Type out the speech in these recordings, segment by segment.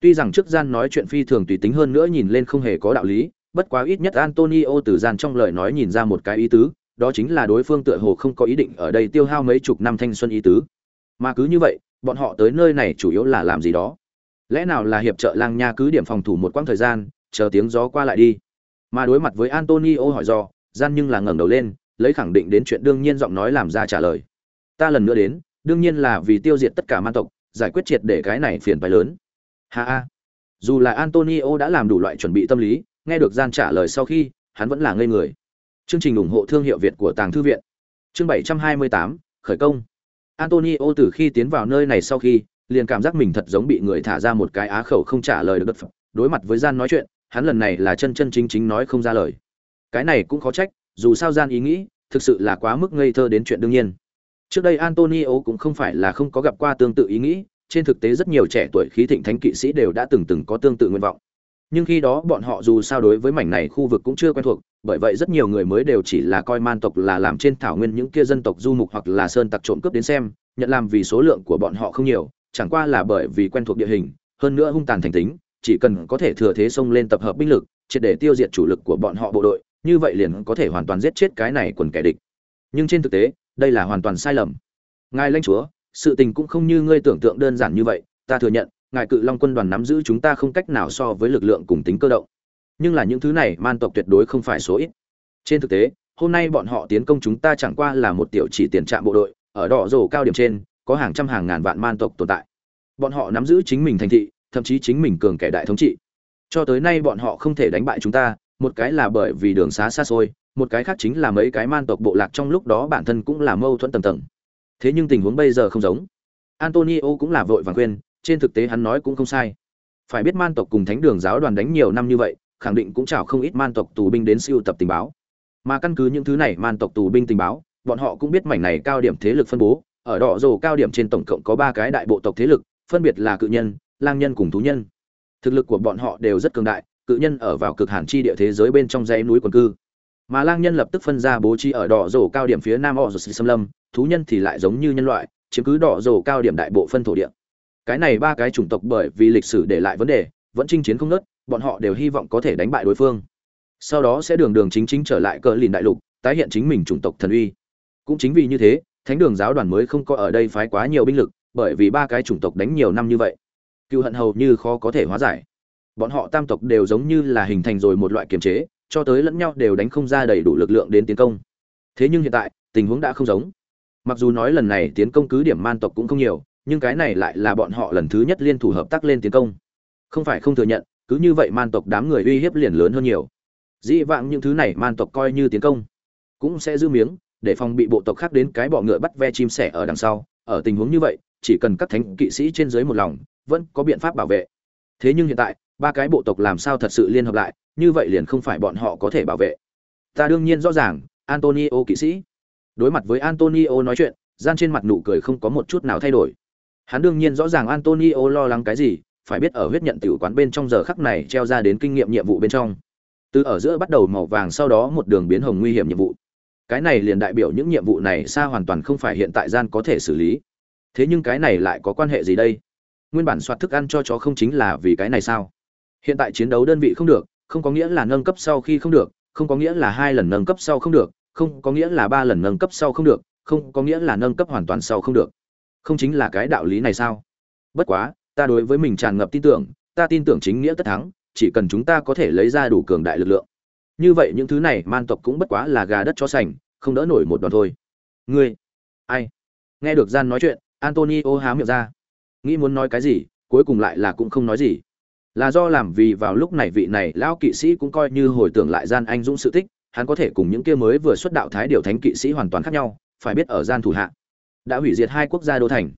Tuy rằng trước gian nói chuyện phi thường tùy tính hơn nữa nhìn lên không hề có đạo lý, bất quá ít nhất Antonio từ gian trong lời nói nhìn ra một cái ý tứ, đó chính là đối phương tựa hồ không có ý định ở đây tiêu hao mấy chục năm thanh xuân ý tứ. Mà cứ như vậy, bọn họ tới nơi này chủ yếu là làm gì đó? Lẽ nào là hiệp trợ Lang Nha cứ điểm phòng thủ một quãng thời gian, chờ tiếng gió qua lại đi. Mà đối mặt với Antonio hỏi do, gian nhưng là ngẩng đầu lên, lấy khẳng định đến chuyện đương nhiên giọng nói làm ra trả lời. Ta lần nữa đến, đương nhiên là vì tiêu diệt tất cả man tộc, giải quyết triệt để cái này phiền phải lớn. Ha ha. Dù là Antonio đã làm đủ loại chuẩn bị tâm lý, nghe được gian trả lời sau khi, hắn vẫn là ngây người. Chương trình ủng hộ thương hiệu Việt của Tàng thư viện. Chương 728, khởi công. Antonio từ khi tiến vào nơi này sau khi, liền cảm giác mình thật giống bị người thả ra một cái á khẩu không trả lời được đất phẩm. Đối mặt với gian nói chuyện, hắn lần này là chân chân chính chính nói không ra lời. Cái này cũng khó trách, dù sao gian ý nghĩ, thực sự là quá mức ngây thơ đến chuyện đương nhiên. Trước đây Antonio cũng không phải là không có gặp qua tương tự ý nghĩ, trên thực tế rất nhiều trẻ tuổi khí thịnh thánh kỵ sĩ đều đã từng từng có tương tự nguyện vọng. Nhưng khi đó bọn họ dù sao đối với mảnh này khu vực cũng chưa quen thuộc, bởi vậy rất nhiều người mới đều chỉ là coi man tộc là làm trên thảo nguyên những kia dân tộc du mục hoặc là sơn tặc trộm cướp đến xem, nhận làm vì số lượng của bọn họ không nhiều, chẳng qua là bởi vì quen thuộc địa hình, hơn nữa hung tàn thành tính, chỉ cần có thể thừa thế xông lên tập hợp binh lực, triệt để tiêu diệt chủ lực của bọn họ bộ đội, như vậy liền có thể hoàn toàn giết chết cái này quần kẻ địch. Nhưng trên thực tế, đây là hoàn toàn sai lầm. Ngài lãnh chúa, sự tình cũng không như ngươi tưởng tượng đơn giản như vậy, ta thừa nhận, ngài cự long quân đoàn nắm giữ chúng ta không cách nào so với lực lượng cùng tính cơ động. Nhưng là những thứ này man tộc tuyệt đối không phải số ít. Trên thực tế hôm nay bọn họ tiến công chúng ta chẳng qua là một tiểu chỉ tiền trạm bộ đội ở đỏ rổ cao điểm trên có hàng trăm hàng ngàn vạn man tộc tồn tại. Bọn họ nắm giữ chính mình thành thị thậm chí chính mình cường kẻ đại thống trị. Cho tới nay bọn họ không thể đánh bại chúng ta một cái là bởi vì đường xá xa xôi một cái khác chính là mấy cái man tộc bộ lạc trong lúc đó bản thân cũng là mâu thuẫn tầng tầng thế nhưng tình huống bây giờ không giống. Antonio cũng là vội vàng khuyên, trên thực tế hắn nói cũng không sai. Phải biết man tộc cùng thánh đường giáo đoàn đánh nhiều năm như vậy, khẳng định cũng chào không ít man tộc tù binh đến siêu tập tình báo. Mà căn cứ những thứ này man tộc tù binh tình báo, bọn họ cũng biết mảnh này cao điểm thế lực phân bố, ở đỏ rồ cao điểm trên tổng cộng có ba cái đại bộ tộc thế lực, phân biệt là cự nhân, lang nhân cùng thú nhân. Thực lực của bọn họ đều rất cường đại, cự nhân ở vào cực hàn chi địa thế giới bên trong dãy núi quần cư mà lang nhân lập tức phân ra bố trí ở đỏ rổ cao điểm phía nam o xâm lâm, thú nhân thì lại giống như nhân loại, chiếm cứ đỏ rổ cao điểm đại bộ phân thổ địa. Cái này ba cái chủng tộc bởi vì lịch sử để lại vấn đề, vẫn chinh chiến không nớt bọn họ đều hy vọng có thể đánh bại đối phương. Sau đó sẽ đường đường chính chính trở lại cờ lìn đại lục, tái hiện chính mình chủng tộc thần uy. Cũng chính vì như thế, thánh đường giáo đoàn mới không có ở đây phái quá nhiều binh lực, bởi vì ba cái chủng tộc đánh nhiều năm như vậy. Cựu hận hầu như khó có thể hóa giải. Bọn họ tam tộc đều giống như là hình thành rồi một loại kiềm chế cho tới lẫn nhau đều đánh không ra đầy đủ lực lượng đến tiến công. Thế nhưng hiện tại, tình huống đã không giống. Mặc dù nói lần này tiến công cứ điểm man tộc cũng không nhiều, nhưng cái này lại là bọn họ lần thứ nhất liên thủ hợp tác lên tiến công. Không phải không thừa nhận, cứ như vậy man tộc đám người uy hiếp liền lớn hơn nhiều. Dĩ vãng những thứ này man tộc coi như tiến công, cũng sẽ giữ miếng, để phòng bị bộ tộc khác đến cái bọ ngựa bắt ve chim sẻ ở đằng sau. Ở tình huống như vậy, chỉ cần các thánh kỵ sĩ trên dưới một lòng, vẫn có biện pháp bảo vệ. Thế nhưng hiện tại ba cái bộ tộc làm sao thật sự liên hợp lại như vậy liền không phải bọn họ có thể bảo vệ ta đương nhiên rõ ràng antonio kỵ sĩ đối mặt với antonio nói chuyện gian trên mặt nụ cười không có một chút nào thay đổi Hắn đương nhiên rõ ràng Antonio lo lắng cái gì, phải biết ở huyết nhận tiểu quán bên trong giờ khắc này treo ra đến kinh nghiệm nhiệm vụ bên trong. Từ ở giữa bắt đầu màu vàng sau đó một đường biến hồng nguy hiểm nhiệm vụ. Cái này liền đại biểu những nhiệm vụ này xa hoàn toàn không phải hiện tại gian có thể xử lý. Thế nhưng cái này lại có quan hệ gì đây? Nguyên bản soạt thức ăn cho chó không chính là vì cái này sao? Hiện tại chiến đấu đơn vị không được, không có nghĩa là nâng cấp sau khi không được, không có nghĩa là hai lần nâng cấp sau không được, không có nghĩa là ba lần nâng cấp sau không được, không có nghĩa là nâng cấp hoàn toàn sau không được. Không chính là cái đạo lý này sao? Bất quá ta đối với mình tràn ngập tin tưởng ta tin tưởng chính nghĩa tất thắng chỉ cần chúng ta có thể lấy ra đủ cường đại lực lượng. Như vậy những thứ này man tộc cũng bất quá là gà đất cho sành không đỡ nổi một đòn thôi. Ngươi ai? Nghe được gian nói chuyện antonio há miệng ra. Nghĩ muốn nói cái gì cuối cùng lại là cũng không nói gì là do làm vì vào lúc này vị này lão kỵ sĩ cũng coi như hồi tưởng lại gian anh dũng sự tích, hắn có thể cùng những kia mới vừa xuất đạo thái điều thánh kỵ sĩ hoàn toàn khác nhau, phải biết ở gian thủ hạ, đã hủy diệt hai quốc gia đô thành.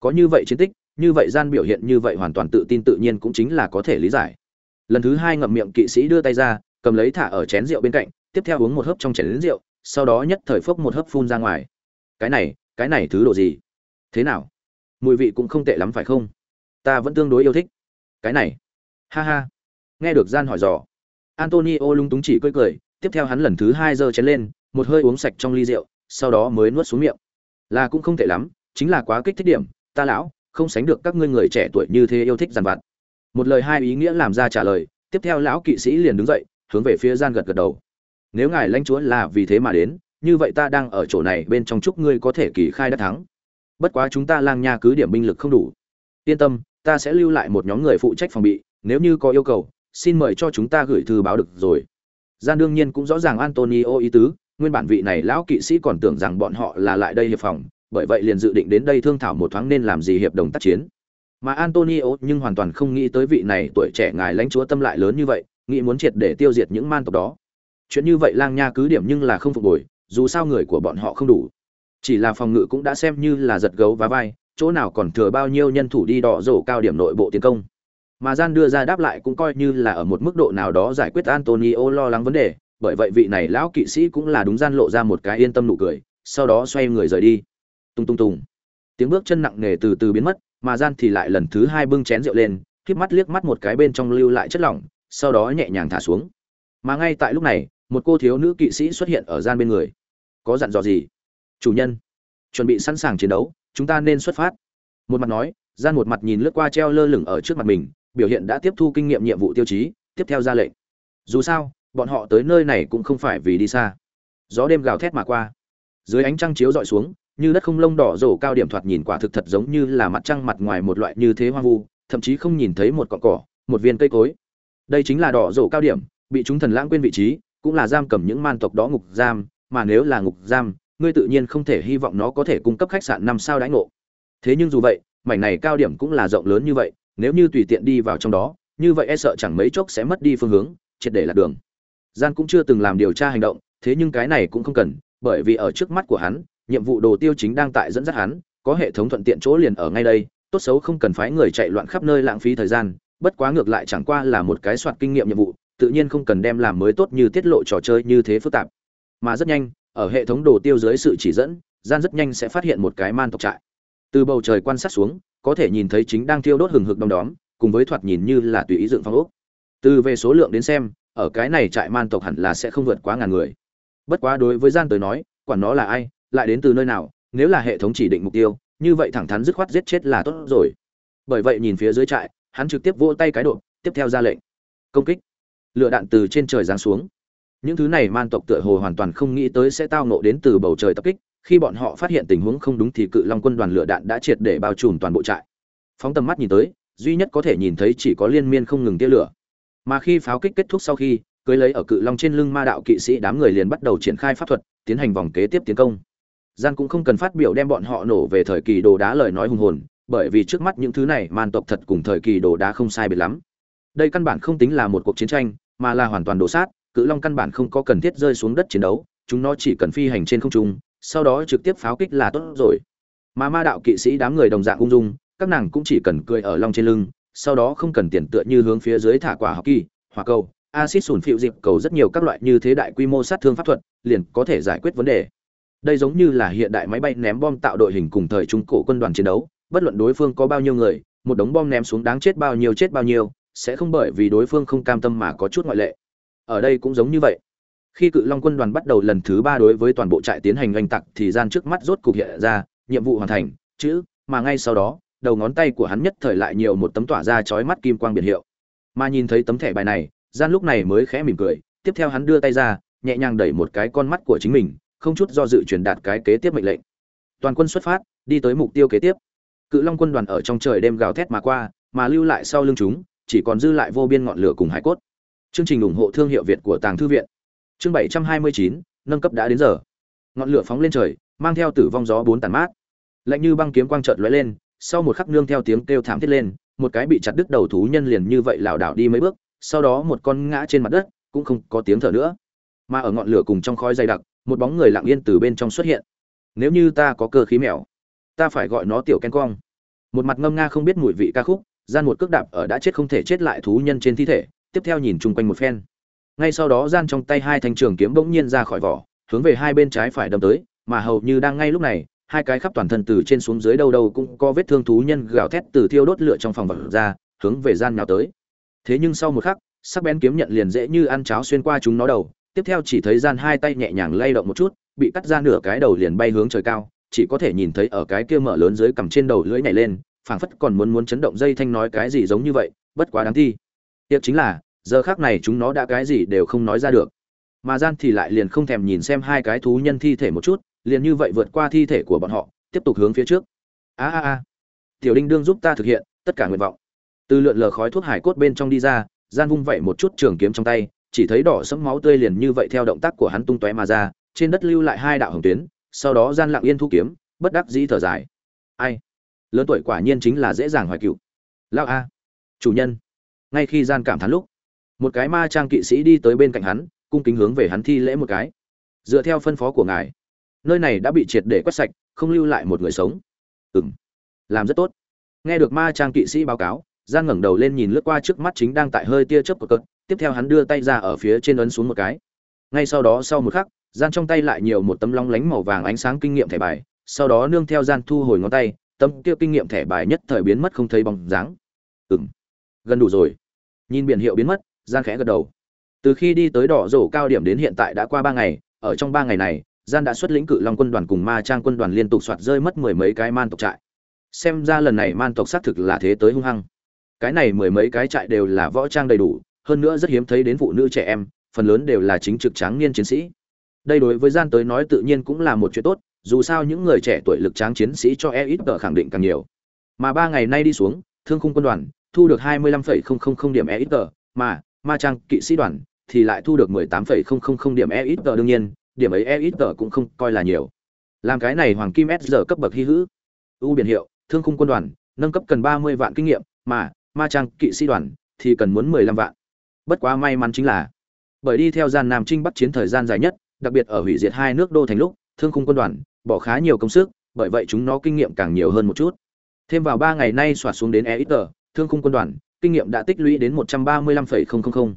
Có như vậy chiến tích, như vậy gian biểu hiện như vậy hoàn toàn tự tin tự nhiên cũng chính là có thể lý giải. Lần thứ hai ngậm miệng kỵ sĩ đưa tay ra, cầm lấy thả ở chén rượu bên cạnh, tiếp theo uống một hớp trong chén rượu, sau đó nhất thời phốc một hớp phun ra ngoài. Cái này cái này thứ đồ gì? Thế nào? Mùi vị cũng không tệ lắm phải không? Ta vẫn tương đối yêu thích. Cái này ha ha. Nghe được gian hỏi dò, antonio lung túng chỉ cười cười, tiếp theo hắn lần thứ hai giơ chén lên, một hơi uống sạch trong ly rượu, sau đó mới nuốt xuống miệng. Là cũng không tệ lắm, chính là quá kích thích điểm, ta lão, không sánh được các ngươi người trẻ tuổi như thế yêu thích dằn vặt. Một lời hai ý nghĩa làm ra trả lời, tiếp theo lão kỵ sĩ liền đứng dậy, hướng về phía gian gật gật đầu. Nếu ngài lãnh chúa là vì thế mà đến, như vậy ta đang ở chỗ này bên trong chúc ngươi có thể kỳ khai đắc thắng. Bất quá chúng ta lang nha cứ điểm binh lực không đủ. Yên tâm, ta sẽ lưu lại một nhóm người phụ trách phòng bị nếu như có yêu cầu, xin mời cho chúng ta gửi thư báo được rồi. Gian đương nhiên cũng rõ ràng antonio ý tứ, nguyên bản vị này lão kỵ sĩ còn tưởng rằng bọn họ là lại đây hiệp phòng, bởi vậy liền dự định đến đây thương thảo một thoáng nên làm gì hiệp đồng tác chiến. Mà antonio nhưng hoàn toàn không nghĩ tới vị này tuổi trẻ ngài lãnh chúa tâm lại lớn như vậy, nghĩ muốn triệt để tiêu diệt những man tộc đó. Chuyện như vậy lang nha cứ điểm nhưng là không phục hồi, dù sao người của bọn họ không đủ. Chỉ là phòng ngự cũng đã xem như là giật gấu và vai, chỗ nào còn thừa bao nhiêu nhân thủ đi đỏ rổ cao điểm nội bộ tiến công mà gian đưa ra đáp lại cũng coi như là ở một mức độ nào đó giải quyết antonio lo lắng vấn đề, bởi vậy vị này lão kỵ sĩ cũng là đúng gian lộ ra một cái yên tâm nụ cười, sau đó xoay người rời đi. Tung tung tùng tiếng bước chân nặng nề từ từ biến mất, mà gian thì lại lần thứ hai bưng chén rượu lên híp mắt liếc mắt một cái bên trong lưu lại chất lỏng, sau đó nhẹ nhàng thả xuống. Mà ngay tại lúc này, một cô thiếu nữ kỵ sĩ xuất hiện ở gian bên người. Có dặn dò gì? Chủ nhân, chuẩn bị sẵn sàng chiến đấu, chúng ta nên xuất phát. Một mặt nói, gian một mặt nhìn lướt qua treo lơ lửng ở trước mặt mình biểu hiện đã tiếp thu kinh nghiệm nhiệm vụ tiêu chí, tiếp theo ra lệnh. Dù sao, bọn họ tới nơi này cũng không phải vì đi xa. Gió đêm gào thét mà qua. Dưới ánh trăng chiếu dọi xuống, như đất không lông đỏ rổ cao điểm thoạt nhìn quả thực thật giống như là mặt trăng mặt ngoài một loại như thế hoang vu, thậm chí không nhìn thấy một cọn cỏ, một viên cây cối. Đây chính là đỏ rổ cao điểm, bị chúng thần lãng quên vị trí, cũng là giam cầm những man tộc đó ngục giam, mà nếu là ngục giam, ngươi tự nhiên không thể hy vọng nó có thể cung cấp khách sạn năm sao đãi ngộ. Thế nhưng dù vậy, mảnh này cao điểm cũng là rộng lớn như vậy nếu như tùy tiện đi vào trong đó, như vậy e sợ chẳng mấy chốc sẽ mất đi phương hướng, triệt để lạc đường. Gian cũng chưa từng làm điều tra hành động, thế nhưng cái này cũng không cần, bởi vì ở trước mắt của hắn, nhiệm vụ đồ tiêu chính đang tại dẫn dắt hắn, có hệ thống thuận tiện chỗ liền ở ngay đây, tốt xấu không cần phái người chạy loạn khắp nơi lãng phí thời gian, bất quá ngược lại chẳng qua là một cái soạt kinh nghiệm nhiệm vụ, tự nhiên không cần đem làm mới tốt như tiết lộ trò chơi như thế phức tạp. Mà rất nhanh, ở hệ thống đồ tiêu dưới sự chỉ dẫn, gian rất nhanh sẽ phát hiện một cái man tộc trại. Từ bầu trời quan sát xuống có thể nhìn thấy chính đang thiêu đốt hừng hực đom đóm, cùng với thoạt nhìn như là tùy ý dựng phong ốc. Từ về số lượng đến xem, ở cái này trại man tộc hẳn là sẽ không vượt quá ngàn người. Bất quá đối với gian tới nói, quản nó là ai, lại đến từ nơi nào, nếu là hệ thống chỉ định mục tiêu, như vậy thẳng thắn dứt khoát giết chết là tốt rồi. Bởi vậy nhìn phía dưới trại, hắn trực tiếp vỗ tay cái độ, tiếp theo ra lệnh. Công kích. Lựa đạn từ trên trời giáng xuống. Những thứ này man tộc tựa hồ hoàn toàn không nghĩ tới sẽ tao nộ đến từ bầu trời tập kích khi bọn họ phát hiện tình huống không đúng thì cự long quân đoàn lửa đạn đã triệt để bao trùm toàn bộ trại. Phóng tầm mắt nhìn tới, duy nhất có thể nhìn thấy chỉ có liên miên không ngừng tia lửa. Mà khi pháo kích kết thúc sau khi, cưới lấy ở cự long trên lưng ma đạo kỵ sĩ đám người liền bắt đầu triển khai pháp thuật, tiến hành vòng kế tiếp tiến công. Gian cũng không cần phát biểu đem bọn họ nổ về thời kỳ đồ đá lời nói hùng hồn, bởi vì trước mắt những thứ này man tộc thật cùng thời kỳ đồ đá không sai biệt lắm. Đây căn bản không tính là một cuộc chiến tranh, mà là hoàn toàn đổ sát, cự long căn bản không có cần thiết rơi xuống đất chiến đấu, chúng nó chỉ cần phi hành trên không trung sau đó trực tiếp pháo kích là tốt rồi. Mà ma đạo kỵ sĩ đám người đồng dạng ung dung, các nàng cũng chỉ cần cười ở long trên lưng, sau đó không cần tiền tựa như hướng phía dưới thả quả học kỳ, hỏa cầu acid sùn phịu dịp cầu rất nhiều các loại như thế đại quy mô sát thương pháp thuật, liền có thể giải quyết vấn đề. Đây giống như là hiện đại máy bay ném bom tạo đội hình cùng thời trung cổ quân đoàn chiến đấu, bất luận đối phương có bao nhiêu người, một đống bom ném xuống đáng chết bao nhiêu chết bao nhiêu, sẽ không bởi vì đối phương không cam tâm mà có chút ngoại lệ. Ở đây cũng giống như vậy khi cự long quân đoàn bắt đầu lần thứ ba đối với toàn bộ trại tiến hành oanh tặc thì gian trước mắt rốt cục hiện ra, nhiệm vụ hoàn thành, chữ, mà ngay sau đó, đầu ngón tay của hắn nhất thời lại nhiều một tấm tỏa ra chói mắt kim quang biển hiệu. Mà nhìn thấy tấm thẻ bài này, gian lúc này mới khẽ mỉm cười, tiếp theo hắn đưa tay ra, nhẹ nhàng đẩy một cái con mắt của chính mình, không chút do dự truyền đạt cái kế tiếp mệnh lệnh. Toàn quân xuất phát, đi tới mục tiêu kế tiếp. Cự long quân đoàn ở trong trời đêm gào thét mà qua, mà lưu lại sau lưng chúng, chỉ còn dư lại vô biên ngọn lửa cùng hải cốt. Chương trình ủng hộ thương hiệu việt của tàng thư viện chương bảy trăm hai mươi chín, nâng cấp đã đến giờ. Ngọn lửa phóng lên trời, mang theo tử vong gió bốn tàn mát. Lạnh như băng kiếm quang trợt lóe lên, sau một khắc nương theo tiếng kêu thảm thiết lên, một cái bị chặt đứt đầu thú nhân liền như vậy lảo đảo đi mấy bước, sau đó một con ngã trên mặt đất, cũng không có tiếng thở nữa. Mà ở ngọn lửa cùng trong khói dày đặc, một bóng người lặng yên từ bên trong xuất hiện. Nếu như ta có cơ khí mèo, ta phải gọi nó tiểu ken cong một mặt ngâm nga không biết mùi vị ca khúc, gian một cước đạp ở đã chết không thể chết lại thú nhân trên thi thể, tiếp theo nhìn chung quanh một phen ngay sau đó gian trong tay hai thanh trường kiếm bỗng nhiên ra khỏi vỏ, hướng về hai bên trái phải đâm tới, mà hầu như đang ngay lúc này, hai cái khắp toàn thân từ trên xuống dưới đâu đâu cũng có vết thương thú nhân gào thét từ thiêu đốt lửa trong phòng vật ra, hướng về gian nhào tới. Thế nhưng sau một khắc, sắc bén kiếm nhận liền dễ như ăn cháo xuyên qua chúng nó đầu, tiếp theo chỉ thấy gian hai tay nhẹ nhàng lay động một chút, bị cắt ra nửa cái đầu liền bay hướng trời cao, chỉ có thể nhìn thấy ở cái kia mở lớn dưới cằm trên đầu lưỡi nhảy lên, phảng phất còn muốn muốn chấn động dây thanh nói cái gì giống như vậy, bất quá đáng thi tiếc chính là giờ khác này chúng nó đã cái gì đều không nói ra được. Mà gian thì lại liền không thèm nhìn xem hai cái thú nhân thi thể một chút, liền như vậy vượt qua thi thể của bọn họ, tiếp tục hướng phía trước. A a a. Tiểu đinh đương giúp ta thực hiện, tất cả nguyện vọng. Từ lượn lờ khói thuốc hải cốt bên trong đi ra, gian vung vẩy một chút trường kiếm trong tay, chỉ thấy đỏ sẫm máu tươi liền như vậy theo động tác của hắn tung tóe mà ra, trên đất lưu lại hai đạo hồng tuyến, sau đó gian lặng yên thu kiếm, bất đắc dĩ thở dài. Ai? Lớn tuổi quả nhiên chính là dễ dàng hoài cựu. Lao a. Chủ nhân. Ngay khi gian cảm thán lúc một cái ma trang kỵ sĩ đi tới bên cạnh hắn, cung kính hướng về hắn thi lễ một cái. Dựa theo phân phó của ngài, nơi này đã bị triệt để quét sạch, không lưu lại một người sống. Ừng làm rất tốt. Nghe được ma trang kỵ sĩ báo cáo gian ngẩng đầu lên nhìn lướt qua trước mắt chính đang tại hơi tia chớp của cợt tiếp theo hắn đưa tay ra ở phía trên ấn xuống một cái. Ngay sau đó sau một khắc gian trong tay lại nhiều một tấm long lánh màu vàng ánh sáng kinh nghiệm thẻ bài, sau đó nương theo gian thu hồi ngón tay, tấm kia kinh nghiệm thẻ bài nhất thời biến mất không thấy bóng dáng. Ừng gần đủ rồi. Nhìn biển hiệu biến mất gian khẽ gật đầu. Từ khi đi tới đỏ rổ cao điểm đến hiện tại đã qua ba ngày, ở trong ba ngày này, gian đã xuất lĩnh cự long quân đoàn cùng ma trang quân đoàn liên tục soạt rơi mất mười mấy cái man tộc trại. Xem ra lần này man tộc xác thực là thế tới hung hăng. Cái này mười mấy cái trại đều là võ trang đầy đủ, hơn nữa rất hiếm thấy đến phụ nữ trẻ em, phần lớn đều là chính trực tráng niên chiến sĩ. Đây đối với gian tới nói tự nhiên cũng là một chuyện tốt, dù sao những người trẻ tuổi lực tráng chiến sĩ cho e ít tờ khẳng định càng nhiều. Mà ba ngày nay đi xuống, thương khung quân đoàn thu được hai mươi lăm phẩy không không không điểm e ít tờ, mà ma trang kỵ sĩ đoàn thì lại thu được mười tám phẩy không không không điểm EXP đương nhiên điểm ấy EXP cũng không coi là nhiều. Làm cái này hoàng kim s giờ cấp bậc hi hữu u biển hiệu thương khung quân đoàn nâng cấp cần ba mươi vạn kinh nghiệm mà ma trang kỵ sĩ đoàn thì cần muốn mười lăm vạn. Bất quá may mắn chính là bởi đi theo gian nam trinh bắc chiến thời gian dài nhất đặc biệt ở hủy diệt hai nước đô thành lúc thương khung quân đoàn bỏ khá nhiều công sức bởi vậy chúng nó kinh nghiệm càng nhiều hơn một chút. Thêm vào ba ngày nay xoạt xuống đến EXP, thương khung quân đoàn kinh nghiệm đã tích lũy đến một trăm ba mươi lăm phẩy không không không.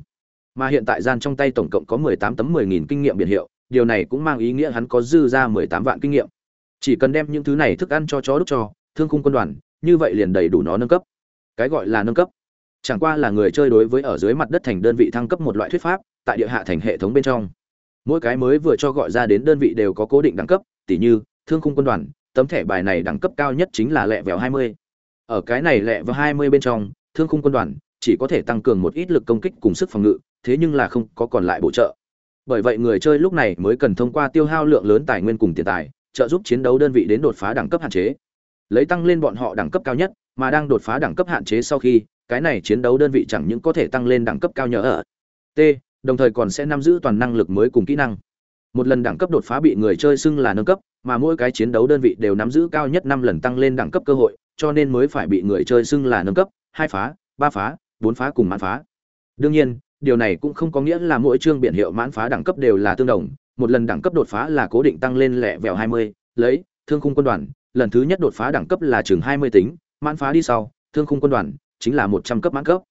Mà hiện tại gian trong tay tổng cộng có mười tám tấm mười nghìn kinh nghiệm biển hiệu, điều này cũng mang ý nghĩa hắn có dư ra mười tám vạn kinh nghiệm. Chỉ cần đem những thứ này thức ăn cho chó đúc cho, thương khung quân đoàn, như vậy liền đầy đủ nó nâng cấp. Cái gọi là nâng cấp, chẳng qua là người chơi đối với ở dưới mặt đất thành đơn vị thăng cấp một loại thuyết pháp, tại địa hạ thành hệ thống bên trong. Mỗi cái mới vừa cho gọi ra đến đơn vị đều có cố định đẳng cấp, tỉ như, thương khung quân đoàn, tấm thẻ bài này đẳng cấp cao nhất chính là lẹ vẹo 20. ở cái này lẹ vẹo 20 bên trong thương khung quân đoàn, chỉ có thể tăng cường một ít lực công kích cùng sức phòng ngự, thế nhưng là không có còn lại bổ trợ. Bởi vậy người chơi lúc này mới cần thông qua tiêu hao lượng lớn tài nguyên cùng tiền tài, trợ giúp chiến đấu đơn vị đến đột phá đẳng cấp hạn chế. Lấy tăng lên bọn họ đẳng cấp cao nhất, mà đang đột phá đẳng cấp hạn chế sau khi, cái này chiến đấu đơn vị chẳng những có thể tăng lên đẳng cấp cao nhờ ở. T, đồng thời còn sẽ nắm giữ toàn năng lực mới cùng kỹ năng. Một lần đẳng cấp đột phá bị người chơi xưng là nâng cấp, mà mỗi cái chiến đấu đơn vị đều nắm giữ cao nhất năm lần tăng lên đẳng cấp cơ hội, cho nên mới phải bị người chơi xưng là nâng cấp hai phá ba phá bốn phá cùng mãn phá. Đương nhiên điều này cũng không có nghĩa là mỗi chương biển hiệu mãn phá đẳng cấp đều là tương đồng. Một lần đẳng cấp đột phá là cố định tăng lên lẹ vẹo 20, lấy thương khung quân đoàn. Lần thứ nhất đột phá đẳng cấp là chừng 20 tính mãn phá đi sau thương khung quân đoàn chính là 100 cấp mãn cấp.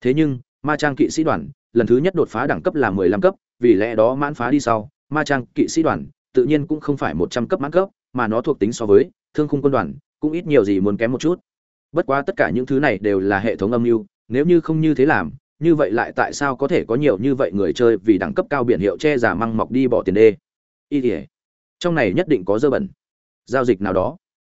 Thế nhưng ma trang kỵ sĩ đoàn lần thứ nhất đột phá đẳng cấp là 15 cấp vì lẽ đó mãn phá đi sau ma trang kỵ sĩ đoàn tự nhiên cũng không phải 100 cấp mãn cấp mà nó thuộc tính so với thương khung quân đoàn cũng ít nhiều gì muốn kém một chút bất quá tất cả những thứ này đều là hệ thống âm mưu, nếu như không như thế làm, như vậy lại tại sao có thể có nhiều như vậy người chơi vì đẳng cấp cao biển hiệu che giả măng mọc đi bỏ tiền đê? Y tỉa trong này nhất định có dơ bẩn. Giao dịch nào đó.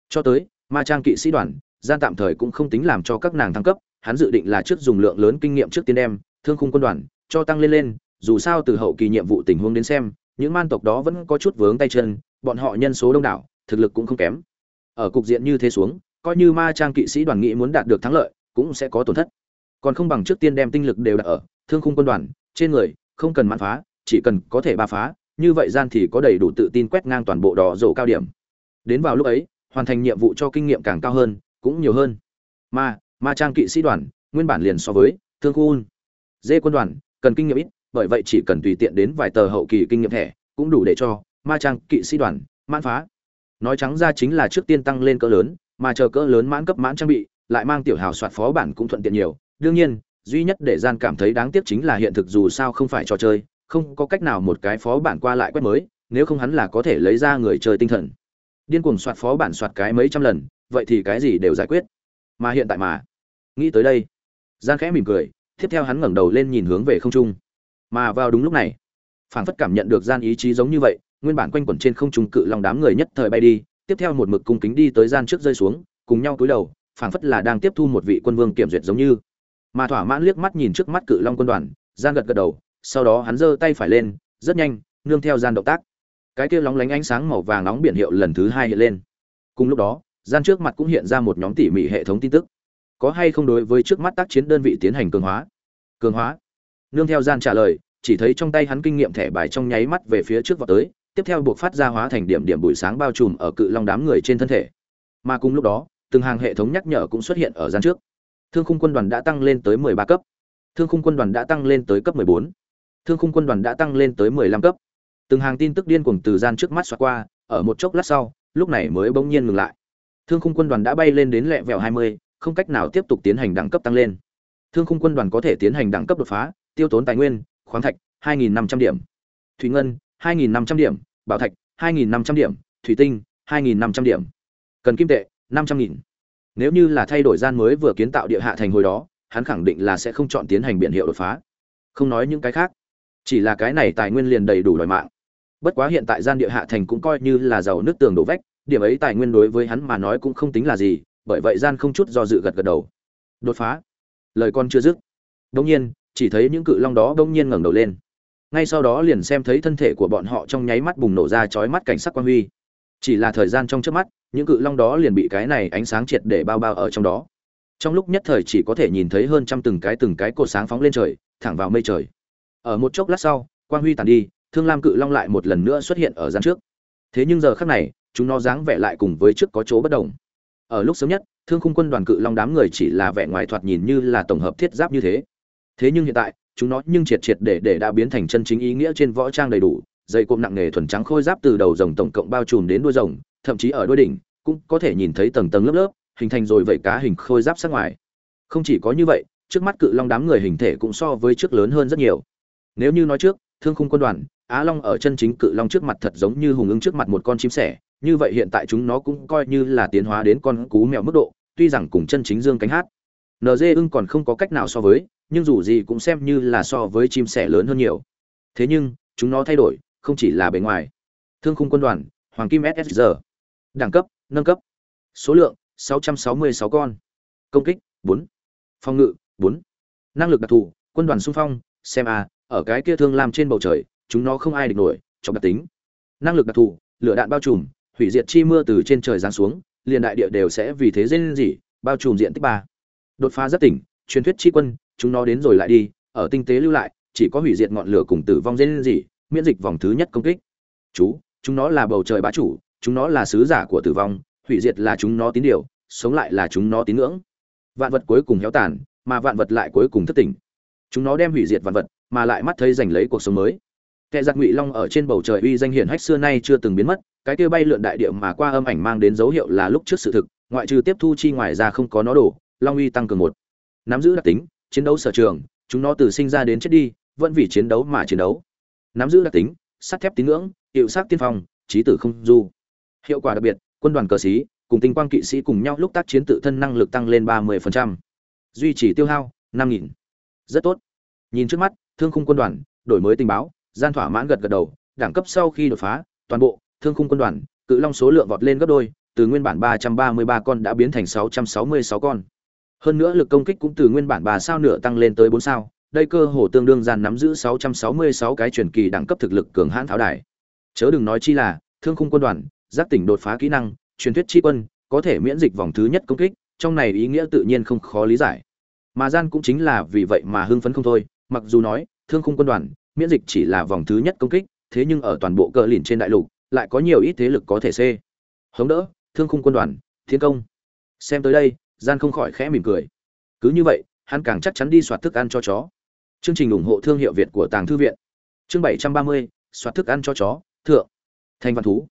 Cho tới, ma trang kỵ sĩ đoàn, gian tạm thời cũng không tính làm cho các nàng thăng cấp, hắn dự định là trước dùng lượng lớn kinh nghiệm trước tiên đem, thương khung quân đoàn, cho tăng lên lên, dù sao từ hậu kỳ nhiệm vụ tình huống đến xem, những man tộc đó vẫn có chút vướng tay chân, bọn họ nhân số đông đảo, thực lực cũng không kém. Ở cục diện như thế xuống coi như ma trang kỵ sĩ đoàn nghị muốn đạt được thắng lợi, cũng sẽ có tổn thất. Còn không bằng trước tiên đem tinh lực đều đặt ở thương khung quân đoàn, trên người, không cần mãn phá, chỉ cần có thể ba phá, như vậy gian thì có đầy đủ tự tin quét ngang toàn bộ đỏ rổ cao điểm. Đến vào lúc ấy, hoàn thành nhiệm vụ cho kinh nghiệm càng cao hơn, cũng nhiều hơn. Mà ma trang kỵ sĩ đoàn, nguyên bản liền so với thương khu dê quân đoàn, cần kinh nghiệm ít, bởi vậy chỉ cần tùy tiện đến vài tờ hậu kỳ kinh nghiệm thẻ, cũng đủ để cho ma trang kỵ sĩ đoàn mãn phá. Nói trắng ra chính là trước tiên tăng lên cỡ lớn mà chờ cỡ lớn mãn cấp mãn trang bị, lại mang tiểu hào soạt phó bản cũng thuận tiện nhiều. Đương nhiên, duy nhất để gian cảm thấy đáng tiếc chính là hiện thực dù sao không phải trò chơi, không có cách nào một cái phó bản qua lại quét mới, nếu không hắn là có thể lấy ra người chơi tinh thần. Điên cuồng soạt phó bản soạt cái mấy trăm lần, vậy thì cái gì đều giải quyết. Mà hiện tại mà, nghĩ tới đây, gian khẽ mỉm cười, tiếp theo hắn ngẩng đầu lên nhìn hướng về không trung. Mà vào đúng lúc này, phảng phất cảm nhận được gian ý chí giống như vậy, nguyên bản quanh quẩn trên không trung cự long đám người nhất thời bay đi tiếp theo một mực cung kính đi tới gian trước rơi xuống, cùng nhau cúi đầu, phảng phất là đang tiếp thu một vị quân vương kiểm duyệt giống như. Mà thỏa mãn liếc mắt nhìn trước mắt cự long quân đoàn gian gật gật đầu, sau đó hắn giơ tay phải lên, rất nhanh, nương theo gian động tác. Cái kia lóng lánh ánh sáng màu vàng nóng biển hiệu lần thứ hai hiện lên. Cùng lúc đó, gian trước mặt cũng hiện ra một nhóm tỉ mỉ hệ thống tin tức. Có hay không đối với trước mắt tác chiến đơn vị tiến hành cường hóa? Cường hóa? Nương theo gian trả lời, chỉ thấy trong tay hắn kinh nghiệm thẻ bài trong nháy mắt về phía trước vào tới tiếp theo buộc phát ra hóa thành điểm điểm buổi sáng bao trùm ở cự long đám người trên thân thể. Mà cùng lúc đó từng hàng hệ thống nhắc nhở cũng xuất hiện ở gian trước. Thương khung quân đoàn đã tăng lên tới 13 cấp. Thương khung quân đoàn đã tăng lên tới cấp 14 thương khung quân đoàn đã tăng lên tới 15 cấp. Từng hàng tin tức điên cuồng từ gian trước mắt xoát qua ở một chốc lát sau lúc này mới bỗng nhiên ngừng lại. Thương khung quân đoàn đã bay lên đến lẹ vẹo 20, không cách nào tiếp tục tiến hành đẳng cấp tăng lên. Thương khung quân đoàn có thể tiến hành đẳng cấp đột phá tiêu tốn tài nguyên khoáng thạch 2.500 điểm. Thủy ngân 2.500 điểm, bảo thạch 2.500 điểm, thủy tinh 2.500 điểm. Cần kim tệ 500.000. nếu như là thay đổi gian mới vừa kiến tạo địa hạ thành hồi đó, hắn khẳng định là sẽ không chọn tiến hành biển hiệu đột phá. Không nói những cái khác. Chỉ là cái này tài nguyên liền đầy đủ đòi mạng. Bất quá hiện tại gian địa hạ thành cũng coi như là giàu nước tường đổ vách, điểm ấy tài nguyên đối với hắn mà nói cũng không tính là gì, bởi vậy gian không chút do dự gật gật đầu. Đột phá. Lời con chưa dứt. Đông nhiên, chỉ thấy những cự long đó đông nhiên ngẩng đầu lên ngay sau đó liền xem thấy thân thể của bọn họ trong nháy mắt bùng nổ ra chói mắt cảnh sắc quan huy. Chỉ là thời gian trong trước mắt, những cự long đó liền bị cái này ánh sáng triệt để bao bao ở trong đó. Trong lúc nhất thời chỉ có thể nhìn thấy hơn trăm từng cái từng cái cột sáng phóng lên trời, thẳng vào mây trời. Ở một chốc lát sau, quang huy tàn đi, thương lam cự long lại một lần nữa xuất hiện ở gian trước. Thế nhưng giờ khác này, chúng nó dáng vẻ lại cùng với trước có chỗ bất đồng. Ở lúc sớm nhất, thương khung quân đoàn cự long đám người chỉ là vẻ ngoài thoạt nhìn như là tổng hợp thiết giáp như thế. Thế nhưng hiện tại chúng nó nhưng triệt triệt để để đã biến thành chân chính ý nghĩa trên võ trang đầy đủ, dây cộm nặng nề thuần trắng khôi giáp từ đầu rồng tổng cộng bao trùm đến đuôi rồng, thậm chí ở đuôi đỉnh, cũng có thể nhìn thấy tầng tầng lớp lớp, hình thành rồi vẩy cá hình khôi giáp sát ngoài. Không chỉ có như vậy, trước mắt cự long đám người hình thể cũng so với trước lớn hơn rất nhiều. Nếu như nói trước, thương khung quân đoàn, á long ở chân chính cự long trước mặt thật giống như hùng ứng trước mặt một con chim sẻ, như vậy hiện tại chúng nó cũng coi như là tiến hóa đến con cú mèo mức độ, tuy rằng cùng chân chính dương cánh hát. Nd ưng còn không có cách nào so với nhưng dù gì cũng xem như là so với chim sẻ lớn hơn nhiều. Thế nhưng, chúng nó thay đổi, không chỉ là bề ngoài. Thương khung quân đoàn, hoàng kim ssr đẳng cấp, nâng cấp. Số lượng 666 con. Công kích 4. phòng ngự 4. năng lực đặc thù, quân đoàn xung phong, xem a ở cái kia thương làm trên bầu trời, chúng nó không ai địch nổi trong đặc tính. Năng lực đặc thù, lửa đạn bao trùm, hủy diệt chi mưa từ trên trời giáng xuống, liền đại địa đều sẽ vì thế dên gì bao trùm diện tích ba. Đột phá rất tỉnh truyền thuyết chi quân, chúng nó đến rồi lại đi, ở tinh tế lưu lại, chỉ có hủy diệt ngọn lửa cùng tử vong dên gì, miễn dịch vòng thứ nhất công kích. Chú, chúng nó là bầu trời bá chủ, chúng nó là sứ giả của tử vong, hủy diệt là chúng nó tín điều, sống lại là chúng nó tín ngưỡng. Vạn vật cuối cùng héo tàn, mà vạn vật lại cuối cùng thất tỉnh chúng nó đem hủy diệt vạn vật, mà lại mắt thấy giành lấy cuộc sống mới. Kẻ giặc ngụy long ở trên bầu trời uy danh hiển hách xưa nay chưa từng biến mất, cái kia bay lượn đại địa mà qua âm ảnh mang đến dấu hiệu là lúc trước sự thực, ngoại trừ tiếp thu chi ngoài ra không có nó đổ, long uy tăng cường một nắm giữ đặc tính, chiến đấu sở trường, chúng nó từ sinh ra đến chết đi, vẫn vì chiến đấu mà chiến đấu. Nắm giữ đặc tính, sắt thép tín ngưỡng, hiệu sắc tiên phong, trí tử không du. Hiệu quả đặc biệt, quân đoàn cờ sĩ, cùng tinh quang kỵ sĩ cùng nhau lúc tác chiến tự thân năng lực tăng lên ba 30%. duy trì tiêu hao, năm nghìn. Rất tốt. Nhìn trước mắt, thương khung quân đoàn, đổi mới tình báo, gian thỏa mãn gật gật đầu, đẳng cấp sau khi đột phá, toàn bộ thương khung quân đoàn, cự long số lượng vọt lên gấp đôi, từ nguyên bản ba trăm ba mươi ba con đã biến thành sáu trăm sáu mươi sáu con hơn nữa lực công kích cũng từ nguyên bản ba sao nửa tăng lên tới bốn sao, đây cơ hồ tương đương gian nắm giữ sáu trăm sáu mươi sáu cái truyền kỳ đẳng cấp thực lực cường hãn tháo đài. Chớ đừng nói chi là, thương khung quân đoàn, giác tỉnh đột phá kỹ năng, truyền thuyết chi quân, có thể miễn dịch vòng thứ nhất công kích, trong này ý nghĩa tự nhiên không khó lý giải. Mà gian cũng chính là vì vậy mà hưng phấn không thôi, mặc dù nói, thương khung quân đoàn, miễn dịch chỉ là vòng thứ nhất công kích, thế nhưng ở toàn bộ cờ lìn trên đại lục, lại có nhiều ít thế lực có thể xê. hống đỡ, thương khung quân đoàn, thiên công. Xem tới đây gian không khỏi khẽ mỉm cười. Cứ như vậy, hắn càng chắc chắn đi soạt thức ăn cho chó. Chương trình ủng hộ thương hiệu việt của tàng thư viện. Chương bảy trăm ba mươi, soạt thức ăn cho chó, thượng. Thành văn thú.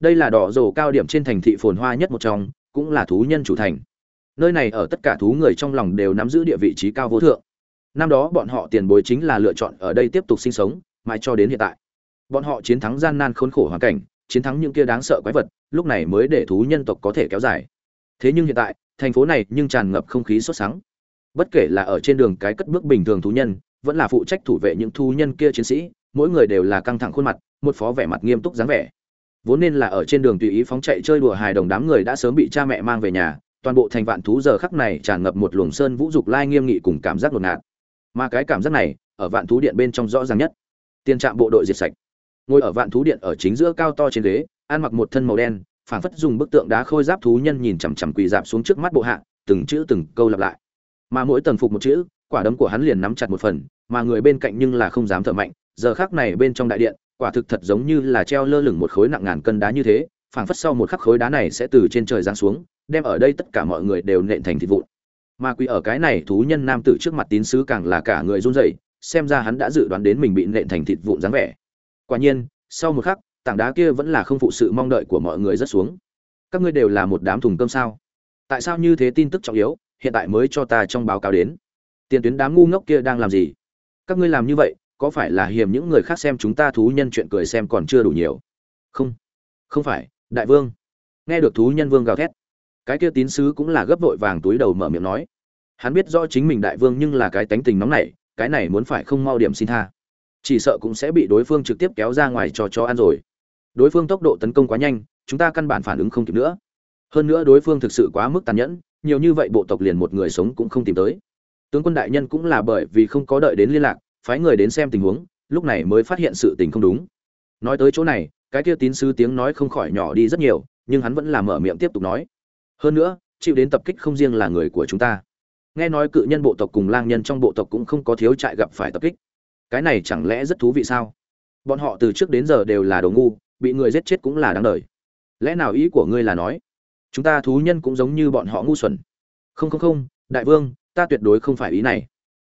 Đây là đỏ rổ cao điểm trên thành thị phồn hoa nhất một trong, cũng là thú nhân chủ thành. Nơi này ở tất cả thú người trong lòng đều nắm giữ địa vị trí cao vô thượng. Năm đó bọn họ tiền bối chính là lựa chọn ở đây tiếp tục sinh sống, mãi cho đến hiện tại. Bọn họ chiến thắng gian nan khốn khổ hoàn cảnh, chiến thắng những kia đáng sợ quái vật, lúc này mới để thú nhân tộc có thể kéo dài. Thế nhưng hiện tại thành phố này nhưng tràn ngập không khí sốt sắng. Bất kể là ở trên đường cái cất bước bình thường thú nhân, vẫn là phụ trách thủ vệ những thú nhân kia chiến sĩ, mỗi người đều là căng thẳng khuôn mặt, một phó vẻ mặt nghiêm túc dáng vẻ. Vốn nên là ở trên đường tùy ý phóng chạy chơi đùa hài đồng đám người đã sớm bị cha mẹ mang về nhà, toàn bộ thành vạn thú giờ khắc này tràn ngập một luồng sơn vũ dục lai nghiêm nghị cùng cảm giác ngột ngạt. Mà cái cảm giác này, ở vạn thú điện bên trong rõ ràng nhất. Tiền trạm bộ đội diệt sạch. Ngồi ở vạn thú điện ở chính giữa cao to trên ghế, ăn mặc một thân màu đen phảng phất dùng bức tượng đá khôi giáp thú nhân nhìn chằm chằm quỳ dạp xuống trước mắt bộ hạ, từng chữ từng câu lặp lại. Mà mỗi tầng phục một chữ, quả đấm của hắn liền nắm chặt một phần, mà người bên cạnh nhưng là không dám thở mạnh, giờ khắc này bên trong đại điện, quả thực thật giống như là treo lơ lửng một khối nặng ngàn cân đá như thế, phảng phất sau một khắc khối đá này sẽ từ trên trời giáng xuống, đem ở đây tất cả mọi người đều nện thành thịt vụn. Mà quỳ ở cái này thú nhân nam tử trước mặt tín sứ càng là cả người run rẩy, xem ra hắn đã dự đoán đến mình bị nện thành thịt vụn dáng vẻ. Quả nhiên, sau một khắc tảng đá kia vẫn là không phụ sự mong đợi của mọi người rất xuống. Các ngươi đều là một đám thùng cơm sao? Tại sao như thế tin tức trọng yếu, hiện tại mới cho ta trong báo cáo đến? Tiền tuyến đám ngu ngốc kia đang làm gì? Các ngươi làm như vậy, có phải là hiềm những người khác xem chúng ta thú nhân chuyện cười xem còn chưa đủ nhiều? Không. Không phải, đại vương. Nghe được thú nhân vương gào thét, cái kia tín sứ cũng là gấp vội vàng túi đầu mở miệng nói. Hắn biết rõ chính mình đại vương nhưng là cái tánh tình nóng nảy, cái này muốn phải không mau điểm xin tha. Chỉ sợ cũng sẽ bị đối phương trực tiếp kéo ra ngoài cho cho ăn rồi đối phương tốc độ tấn công quá nhanh, chúng ta căn bản phản ứng không kịp nữa. Hơn nữa đối phương thực sự quá mức tàn nhẫn, nhiều như vậy bộ tộc liền một người sống cũng không tìm tới. Tướng quân đại nhân cũng là bởi vì không có đợi đến liên lạc, phái người đến xem tình huống, lúc này mới phát hiện sự tình không đúng. Nói tới chỗ này, cái kia tín sứ tiếng nói không khỏi nhỏ đi rất nhiều, nhưng hắn vẫn là mở miệng tiếp tục nói. Hơn nữa, chịu đến tập kích không riêng là người của chúng ta. Nghe nói cự nhân bộ tộc cùng lang nhân trong bộ tộc cũng không có thiếu trại gặp phải tập kích. Cái này chẳng lẽ rất thú vị sao? Bọn họ từ trước đến giờ đều là đồ ngu bị người giết chết cũng là đáng đời. Lẽ nào ý của ngươi là nói, chúng ta thú nhân cũng giống như bọn họ ngu xuẩn? Không không không, đại vương, ta tuyệt đối không phải ý này.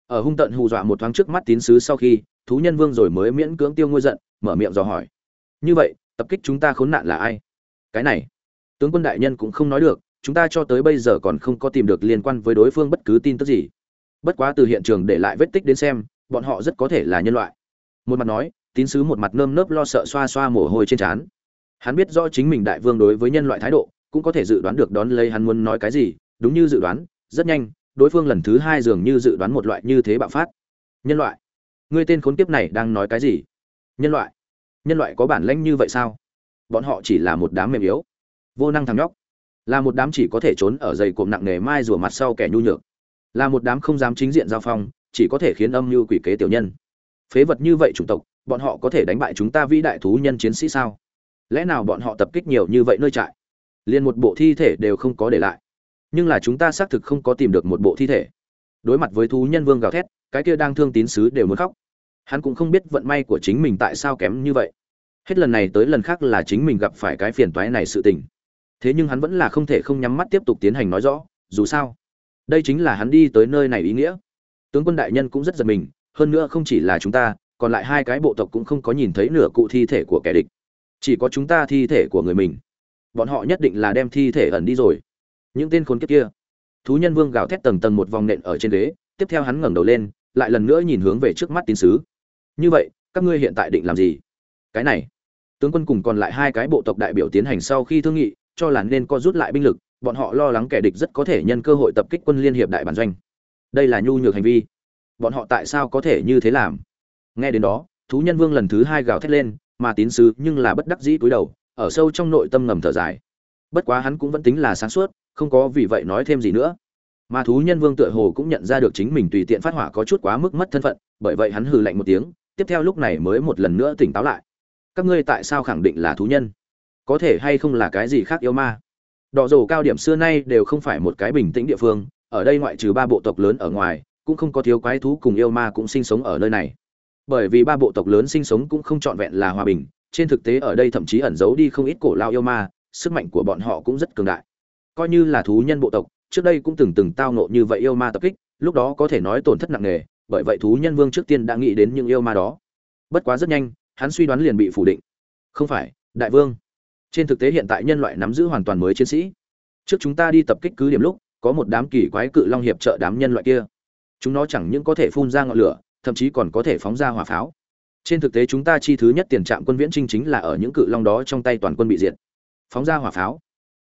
Ở hung tận hù dọa một thoáng trước mắt tín sứ sau khi, thú nhân vương rồi mới miễn cưỡng tiêu ngôi giận, mở miệng dò hỏi. Như vậy, tập kích chúng ta khốn nạn là ai? Cái này, tướng quân đại nhân cũng không nói được, chúng ta cho tới bây giờ còn không có tìm được liên quan với đối phương bất cứ tin tức gì. Bất quá từ hiện trường để lại vết tích đến xem, bọn họ rất có thể là nhân loại. Một mặt nói tín sứ một mặt nơm nớp lo sợ xoa xoa mồ hôi trên trán. Hắn biết rõ chính mình đại vương đối với nhân loại thái độ, cũng có thể dự đoán được đón lấy hắn muốn nói cái gì, đúng như dự đoán, rất nhanh, đối phương lần thứ hai dường như dự đoán một loại như thế bạo phát. Nhân loại, ngươi tên khốn kiếp này đang nói cái gì? Nhân loại nhân loại có bản lãnh như vậy sao? Bọn họ chỉ là một đám mềm yếu, vô năng thằng nhóc, là một đám chỉ có thể trốn ở dày cộm nặng nề mai rùa mặt sau kẻ nhu nhược, là một đám không dám chính diện giao phong, chỉ có thể khiến âm mưu quỷ kế tiểu nhân. Phế vật như vậy chủng tộc bọn họ có thể đánh bại chúng ta vĩ đại thú nhân chiến sĩ sao? Lẽ nào bọn họ tập kích nhiều như vậy nơi trại, liền một bộ thi thể đều không có để lại? Nhưng là chúng ta xác thực không có tìm được một bộ thi thể. Đối mặt với thú nhân vương gào thét, cái kia đang thương tín sứ đều muốn khóc. Hắn cũng không biết vận may của chính mình tại sao kém như vậy. Hết lần này tới lần khác là chính mình gặp phải cái phiền toái này sự tình. Thế nhưng hắn vẫn là không thể không nhắm mắt tiếp tục tiến hành nói rõ, dù sao, đây chính là hắn đi tới nơi này ý nghĩa. Tướng quân đại nhân cũng rất giật mình, hơn nữa không chỉ là chúng ta còn lại hai cái bộ tộc cũng không có nhìn thấy nửa cụ thi thể của kẻ địch. Chỉ có chúng ta thi thể của người mình. Bọn họ nhất định là đem thi thể ẩn đi rồi. Những tên khốn kiếp kia. Thú nhân vương gào thét tầng tầng một vòng nện ở trên ghế, tiếp theo hắn ngẩng đầu lên, lại lần nữa nhìn hướng về trước mắt tín sứ. Như vậy, các ngươi hiện tại định làm gì? Cái này. Tướng quân cùng còn lại hai cái bộ tộc đại biểu tiến hành sau khi thương nghị, cho là nên co rút lại binh lực, bọn họ lo lắng kẻ địch rất có thể nhân cơ hội tập kích quân liên hiệp đại bản doanh. Đây là nhu nhược hành vi. Bọn họ tại sao có thể như thế làm? Nghe đến đó, thú nhân vương lần thứ hai gào thét lên, mà tín sứ nhưng là bất đắc dĩ cúi đầu, ở sâu trong nội tâm ngầm thở dài. Bất quá hắn cũng vẫn tính là sáng suốt, không có vì vậy nói thêm gì nữa. Mà thú nhân vương tựa hồ cũng nhận ra được chính mình tùy tiện phát hỏa có chút quá mức mất thân phận, bởi vậy hắn hừ lạnh một tiếng, tiếp theo lúc này mới một lần nữa tỉnh táo lại. Các ngươi tại sao khẳng định là thú nhân? Có thể hay không là cái gì khác yêu ma? Đỏ rổ cao điểm xưa nay đều không phải một cái bình tĩnh địa phương, ở đây ngoại trừ ba bộ tộc lớn ở ngoài, cũng không có thiếu quái thú cùng yêu ma cũng sinh sống ở nơi này bởi vì ba bộ tộc lớn sinh sống cũng không trọn vẹn là hòa bình, trên thực tế ở đây thậm chí ẩn giấu đi không ít cổ lao yêu ma, sức mạnh của bọn họ cũng rất cường đại. Coi như là thú nhân bộ tộc, trước đây cũng từng từng tao nộ như vậy yêu ma tập kích, lúc đó có thể nói tổn thất nặng nề, bởi vậy thú nhân vương trước tiên đã nghĩ đến những yêu ma đó. Bất quá rất nhanh, hắn suy đoán liền bị phủ định. Không phải, đại vương. Trên thực tế hiện tại nhân loại nắm giữ hoàn toàn mới chiến sĩ. Trước chúng ta đi tập kích cứ điểm lúc, có một đám kỳ quái cự long hiệp trợ đám nhân loại kia. Chúng nó chẳng những có thể phun ra ngọn lửa thậm chí còn có thể phóng ra hỏa pháo. Trên thực tế chúng ta chi thứ nhất tiền trạm quân viễn trinh chính là ở những cự long đó trong tay toàn quân bị diệt. Phóng ra hỏa pháo.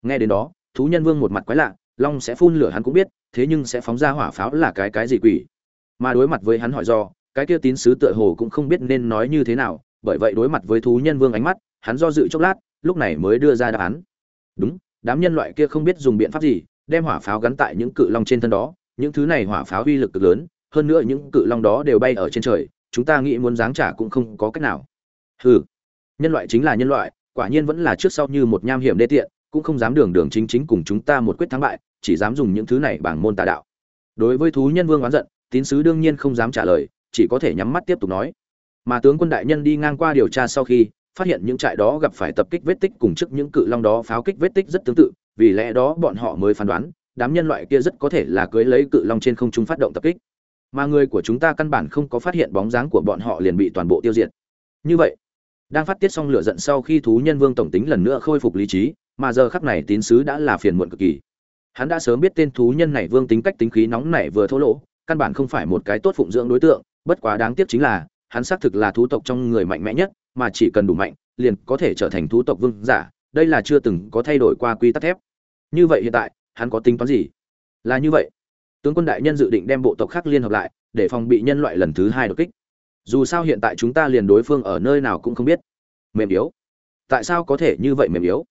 Nghe đến đó, thú nhân vương một mặt quái lạ, long sẽ phun lửa hắn cũng biết, thế nhưng sẽ phóng ra hỏa pháo là cái cái gì quỷ? Mà đối mặt với hắn hỏi do, cái kia tín sứ tựa hồ cũng không biết nên nói như thế nào, bởi vậy đối mặt với thú nhân vương ánh mắt, hắn do dự chốc lát, lúc này mới đưa ra đáp án. Đúng, đám nhân loại kia không biết dùng biện pháp gì, đem hỏa pháo gắn tại những cự long trên thân đó, những thứ này hỏa pháo uy lực cực lớn hơn nữa những cự long đó đều bay ở trên trời, chúng ta nghĩ muốn giáng trả cũng không có cách nào. Hừ, nhân loại chính là nhân loại, quả nhiên vẫn là trước sau như một nham hiểm đê tiện, cũng không dám đường đường chính chính cùng chúng ta một quyết thắng bại, chỉ dám dùng những thứ này bằng môn tà đạo. Đối với thú nhân vương oán giận, tín sứ đương nhiên không dám trả lời, chỉ có thể nhắm mắt tiếp tục nói. Mà tướng quân đại nhân đi ngang qua điều tra sau khi, phát hiện những trại đó gặp phải tập kích vết tích cùng trước những cự long đó pháo kích vết tích rất tương tự, vì lẽ đó bọn họ mới phán đoán, đám nhân loại kia rất có thể là cưới lấy cự long trên không trung phát động tập kích mà người của chúng ta căn bản không có phát hiện bóng dáng của bọn họ liền bị toàn bộ tiêu diệt. Như vậy, đang phát tiết xong lửa giận sau khi thú nhân vương tổng tính lần nữa khôi phục lý trí, mà giờ khắc này tín sứ đã là phiền muộn cực kỳ. Hắn đã sớm biết tên thú nhân này vương tính cách tính khí nóng nảy vừa thô lỗ, căn bản không phải một cái tốt phụng dưỡng đối tượng, bất quá đáng tiếc chính là, hắn xác thực là thú tộc trong người mạnh mẽ nhất, mà chỉ cần đủ mạnh, liền có thể trở thành thú tộc vương giả, đây là chưa từng có thay đổi qua quy tắc thép. Như vậy hiện tại, hắn có tính toán gì? Là như vậy tướng quân đại nhân dự định đem bộ tộc khác liên hợp lại, để phòng bị nhân loại lần thứ hai đột kích. Dù sao hiện tại chúng ta liền đối phương ở nơi nào cũng không biết. Mềm yếu. Tại sao có thể như vậy mềm yếu?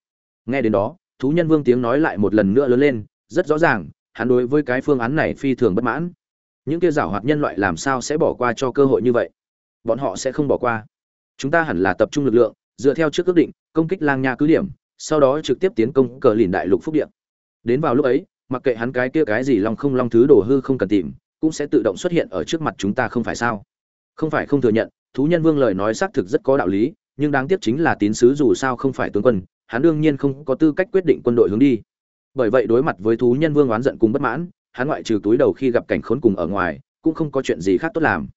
Nghe đến đó, thú nhân vương tiếng nói lại một lần nữa lớn lên, rất rõ ràng, hắn đối với cái phương án này phi thường bất mãn. Những kia giảo hoạt nhân loại làm sao sẽ bỏ qua cho cơ hội như vậy? Bọn họ sẽ không bỏ qua. Chúng ta hẳn là tập trung lực lượng, dựa theo trước ước định, công kích lang nha cứ điểm, sau đó trực tiếp tiến công cờ lìn đại lục phúc điện đến vào lúc ấy mặc kệ hắn cái kia cái gì long không long thứ đồ hư không cần tìm, cũng sẽ tự động xuất hiện ở trước mặt chúng ta không phải sao? Không phải không thừa nhận, thú nhân vương lời nói xác thực rất có đạo lý, nhưng đáng tiếc chính là tín sứ dù sao không phải tướng quân, hắn đương nhiên không có tư cách quyết định quân đội hướng đi. Bởi vậy đối mặt với thú nhân vương oán giận cùng bất mãn, hắn ngoại trừ túi đầu khi gặp cảnh khốn cùng ở ngoài, cũng không có chuyện gì khác tốt làm.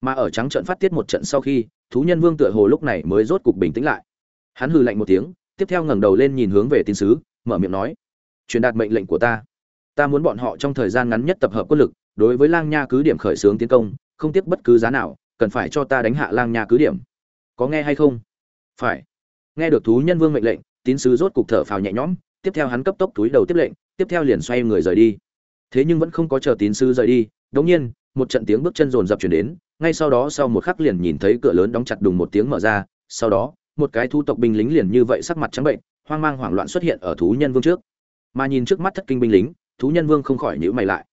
Mà ở trắng trận phát tiết một trận sau khi, thú nhân vương tựa hồ lúc này mới rốt cục bình tĩnh lại. Hắn hừ lạnh một tiếng, tiếp theo ngẩng đầu lên nhìn hướng về tín sứ, mở miệng nói, truyền đạt mệnh lệnh của ta ta muốn bọn họ trong thời gian ngắn nhất tập hợp quân lực, đối với lang nha cứ điểm khởi xướng tiến công, không tiếc bất cứ giá nào, cần phải cho ta đánh hạ lang nha cứ điểm. Có nghe hay không? Phải. Nghe được thú nhân vương mệnh lệnh, tín sứ rốt cục thở phào nhẹ nhõm, tiếp theo hắn cấp tốc túi đầu tiếp lệnh, tiếp theo liền xoay người rời đi. Thế nhưng vẫn không có chờ tín sứ rời đi đống nhiên, một trận tiếng bước chân rồn rập chuyển đến, ngay sau đó sau một khắc liền nhìn thấy cửa lớn đóng chặt đùng một tiếng mở ra, sau đó, một cái thu tộc binh lính liền như vậy sắc mặt trắng bệnh, hoang mang hoảng loạn xuất hiện ở thú nhân vương trước. Mà nhìn trước mắt thất kinh binh lính thú nhân vương không khỏi nhữ mày lại.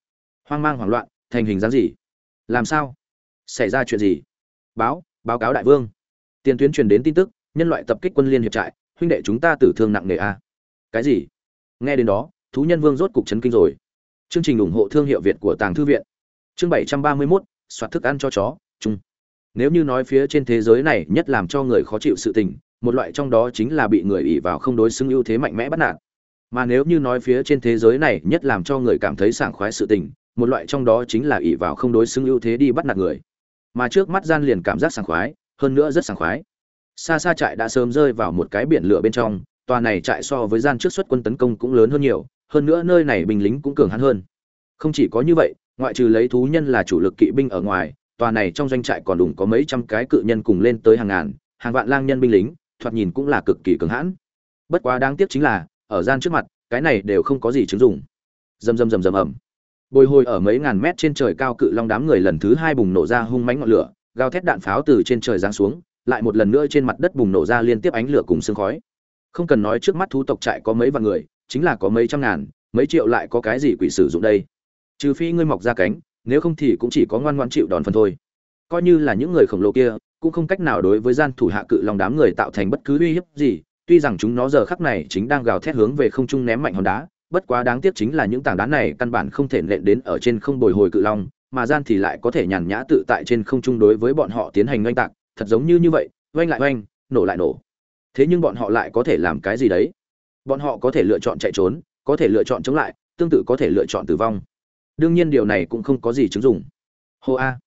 Hoang mang hoảng loạn thành hình dáng gì? Làm sao? Xảy ra chuyện gì? Báo báo cáo đại vương. Tiền tuyến truyền đến tin tức nhân loại tập kích quân liên hiệp trại huynh đệ chúng ta tử thương nặng nề a. Cái gì? Nghe đến đó thú nhân vương rốt cục chấn kinh rồi. Chương trình ủng hộ thương hiệu việt của tàng thư viện. Chương bảy trăm ba mươi 731, soạt thức ăn cho chó chung. Nếu như nói phía trên thế giới này nhất làm cho người khó chịu sự tình một loại trong đó chính là bị người ỉ vào không đối xứng ưu thế mạnh mẽ bắt nạt mà nếu như nói phía trên thế giới này nhất làm cho người cảm thấy sảng khoái sự tình, một loại trong đó chính là ỷ vào không đối xứng ưu thế đi bắt nạt người. Mà trước mắt gian liền cảm giác sảng khoái, hơn nữa rất sảng khoái. Xa xa trại đã sớm rơi vào một cái biển lửa bên trong, tòa này trại so với gian trước xuất quân tấn công cũng lớn hơn nhiều, hơn nữa nơi này binh lính cũng cường hắn hơn. Không chỉ có như vậy, ngoại trừ lấy thú nhân là chủ lực kỵ binh ở ngoài, tòa này trong doanh trại còn đủ có mấy trăm cái cự nhân cùng lên tới hàng ngàn, hàng vạn lang nhân binh lính, thoạt nhìn cũng là cực kỳ cường hãn. Bất quá đáng tiếc chính là ở gian trước mặt, cái này đều không có gì chứng dụng. Rầm rầm rầm rầm ầm. Bồi hồi ở mấy ngàn mét trên trời cao cự long đám người lần thứ hai bùng nổ ra hung mãnh ngọn lửa, gào thét đạn pháo từ trên trời giáng xuống, lại một lần nữa trên mặt đất bùng nổ ra liên tiếp ánh lửa cùng sương khói. Không cần nói trước mắt thú tộc trại có mấy vạn người, chính là có mấy trăm ngàn, mấy triệu lại có cái gì quỷ sử dụng đây? Trừ phi ngươi mọc ra cánh, nếu không thì cũng chỉ có ngoan ngoan chịu đòn phần thôi. Coi như là những người khổng lồ kia, cũng không cách nào đối với gian thủ hạ cự long đám người tạo thành bất cứ uy hiếp gì tuy rằng chúng nó giờ khắc này chính đang gào thét hướng về không trung ném mạnh hòn đá, bất quá đáng tiếc chính là những tảng đá này căn bản không thể nện đến ở trên không bồi hồi cự long, mà gian thì lại có thể nhàn nhã tự tại trên không trung đối với bọn họ tiến hành oanh tạc, thật giống như như vậy, oanh lại oanh, nổ lại nổ. Thế nhưng bọn họ lại có thể làm cái gì đấy? Bọn họ có thể lựa chọn chạy trốn, có thể lựa chọn chống lại, tương tự có thể lựa chọn tử vong. Đương nhiên điều này cũng không có gì chứng dụng. Hô a.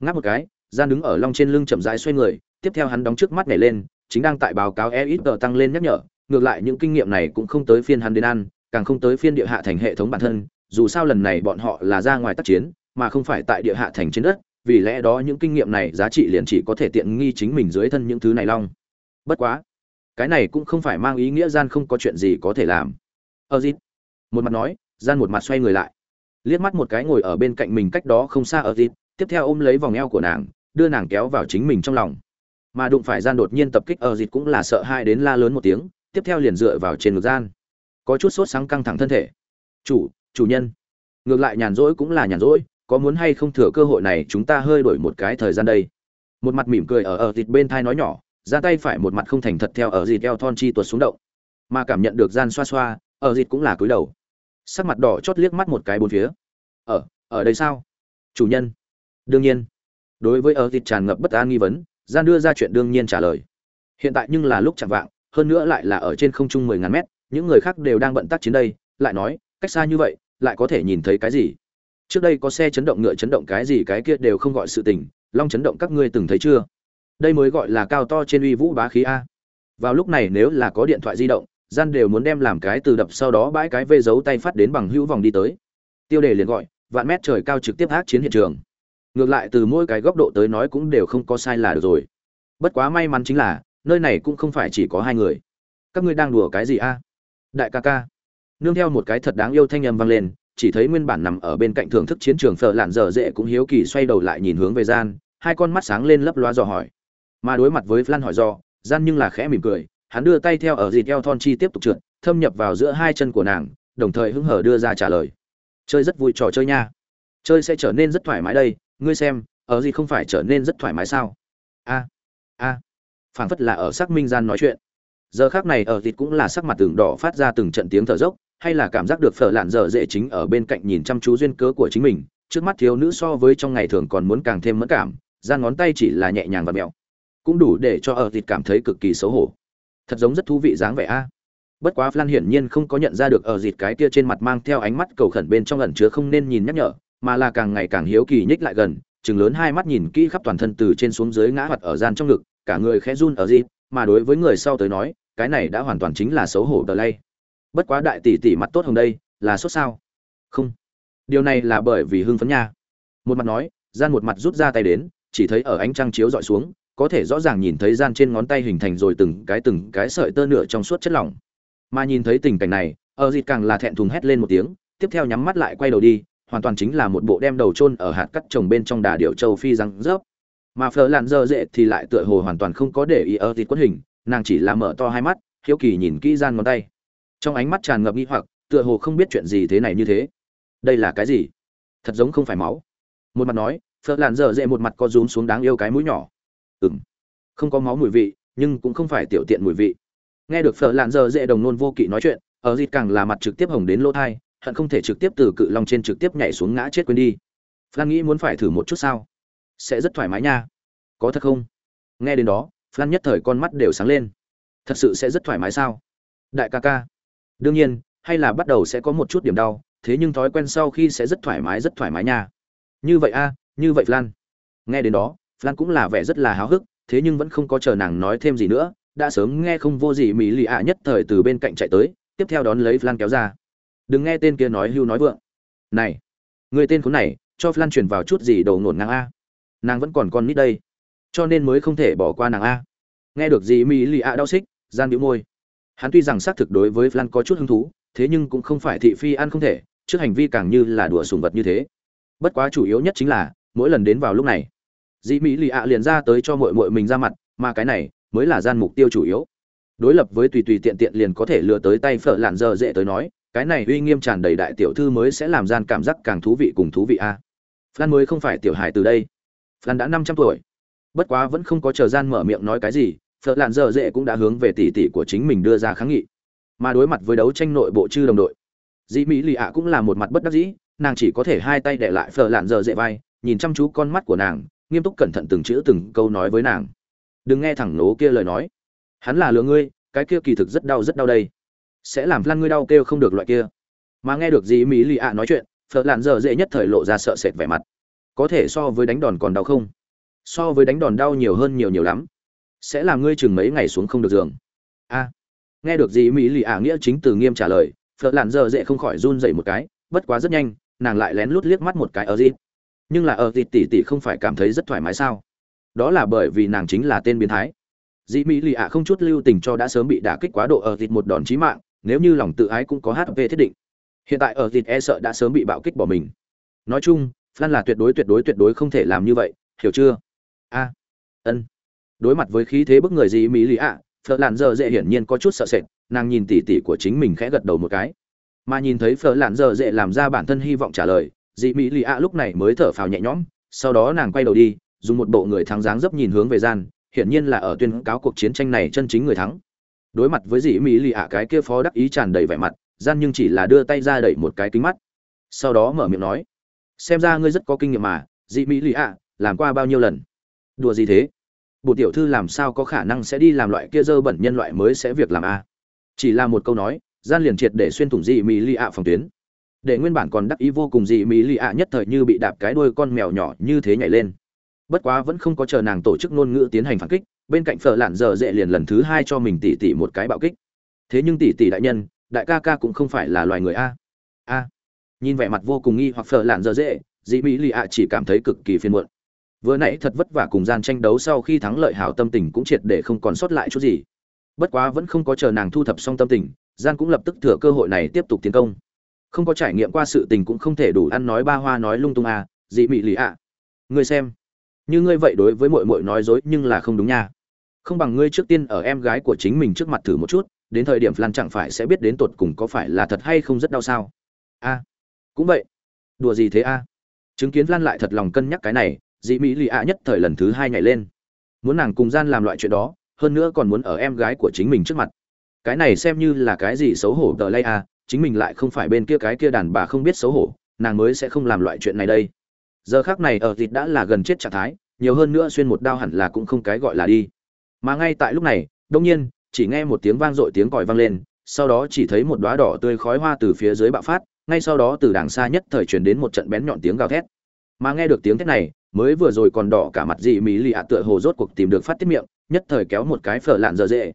Ngáp một cái, gian đứng ở long trên lưng chậm rãi xoay người, tiếp theo hắn đóng trước mắt nhảy lên chính đang tại báo cáo EXP tăng lên nhắc nhở ngược lại những kinh nghiệm này cũng không tới phiên hắn đến ăn càng không tới phiên địa hạ thành hệ thống bản thân dù sao lần này bọn họ là ra ngoài tác chiến mà không phải tại địa hạ thành trên đất vì lẽ đó những kinh nghiệm này giá trị liền chỉ có thể tiện nghi chính mình dưới thân những thứ này long. Bất quá cái này cũng không phải mang ý nghĩa gian không có chuyện gì có thể làm. Ở gì? một mặt nói gian một mặt xoay người lại. Liếc mắt một cái ngồi ở bên cạnh mình cách đó không xa ở gì, tiếp theo ôm lấy vòng eo của nàng đưa nàng kéo vào chính mình trong lòng mà đụng phải gian đột nhiên tập kích ờ, ở dịt cũng là sợ hai đến la lớn một tiếng, tiếp theo liền dựa vào trên ngực gian. Có chút sốt sáng căng thẳng thân thể. Chủ chủ nhân. Ngược lại nhàn rỗi cũng là nhàn rỗi, có muốn hay không thừa cơ hội này chúng ta hơi đổi một cái thời gian đây. Một mặt mỉm cười ở ờ, ở dịt bên thai nói nhỏ, ra tay phải một mặt không thành thật theo ờ, ở dịt eo thon chi tuột xuống động. Mà cảm nhận được gian xoa xoa ở dịt cũng là cúi đầu. Sắc mặt đỏ chót liếc mắt một cái bốn phía. Ở ở đây sao? Chủ nhân. Đương nhiên. Đối với ở dịt tràn ngập bất an nghi vấn gian đưa ra chuyện đương nhiên trả lời. Hiện tại nhưng là lúc chẳng vạng, hơn nữa lại là ở trên không trung mười ngàn mét, những người khác đều đang bận tác chiến đây, lại nói, cách xa như vậy, lại có thể nhìn thấy cái gì? Trước đây có xe chấn động, ngựa chấn động, cái gì cái kia đều không gọi sự tình, long chấn động các ngươi từng thấy chưa? Đây mới gọi là cao to trên uy vũ bá khí a. Vào lúc này nếu là có điện thoại di động, gian đều muốn đem làm cái từ đập sau đó bãi cái vê giấu tay phát đến bằng hữu vòng đi tới. Tiêu đề liền gọi, vạn mét trời cao trực tiếp hát chiến hiện trường ngược lại từ mỗi cái góc độ tới nói cũng đều không có sai là được rồi. Bất quá may mắn chính là nơi này cũng không phải chỉ có hai người. Các ngươi đang đùa cái gì a? Đại ca ca. Nương theo một cái thật đáng yêu thanh âm vang lên chỉ thấy nguyên bản nằm ở bên cạnh thưởng thức chiến trường phở lạn dở dễ cũng hiếu kỳ xoay đầu lại nhìn hướng về gian hai con mắt sáng lên lấp loa dò hỏi. Mà đối mặt với flan hỏi dò, gian nhưng là khẽ mỉm cười hắn đưa tay theo ở dịt eo thon chi tiếp tục trượt thâm nhập vào giữa hai chân của nàng đồng thời hứng hở đưa ra trả lời. Chơi rất vui trò chơi nha. Chơi sẽ trở nên rất thoải mái đây ngươi xem, ở gì không phải trở nên rất thoải mái sao? A a, phảng phất là ở xác minh gian nói chuyện. Giờ khác này ở thịt cũng là sắc mặt tường đỏ phát ra từng trận tiếng thở dốc, hay là cảm giác được phở lạn dở dễ chính ở bên cạnh nhìn chăm chú duyên cớ của chính mình, trước mắt thiếu nữ so với trong ngày thường còn muốn càng thêm mẫn cảm gian ngón tay chỉ là nhẹ nhàng và mèo cũng đủ để cho ở thịt cảm thấy cực kỳ xấu hổ. Thật giống rất thú vị dáng vẻ a. Bất quá flan hiển nhiên không có nhận ra được ở dịt cái kia trên mặt mang theo ánh mắt cầu khẩn bên trong ẩn chứa không nên nhìn nhắc nhở mà là càng ngày càng hiếu kỳ nhích lại gần, chừng lớn hai mắt nhìn kỹ khắp toàn thân từ trên xuống dưới ngã hoặc ở gian trong ngực, cả người khẽ run ở gì. mà đối với người sau tới nói, cái này đã hoàn toàn chính là xấu hổ tờ lay. Bất quá đại tỷ tỷ mặt tốt hồng đây, là sốt sao? Không. Điều này là bởi vì hưng phấn nha. Một mặt nói, gian một mặt rút ra tay đến, chỉ thấy ở ánh trăng chiếu dọi xuống, có thể rõ ràng nhìn thấy gian trên ngón tay hình thành rồi từng cái từng cái sợi tơ nửa trong suốt chất lỏng. Mà nhìn thấy tình cảnh này, ở dịt càng là thẹn thùng hét lên một tiếng, tiếp theo nhắm mắt lại quay đầu đi hoàn toàn chính là một bộ đem đầu chôn ở hạt cắt trồng bên trong đà điểu châu phi răng rớp. Mà phở làn dơ dệ thì lại tựa hồ hoàn toàn không có để ý ở thịt quất hình nàng chỉ là mở to hai mắt hiếu kỳ nhìn kỹ gian ngón tay. Trong ánh mắt tràn ngập nghi hoặc tựa hồ không biết chuyện gì thế này như thế. Đây là cái gì? Thật giống không phải máu. Một mặt nói phở làn dơ dệ một mặt có rúm xuống đáng yêu cái mũi nhỏ. Ừm, không có máu mùi vị nhưng cũng không phải tiểu tiện mùi vị. Nghe được phở lạn dơ dệ đồng nôn vô kỵ nói chuyện ở dịt càng là mặt trực tiếp hồng đến lỗ thai hận không thể trực tiếp từ cự long trên trực tiếp nhảy xuống ngã chết quên đi Flan nghĩ muốn phải thử một chút sao? Sẽ rất thoải mái nha. Có thật không? Nghe đến đó, Flan nhất thời con mắt đều sáng lên. Thật sự sẽ rất thoải mái sao? Đại ca ca. Đương nhiên, hay là bắt đầu sẽ có một chút điểm đau, thế nhưng thói quen sau khi sẽ rất thoải mái rất thoải mái nha. Như vậy a, như vậy Flan. Nghe đến đó, Flan cũng là vẻ rất là háo hức, thế nhưng vẫn không có chờ nàng nói thêm gì nữa, đã sớm nghe không vô gì mỹ lì ạ nhất thời từ bên cạnh chạy tới, tiếp theo đón lấy Flan kéo ra. Đừng nghe tên kia nói hưu nói vượng. Này, người tên khốn này, cho Flan truyền vào chút gì đầu nổn ngang a. Nàng vẫn còn con nít đây, cho nên mới không thể bỏ qua nàng a. Nghe được gì mỹ lì ạ đau xích, gian bĩu môi. Hắn tuy rằng xác thực đối với Flan có chút hứng thú, thế nhưng cũng không phải thị phi ăn không thể, trước hành vi càng như là đùa sùng vật như thế. Bất quá chủ yếu nhất chính là, mỗi lần đến vào lúc này, dĩ mỹ lì ạ liền ra tới cho mội mội mình ra mặt mà cái này mới là gian mục tiêu chủ yếu đối lập với tùy tùy tiện tiện liền có thể lừa tới tay phở lạn dơ dễ tới nói cái này uy nghiêm tràn đầy đại tiểu thư mới sẽ làm gian cảm giác càng thú vị cùng thú vị a. Flan mới không phải tiểu hài từ đây. Flan đã năm trăm tuổi. Bất quá vẫn không có chờ gian mở miệng nói cái gì phở lạn dở dễ cũng đã hướng về tỷ tỷ của chính mình đưa ra kháng nghị. Mà đối mặt với đấu tranh nội bộ chư đồng đội, dĩ mỹ lì ạ cũng là một mặt bất đắc dĩ, nàng chỉ có thể hai tay để lại phở lạn dở dễ vai, nhìn chăm chú con mắt của nàng, nghiêm túc cẩn thận từng chữ từng câu nói với nàng. Đừng nghe thẳng nố kia lời nói. Hắn là lừa ngươi, cái kia kỳ thực rất đau rất đau đây sẽ làm lan ngươi đau kêu không được loại kia. Mà nghe được dì mỹ lì ạ nói chuyện phở lạn dở dễ nhất thời lộ ra sợ sệt vẻ mặt. Có thể so với đánh đòn còn đau không? So với đánh đòn đau nhiều hơn nhiều nhiều lắm. Sẽ làm ngươi chừng mấy ngày xuống không được giường? A. Nghe được dì mỹ lì ạ nghĩa chính từ nghiêm trả lời phở lạn dở dễ không khỏi run dậy một cái, bất quá rất nhanh, nàng lại lén lút liếc mắt một cái ở dịp nhưng là ở thịt tỷ tỷ không phải cảm thấy rất thoải mái sao? Đó là bởi vì nàng chính là tên biến thái. Dĩ mỹ lì ạ không chút lưu tình cho đã sớm bị đả kích quá độ ở thịt một đòn chí mạng nếu như lòng tự ái cũng có hp thiết định. Hiện tại ở thịt e sợ đã sớm bị bạo kích bỏ mình. Nói chung flan là tuyệt đối tuyệt đối tuyệt đối không thể làm như vậy, hiểu chưa? A, ân. Đối mặt với khí thế bức người dĩ mỹ lì ạ, Phở làn giờ dễ hiển nhiên có chút sợ sệt, nàng nhìn tỉ tỉ của chính mình khẽ gật đầu một cái. Mà nhìn thấy phở lạn dở dễ làm ra bản thân hy vọng trả lời dị mỹ lì ạ lúc này mới thở phào nhẹ nhõm, sau đó nàng quay đầu đi, dùng một bộ người thắng dáng dấp nhìn hướng về gian, hiển nhiên là ở tuyên cáo cuộc chiến tranh này chân chính người thắng đối mặt với dị mỹ lì ạ, cái kia phó đắc ý tràn đầy vẻ mặt, gian nhưng chỉ là đưa tay ra đẩy một cái kính mắt. Sau đó mở miệng nói, xem ra ngươi rất có kinh nghiệm mà dị mỹ lì ạ, làm qua bao nhiêu lần? Đùa gì thế? Bộ tiểu thư làm sao có khả năng sẽ đi làm loại kia dơ bẩn nhân loại mới sẽ việc làm a chỉ là một câu nói, gian liền triệt để xuyên thủng dị mỹ lì ạ phòng tuyến. Để nguyên bản còn đắc ý vô cùng dị mỹ lì ạ nhất thời như bị đạp cái đuôi con mèo nhỏ như thế nhảy lên. Bất quá vẫn không có chờ nàng tổ chức ngôn ngữ tiến hành phản kích bên cạnh phở lạn dở dễ liền lần thứ hai cho mình tỉ tỉ một cái bạo kích. Thế nhưng tỉ tỉ đại nhân, đại ca ca cũng không phải là loài người a. A. Nhìn vẻ mặt vô cùng nghi hoặc phở lạn dở dễ dị mỹ lì ạ chỉ cảm thấy cực kỳ phiền muộn. Vừa nãy thật vất vả cùng gian tranh đấu sau khi thắng lợi hảo tâm tình cũng triệt để không còn sót lại chút gì. Bất quá vẫn không có chờ nàng thu thập xong tâm tình gian cũng lập tức thừa cơ hội này tiếp tục tiến công. Không có trải nghiệm qua sự tình cũng không thể đủ ăn nói ba hoa nói lung tung à dị mị lì ạ. Ngươi xem. Như ngươi vậy đối với mội mội nói dối nhưng là không đúng nha không bằng ngươi trước tiên ở em gái của chính mình trước mặt thử một chút, đến thời điểm flan chẳng phải sẽ biết đến tột cùng có phải là thật hay không rất đau sao? A, cũng vậy. Đùa gì thế a? Chứng kiến flan lại thật lòng cân nhắc cái này dị mỹ lì ạ nhất thời lần thứ hai nhảy lên. Muốn nàng cùng gian làm loại chuyện đó, hơn nữa còn muốn ở em gái của chính mình trước mặt. Cái này xem như là cái gì xấu hổ tờ lay a, chính mình lại không phải bên kia cái kia đàn bà không biết xấu hổ, nàng mới sẽ không làm loại chuyện này đây. Giờ khác này ở thịt đã là gần chết trạng thái, nhiều hơn nữa xuyên một đao hẳn là cũng không cái gọi là đi mà ngay tại lúc này đông nhiên chỉ nghe một tiếng vang dội tiếng còi vang lên sau đó chỉ thấy một đóa đỏ tươi khói hoa từ phía dưới bạo phát ngay sau đó từ đàng xa nhất thời truyền đến một trận bén nhọn tiếng gào thét. Mà nghe được tiếng thét này mới vừa rồi còn đỏ cả mặt dị mỹ lì ạ tựa hồ rốt cuộc tìm được phát tiết miệng nhất thời kéo một cái phở lạn dở dễ.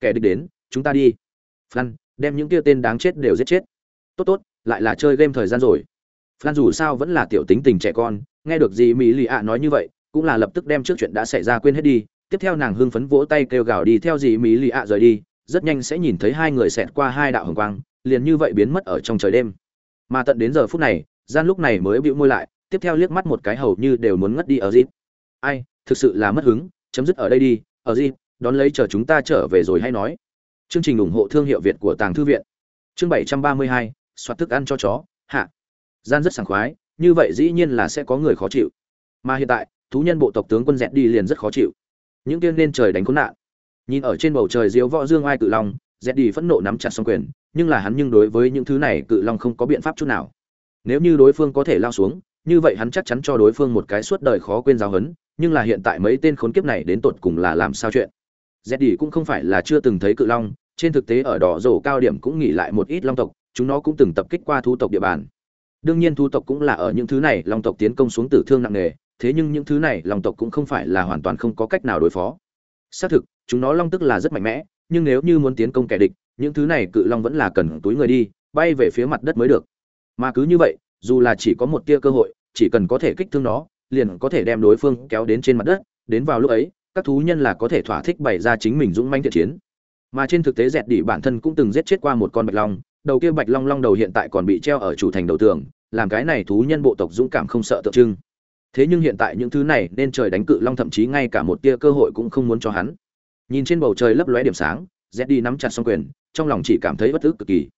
Kẻ địch đến chúng ta đi. Phan, đem những kia tên đáng chết đều giết chết. Tốt tốt lại là chơi game thời gian rồi. Phan dù sao vẫn là tiểu tính tình trẻ con nghe được dị mỹ lì ạ nói như vậy cũng là lập tức đem trước chuyện đã xảy ra quên hết đi tiếp theo nàng hưng phấn vỗ tay kêu gào đi theo gì mỹ lì ạ rời đi, rất nhanh sẽ nhìn thấy hai người xẹt qua hai đạo hồng quang, liền như vậy biến mất ở trong trời đêm. Mà tận đến giờ phút này, gian lúc này mới bĩu môi lại, tiếp theo liếc mắt một cái hầu như đều muốn ngất đi ở dịp ai, thực sự là mất hứng, chấm dứt ở đây đi, ở dịp đón lấy chờ chúng ta trở về rồi hay nói. Chương trình ủng hộ thương hiệu việt của tàng thư viện. Chương bảy trăm ba mươi hai, soạt thức ăn cho chó, hạ. Gian rất sảng khoái, như vậy dĩ nhiên là sẽ có người khó chịu. Mà hiện tại, thú nhân bộ tộc tướng quân dẹt đi liền rất khó chịu những tiên nên trời đánh khốn nạn. Nhìn ở trên bầu trời diếu võ dương ai cự long dẹt đi phẫn nộ nắm chặt xong quyền, nhưng là hắn nhưng đối với những thứ này cự long không có biện pháp chút nào. Nếu như đối phương có thể lao xuống, như vậy hắn chắc chắn cho đối phương một cái suốt đời khó quên giáo hấn nhưng là hiện tại mấy tên khốn kiếp này đến tột cùng là làm sao chuyện? Dẹt đi cũng không phải là chưa từng thấy cự long, trên thực tế ở đỏ rổ cao điểm cũng nghỉ lại một ít long tộc, chúng nó cũng từng tập kích qua thu tộc địa bàn. Đương nhiên thu tộc cũng là ở những thứ này, long tộc tiến công xuống tử thương nặng nề thế nhưng những thứ này long tộc cũng không phải là hoàn toàn không có cách nào đối phó. Xác thực, chúng nó long tức là rất mạnh mẽ, nhưng nếu như muốn tiến công kẻ địch, những thứ này cự long vẫn là cần túi người đi, bay về phía mặt đất mới được. Mà cứ như vậy, dù là chỉ có một tia cơ hội, chỉ cần có thể kích thương nó, liền có thể đem đối phương kéo đến trên mặt đất, đến vào lúc ấy, các thú nhân là có thể thỏa thích bày ra chính mình dũng manh thiện chiến. Mà trên thực tế dẹt đỉ bản thân cũng từng giết chết qua một con bạch long, đầu kia bạch long long đầu hiện tại còn bị treo ở chủ thành đầu tường, làm cái này thú nhân bộ tộc dũng cảm không sợ tượng trưng thế nhưng hiện tại những thứ này nên trời đánh cự long thậm chí ngay cả một tia cơ hội cũng không muốn cho hắn. Nhìn trên bầu trời lấp lóe điểm sáng z đi nắm chặt xong quyền, trong lòng chỉ cảm thấy bất ức cực kỳ.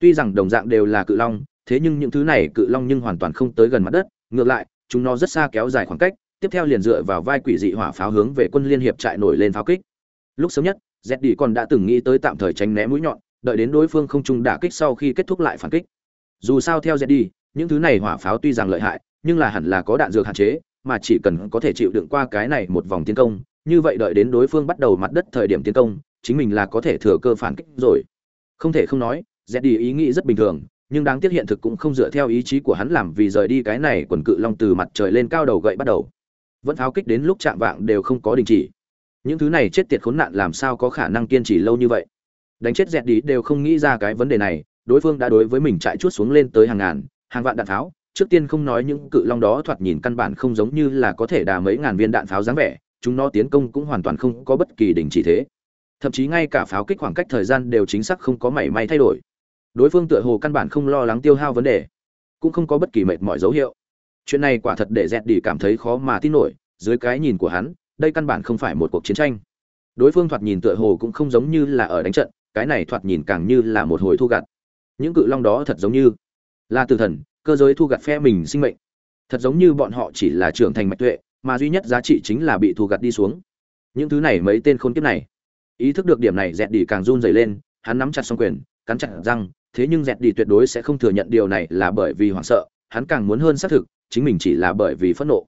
Tuy rằng đồng dạng đều là cự long, thế nhưng những thứ này cự long nhưng hoàn toàn không tới gần mặt đất, ngược lại, chúng nó rất xa kéo dài khoảng cách, tiếp theo liền dựa vào vai quỷ dị hỏa pháo hướng về quân liên hiệp trại nổi lên pháo kích. Lúc sớm nhất z đi còn đã từng nghĩ tới tạm thời tránh né mũi nhọn, đợi đến đối phương không trung đả kích sau khi kết thúc lại phản kích. Dù sao theo z đi, những thứ này hỏa pháo tuy rằng lợi hại nhưng là hẳn là có đạn dược hạn chế, mà chỉ cần có thể chịu đựng qua cái này một vòng tiến công, như vậy đợi đến đối phương bắt đầu mặt đất thời điểm tiến công, chính mình là có thể thừa cơ phản kích rồi. Không thể không nói z đi ý nghĩ rất bình thường, nhưng đáng tiếc hiện thực cũng không dựa theo ý chí của hắn làm vì rời đi cái này quần cự long từ mặt trời lên cao đầu gậy bắt đầu. Vẫn pháo kích đến lúc chạm vạng đều không có đình chỉ. Những thứ này chết tiệt khốn nạn làm sao có khả năng kiên trì lâu như vậy? Đánh chết dẹt đi đều không nghĩ ra cái vấn đề này, đối phương đã đối với mình chạy chuốt xuống lên tới hàng ngàn, hàng vạn đạn pháo trước tiên không nói những cự long đó thoạt nhìn căn bản không giống như là có thể đà mấy ngàn viên đạn pháo dáng vẻ, chúng nó tiến công cũng hoàn toàn không có bất kỳ đình chỉ thế. Thậm chí ngay cả pháo kích khoảng cách thời gian đều chính xác không có mảy may thay đổi. Đối phương tựa hồ căn bản không lo lắng tiêu hao vấn đề, cũng không có bất kỳ mệt mỏi dấu hiệu. Chuyện này quả thật để dẹt đi cảm thấy khó mà tin nổi, dưới cái nhìn của hắn, đây căn bản không phải một cuộc chiến tranh. Đối phương thoạt nhìn tựa hồ cũng không giống như là ở đánh trận, cái này thoạt nhìn càng như là một hồi thu gặt. Những cự long đó thật giống như là tử thần cơ giới thu gặt phe mình sinh mệnh. Thật giống như bọn họ chỉ là trưởng thành mạch tuệ, mà duy nhất giá trị chính là bị thu gặt đi xuống. Những thứ này mấy tên khốn kiếp này. Ý thức được điểm này, dẹt đi càng run dày lên, hắn nắm chặt xong quyền, cắn chặt răng, thế nhưng dẹt đi tuyệt đối sẽ không thừa nhận điều này là bởi vì hoảng sợ, hắn càng muốn hơn xác thực, chính mình chỉ là bởi vì phẫn nộ.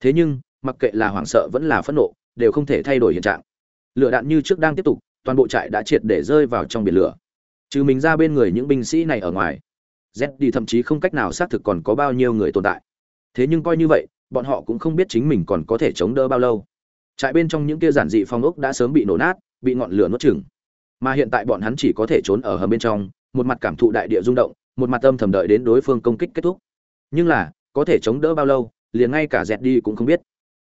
Thế nhưng, mặc kệ là hoảng sợ vẫn là phẫn nộ, đều không thể thay đổi hiện trạng. Lửa đạn như trước đang tiếp tục, toàn bộ trại đã triệt để rơi vào trong biển lửa. Trừ mình ra bên người những binh sĩ này ở ngoài z đi thậm chí không cách nào xác thực còn có bao nhiêu người tồn tại. Thế nhưng coi như vậy, bọn họ cũng không biết chính mình còn có thể chống đỡ bao lâu. Trại bên trong những kia giản dị phong ốc đã sớm bị nổ nát, bị ngọn lửa nuốt chửng. Mà hiện tại bọn hắn chỉ có thể trốn ở hầm bên trong, một mặt cảm thụ đại địa rung động, một mặt âm thầm đợi đến đối phương công kích kết thúc. Nhưng là, có thể chống đỡ bao lâu, liền ngay cả dẹt đi cũng không biết.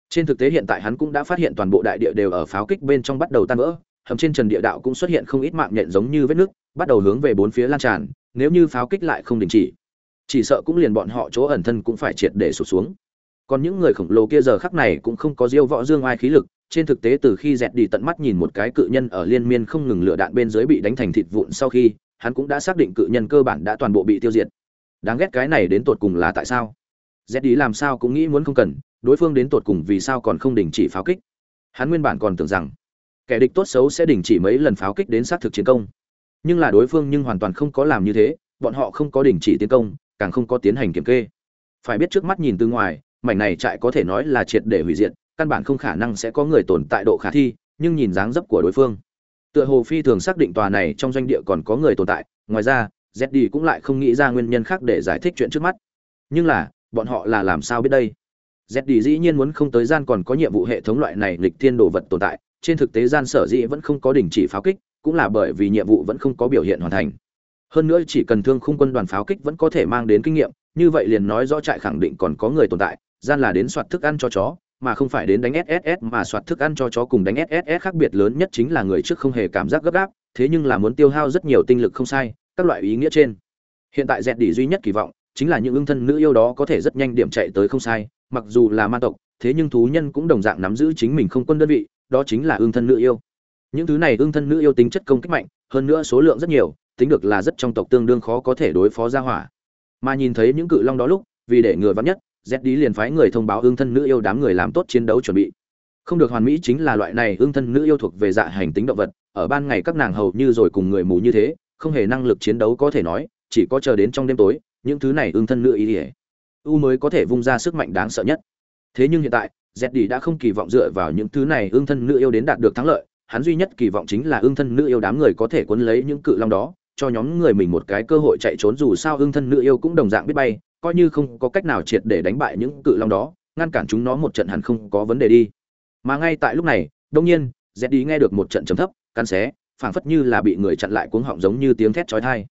Trên thực tế hiện tại hắn cũng đã phát hiện toàn bộ đại địa đều ở pháo kích bên trong bắt đầu tan vỡ, hầm trên trần địa đạo cũng xuất hiện không ít mạng nhện giống như vết nước bắt đầu hướng về bốn phía lan tràn nếu như pháo kích lại không đình chỉ chỉ sợ cũng liền bọn họ chỗ ẩn thân cũng phải triệt để sụt xuống. Còn những người khổng lồ kia giờ khắc này cũng không có diêu võ dương ai khí lực, trên thực tế từ khi dẹt đi tận mắt nhìn một cái cự nhân ở liên miên không ngừng lửa đạn bên dưới bị đánh thành thịt vụn sau khi, hắn cũng đã xác định cự nhân cơ bản đã toàn bộ bị tiêu diệt. Đáng ghét cái này đến tột cùng là tại sao? Dẹt đi làm sao cũng nghĩ muốn không cần, đối phương đến tột cùng vì sao còn không đình chỉ pháo kích? Hắn nguyên bản còn tưởng rằng, kẻ địch tốt xấu sẽ đình chỉ mấy lần pháo kích đến xác thực chiến công nhưng là đối phương nhưng hoàn toàn không có làm như thế, bọn họ không có đình chỉ tiến công, càng không có tiến hành kiểm kê. Phải biết trước mắt nhìn từ ngoài, mảnh này trại có thể nói là triệt để hủy diệt, căn bản không khả năng sẽ có người tồn tại độ khả thi, nhưng nhìn dáng dấp của đối phương. Tựa hồ phi thường xác định tòa này trong doanh địa còn có người tồn tại, ngoài ra zd cũng lại không nghĩ ra nguyên nhân khác để giải thích chuyện trước mắt. Nhưng là, bọn họ là làm sao biết đây? Zd dĩ nhiên muốn không tới gian còn có nhiệm vụ hệ thống loại này lịch thiên đồ vật tồn tại, trên thực tế gian sở dĩ vẫn không có đình chỉ pháo kích cũng là bởi vì nhiệm vụ vẫn không có biểu hiện hoàn thành hơn nữa chỉ cần thương khung quân đoàn pháo kích vẫn có thể mang đến kinh nghiệm như vậy liền nói rõ trại khẳng định còn có người tồn tại gian là đến soạt thức ăn cho chó mà không phải đến đánh SSS mà soạt thức ăn cho chó cùng đánh SSS khác biệt lớn nhất chính là người trước không hề cảm giác gấp gáp, thế nhưng là muốn tiêu hao rất nhiều tinh lực không sai, các loại ý nghĩa trên. Hiện tại Dẹt Đỉ duy nhất kỳ vọng chính là những ương thân nữ yêu đó có thể rất nhanh điểm chạy tới không sai, mặc dù là ma tộc, thế nhưng thú nhân cũng đồng dạng nắm giữ chính mình không quân đơn vị, đó chính là ương thân nữ yêu. Những thứ này ương thân nữ yêu tính chất công kích mạnh, hơn nữa số lượng rất nhiều, tính được là rất trong tộc tương đương khó có thể đối phó ra hỏa. Mà nhìn thấy những cự long đó lúc, vì để ngừa vắng nhất, z đi liền phái người thông báo ương thân nữ yêu đám người làm tốt chiến đấu chuẩn bị. Không được hoàn mỹ chính là loại này ương thân nữ yêu thuộc về dạ hành tính động vật ở ban ngày các nàng hầu như rồi cùng người mù như thế không hề năng lực chiến đấu có thể nói chỉ có chờ đến trong đêm tối những thứ này ương thân nữ ý ỉa u mới có thể vung ra sức mạnh đáng sợ nhất. Thế nhưng hiện tại z đi đã không kỳ vọng dựa vào những thứ này ương thân nữ yêu đến đạt được thắng lợi hắn duy nhất kỳ vọng chính là ương thân nữ yêu đám người có thể cuốn lấy những cự long đó, cho nhóm người mình một cái cơ hội chạy trốn dù sao ương thân nữ yêu cũng đồng dạng biết bay, coi như không có cách nào triệt để đánh bại những cự long đó, ngăn cản chúng nó một trận hẳn không có vấn đề đi. Mà ngay tại lúc này đông nhiên z đi nghe được một trận trầm thấp căn xé, phảng phất như là bị người chặn lại cuống họng giống như tiếng thét chói tai.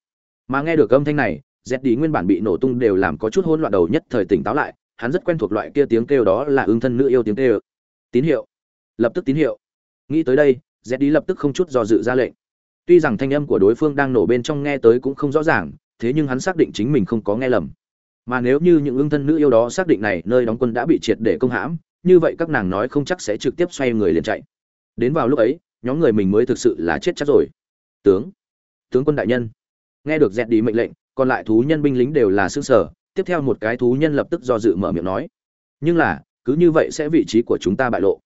Mà nghe được âm thanh này z đi nguyên bản bị nổ tung đều làm có chút hỗn loạn đầu nhất thời tỉnh táo lại, hắn rất quen thuộc loại kia tiếng kêu đó là ương thân nữ yêu tiếng kêu. Tín hiệu. Lập tức tín hiệu. Nghĩ tới đây z đi lập tức không chút do dự ra lệnh. Tuy rằng thanh âm của đối phương đang nổ bên trong nghe tới cũng không rõ ràng, thế nhưng hắn xác định chính mình không có nghe lầm. Mà nếu như những ương thân nữ yêu đó xác định này, nơi đóng quân đã bị triệt để công hãm, như vậy các nàng nói không chắc sẽ trực tiếp xoay người liền chạy. Đến vào lúc ấy, nhóm người mình mới thực sự là chết chắc rồi. Tướng tướng quân đại nhân. Nghe được dẹt đi mệnh lệnh, còn lại thú nhân binh lính đều là xương sở tiếp theo một cái thú nhân lập tức do dự mở miệng nói. Nhưng là, cứ như vậy sẽ vị trí của chúng ta bại lộ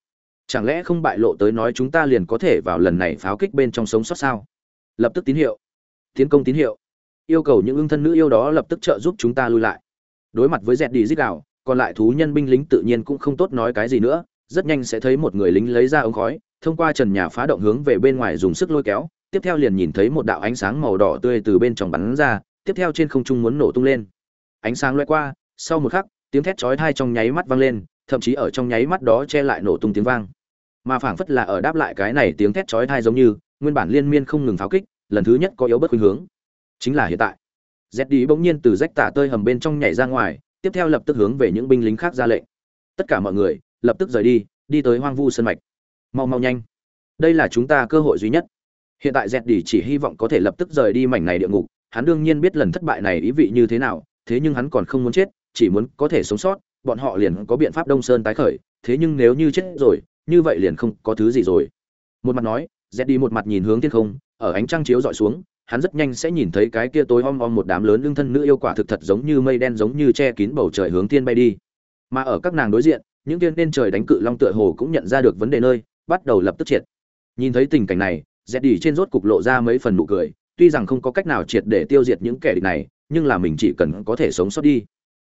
chẳng lẽ không bại lộ tới nói chúng ta liền có thể vào lần này pháo kích bên trong sống sót sao? Lập tức tín hiệu. Tiến công tín hiệu. Yêu cầu những ưng thân nữ yêu đó lập tức trợ giúp chúng ta lui lại. Đối mặt với dẹt đi dít đảo còn lại thú nhân binh lính tự nhiên cũng không tốt nói cái gì nữa, rất nhanh sẽ thấy một người lính lấy ra ống khói, thông qua trần nhà phá động hướng về bên ngoài dùng sức lôi kéo, tiếp theo liền nhìn thấy một đạo ánh sáng màu đỏ tươi từ bên trong bắn ra, tiếp theo trên không trung muốn nổ tung lên. Ánh sáng loay qua, sau một khắc, tiếng thét chói tai trong nháy mắt vang lên thậm chí ở trong nháy mắt đó che lại nổ tung tiếng vang. Mà phảng phất là ở đáp lại cái này tiếng thét chói tai giống như, nguyên bản liên miên không ngừng pháo kích, lần thứ nhất có yếu bất khuynh hướng. Chính là hiện tại. Z đi bỗng nhiên từ rách tả tơi hầm bên trong nhảy ra ngoài, tiếp theo lập tức hướng về những binh lính khác ra lệnh. Tất cả mọi người, lập tức rời đi đi tới hoang vu sân mạch. Mau mau nhanh. Đây là chúng ta cơ hội duy nhất. Hiện tại dẹt đi chỉ hy vọng có thể lập tức rời đi mảnh này địa ngục. Hắn đương nhiên biết lần thất bại này ý vị như thế nào, thế nhưng hắn còn không muốn chết, chỉ muốn có thể sống sót bọn họ liền có biện pháp đông sơn tái khởi, thế nhưng nếu như chết rồi, như vậy liền không có thứ gì rồi. Một mặt nói dẹt đi một mặt nhìn hướng thiên không, ở ánh trăng chiếu dọi xuống, hắn rất nhanh sẽ nhìn thấy cái kia tối om om một đám lớn lương thân nữ yêu quả thực thật giống như mây đen giống như che kín bầu trời hướng tiên bay đi. Mà ở các nàng đối diện, những tiên nên trời đánh cự long tựa hồ cũng nhận ra được vấn đề nơi, bắt đầu lập tức triệt. Nhìn thấy tình cảnh này dẹt đi trên rốt cục lộ ra mấy phần nụ cười, tuy rằng không có cách nào triệt để tiêu diệt những kẻ địch này, nhưng là mình chỉ cần có thể sống sót đi.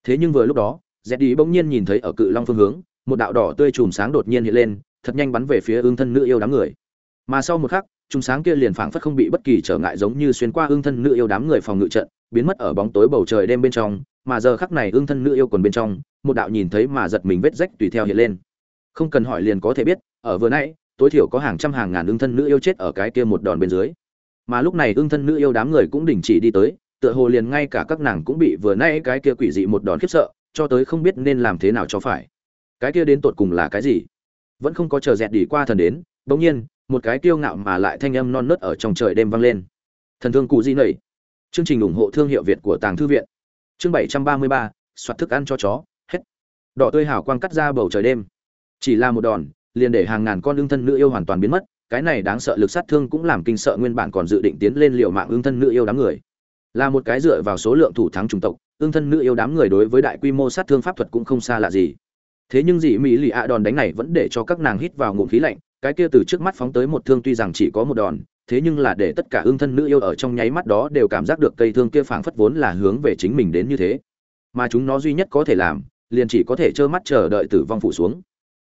Thế nhưng vừa lúc đó dẹt đi bỗng nhiên nhìn thấy ở cự long phương hướng, một đạo đỏ tươi chùm sáng đột nhiên hiện lên, thật nhanh bắn về phía ương thân nữ yêu đám người. Mà sau một khắc, chùm sáng kia liền phảng phất không bị bất kỳ trở ngại giống như xuyên qua ương thân nữ yêu đám người phòng ngự trận, biến mất ở bóng tối bầu trời đêm bên trong, mà giờ khắc này ương thân nữ yêu còn bên trong, một đạo nhìn thấy mà giật mình vết rách tùy theo hiện lên. Không cần hỏi liền có thể biết, ở vừa nãy, tối thiểu có hàng trăm hàng ngàn ương thân nữ yêu chết ở cái kia một đòn bên dưới. Mà lúc này ương thân nữ yêu đám người cũng đình chỉ đi tới, tựa hồ liền ngay cả các nàng cũng bị vừa nãy cái kia quỷ dị một đòn khiếp sợ cho tới không biết nên làm thế nào cho phải. Cái kia đến tột cùng là cái gì? Vẫn không có chờ dẹt đi qua thần đến, bỗng nhiên, một cái kiêu ngạo mà lại thanh âm non nớt ở trong trời đêm vang lên. Thần thương cụ di nầy. Chương trình ủng hộ thương hiệu việt của tàng thư viện. Chương bảy trăm ba mươi ba, soạt thức ăn cho chó, hết. Đỏ tươi hào quang cắt ra bầu trời đêm. Chỉ là một đòn, liền để hàng ngàn con ương thân nữ yêu hoàn toàn biến mất, cái này đáng sợ lực sát thương cũng làm kinh sợ nguyên bản còn dự định tiến lên liều mạng ương thân nữ yêu đám người. Là một cái dựa vào số lượng thủ thắng chủng tộc ương thân nữ yêu đám người đối với đại quy mô sát thương pháp thuật cũng không xa lạ gì. Thế nhưng dị mỹ lì ạ đòn đánh này vẫn để cho các nàng hít vào ngụm khí lạnh, cái kia từ trước mắt phóng tới một thương tuy rằng chỉ có một đòn, thế nhưng là để tất cả ương thân nữ yêu ở trong nháy mắt đó đều cảm giác được cây thương kia phảng phất vốn là hướng về chính mình đến như thế. Mà chúng nó duy nhất có thể làm, liền chỉ có thể trơ mắt chờ đợi tử vong phủ xuống.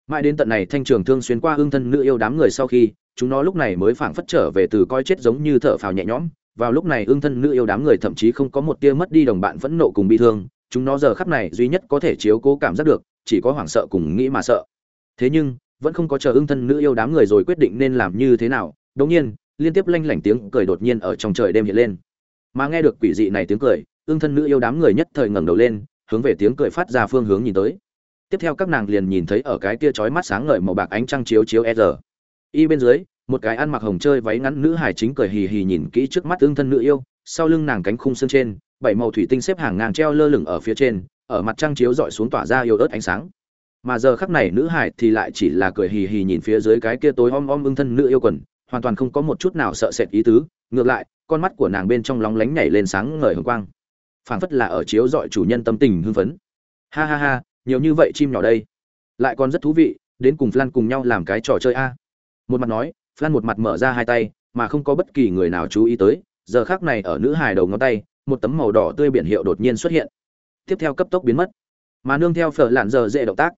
Mãi đến tận này thanh trường thương xuyên qua ương thân nữ yêu đám người sau khi, chúng nó lúc này mới phảng phất trở về từ coi chết giống như thở phào nhẹ nhõm vào lúc này ương thân nữ yêu đám người thậm chí không có một tia mất đi đồng bạn phẫn nộ cùng bi thương, chúng nó giờ khắp này duy nhất có thể chiếu cố cảm giác được, chỉ có hoảng sợ cùng nghĩ mà sợ. Thế nhưng, vẫn không có chờ ưng thân nữ yêu đám người rồi quyết định nên làm như thế nào đống nhiên, liên tiếp lanh lảnh tiếng cười đột nhiên ở trong trời đêm hiện lên. Mà nghe được quỷ dị này tiếng cười ưng thân nữ yêu đám người nhất thời ngẩng đầu lên, hướng về tiếng cười phát ra phương hướng nhìn tới. Tiếp theo các nàng liền nhìn thấy ở cái kia chói mắt sáng ngời màu bạc ánh trăng chiếu chiếu e giờ y bên dưới một cái ăn mặc hồng chơi váy ngắn nữ hải chính cười hì hì nhìn kỹ trước mắt tương thân nữ yêu, sau lưng nàng cánh khung xương trên, bảy màu thủy tinh xếp hàng ngang treo lơ lửng ở phía trên, ở mặt trăng chiếu dọi xuống tỏa ra yêu ớt ánh sáng. Mà giờ khắc này nữ hải thì lại chỉ là cười hì hì nhìn phía dưới cái kia tối om om ưng thân nữ yêu quần, hoàn toàn không có một chút nào sợ sệt ý tứ, ngược lại, con mắt của nàng bên trong lóng lánh nhảy lên sáng ngời hồng quang. Phảng phất là ở chiếu dọi chủ nhân tâm tình hưng phấn. Ha ha ha, nhiều như vậy chim nhỏ đây. Lại còn rất thú vị, đến cùng flan cùng nhau làm cái trò chơi a. Một mặt nói flan một mặt mở ra hai tay, mà không có bất kỳ người nào chú ý tới, giờ khắc này ở nữ hài đầu ngón tay, một tấm màu đỏ tươi biển hiệu đột nhiên xuất hiện. Tiếp theo cấp tốc biến mất. Mà nương theo phở lạn giờ dễ động tác.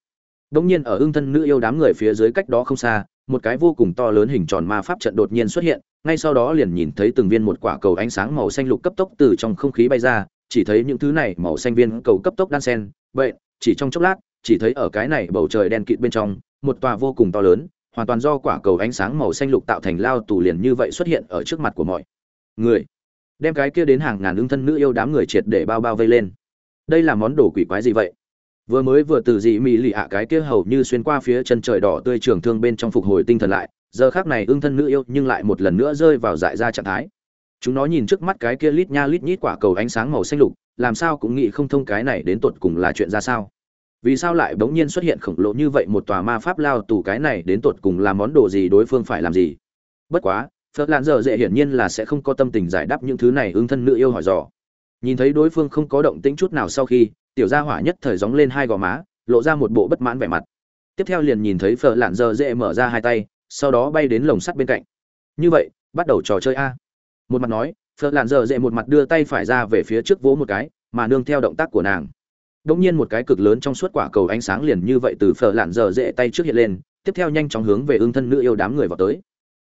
Đống nhiên ở ưng thân nữ yêu đám người phía dưới cách đó không xa, một cái vô cùng to lớn hình tròn ma pháp trận đột nhiên xuất hiện, ngay sau đó liền nhìn thấy từng viên một quả cầu ánh sáng màu xanh lục cấp tốc từ trong không khí bay ra, chỉ thấy những thứ này màu xanh viên cầu cấp tốc đan sen, vậy, chỉ trong chốc lát, chỉ thấy ở cái này bầu trời đen kịt bên trong, một tòa vô cùng to lớn hoàn toàn do quả cầu ánh sáng màu xanh lục tạo thành lao tù liền như vậy xuất hiện ở trước mặt của mọi người. Đem cái kia đến hàng ngàn ưng thân nữ yêu đám người triệt để bao bao vây lên. Đây là món đồ quỷ quái gì vậy? Vừa mới vừa từ dị mỹ lì ạ, cái kia hầu như xuyên qua phía chân trời đỏ tươi trường thương bên trong phục hồi tinh thần lại, giờ khác này ưng thân nữ yêu nhưng lại một lần nữa rơi vào dại ra trạng thái. Chúng nó nhìn trước mắt cái kia lít nha lít nhít quả cầu ánh sáng màu xanh lục, làm sao cũng nghĩ không thông cái này đến tột cùng là chuyện ra sao vì sao lại bỗng nhiên xuất hiện khổng lồ như vậy một tòa ma pháp lao tù cái này đến tột cùng là món đồ gì đối phương phải làm gì? Bất quá, phật lạn dở dễ hiển nhiên là sẽ không có tâm tình giải đáp những thứ này ứng thân nữ yêu hỏi dò. Nhìn thấy đối phương không có động tĩnh chút nào sau khi, tiểu gia hỏa nhất thời gióng lên hai gò má, lộ ra một bộ bất mãn vẻ mặt. Tiếp theo liền nhìn thấy phở lạn dơ dễ mở ra hai tay, sau đó bay đến lồng sắt bên cạnh. Như vậy, bắt đầu trò chơi a. Một mặt nói phở lạn dơ dễ một mặt đưa tay phải ra về phía trước vỗ một cái, mà nương theo động tác của nàng đột nhiên một cái cực lớn trong suốt quả cầu ánh sáng liền như vậy từ phở lạn dở dễ tay trước hiện lên tiếp theo nhanh chóng hướng về ương thân nữ yêu đám người vào tới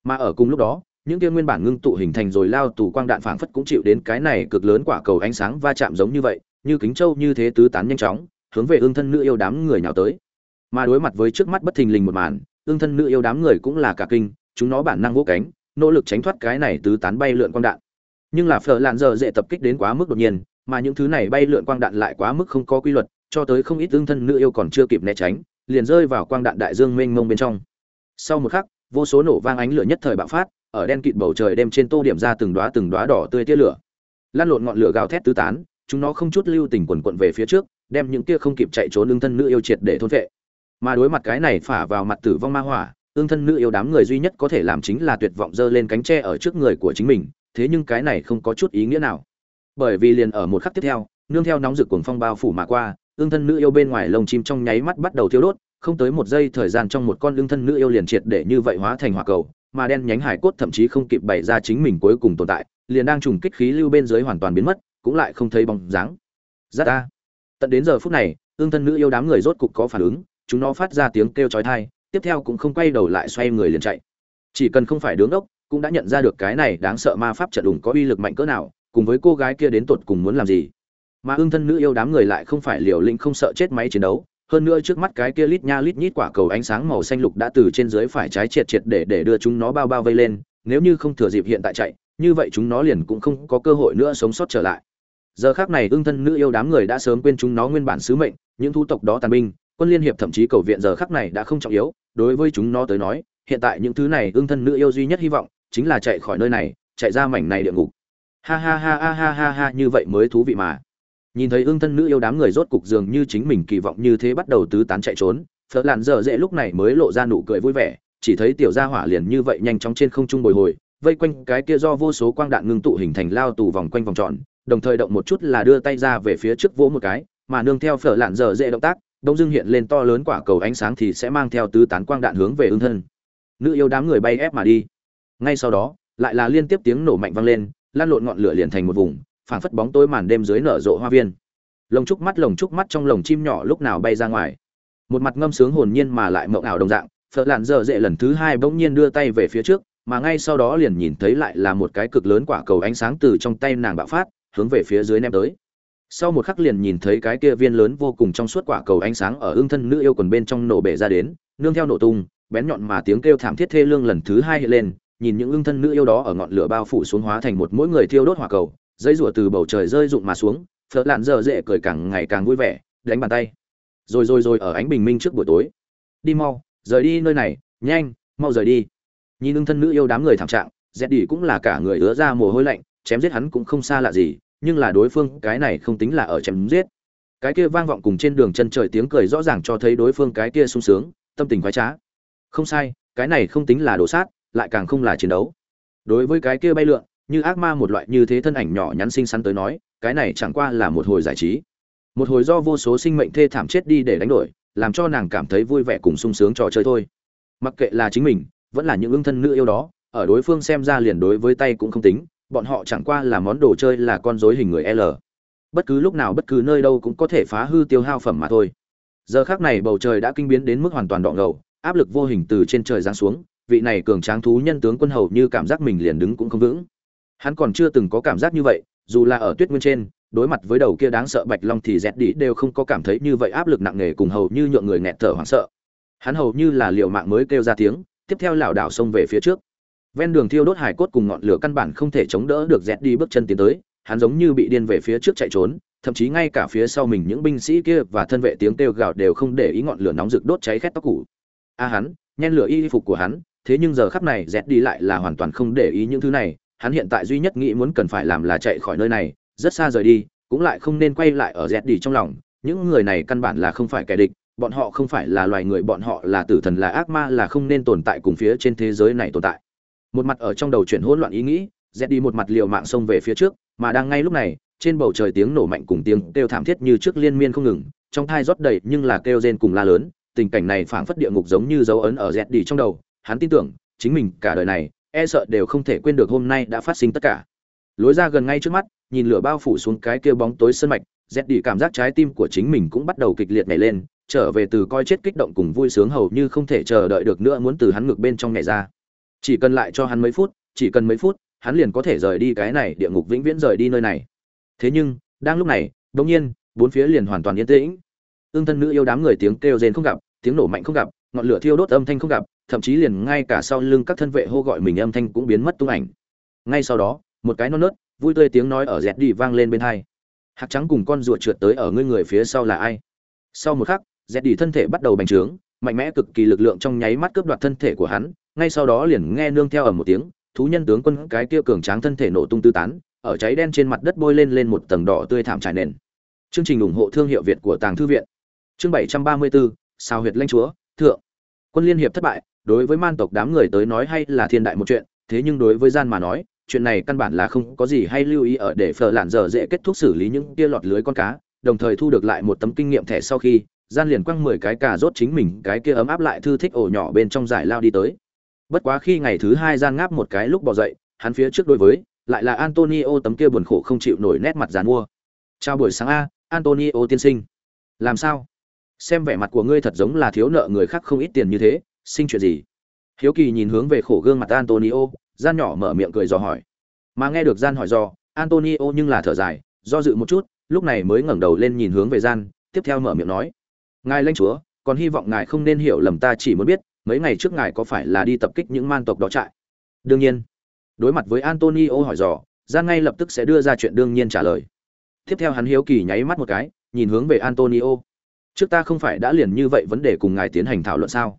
mà ở cùng lúc đó những kia nguyên bản ngưng tụ hình thành rồi lao tù quang đạn phảng phất cũng chịu đến cái này cực lớn quả cầu ánh sáng va chạm giống như vậy, như kính châu như thế tứ tán nhanh chóng, hướng về ương thân nữ yêu đám người nhào tới. Mà đối mặt với trước mắt bất thình lình một màn, ương thân nữ yêu đám người cũng là cả kinh, chúng nó bản năng vỗ cánh, nỗ lực tránh thoát cái này tứ tán bay lượn quang đạn. Nhưng là phở lạn giờ dễ tập kích đến quá mức đột nhiên, mà những thứ này bay lượn quang đạn lại quá mức không có quy luật, cho tới không ít tương thân nữ yêu còn chưa kịp né tránh, liền rơi vào quang đạn đại dương mênh mông bên trong. Sau một khắc, vô số nổ vang ánh lửa nhất thời bạo phát, ở đen kịt bầu trời đêm trên tô điểm ra từng đóa từng đóa đỏ tươi tia lửa. Lan lộn ngọn lửa gào thét tứ tán chúng nó không chút lưu tình quần quận về phía trước đem những kia không kịp chạy trốn ương thân nữ yêu triệt để thôn vệ mà đối mặt cái này phả vào mặt tử vong ma hỏa ương thân nữ yêu đám người duy nhất có thể làm chính là tuyệt vọng giơ lên cánh tre ở trước người của chính mình thế nhưng cái này không có chút ý nghĩa nào bởi vì liền ở một khắc tiếp theo, nương theo nóng rực cuồng phong bao phủ mà qua, ương thân nữ yêu bên ngoài lồng chim trong nháy mắt bắt đầu thiêu đốt, không tới một giây thời gian trong một con ương thân nữ yêu liền triệt để như vậy hóa thành hỏa cầu, mà đen nhánh hải cốt thậm chí không kịp bày ra chính mình cuối cùng tồn tại, liền đang trùng kích khí lưu bên dưới hoàn toàn biến mất, cũng lại không thấy bóng dáng. Rất ta tận đến giờ phút này, ương thân nữ yêu đám người rốt cục có phản ứng, chúng nó phát ra tiếng kêu chói tai, tiếp theo cũng không quay đầu lại xoay người liền chạy. Chỉ cần không phải đứng đốc, cũng đã nhận ra được cái này đáng sợ ma pháp trận đủng có uy lực mạnh cỡ nào cùng với cô gái kia đến tột cùng muốn làm gì. Mà ương thân nữ yêu đám người lại không phải liều lĩnh không sợ chết máy chiến đấu, hơn nữa trước mắt cái kia lít nha lít nhít quả cầu ánh sáng màu xanh lục đã từ trên dưới phải trái triệt triệt để để đưa chúng nó bao bao vây lên, nếu như không thừa dịp hiện tại chạy, như vậy chúng nó liền cũng không có cơ hội nữa sống sót trở lại. Giờ khác này ương thân nữ yêu đám người đã sớm quên chúng nó nguyên bản sứ mệnh, những thu tộc đó tàn binh, quân liên hiệp thậm chí cầu viện giờ khắc này đã không trọng yếu, đối với chúng nó tới nói, hiện tại những thứ này ương thân nữ yêu duy nhất hy vọng chính là chạy khỏi nơi này, chạy ra mảnh này địa ngục ha ha ha ha ha ha ha như vậy mới thú vị mà. Nhìn thấy ương thân nữ yêu đám người rốt cục dường như chính mình kỳ vọng như thế bắt đầu tứ tán chạy trốn, phở làn dở dễ lúc này mới lộ ra nụ cười vui vẻ, chỉ thấy tiểu gia hỏa liền như vậy nhanh chóng trên không trung bồi hồi, vây quanh cái kia do vô số quang đạn ngưng tụ hình thành lao tù vòng quanh vòng tròn, đồng thời động một chút là đưa tay ra về phía trước vỗ một cái, mà nương theo phở lạn dở dễ động tác, đông dương hiện lên to lớn quả cầu ánh sáng thì sẽ mang theo tứ tán quang đạn hướng về ương thân. Nữ yêu đám người bay ép mà đi. Ngay sau đó, lại là liên tiếp tiếng nổ mạnh vang lên lan lộn ngọn lửa liền thành một vùng, phảng phất bóng tối màn đêm dưới nở rộ hoa viên. Lồng trúc mắt, lồng trúc mắt trong lồng chim nhỏ lúc nào bay ra ngoài. Một mặt ngâm sướng hồn nhiên mà lại mộng ảo đồng dạng phở lạn dở dệ lần thứ hai bỗng nhiên đưa tay về phía trước, mà ngay sau đó liền nhìn thấy lại là một cái cực lớn quả cầu ánh sáng từ trong tay nàng bạo phát, hướng về phía dưới ném tới. Sau một khắc liền nhìn thấy cái kia viên lớn vô cùng trong suốt quả cầu ánh sáng ở ương thân nữ yêu quần bên trong nổ bể ra đến, nương theo nổ tung, bén nhọn mà tiếng kêu thảm thiết thê lương lần thứ hai hiện lên nhìn những ưng thân nữ yêu đó ở ngọn lửa bao phủ xuống hóa thành một mỗi người thiêu đốt hỏa cầu, dây rủa từ bầu trời rơi rụng mà xuống, phớt lạn dở dễ cười càng ngày càng vui vẻ, đánh bàn tay. Rồi rồi rồi ở ánh bình minh trước buổi tối. Đi mau, rời đi nơi này, nhanh, mau rời đi. Nhìn ưng thân nữ yêu đám người thảm trạng dẹt đi cũng là cả người ứa ra mồ hôi lạnh, chém giết hắn cũng không xa lạ gì, nhưng là đối phương, cái này không tính là ở chém giết. Cái kia vang vọng cùng trên đường chân trời tiếng cười rõ ràng cho thấy đối phương cái kia sung sướng, tâm tình khoái trá. Không sai, cái này không tính là đổ sát lại càng không là chiến đấu. Đối với cái kia bay lượn, như ác ma một loại như thế thân ảnh nhỏ nhắn xinh xắn tới nói, cái này chẳng qua là một hồi giải trí. Một hồi do vô số sinh mệnh thê thảm chết đi để đánh đổi, làm cho nàng cảm thấy vui vẻ cùng sung sướng trò chơi thôi. Mặc kệ là chính mình, vẫn là những ưng thân nữ yêu đó, ở đối phương xem ra liền đối với tay cũng không tính, bọn họ chẳng qua là món đồ chơi là con rối hình người l. Bất cứ lúc nào bất cứ nơi đâu cũng có thể phá hư tiêu hao phẩm mà thôi. Giờ khác này bầu trời đã kinh biến đến mức hoàn toàn đọng ngầu, áp lực vô hình từ trên trời giáng xuống vị này cường tráng thú nhân tướng quân hầu như cảm giác mình liền đứng cũng không vững. Hắn còn chưa từng có cảm giác như vậy, dù là ở tuyết nguyên trên, đối mặt với đầu kia đáng sợ bạch long thì dẹt đi đều không có cảm thấy như vậy áp lực nặng nề cùng hầu như nhượng người nghẹt thở hoảng sợ. Hắn hầu như là liệu mạng mới kêu ra tiếng, tiếp theo lảo đảo xông về phía trước. Ven đường thiêu đốt hải cốt cùng ngọn lửa căn bản không thể chống đỡ được dẹt đi bước chân tiến tới, hắn giống như bị điên về phía trước chạy trốn, thậm chí ngay cả phía sau mình những binh sĩ kia và thân vệ tiếng kêu gào đều không để ý ngọn lửa nóng rực đốt cháy khét tóc củ a hắn, nhen lửa y phục của hắn thế nhưng giờ khắp này dẹt đi lại là hoàn toàn không để ý những thứ này, hắn hiện tại duy nhất nghĩ muốn cần phải làm là chạy khỏi nơi này, rất xa rời đi, cũng lại không nên quay lại ở dẹt đi trong lòng. Những người này căn bản là không phải kẻ địch, bọn họ không phải là loài người, bọn họ là tử thần, là ác ma, là không nên tồn tại cùng phía trên thế giới này tồn tại. Một mặt ở trong đầu chuyển hỗn loạn ý nghĩ dẹt đi một mặt liều mạng xông về phía trước, mà đang ngay lúc này, trên bầu trời tiếng nổ mạnh cùng tiếng kêu thảm thiết như trước liên miên không ngừng, trong thai rót đầy nhưng là kêu rên cùng la lớn, tình cảnh này phảng phất địa ngục giống như dấu ấn ở dẹt đi trong đầu hắn tin tưởng, chính mình cả đời này e sợ đều không thể quên được hôm nay đã phát sinh tất cả. Lối ra gần ngay trước mắt, nhìn lửa bao phủ xuống cái kia bóng tối sân mạch dẹt đi cảm giác trái tim của chính mình cũng bắt đầu kịch liệt nhảy lên, trở về từ coi chết kích động cùng vui sướng hầu như không thể chờ đợi được nữa muốn từ hắn ngược bên trong nhảy ra. Chỉ cần lại cho hắn mấy phút, chỉ cần mấy phút, hắn liền có thể rời đi cái này địa ngục vĩnh viễn rời đi nơi này. Thế nhưng, đang lúc này, đột nhiên, bốn phía liền hoàn toàn yên tĩnh. Ương thân nữ yêu đám người tiếng kêu rên không gặp, tiếng nổ mạnh không gặp, ngọn lửa thiêu đốt âm thanh không gặp thậm chí liền ngay cả sau lưng các thân vệ hô gọi mình âm thanh cũng biến mất tung ảnh. Ngay sau đó, một cái non nớt, vui tươi tiếng nói ở dẹt đi vang lên bên hai. Hạt trắng cùng con ruột trượt tới ở ngươi người phía sau là ai? Sau một khắc, dẹt đi thân thể bắt đầu bành trướng, mạnh mẽ cực kỳ lực lượng trong nháy mắt cướp đoạt thân thể của hắn, ngay sau đó liền nghe nương theo ở một tiếng, thú nhân tướng quân cái kia cường tráng thân thể nổ tung tư tán, ở cháy đen trên mặt đất bôi lên lên một tầng đỏ tươi thảm trải nền. Chương trình ủng hộ thương hiệu việt của tàng thư viện. Chương bảy trăm ba mươi bốn, sao huyệt lanh chúa, thượng. Quân liên hiệp thất bại đối với man tộc đám người tới nói hay là thiên đại một chuyện, thế nhưng đối với gian mà nói, chuyện này căn bản là không có gì hay lưu ý ở để phở lạn giờ dễ kết thúc xử lý những kia lọt lưới con cá, đồng thời thu được lại một tấm kinh nghiệm thẻ sau khi, gian liền quăng mười cái cà rốt chính mình, cái kia ấm áp lại thư thích ổ nhỏ bên trong giải lao đi tới. Bất quá khi ngày thứ hai gian ngáp một cái lúc bỏ dậy, hắn phía trước đối với, lại là antonio tấm kia buồn khổ không chịu nổi nét mặt dàn mua. Chào buổi sáng a, antonio tiên sinh. Làm sao? Xem vẻ mặt của ngươi thật giống là thiếu nợ người khác không ít tiền như thế sinh chuyện gì? Hiếu kỳ nhìn hướng về khổ gương mặt antonio, gian nhỏ mở miệng cười dò hỏi. Mà nghe được gian hỏi dò, antonio nhưng là thở dài, do dự một chút, lúc này mới ngẩng đầu lên nhìn hướng về gian, tiếp theo mở miệng nói. Ngài lãnh chúa, còn hy vọng ngài không nên hiểu lầm ta chỉ muốn biết, mấy ngày trước ngài có phải là đi tập kích những man tộc đó trại? Đương nhiên. Đối mặt với antonio hỏi dò, gian ngay lập tức sẽ đưa ra chuyện đương nhiên trả lời. Tiếp theo hắn hiếu kỳ nháy mắt một cái, nhìn hướng về antonio. Trước ta không phải đã liền như vậy vấn đề cùng ngài tiến hành thảo luận sao?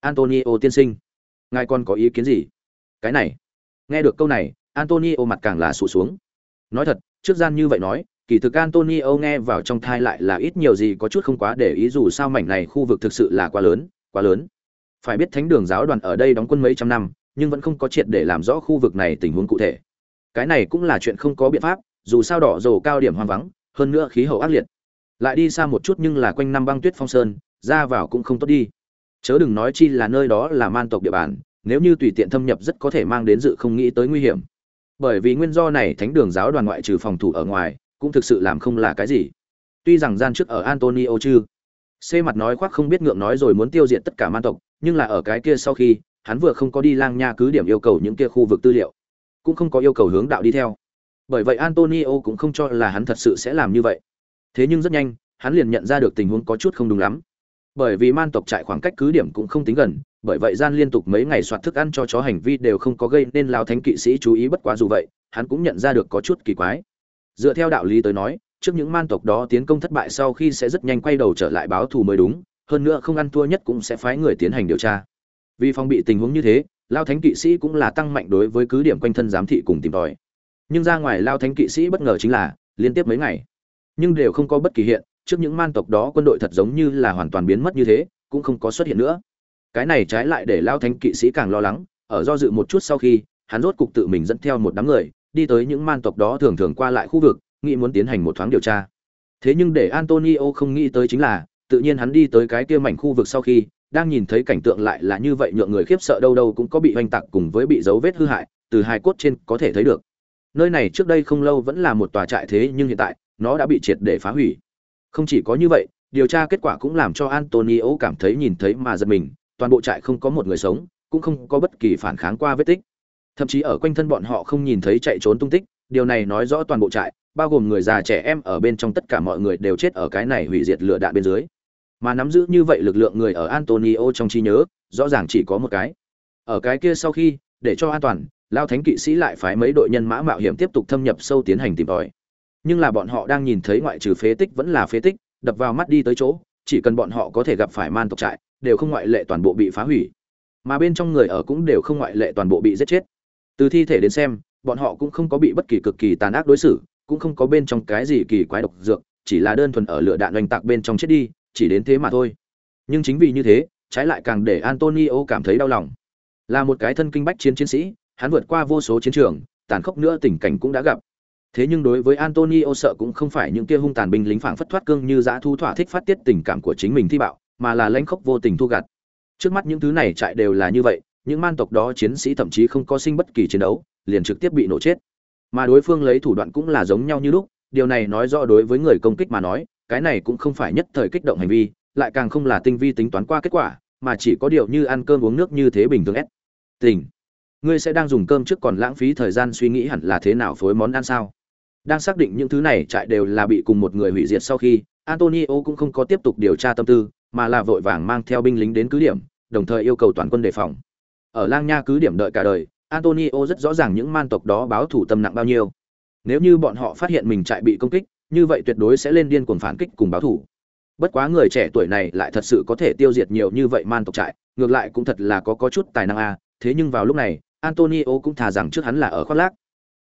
Antonio tiên sinh, ngài còn có ý kiến gì? Cái này, nghe được câu này, antonio mặt càng là sụt xuống. Nói thật, trước gian như vậy nói, kỳ thực antonio nghe vào trong thai lại là ít nhiều gì có chút không quá để ý dù sao mảnh này khu vực thực sự là quá lớn quá lớn. Phải biết thánh đường giáo đoàn ở đây đóng quân mấy trăm năm, nhưng vẫn không có triệt để làm rõ khu vực này tình huống cụ thể. Cái này cũng là chuyện không có biện pháp, dù sao đỏ rồ cao điểm hoang vắng, hơn nữa khí hậu ác liệt. Lại đi xa một chút nhưng là quanh năm băng tuyết phong sơn, ra vào cũng không tốt đi chớ đừng nói chi là nơi đó là man tộc địa bàn, nếu như tùy tiện thâm nhập rất có thể mang đến dự không nghĩ tới nguy hiểm. Bởi vì nguyên do này thánh đường giáo đoàn ngoại trừ phòng thủ ở ngoài, cũng thực sự làm không là cái gì. Tuy rằng gian trước ở antonio chứ, xê mặt nói khoác không biết ngượng nói rồi muốn tiêu diệt tất cả man tộc, nhưng là ở cái kia sau khi, hắn vừa không có đi lang nha cứ điểm yêu cầu những kia khu vực tư liệu, cũng không có yêu cầu hướng đạo đi theo. Bởi vậy antonio cũng không cho là hắn thật sự sẽ làm như vậy. Thế nhưng rất nhanh, hắn liền nhận ra được tình huống có chút không đúng lắm bởi vì man tộc trại khoảng cách cứ điểm cũng không tính gần, bởi vậy gian liên tục mấy ngày soạt thức ăn cho chó hành vi đều không có gây nên lao thánh kỵ sĩ chú ý bất quá dù vậy, hắn cũng nhận ra được có chút kỳ quái. Dựa theo đạo lý tới nói, trước những man tộc đó tiến công thất bại sau khi sẽ rất nhanh quay đầu trở lại báo thù mới đúng, hơn nữa không ăn thua nhất cũng sẽ phái người tiến hành điều tra. Vì phòng bị tình huống như thế lao thánh kỵ sĩ cũng là tăng mạnh đối với cứ điểm quanh thân giám thị cùng tìm tòi. Nhưng ra ngoài lao thánh kỵ sĩ bất ngờ chính là, liên tiếp mấy ngày, nhưng đều không có bất kỳ hiện trước những man tộc đó quân đội thật giống như là hoàn toàn biến mất như thế, cũng không có xuất hiện nữa. Cái này trái lại để lao thánh kỵ sĩ càng lo lắng, ở do dự một chút sau khi, hắn rốt cục tự mình dẫn theo một đám người, đi tới những man tộc đó thường thường qua lại khu vực, nghĩ muốn tiến hành một thoáng điều tra. Thế nhưng để antonio không nghĩ tới chính là, tự nhiên hắn đi tới cái kia mảnh khu vực sau khi, đang nhìn thấy cảnh tượng lại là như vậy nhượng người khiếp sợ đâu đâu cũng có bị hoành tạc cùng với bị dấu vết hư hại, từ hai cốt trên có thể thấy được. Nơi này trước đây không lâu vẫn là một tòa trại thế nhưng hiện tại, nó đã bị triệt để phá hủy không chỉ có như vậy, điều tra kết quả cũng làm cho antonio cảm thấy nhìn thấy mà giật mình, toàn bộ trại không có một người sống, cũng không có bất kỳ phản kháng qua vết tích. Thậm chí ở quanh thân bọn họ không nhìn thấy chạy trốn tung tích, điều này nói rõ toàn bộ trại, bao gồm người già trẻ em ở bên trong tất cả mọi người đều chết ở cái này hủy diệt lửa đạn bên dưới. Mà nắm giữ như vậy lực lượng người ở antonio trong trí nhớ, rõ ràng chỉ có một cái. Ở cái kia sau khi, để cho an toàn, lao thánh kỵ sĩ lại phái mấy đội nhân mã mạo hiểm tiếp tục thâm nhập sâu tiến hành tìm tòi nhưng là bọn họ đang nhìn thấy ngoại trừ phế tích vẫn là phế tích, đập vào mắt đi tới chỗ, chỉ cần bọn họ có thể gặp phải man tộc trại, đều không ngoại lệ toàn bộ bị phá hủy. Mà bên trong người ở cũng đều không ngoại lệ toàn bộ bị giết chết. Từ thi thể đến xem, bọn họ cũng không có bị bất kỳ cực kỳ tàn ác đối xử, cũng không có bên trong cái gì kỳ quái độc dược, chỉ là đơn thuần ở lửa đạn oanh tạc bên trong chết đi, chỉ đến thế mà thôi. Nhưng chính vì như thế, trái lại càng để antonio cảm thấy đau lòng. Là một cái thân kinh bách chiến chiến sĩ, hắn vượt qua vô số chiến trường, tàn khốc nữa tình cảnh cũng đã gặp thế nhưng đối với antonio sợ cũng không phải những kia hung tàn binh lính phảng phất thoát cương như dã thu thỏa thích phát tiết tình cảm của chính mình thi bạo, mà là lãnh khốc vô tình thu gặt. Trước mắt những thứ này chạy đều là như vậy, những man tộc đó chiến sĩ thậm chí không có sinh bất kỳ chiến đấu, liền trực tiếp bị nổ chết. Mà đối phương lấy thủ đoạn cũng là giống nhau như lúc, điều này nói rõ đối với người công kích mà nói, cái này cũng không phải nhất thời kích động hành vi, lại càng không là tinh vi tính toán qua kết quả, mà chỉ có điều như ăn cơm uống nước như thế bình thường ép. Tình, ngươi sẽ đang dùng cơm trước còn lãng phí thời gian suy nghĩ hẳn là thế nào phối món ăn sao? Đang xác định những thứ này trại đều là bị cùng một người hủy diệt sau khi, antonio cũng không có tiếp tục điều tra tâm tư, mà là vội vàng mang theo binh lính đến cứ điểm, đồng thời yêu cầu toàn quân đề phòng. Ở lang nha cứ điểm đợi cả đời, antonio rất rõ ràng những man tộc đó báo thủ tâm nặng bao nhiêu. Nếu như bọn họ phát hiện mình trại bị công kích, như vậy tuyệt đối sẽ lên điên cuồng phản kích cùng báo thủ bất quá người trẻ tuổi này lại thật sự có thể tiêu diệt nhiều như vậy man tộc trại, ngược lại cũng thật là có có chút tài năng a. Thế nhưng vào lúc này, antonio cũng thà rằng trước hắn là ở khoác lác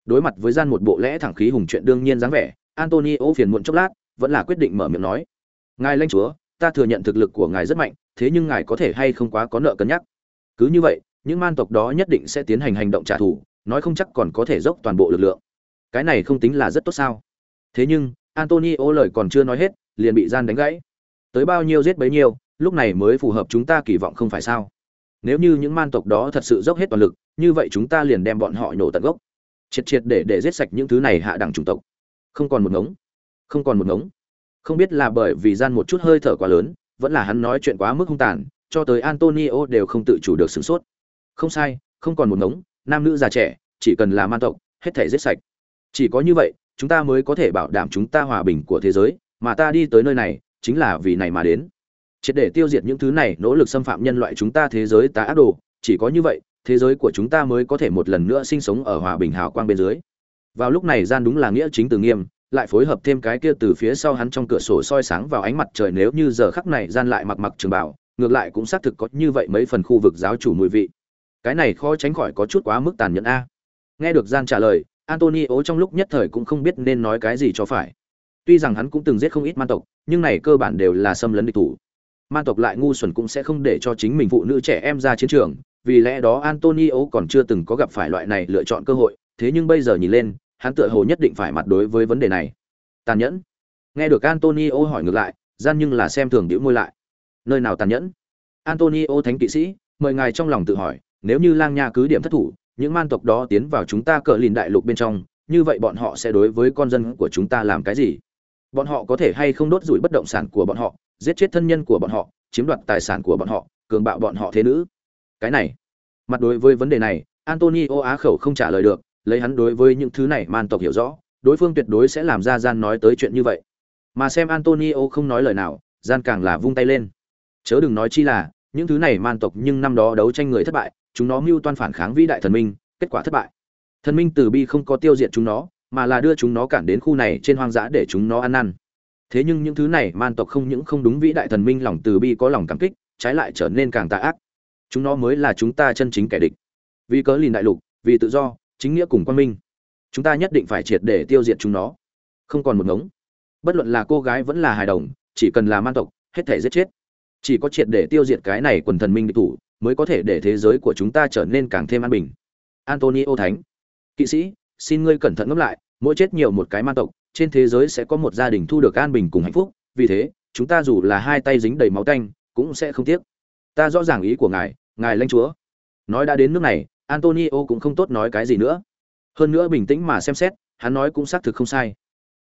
đối mặt với gian một bộ lẽ thẳng khí hùng chuyện đương nhiên dáng vẻ, antonio phiền muộn chốc lát, vẫn là quyết định mở miệng nói. Ngài lãnh chúa, ta thừa nhận thực lực của ngài rất mạnh, thế nhưng ngài có thể hay không quá có nợ cân nhắc. Cứ như vậy, những man tộc đó nhất định sẽ tiến hành hành động trả thù, nói không chắc còn có thể dốc toàn bộ lực lượng. Cái này không tính là rất tốt sao? Thế nhưng, antonio lời còn chưa nói hết, liền bị gian đánh gãy. Tới bao nhiêu giết bấy nhiêu, lúc này mới phù hợp chúng ta kỳ vọng không phải sao? Nếu như những man tộc đó thật sự dốc hết toàn lực, như vậy chúng ta liền đem bọn họ nổ tận gốc triệt triệt để để giết sạch những thứ này hạ đẳng chủng tộc. Không còn một ngống. Không còn một ngống. Không biết là bởi vì gian một chút hơi thở quá lớn, vẫn là hắn nói chuyện quá mức hung tàn, cho tới antonio đều không tự chủ được sửng sốt. Không sai, không còn một ngống, nam nữ già trẻ, chỉ cần là man tộc, hết thể giết sạch. Chỉ có như vậy, chúng ta mới có thể bảo đảm chúng ta hòa bình của thế giới, mà ta đi tới nơi này, chính là vì này mà đến. Triệt để tiêu diệt những thứ này, nỗ lực xâm phạm nhân loại chúng ta thế giới tá ác đồ, chỉ có như vậy thế giới của chúng ta mới có thể một lần nữa sinh sống ở hòa bình hào quang bên dưới. Vào lúc này gian đúng là nghĩa chính từ nghiêm, lại phối hợp thêm cái kia từ phía sau hắn trong cửa sổ soi sáng vào ánh mặt trời nếu như giờ khắc này gian lại mặc mặc trường bảo, ngược lại cũng xác thực có như vậy mấy phần khu vực giáo chủ mùi vị. Cái này khó tránh khỏi có chút quá mức tàn nhẫn a. Nghe được gian trả lời, antonio trong lúc nhất thời cũng không biết nên nói cái gì cho phải. Tuy rằng hắn cũng từng giết không ít man tộc, nhưng này cơ bản đều là xâm lấn địch thủ. Man tộc lại ngu xuẩn cũng sẽ không để cho chính mình phụ nữ trẻ em ra chiến trường vì lẽ đó antonio còn chưa từng có gặp phải loại này lựa chọn cơ hội, thế nhưng bây giờ nhìn lên, hắn tựa hồ nhất định phải mặt đối với vấn đề này. Tàn nhẫn. Nghe được antonio hỏi ngược lại, gian nhưng là xem thường đĩu môi lại. Nơi nào tàn nhẫn? Antonio thánh kỵ sĩ, mời ngài trong lòng tự hỏi, nếu như lang nha cứ điểm thất thủ, những man tộc đó tiến vào chúng ta cờ lìn đại lục bên trong, như vậy bọn họ sẽ đối với con dân của chúng ta làm cái gì? Bọn họ có thể hay không đốt rủi bất động sản của bọn họ, giết chết thân nhân của bọn họ, chiếm đoạt tài sản của bọn họ, cường bạo bọn họ thế nữ? Cái này. Mặt đối với vấn đề này antonio á khẩu không trả lời được, lấy hắn đối với những thứ này man tộc hiểu rõ, đối phương tuyệt đối sẽ làm ra gian nói tới chuyện như vậy. Mà xem antonio không nói lời nào, gian càng là vung tay lên. Chớ đừng nói chi là, những thứ này man tộc nhưng năm đó đấu tranh người thất bại, chúng nó mưu toan phản kháng vĩ đại thần minh, kết quả thất bại. Thần minh từ bi không có tiêu diệt chúng nó, mà là đưa chúng nó cản đến khu này trên hoang dã để chúng nó ăn năn. Thế nhưng những thứ này man tộc không những không đúng vĩ đại thần minh lòng từ bi có lòng cảm kích, trái lại trở nên càng tà ác chúng nó mới là chúng ta chân chính kẻ địch. Vì cớ lìn đại lục, vì tự do, chính nghĩa cùng quan minh, chúng ta nhất định phải triệt để tiêu diệt chúng nó. Không còn một ngống. Bất luận là cô gái vẫn là hài đồng, chỉ cần là man tộc, hết thể giết chết. Chỉ có triệt để tiêu diệt cái này quần thần minh địch thủ, mới có thể để thế giới của chúng ta trở nên càng thêm an bình. Antonio thánh. Kỵ sĩ, xin ngươi cẩn thận ngẫm lại, mỗi chết nhiều một cái man tộc, trên thế giới sẽ có một gia đình thu được an bình cùng hạnh phúc. Vì thế, chúng ta dù là hai tay dính đầy máu tanh, cũng sẽ không tiếc ta rõ ràng ý của ngài ngài lãnh chúa. Nói đã đến nước này, antonio cũng không tốt nói cái gì nữa. Hơn nữa bình tĩnh mà xem xét, hắn nói cũng xác thực không sai.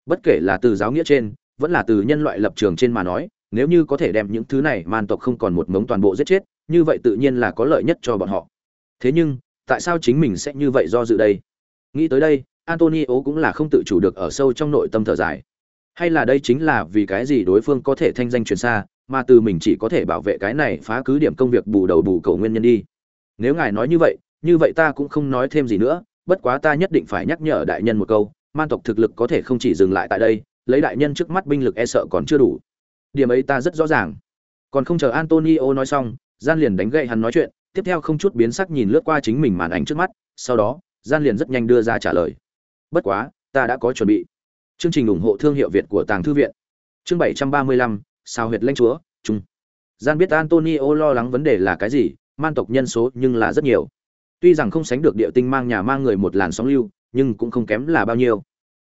Bất kể là từ giáo nghĩa trên, vẫn là từ nhân loại lập trường trên mà nói, nếu như có thể đem những thứ này man tộc không còn một mống toàn bộ giết chết, như vậy tự nhiên là có lợi nhất cho bọn họ. Thế nhưng, tại sao chính mình sẽ như vậy do dự đây? Nghĩ tới đây, antonio cũng là không tự chủ được ở sâu trong nội tâm thở dài. Hay là đây chính là vì cái gì đối phương có thể thanh danh truyền xa mà từ mình chỉ có thể bảo vệ cái này phá cứ điểm công việc bù đầu bù cầu nguyên nhân đi. Nếu ngài nói như vậy như vậy ta cũng không nói thêm gì nữa bất quá ta nhất định phải nhắc nhở đại nhân một câu man tộc thực lực có thể không chỉ dừng lại tại đây lấy đại nhân trước mắt binh lực e sợ còn chưa đủ. Điểm ấy ta rất rõ ràng. Còn không chờ antonio nói xong gian liền đánh gậy hắn nói chuyện tiếp theo không chút biến sắc nhìn lướt qua chính mình màn ảnh trước mắt sau đó gian liền rất nhanh đưa ra trả lời. Bất quá ta đã có chuẩn bị. Chương trình ủng hộ thương hiệu việt của tàng thư viện. Chương 735, sao huyệt lãnh chúa trung gian biết antonio lo lắng vấn đề là cái gì, man tộc nhân số nhưng là rất nhiều. Tuy rằng không sánh được địa tinh mang nhà mang người một làn sóng lưu, nhưng cũng không kém là bao nhiêu.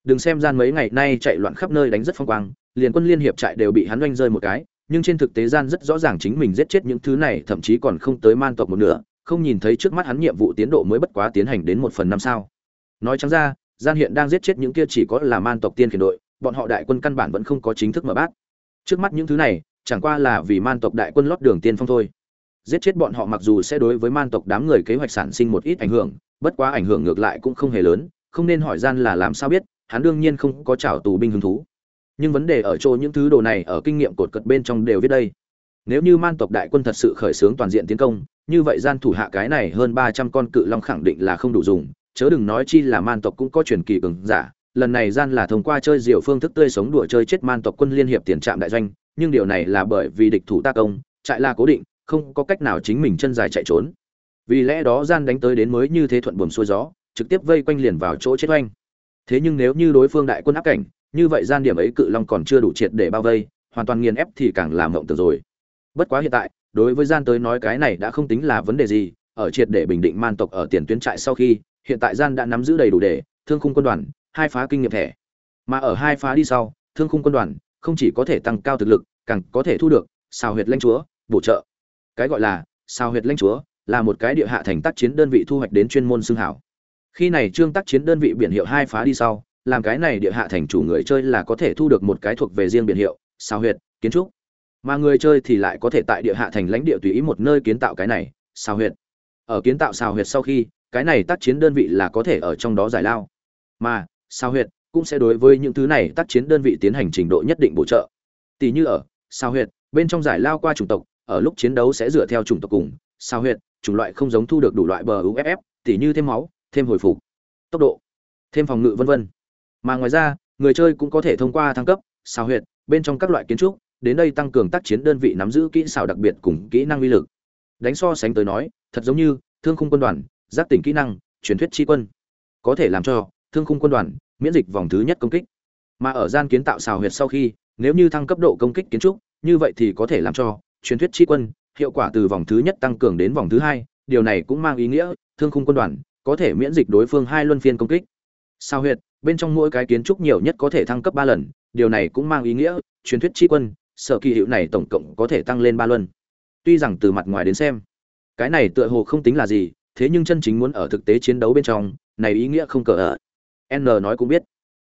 Đừng xem gian mấy ngày nay chạy loạn khắp nơi đánh rất phong quang, liền quân liên hiệp trại đều bị hắn oanh rơi một cái, nhưng trên thực tế gian rất rõ ràng chính mình giết chết những thứ này, thậm chí còn không tới man tộc một nửa, không nhìn thấy trước mắt hắn nhiệm vụ tiến độ mới bất quá tiến hành đến một phần năm sao. Nói trắng ra, gian hiện đang giết chết những kia chỉ có là man tộc tiên khiển đội, bọn họ đại quân căn bản vẫn không có chính thức mở bác trước mắt những thứ này, chẳng qua là vì man tộc đại quân lót đường tiên phong thôi. Giết chết bọn họ mặc dù sẽ đối với man tộc đám người kế hoạch sản sinh một ít ảnh hưởng, bất quá ảnh hưởng ngược lại cũng không hề lớn, không nên hỏi gian là làm sao biết, hắn đương nhiên không có trảo tù binh hứng thú. Nhưng vấn đề ở chỗ những thứ đồ này ở kinh nghiệm cột cật bên trong đều viết đây. Nếu như man tộc đại quân thật sự khởi xướng toàn diện tiến công, như vậy gian thủ hạ cái này hơn ba trăm con cự long khẳng định là không đủ dùng, chớ đừng nói chi là man tộc cũng có truyền kỳ cường giả lần này gian là thông qua chơi diều phương thức tươi sống đùa chơi chết man tộc quân liên hiệp tiền trạm đại doanh, nhưng điều này là bởi vì địch thủ ta công, trại là cố định, không có cách nào chính mình chân dài chạy trốn. Vì lẽ đó gian đánh tới đến mới như thế thuận buồm xuôi gió, trực tiếp vây quanh liền vào chỗ chết oanh. Thế nhưng nếu như đối phương đại quân áp cảnh, như vậy gian điểm ấy cự long còn chưa đủ triệt để bao vây, hoàn toàn nghiền ép thì càng làm mộng tưởng rồi. Bất quá hiện tại, đối với gian tới nói cái này đã không tính là vấn đề gì, ở triệt để bình định man tộc ở tiền tuyến trại sau khi, hiện tại gian đã nắm giữ đầy đủ để, thương khung quân đoàn hai phá kinh nghiệm thẻ. Mà ở hai phá đi sau, thương khung quân đoàn không chỉ có thể tăng cao thực lực, càng có thể thu được xào huyệt lãnh chúa, bổ trợ. Cái gọi là xào huyệt lãnh chúa là một cái địa hạ thành tác chiến đơn vị thu hoạch đến chuyên môn xương hảo. Khi này trương tác chiến đơn vị biển hiệu hai phá đi sau, làm cái này địa hạ thành chủ người chơi là có thể thu được một cái thuộc về riêng biển hiệu, xào huyệt, kiến trúc. Mà người chơi thì lại có thể tại địa hạ thành lãnh địa tùy ý một nơi kiến tạo cái này, xào huyệt. Ở kiến tạo xào huyệt sau khi, cái này tác chiến đơn vị là có thể ở trong đó giải lao. Mà Sao huyệt cũng sẽ đối với những thứ này tác chiến đơn vị tiến hành trình độ nhất định bổ trợ. Tỷ như ở Sao huyệt, bên trong giải lao qua chủng tộc, ở lúc chiến đấu sẽ dựa theo chủng tộc cùng. Sao huyệt, chủng loại không giống thu được đủ loại bờ uff tỷ như thêm máu, thêm hồi phục, tốc độ, thêm phòng ngự vân vân. Mà ngoài ra, người chơi cũng có thể thông qua thăng cấp. Sao huyệt, bên trong các loại kiến trúc, đến đây tăng cường tác chiến đơn vị nắm giữ kỹ xảo đặc biệt cùng kỹ năng uy lực. Đánh so sánh tới nói, thật giống như thương khung quân đoàn giác tỉnh kỹ năng, truyền thuyết tri quân. Có thể làm cho thương khung quân đoàn miễn dịch vòng thứ nhất công kích. Mà ở gian kiến tạo xào huyệt sau khi, nếu như thăng cấp độ công kích kiến trúc, như vậy thì có thể làm cho truyền thuyết tri quân, hiệu quả từ vòng thứ nhất tăng cường đến vòng thứ hai, điều này cũng mang ý nghĩa, thương khung quân đoàn có thể miễn dịch đối phương hai luân phiên công kích. Sao huyệt, bên trong mỗi cái kiến trúc nhiều nhất có thể thăng cấp ba lần, điều này cũng mang ý nghĩa, truyền thuyết tri quân, sở kỳ hiệu này tổng cộng có thể tăng lên ba luân. Tuy rằng từ mặt ngoài đến xem, cái này tựa hồ không tính là gì, thế nhưng chân chính muốn ở thực tế chiến đấu bên trong, này ý nghĩa không cờ ở n nói cũng biết.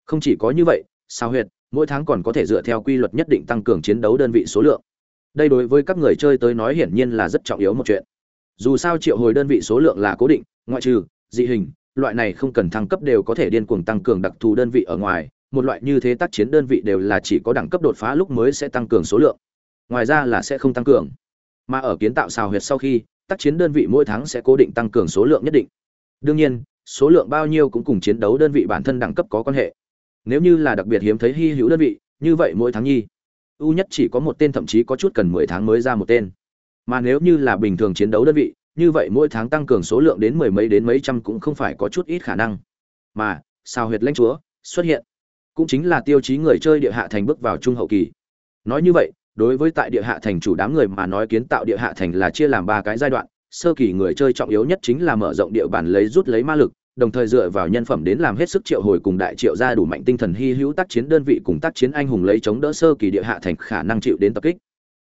Không chỉ có như vậy, sao huyệt, mỗi tháng còn có thể dựa theo quy luật nhất định tăng cường chiến đấu đơn vị số lượng. Đây đối với các người chơi tới nói hiển nhiên là rất trọng yếu một chuyện. Dù sao triệu hồi đơn vị số lượng là cố định, ngoại trừ, dị hình, loại này không cần thăng cấp đều có thể điên cuồng tăng cường đặc thù đơn vị ở ngoài, một loại như thế tác chiến đơn vị đều là chỉ có đẳng cấp đột phá lúc mới sẽ tăng cường số lượng. Ngoài ra là sẽ không tăng cường. Mà ở kiến tạo xào huyệt sau khi, tác chiến đơn vị mỗi tháng sẽ cố định tăng cường số lượng nhất định. Đương nhiên số lượng bao nhiêu cũng cùng chiến đấu đơn vị bản thân đẳng cấp có quan hệ. Nếu như là đặc biệt hiếm thấy hy hữu đơn vị, như vậy mỗi tháng nhi, ưu nhất chỉ có một tên thậm chí có chút cần mười tháng mới ra một tên. Mà nếu như là bình thường chiến đấu đơn vị, như vậy mỗi tháng tăng cường số lượng đến mười mấy đến mấy trăm cũng không phải có chút ít khả năng. Mà, sao huyệt lãnh chúa xuất hiện, cũng chính là tiêu chí người chơi địa hạ thành bước vào trung hậu kỳ. Nói như vậy, đối với tại địa hạ thành chủ đám người mà nói kiến tạo địa hạ thành là chia làm ba cái giai đoạn sơ kỳ người chơi trọng yếu nhất chính là mở rộng địa bàn lấy rút lấy ma lực, đồng thời dựa vào nhân phẩm đến làm hết sức triệu hồi cùng đại triệu ra đủ mạnh tinh thần hy hữu tác chiến đơn vị cùng tác chiến anh hùng lấy chống đỡ sơ kỳ địa hạ thành khả năng chịu đến tập kích.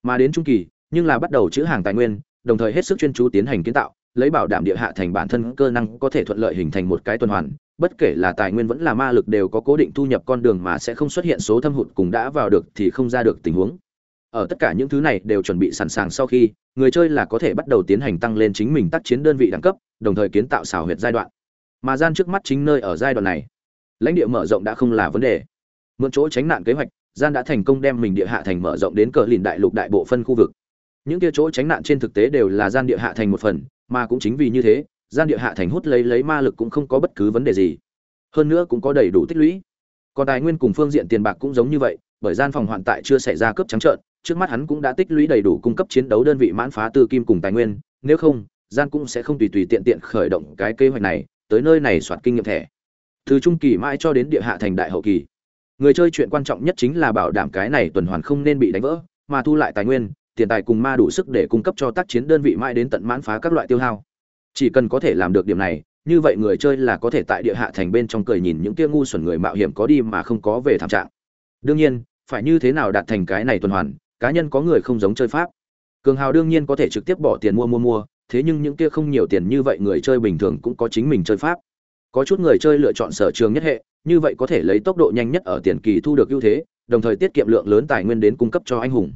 Mà đến trung kỳ, nhưng là bắt đầu chữ hàng tài nguyên, đồng thời hết sức chuyên chú tiến hành kiến tạo, lấy bảo đảm địa hạ thành bản thân cơ năng có thể thuận lợi hình thành một cái tuần hoàn, bất kể là tài nguyên vẫn là ma lực đều có cố định thu nhập con đường mà sẽ không xuất hiện số thâm hụt cùng đã vào được thì không ra được tình huống ở tất cả những thứ này đều chuẩn bị sẵn sàng sau khi, người chơi là có thể bắt đầu tiến hành tăng lên chính mình tác chiến đơn vị đẳng cấp, đồng thời kiến tạo xào huyệt giai đoạn. Mà gian trước mắt chính nơi ở giai đoạn này, lãnh địa mở rộng đã không là vấn đề. Mượn chỗ tránh nạn kế hoạch, gian đã thành công đem mình địa hạ thành mở rộng đến cờ lìn đại lục đại bộ phân khu vực. Những kia chỗ tránh nạn trên thực tế đều là gian địa hạ thành một phần, mà cũng chính vì như thế, gian địa hạ thành hút lấy lấy ma lực cũng không có bất cứ vấn đề gì. Hơn nữa cũng có đầy đủ tích lũy. Còn tài nguyên cùng phương diện tiền bạc cũng giống như vậy, bởi gian phòng hoạn tại chưa xảy ra cướp trắng trợn trước mắt hắn cũng đã tích lũy đầy đủ cung cấp chiến đấu đơn vị mãn phá tư kim cùng tài nguyên, nếu không, gian cũng sẽ không tùy tùy tiện tiện khởi động cái kế hoạch này, tới nơi này soạt kinh nghiệm thẻ. Từ trung kỳ mãi cho đến địa hạ thành đại hậu kỳ. Người chơi chuyện quan trọng nhất chính là bảo đảm cái này tuần hoàn không nên bị đánh vỡ, mà thu lại tài nguyên, tiền tài cùng ma đủ sức để cung cấp cho tác chiến đơn vị mãi đến tận mãn phá các loại tiêu hao. Chỉ cần có thể làm được điểm này, như vậy người chơi là có thể tại địa hạ thành bên trong cười nhìn những tia ngu xuẩn người mạo hiểm có đi mà không có về thảm trạng. Đương nhiên, phải như thế nào đạt thành cái này tuần hoàn cá nhân có người không giống chơi pháp. Cường hào đương nhiên có thể trực tiếp bỏ tiền mua mua mua, thế nhưng những kia không nhiều tiền như vậy người chơi bình thường cũng có chính mình chơi pháp. Có chút người chơi lựa chọn sở trường nhất hệ, như vậy có thể lấy tốc độ nhanh nhất ở tiền kỳ thu được ưu thế, đồng thời tiết kiệm lượng lớn tài nguyên đến cung cấp cho anh hùng.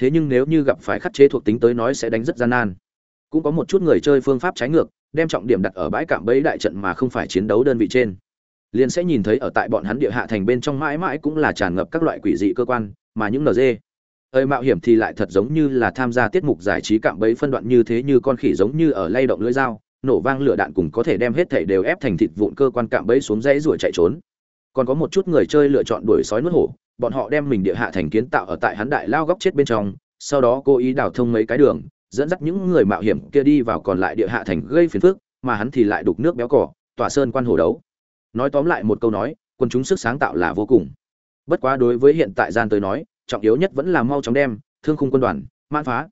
Thế nhưng nếu như gặp phải khắc chế thuộc tính tới nói sẽ đánh rất gian nan. Cũng có một chút người chơi phương pháp trái ngược, đem trọng điểm đặt ở bãi cạm bẫy đại trận mà không phải chiến đấu đơn vị trên. Liền sẽ nhìn thấy ở tại bọn hắn địa hạ thành bên trong mãi mãi cũng là tràn ngập các loại quỷ dị cơ quan, mà những nd ơi mạo hiểm thì lại thật giống như là tham gia tiết mục giải trí cạm bẫy phân đoạn như thế như con khỉ giống như ở lay động lưỡi dao, nổ vang lửa đạn cùng có thể đem hết thể đều ép thành thịt vụn cơ quan cạm bẫy xuống dãy ruổi chạy trốn. Còn có một chút người chơi lựa chọn đuổi sói nuốt hổ, bọn họ đem mình địa hạ thành kiến tạo ở tại hắn đại lao góc chết bên trong, sau đó cố ý đào thông mấy cái đường, dẫn dắt những người mạo hiểm kia đi vào còn lại địa hạ thành gây phiền phức, mà hắn thì lại đục nước béo cỏ tỏa sơn quan hồ đấu. Nói tóm lại một câu nói, quân chúng sức sáng tạo là vô cùng. Bất quá đối với hiện tại gian tới nói trọng yếu nhất vẫn là mau chóng đem thương khung quân đoàn mãn phá.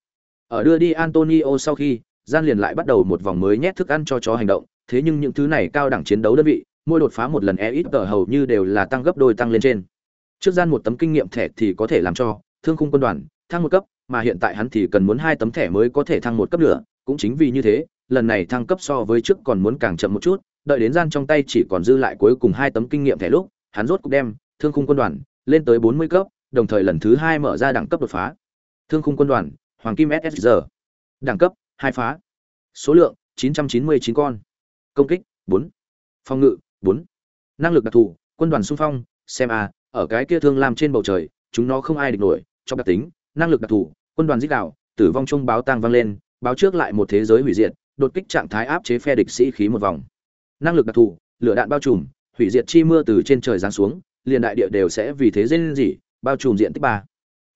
Ở đưa đi antonio sau khi, gian liền lại bắt đầu một vòng mới nhét thức ăn cho chó hành động. Thế nhưng những thứ này cao đẳng chiến đấu đơn vị, mỗi đột phá một lần e ít tờ hầu như đều là tăng gấp đôi tăng lên trên. Trước gian một tấm kinh nghiệm thẻ thì có thể làm cho thương khung quân đoàn thăng một cấp, mà hiện tại hắn thì cần muốn hai tấm thẻ mới có thể thăng một cấp nữa. Cũng chính vì như thế, lần này thăng cấp so với trước còn muốn càng chậm một chút. Đợi đến gian trong tay chỉ còn dư lại cuối cùng hai tấm kinh nghiệm thẻ lúc, hắn rốt cục đem thương khung quân đoàn lên tới bốn mươi cấp đồng thời lần thứ hai mở ra đẳng cấp đột phá. Thương khung quân đoàn, hoàng kim ssr đẳng cấp, hai phá. Số lượng 999 con. Công kích 4. phòng ngự 4. năng lực đặc thù, quân đoàn xung phong, xem a, ở cái kia thương làm trên bầu trời, chúng nó không ai địch nổi, trong đặc tính, năng lực đặc thù, quân đoàn giết đạo, tử vong chung báo tang vang lên, báo trước lại một thế giới hủy diệt, đột kích trạng thái áp chế phe địch sĩ khí một vòng. Năng lực đặc thù, lửa đạn bao trùm, hủy diệt chi mưa từ trên trời giáng xuống, liền đại địa đều sẽ vì thế dên gì bao trùm diện tích ba.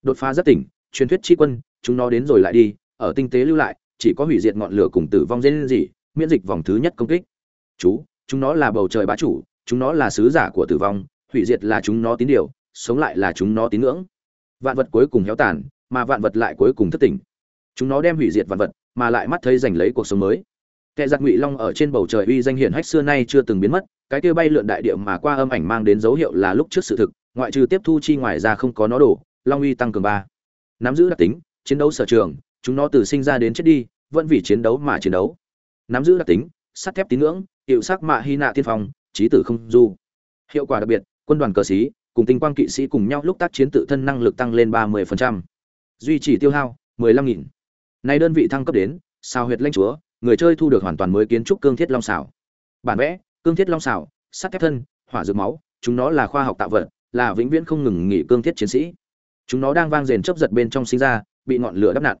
Đột phá rất tỉnh, truyền thuyết chi quân, chúng nó đến rồi lại đi, ở tinh tế lưu lại, chỉ có hủy diệt ngọn lửa cùng tử vong dên gì, miễn dịch vòng thứ nhất công kích. Chú, chúng nó là bầu trời bá chủ, chúng nó là sứ giả của tử vong, hủy diệt là chúng nó tín điều, sống lại là chúng nó tín ngưỡng. Vạn vật cuối cùng héo tàn, mà vạn vật lại cuối cùng thất tỉnh. Chúng nó đem hủy diệt vạn vật, mà lại mắt thấy giành lấy cuộc sống mới. Kẻ giặc ngụy long ở trên bầu trời uy danh hiển hách xưa nay chưa từng biến mất, cái kia bay lượn đại địa mà qua âm ảnh mang đến dấu hiệu là lúc trước sự thực ngoại trừ tiếp thu chi ngoài ra không có nó đổ, long uy tăng cường ba nắm giữ đặc tính, chiến đấu sở trường, chúng nó từ sinh ra đến chết đi, vẫn vì chiến đấu mà chiến đấu nắm giữ đặc tính, sắt thép tín ngưỡng, hiệu sắc mạ hy nạ tiên phong, trí tử không du hiệu quả đặc biệt, quân đoàn cờ sĩ, cùng tinh quang kỵ sĩ cùng nhau lúc tác chiến tự thân năng lực tăng lên ba 30%. duy trì tiêu hao 15.000. Nay đơn vị thăng cấp đến, sao huyệt lãnh chúa, người chơi thu được hoàn toàn mới kiến trúc cương thiết long xảo bản vẽ, cương thiết long xảo, sắt thép thân, hỏa dược máu, chúng nó là khoa học tạo vật là vĩnh viễn không ngừng nghỉ cương thiết chiến sĩ. Chúng nó đang vang rền chớp giật bên trong sinh ra bị ngọn lửa đắp nặn.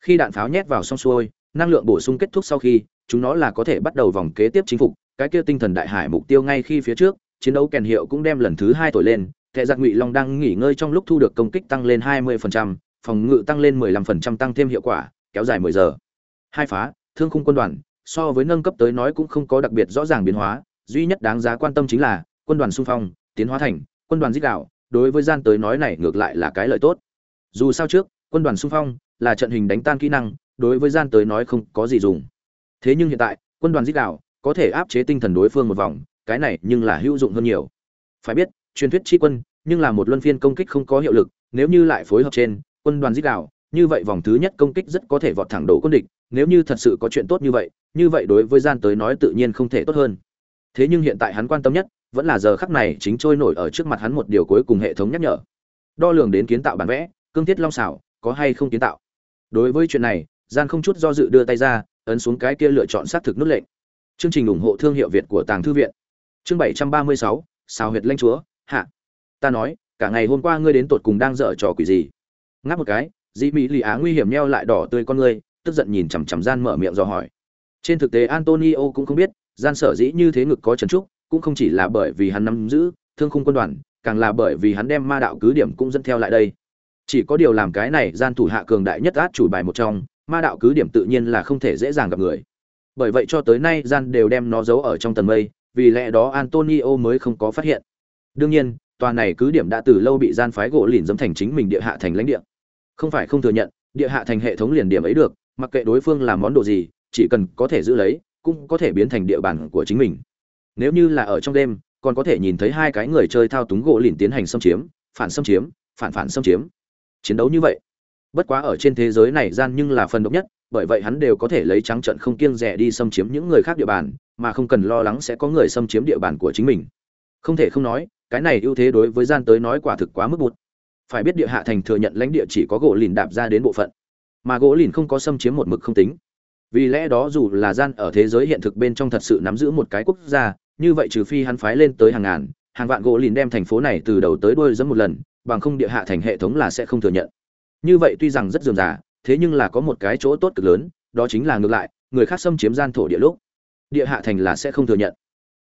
Khi đạn pháo nhét vào xong xuôi năng lượng bổ sung kết thúc sau khi chúng nó là có thể bắt đầu vòng kế tiếp chính phục cái kia tinh thần đại hải mục tiêu ngay khi phía trước chiến đấu kèn hiệu cũng đem lần thứ hai thổi lên kẻ giặc ngụy long đang nghỉ ngơi trong lúc thu được công kích tăng lên 20%, phòng ngự tăng lên 15% tăng thêm hiệu quả kéo dài 10 giờ. Hai phá thương khung quân đoàn so với nâng cấp tới nói cũng không có đặc biệt rõ ràng biến hóa duy nhất đáng giá quan tâm chính là quân đoàn xung phong tiến hóa thành quân đoàn giết đạo, đối với gian tới nói này ngược lại là cái lợi tốt. Dù sao trước, quân đoàn xung phong là trận hình đánh tan kỹ năng, đối với gian tới nói không có gì dùng. Thế nhưng hiện tại, quân đoàn giết đạo có thể áp chế tinh thần đối phương một vòng, cái này nhưng là hữu dụng hơn nhiều. Phải biết, truyền thuyết chi quân, nhưng là một luân phiên công kích không có hiệu lực, nếu như lại phối hợp trên, quân đoàn giết đạo, như vậy vòng thứ nhất công kích rất có thể vọt thẳng đổ quân địch, nếu như thật sự có chuyện tốt như vậy như vậy đối với gian tới nói tự nhiên không thể tốt hơn. Thế nhưng hiện tại hắn quan tâm nhất vẫn là giờ khắc này chính trôi nổi ở trước mặt hắn một điều cuối cùng hệ thống nhắc nhở. Đo lường đến kiến tạo bản vẽ, cương thiết long xảo, có hay không kiến tạo. Đối với chuyện này gian không chút do dự đưa tay ra, ấn xuống cái kia lựa chọn xác thực nút lệnh. Chương trình ủng hộ thương hiệu việt của tàng thư viện. Chương bảy trăm ba mươi sáu huyệt lanh chúa, hạ. Ta nói, cả ngày hôm qua ngươi đến tột cùng đang dở trò quỷ gì? Ngáp một cái, dĩ mỹ lì á nguy hiểm nheo lại đỏ tươi con ngươi, tức giận nhìn chằm chằm gian mở miệng dò hỏi. Trên thực tế antonio cũng không biết, gian sở dĩ như thế ngực có trần trúc cũng không chỉ là bởi vì hắn nắm giữ thương khung quân đoàn, càng là bởi vì hắn đem ma đạo cứ điểm cũng dẫn theo lại đây. Chỉ có điều làm cái này gian thủ hạ cường đại nhất át chủ bài một trong, ma đạo cứ điểm tự nhiên là không thể dễ dàng gặp người. Bởi vậy cho tới nay gian đều đem nó giấu ở trong tầng mây, vì lẽ đó antonio mới không có phát hiện. Đương nhiên, tòa này cứ điểm đã từ lâu bị gian phái gỗ lìn dẫm thành chính mình địa hạ thành lãnh địa. Không phải không thừa nhận, địa hạ thành hệ thống liền điểm ấy được, mặc kệ đối phương làm món đồ gì, chỉ cần có thể giữ lấy, cũng có thể biến thành địa bàn của chính mình nếu như là ở trong đêm, còn có thể nhìn thấy hai cái người chơi thao túng gỗ lìn tiến hành xâm chiếm, phản xâm chiếm, phản phản xâm chiếm. Chiến đấu như vậy. Bất quá ở trên thế giới này gian nhưng là phần độc nhất, bởi vậy hắn đều có thể lấy trắng trận không kiêng rẻ đi xâm chiếm những người khác địa bàn, mà không cần lo lắng sẽ có người xâm chiếm địa bàn của chính mình. Không thể không nói, cái này ưu thế đối với gian tới nói quả thực quá mức bụt. Phải biết địa hạ thành thừa nhận lãnh địa chỉ có gỗ lìn đạp ra đến bộ phận, mà gỗ lìn không có xâm chiếm một mực không tính. Vì lẽ đó dù là gian ở thế giới hiện thực bên trong thật sự nắm giữ một cái quốc gia như vậy trừ phi hắn phái lên tới hàng ngàn, hàng vạn gỗ lìn đem thành phố này từ đầu tới đuôi dẫn một lần, bằng không địa hạ thành hệ thống là sẽ không thừa nhận. Như vậy tuy rằng rất dườm giả thế nhưng là có một cái chỗ tốt cực lớn, đó chính là ngược lại, người khác xâm chiếm gian thổ địa lúc, địa hạ thành là sẽ không thừa nhận.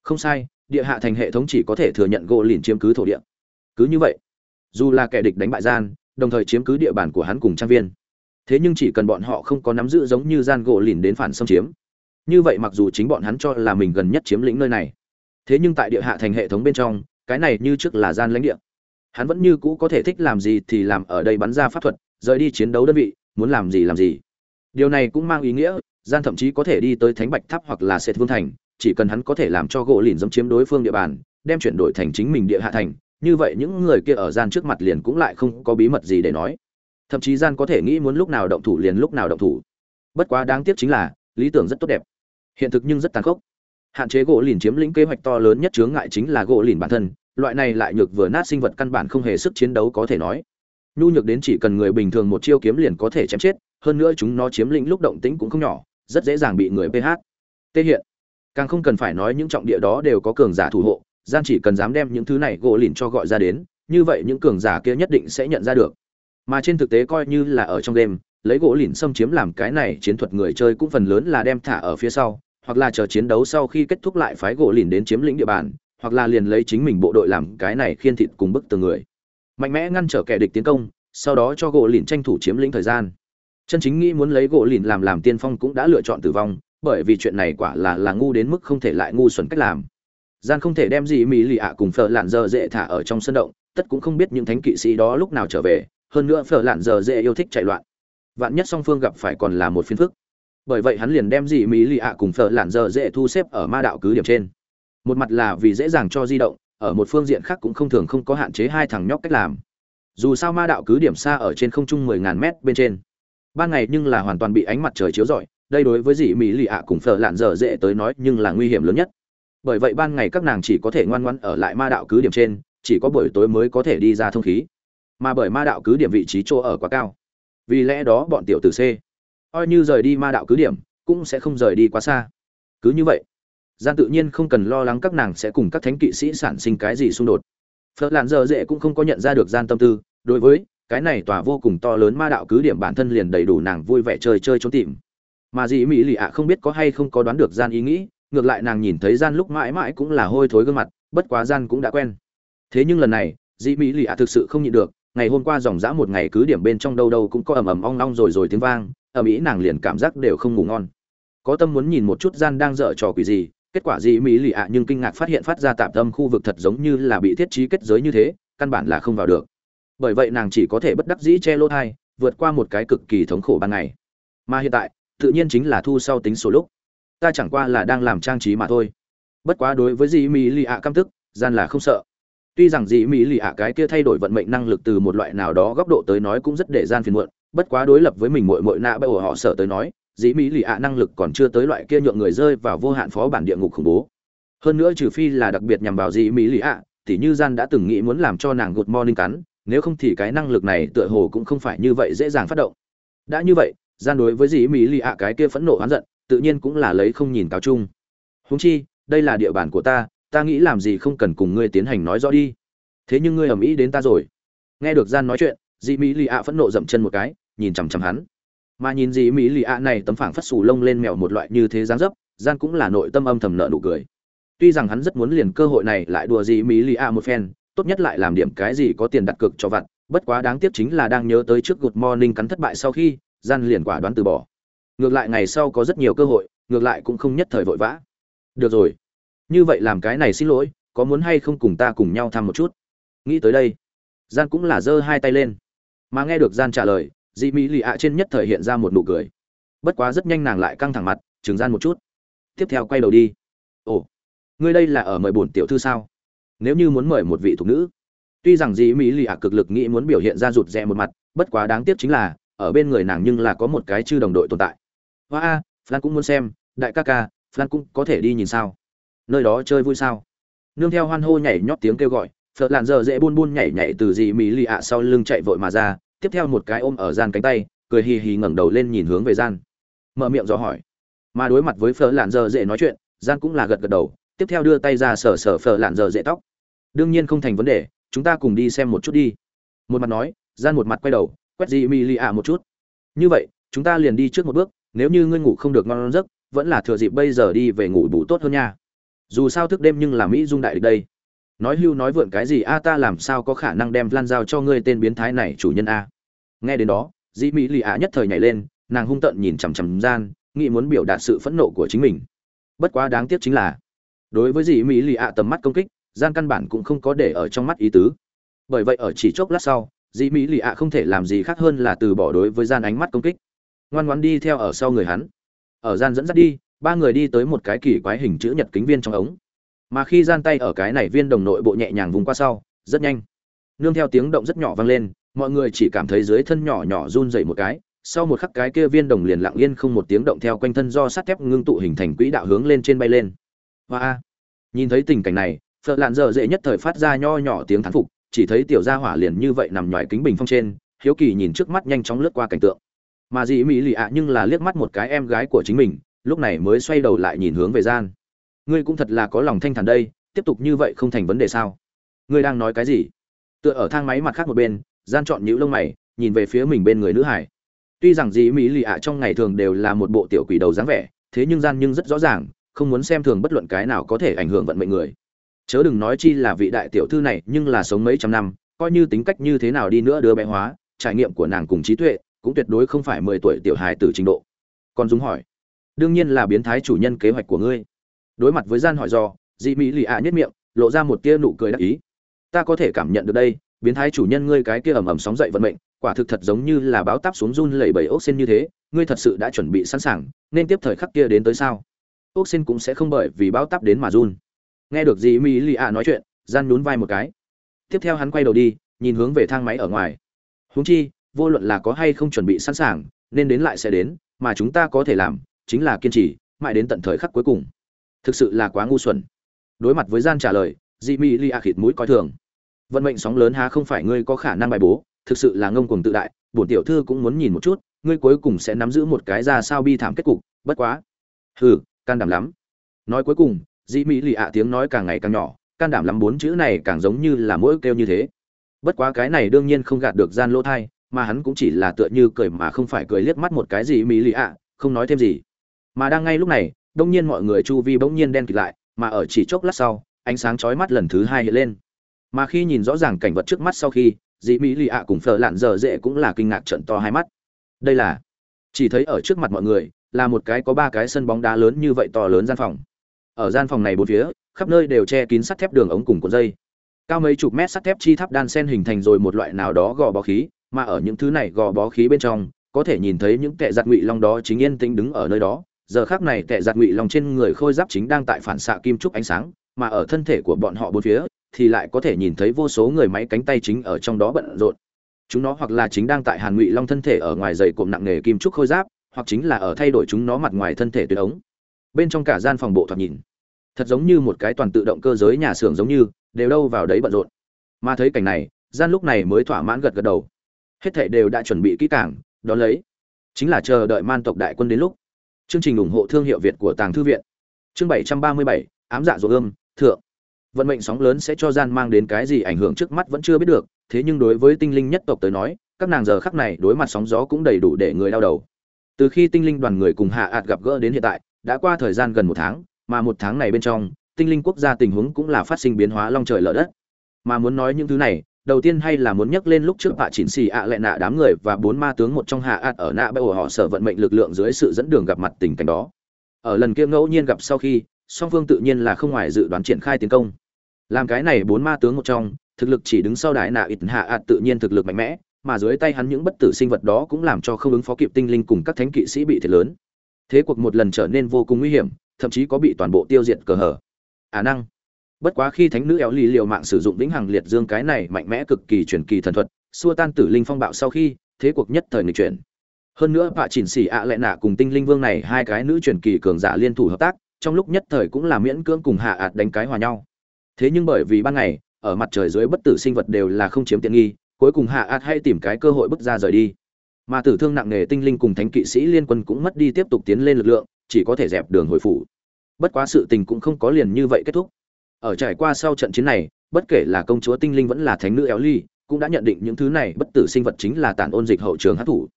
Không sai, địa hạ thành hệ thống chỉ có thể thừa nhận gỗ lìn chiếm cứ thổ địa. Cứ như vậy, dù là kẻ địch đánh bại gian, đồng thời chiếm cứ địa bàn của hắn cùng trang viên, thế nhưng chỉ cần bọn họ không có nắm giữ giống như gian gỗ lìn đến phản xâm chiếm. Như vậy mặc dù chính bọn hắn cho là mình gần nhất chiếm lĩnh nơi này thế nhưng tại địa hạ thành hệ thống bên trong, cái này như trước là gian lãnh địa. Hắn vẫn như cũ có thể thích làm gì thì làm, ở đây bắn ra pháp thuật, rời đi chiến đấu đơn vị, muốn làm gì làm gì. Điều này cũng mang ý nghĩa, gian thậm chí có thể đi tới thánh bạch tháp hoặc là sệt vương thành, chỉ cần hắn có thể làm cho gỗ lìn dẫm chiếm đối phương địa bàn, đem chuyển đổi thành chính mình địa hạ thành, như vậy những người kia ở gian trước mặt liền cũng lại không có bí mật gì để nói. Thậm chí gian có thể nghĩ muốn lúc nào động thủ liền lúc nào động thủ. Bất quá đáng tiếc chính là, lý tưởng rất tốt đẹp. Hiện thực nhưng rất tàn khốc hạn chế gỗ lìn chiếm lĩnh kế hoạch to lớn nhất chướng ngại chính là gỗ lìn bản thân, loại này lại nhược vừa nát sinh vật căn bản không hề sức chiến đấu có thể nói. Nhu nhược đến chỉ cần người bình thường một chiêu kiếm liền có thể chém chết, hơn nữa chúng nó chiếm lĩnh lúc động tĩnh cũng không nhỏ, rất dễ dàng bị người ph tê hiện. Càng không cần phải nói những trọng địa đó đều có cường giả thủ hộ, gian chỉ cần dám đem những thứ này gỗ lìn cho gọi ra đến, như vậy những cường giả kia nhất định sẽ nhận ra được. Mà trên thực tế coi như là ở trong game lấy gỗ lìn xâm chiếm làm cái này chiến thuật người chơi cũng phần lớn là đem thả ở phía sau hoặc là chờ chiến đấu sau khi kết thúc lại phái gỗ lìn đến chiếm lĩnh địa bàn, hoặc là liền lấy chính mình bộ đội làm cái này khiên thịt cùng bức từng người. Mạnh mẽ ngăn trở kẻ địch tiến công, sau đó cho gỗ lìn tranh thủ chiếm lĩnh thời gian. Chân chính nghĩ muốn lấy gỗ lìn làm làm tiên phong cũng đã lựa chọn tử vong, bởi vì chuyện này quả là là ngu đến mức không thể lại ngu xuẩn cách làm. Gian không thể đem gì mỹ lì ạ cùng phở lạn giờ dễ thả ở trong sân động, tất cũng không biết những thánh kỵ sĩ đó lúc nào trở về, hơn nữa phở lạn giờ dễ yêu thích chạy loạn. Vạn nhất song phương gặp phải còn là một phiên phức bởi vậy hắn liền đem dị mỹ lì ạ cùng phở lạn dơ dễ thu xếp ở ma đạo cứ điểm trên. Một mặt là vì dễ dàng cho di động, ở một phương diện khác cũng không thường không có hạn chế hai thằng nhóc cách làm. Dù sao ma đạo cứ điểm xa ở trên không trung mười ngàn mét bên trên. Ban ngày nhưng là hoàn toàn bị ánh mặt trời chiếu rọi, đây đối với dị mỹ lì ạ cùng phở lạn dở dễ tới nói nhưng là nguy hiểm lớn nhất. Bởi vậy ban ngày các nàng chỉ có thể ngoan ngoãn ở lại ma đạo cứ điểm trên, chỉ có buổi tối mới có thể đi ra thông khí. Mà bởi ma đạo cứ điểm vị trí chỗ ở quá cao, vì lẽ đó bọn tiểu tử c coi như rời đi ma đạo cứ điểm, cũng sẽ không rời đi quá xa. Cứ như vậy gian tự nhiên không cần lo lắng các nàng sẽ cùng các thánh kỵ sĩ sản sinh cái gì xung đột. Phật lạn giờ dễ cũng không có nhận ra được gian tâm tư, đối với cái này tòa vô cùng to lớn ma đạo cứ điểm bản thân liền đầy đủ nàng vui vẻ chơi chơi trốn tìm. Mà dì mỹ lì ạ không biết có hay không có đoán được gian ý nghĩ, ngược lại nàng nhìn thấy gian lúc mãi mãi cũng là hôi thối gương mặt, bất quá gian cũng đã quen. Thế nhưng lần này dì mỹ lì ạ thực sự không nhịn được, ngày hôm qua dòng dã một ngày cứ điểm bên trong đâu đâu cũng có ầm ầm ong ong rồi rồi tiếng vang ở mỹ nàng liền cảm giác đều không ngủ ngon. Có tâm muốn nhìn một chút gian đang dở trò quỷ gì, kết quả gì mỹ lì ạ nhưng kinh ngạc phát hiện phát ra tạm tâm khu vực thật giống như là bị thiết trí kết giới như thế, căn bản là không vào được. Bởi vậy nàng chỉ có thể bất đắc dĩ che lỗ thai, vượt qua một cái cực kỳ thống khổ ban ngày. Mà hiện tại, tự nhiên chính là thu sau tính số lúc. Ta chẳng qua là đang làm trang trí mà thôi. Bất quá đối với dì mỹ lì ạ căm tức, gian là không sợ. Tuy rằng dì mỹ lì ạ cái kia thay đổi vận mệnh năng lực từ một loại nào đó góc độ tới nói cũng rất để gian phiền muộn bất quá đối lập với mình mội mội nạ bởi họ sợ tới nói, dĩ mỹ lì ạ năng lực còn chưa tới loại kia nhượng người rơi vào vô hạn phó bản địa ngục khủng bố. Hơn nữa trừ phi là đặc biệt nhằm vào dĩ mỹ lì ạ, thì như gian đã từng nghĩ muốn làm cho nàng gột morning cắn, nếu không thì cái năng lực này tựa hồ cũng không phải như vậy dễ dàng phát động. Đã như vậy, gian đối với dĩ mỹ lì ạ cái kia phẫn nộ oán giận, tự nhiên cũng là lấy không nhìn cáo chung. Huống chi, đây là địa bàn của ta ta nghĩ làm gì không cần cùng ngươi tiến hành nói rõ đi. Thế nhưng ngươi ầm ĩ đến ta rồi. Nghe được gian nói chuyện dị mỹ lì ạ phẫn nộ dậm chân một cái nhìn chằm chằm hắn. Mà nhìn dị mỹ lì ạ này tấm phảng phất xù lông lên mèo một loại như thế dáng dấp, gian cũng là nội tâm âm thầm nợ nụ cười. Tuy rằng hắn rất muốn liền cơ hội này lại đùa dị mỹ lì ạ một phen, tốt nhất lại làm điểm cái gì có tiền đặt cược cho vặt, bất quá đáng tiếc chính là đang nhớ tới trước good morning cắn thất bại sau khi, gian liền quả đoán từ bỏ. Ngược lại ngày sau có rất nhiều cơ hội, ngược lại cũng không nhất thời vội vã. Được rồi. Như vậy làm cái này xin lỗi, có muốn hay không cùng ta cùng nhau thăm một chút? Nghĩ tới đây, gian cũng là giơ hai tay lên. Mà nghe được gian trả lời dị mỹ lì ạ trên nhất thời hiện ra một nụ cười. Bất quá rất nhanh nàng lại căng thẳng mặt chừng gian một chút. Tiếp theo quay đầu đi. Ồ, ngươi đây là ở mời bổn tiểu thư sao? Nếu như muốn mời một vị thục nữ. Tuy rằng dị mỹ lì ạ cực lực nghĩ muốn biểu hiện ra rụt rè một mặt, bất quá đáng tiếc chính là, ở bên người nàng nhưng là có một cái chư đồng đội tồn tại. Hoa a, flan cũng muốn xem, đại ca ca, flan cũng có thể đi nhìn sao? Nơi đó chơi vui sao? Nương theo hoan hô nhảy nhót tiếng kêu gọi, phật làn giờ dễ buôn buôn nhảy nhảy từ dị mỹ lì ạ sau lưng chạy vội mà ra tiếp theo một cái ôm ở gian cánh tay, cười hì hì ngẩng đầu lên nhìn hướng về gian. Mở miệng dò hỏi. Mà đối mặt với phở lạn giờ dễ nói chuyện, gian cũng là gật gật đầu, tiếp theo đưa tay ra sờ sờ phở lạn giờ dễ tóc. Đương nhiên không thành vấn đề, chúng ta cùng đi xem một chút đi. Một mặt nói, gian một mặt quay đầu, quét gì mi li ạ một chút. Như vậy, chúng ta liền đi trước một bước, nếu như ngươi ngủ không được ngon giấc, vẫn là thừa dịp bây giờ đi về ngủ bù tốt hơn nha. Dù sao thức đêm nhưng là mỹ dung đại địch đây nói hưu nói vượn cái gì, a, ta làm sao có khả năng đem lan giao cho ngươi tên biến thái này, chủ nhân a? Nghe đến đó, dĩ mỹ lì ạ nhất thời nhảy lên, nàng hung tợn nhìn chằm chằm gian, nghĩ muốn biểu đạt sự phẫn nộ của chính mình. Bất quá đáng tiếc chính là, đối với dĩ mỹ lì ạ tầm mắt công kích, gian căn bản cũng không có để ở trong mắt ý tứ. Bởi vậy ở chỉ chốc lát sau, dĩ mỹ lì ạ không thể làm gì khác hơn là từ bỏ đối với gian ánh mắt công kích. Ngoan ngoan đi theo ở sau người hắn. Ở gian dẫn dắt đi, ba người đi tới một cái kỳ quái hình chữ nhật kính viên trong ống mà khi gian tay ở cái này viên đồng nội bộ nhẹ nhàng vùng qua sau, rất nhanh. Nương theo tiếng động rất nhỏ vang lên, mọi người chỉ cảm thấy dưới thân nhỏ nhỏ run dậy một cái, sau một khắc cái kia viên đồng liền lặng yên không một tiếng động theo quanh thân do sắt thép ngưng tụ hình thành quỹ đạo hướng lên trên bay lên. Hoa nhìn thấy tình cảnh này, phật lạn dở dễ nhất thời phát ra nho nhỏ tiếng thán phục, chỉ thấy tiểu gia hỏa liền như vậy nằm ngoài kính bình phong trên, hiếu kỳ nhìn trước mắt nhanh chóng lướt qua cảnh tượng. Mà dị mỹ lì ạ nhưng là liếc mắt một cái em gái của chính mình, lúc này mới xoay đầu lại nhìn hướng về gian ngươi cũng thật là có lòng thanh thản đây, tiếp tục như vậy không thành vấn đề sao? Ngươi đang nói cái gì? Tựa ở thang máy mặt khác một bên, gian chọn nhũ lông mày, nhìn về phía mình bên người nữ hải. Tuy rằng dì mỹ lì ạ trong ngày thường đều là một bộ tiểu quỷ đầu dáng vẻ, thế nhưng gian nhưng rất rõ ràng, không muốn xem thường bất luận cái nào có thể ảnh hưởng vận mệnh người. Chớ đừng nói chi là vị đại tiểu thư này, nhưng là sống mấy trăm năm, coi như tính cách như thế nào đi nữa đứa bé hóa, trải nghiệm của nàng cùng trí tuệ, cũng tuyệt đối không phải mười tuổi tiểu hài tử trình độ. Còn dung hỏi, đương nhiên là biến thái chủ nhân kế hoạch của ngươi đối mặt với gian hỏi do, dị mỹ lì ạ nhất miệng, lộ ra một tia nụ cười đắc ý. Ta có thể cảm nhận được đây, biến thái chủ nhân ngươi cái kia ầm ầm sóng dậy vận mệnh, quả thực thật giống như là báo táp xuống run lẩy bẩy ốc sen như thế, ngươi thật sự đã chuẩn bị sẵn sàng, nên tiếp thời khắc kia đến tới sao? Ốc sen cũng sẽ không bởi vì báo táp đến mà run. Nghe được Dị mỹ lì ạ nói chuyện, gian nhún vai một cái. Tiếp theo hắn quay đầu đi, nhìn hướng về thang máy ở ngoài. Huống chi, vô luận là có hay không chuẩn bị sẵn sàng, nên đến lại sẽ đến, mà chúng ta có thể làm, chính là kiên trì, mãi đến tận thời khắc cuối cùng thực sự là quá ngu xuẩn. Đối mặt với gian trả lời, dị mỹ li a khịt mũi coi thường. Vận mệnh sóng lớn há không phải ngươi có khả năng bài bố, thực sự là ngông cuồng tự đại, bổn tiểu thư cũng muốn nhìn một chút, ngươi cuối cùng sẽ nắm giữ một cái ra sao bi thảm kết cục, bất quá. Hừ, can đảm lắm. Nói cuối cùng, dị mỹ lì ạ tiếng nói càng ngày càng nhỏ, can đảm lắm bốn chữ này càng giống như là mỗi kêu như thế. Bất quá cái này đương nhiên không gạt được gian lỗ thai, mà hắn cũng chỉ là tựa như cười mà không phải cười liếc mắt một cái gì mỹ lì ạ, không nói thêm gì. Mà đang ngay lúc này đông nhiên mọi người chu vi bỗng nhiên đen kịt lại, mà ở chỉ chốc lát sau, ánh sáng chói mắt lần thứ hai hiện lên. Mà khi nhìn rõ ràng cảnh vật trước mắt sau khi dị mỹ lì ạ cùng phở lạn dở dễ cũng là kinh ngạc trận to hai mắt. Đây là, chỉ thấy ở trước mặt mọi người, là một cái có ba cái sân bóng đá lớn như vậy to lớn gian phòng. Ở gian phòng này bốn phía, khắp nơi đều che kín sắt thép đường ống cùng cuộn dây. Cao mấy chục mét sắt thép chi tháp đan sen hình thành rồi một loại nào đó gò bó khí, mà ở những thứ này gò bó khí bên trong, có thể nhìn thấy những kẻ giặt ngụy long đó chính yên tĩnh đứng ở nơi đó giờ khác này tệ giặt ngụy long trên người khôi giáp chính đang tại phản xạ kim trúc ánh sáng, mà ở thân thể của bọn họ bốn phía, thì lại có thể nhìn thấy vô số người máy cánh tay chính ở trong đó bận rộn. Chúng nó hoặc là chính đang tại hàn ngụy long thân thể ở ngoài dày cộm nặng nề kim trúc khôi giáp, hoặc chính là ở thay đổi chúng nó mặt ngoài thân thể tuyến ống. Bên trong cả gian phòng bộ thoạt nhìn, thật giống như một cái toàn tự động cơ giới nhà xưởng giống như, đều đâu vào đấy bận rộn. Mà thấy cảnh này, gian lúc này mới thỏa mãn gật gật đầu. Hết thảy đều đã chuẩn bị kỹ càng đó lấy. Chính là chờ đợi man tộc đại quân đến lúc chương trình ủng hộ thương hiệu việt của tàng thư viện. Chương 737, ám dạ rồi ươm thượng. Vận mệnh sóng lớn sẽ cho gian mang đến cái gì ảnh hưởng trước mắt vẫn chưa biết được thế nhưng đối với tinh linh nhất tộc tới nói các nàng giờ khắc này đối mặt sóng gió cũng đầy đủ để người đau đầu. Từ khi tinh linh đoàn người cùng hạ ạt gặp gỡ đến hiện tại đã qua thời gian gần một tháng mà một tháng này bên trong tinh linh quốc gia tình huống cũng là phát sinh biến hóa long trời lở đất. Mà muốn nói những thứ này đầu tiên hay là muốn nhắc lên lúc trước bạ chỉnh xì ạ lệ nạ đám người và bốn ma tướng một trong hạ ạt ở nạ bởi họ sở vận mệnh lực lượng dưới sự dẫn đường gặp mặt tình cảnh đó. Ở lần kia ngẫu nhiên gặp sau khi, song phương tự nhiên là không ngoài dự đoán triển khai tiến công. Làm cái này bốn ma tướng một trong, thực lực chỉ đứng sau đại nạ ít hạ ạt tự nhiên thực lực mạnh mẽ, mà dưới tay hắn những bất tử sinh vật đó cũng làm cho không ứng phó kịp tinh linh cùng các thánh kỵ sĩ bị thiệt lớn. Thế cuộc một lần trở nên vô cùng nguy hiểm, thậm chí có bị toàn bộ tiêu diệt cờ hở. À năng bất quá khi thánh nữ éo lì liều mạng sử dụng vĩnh hằng liệt dương cái này mạnh mẽ cực kỳ truyền kỳ thần thuật, xua tan tử linh phong bạo sau khi, thế cuộc nhất thời nghịch chuyển. Hơn nữa, bạ chỉnh xỉ ạ à lệ nạ cùng tinh linh vương này hai cái nữ truyền kỳ cường giả liên thủ hợp tác, trong lúc nhất thời cũng là miễn cưỡng cùng hạ ạt đánh cái hòa nhau. Thế nhưng bởi vì ban ngày, ở mặt trời dưới bất tử sinh vật đều là không chiếm tiện nghi, cuối cùng hạ ạt hay tìm cái cơ hội bước ra rời đi. Mà tử thương nặng nề tinh linh cùng thánh kỵ sĩ liên quân cũng mất đi tiếp tục tiến lên lực lượng, chỉ có thể dẹp đường hồi phủ. Bất quá sự tình cũng không có liền như vậy kết thúc ở trải qua sau trận chiến này, bất kể là công chúa tinh linh vẫn là thánh nữ éo ly, cũng đã nhận định những thứ này bất tử sinh vật chính là tản ôn dịch hậu trường hát thủ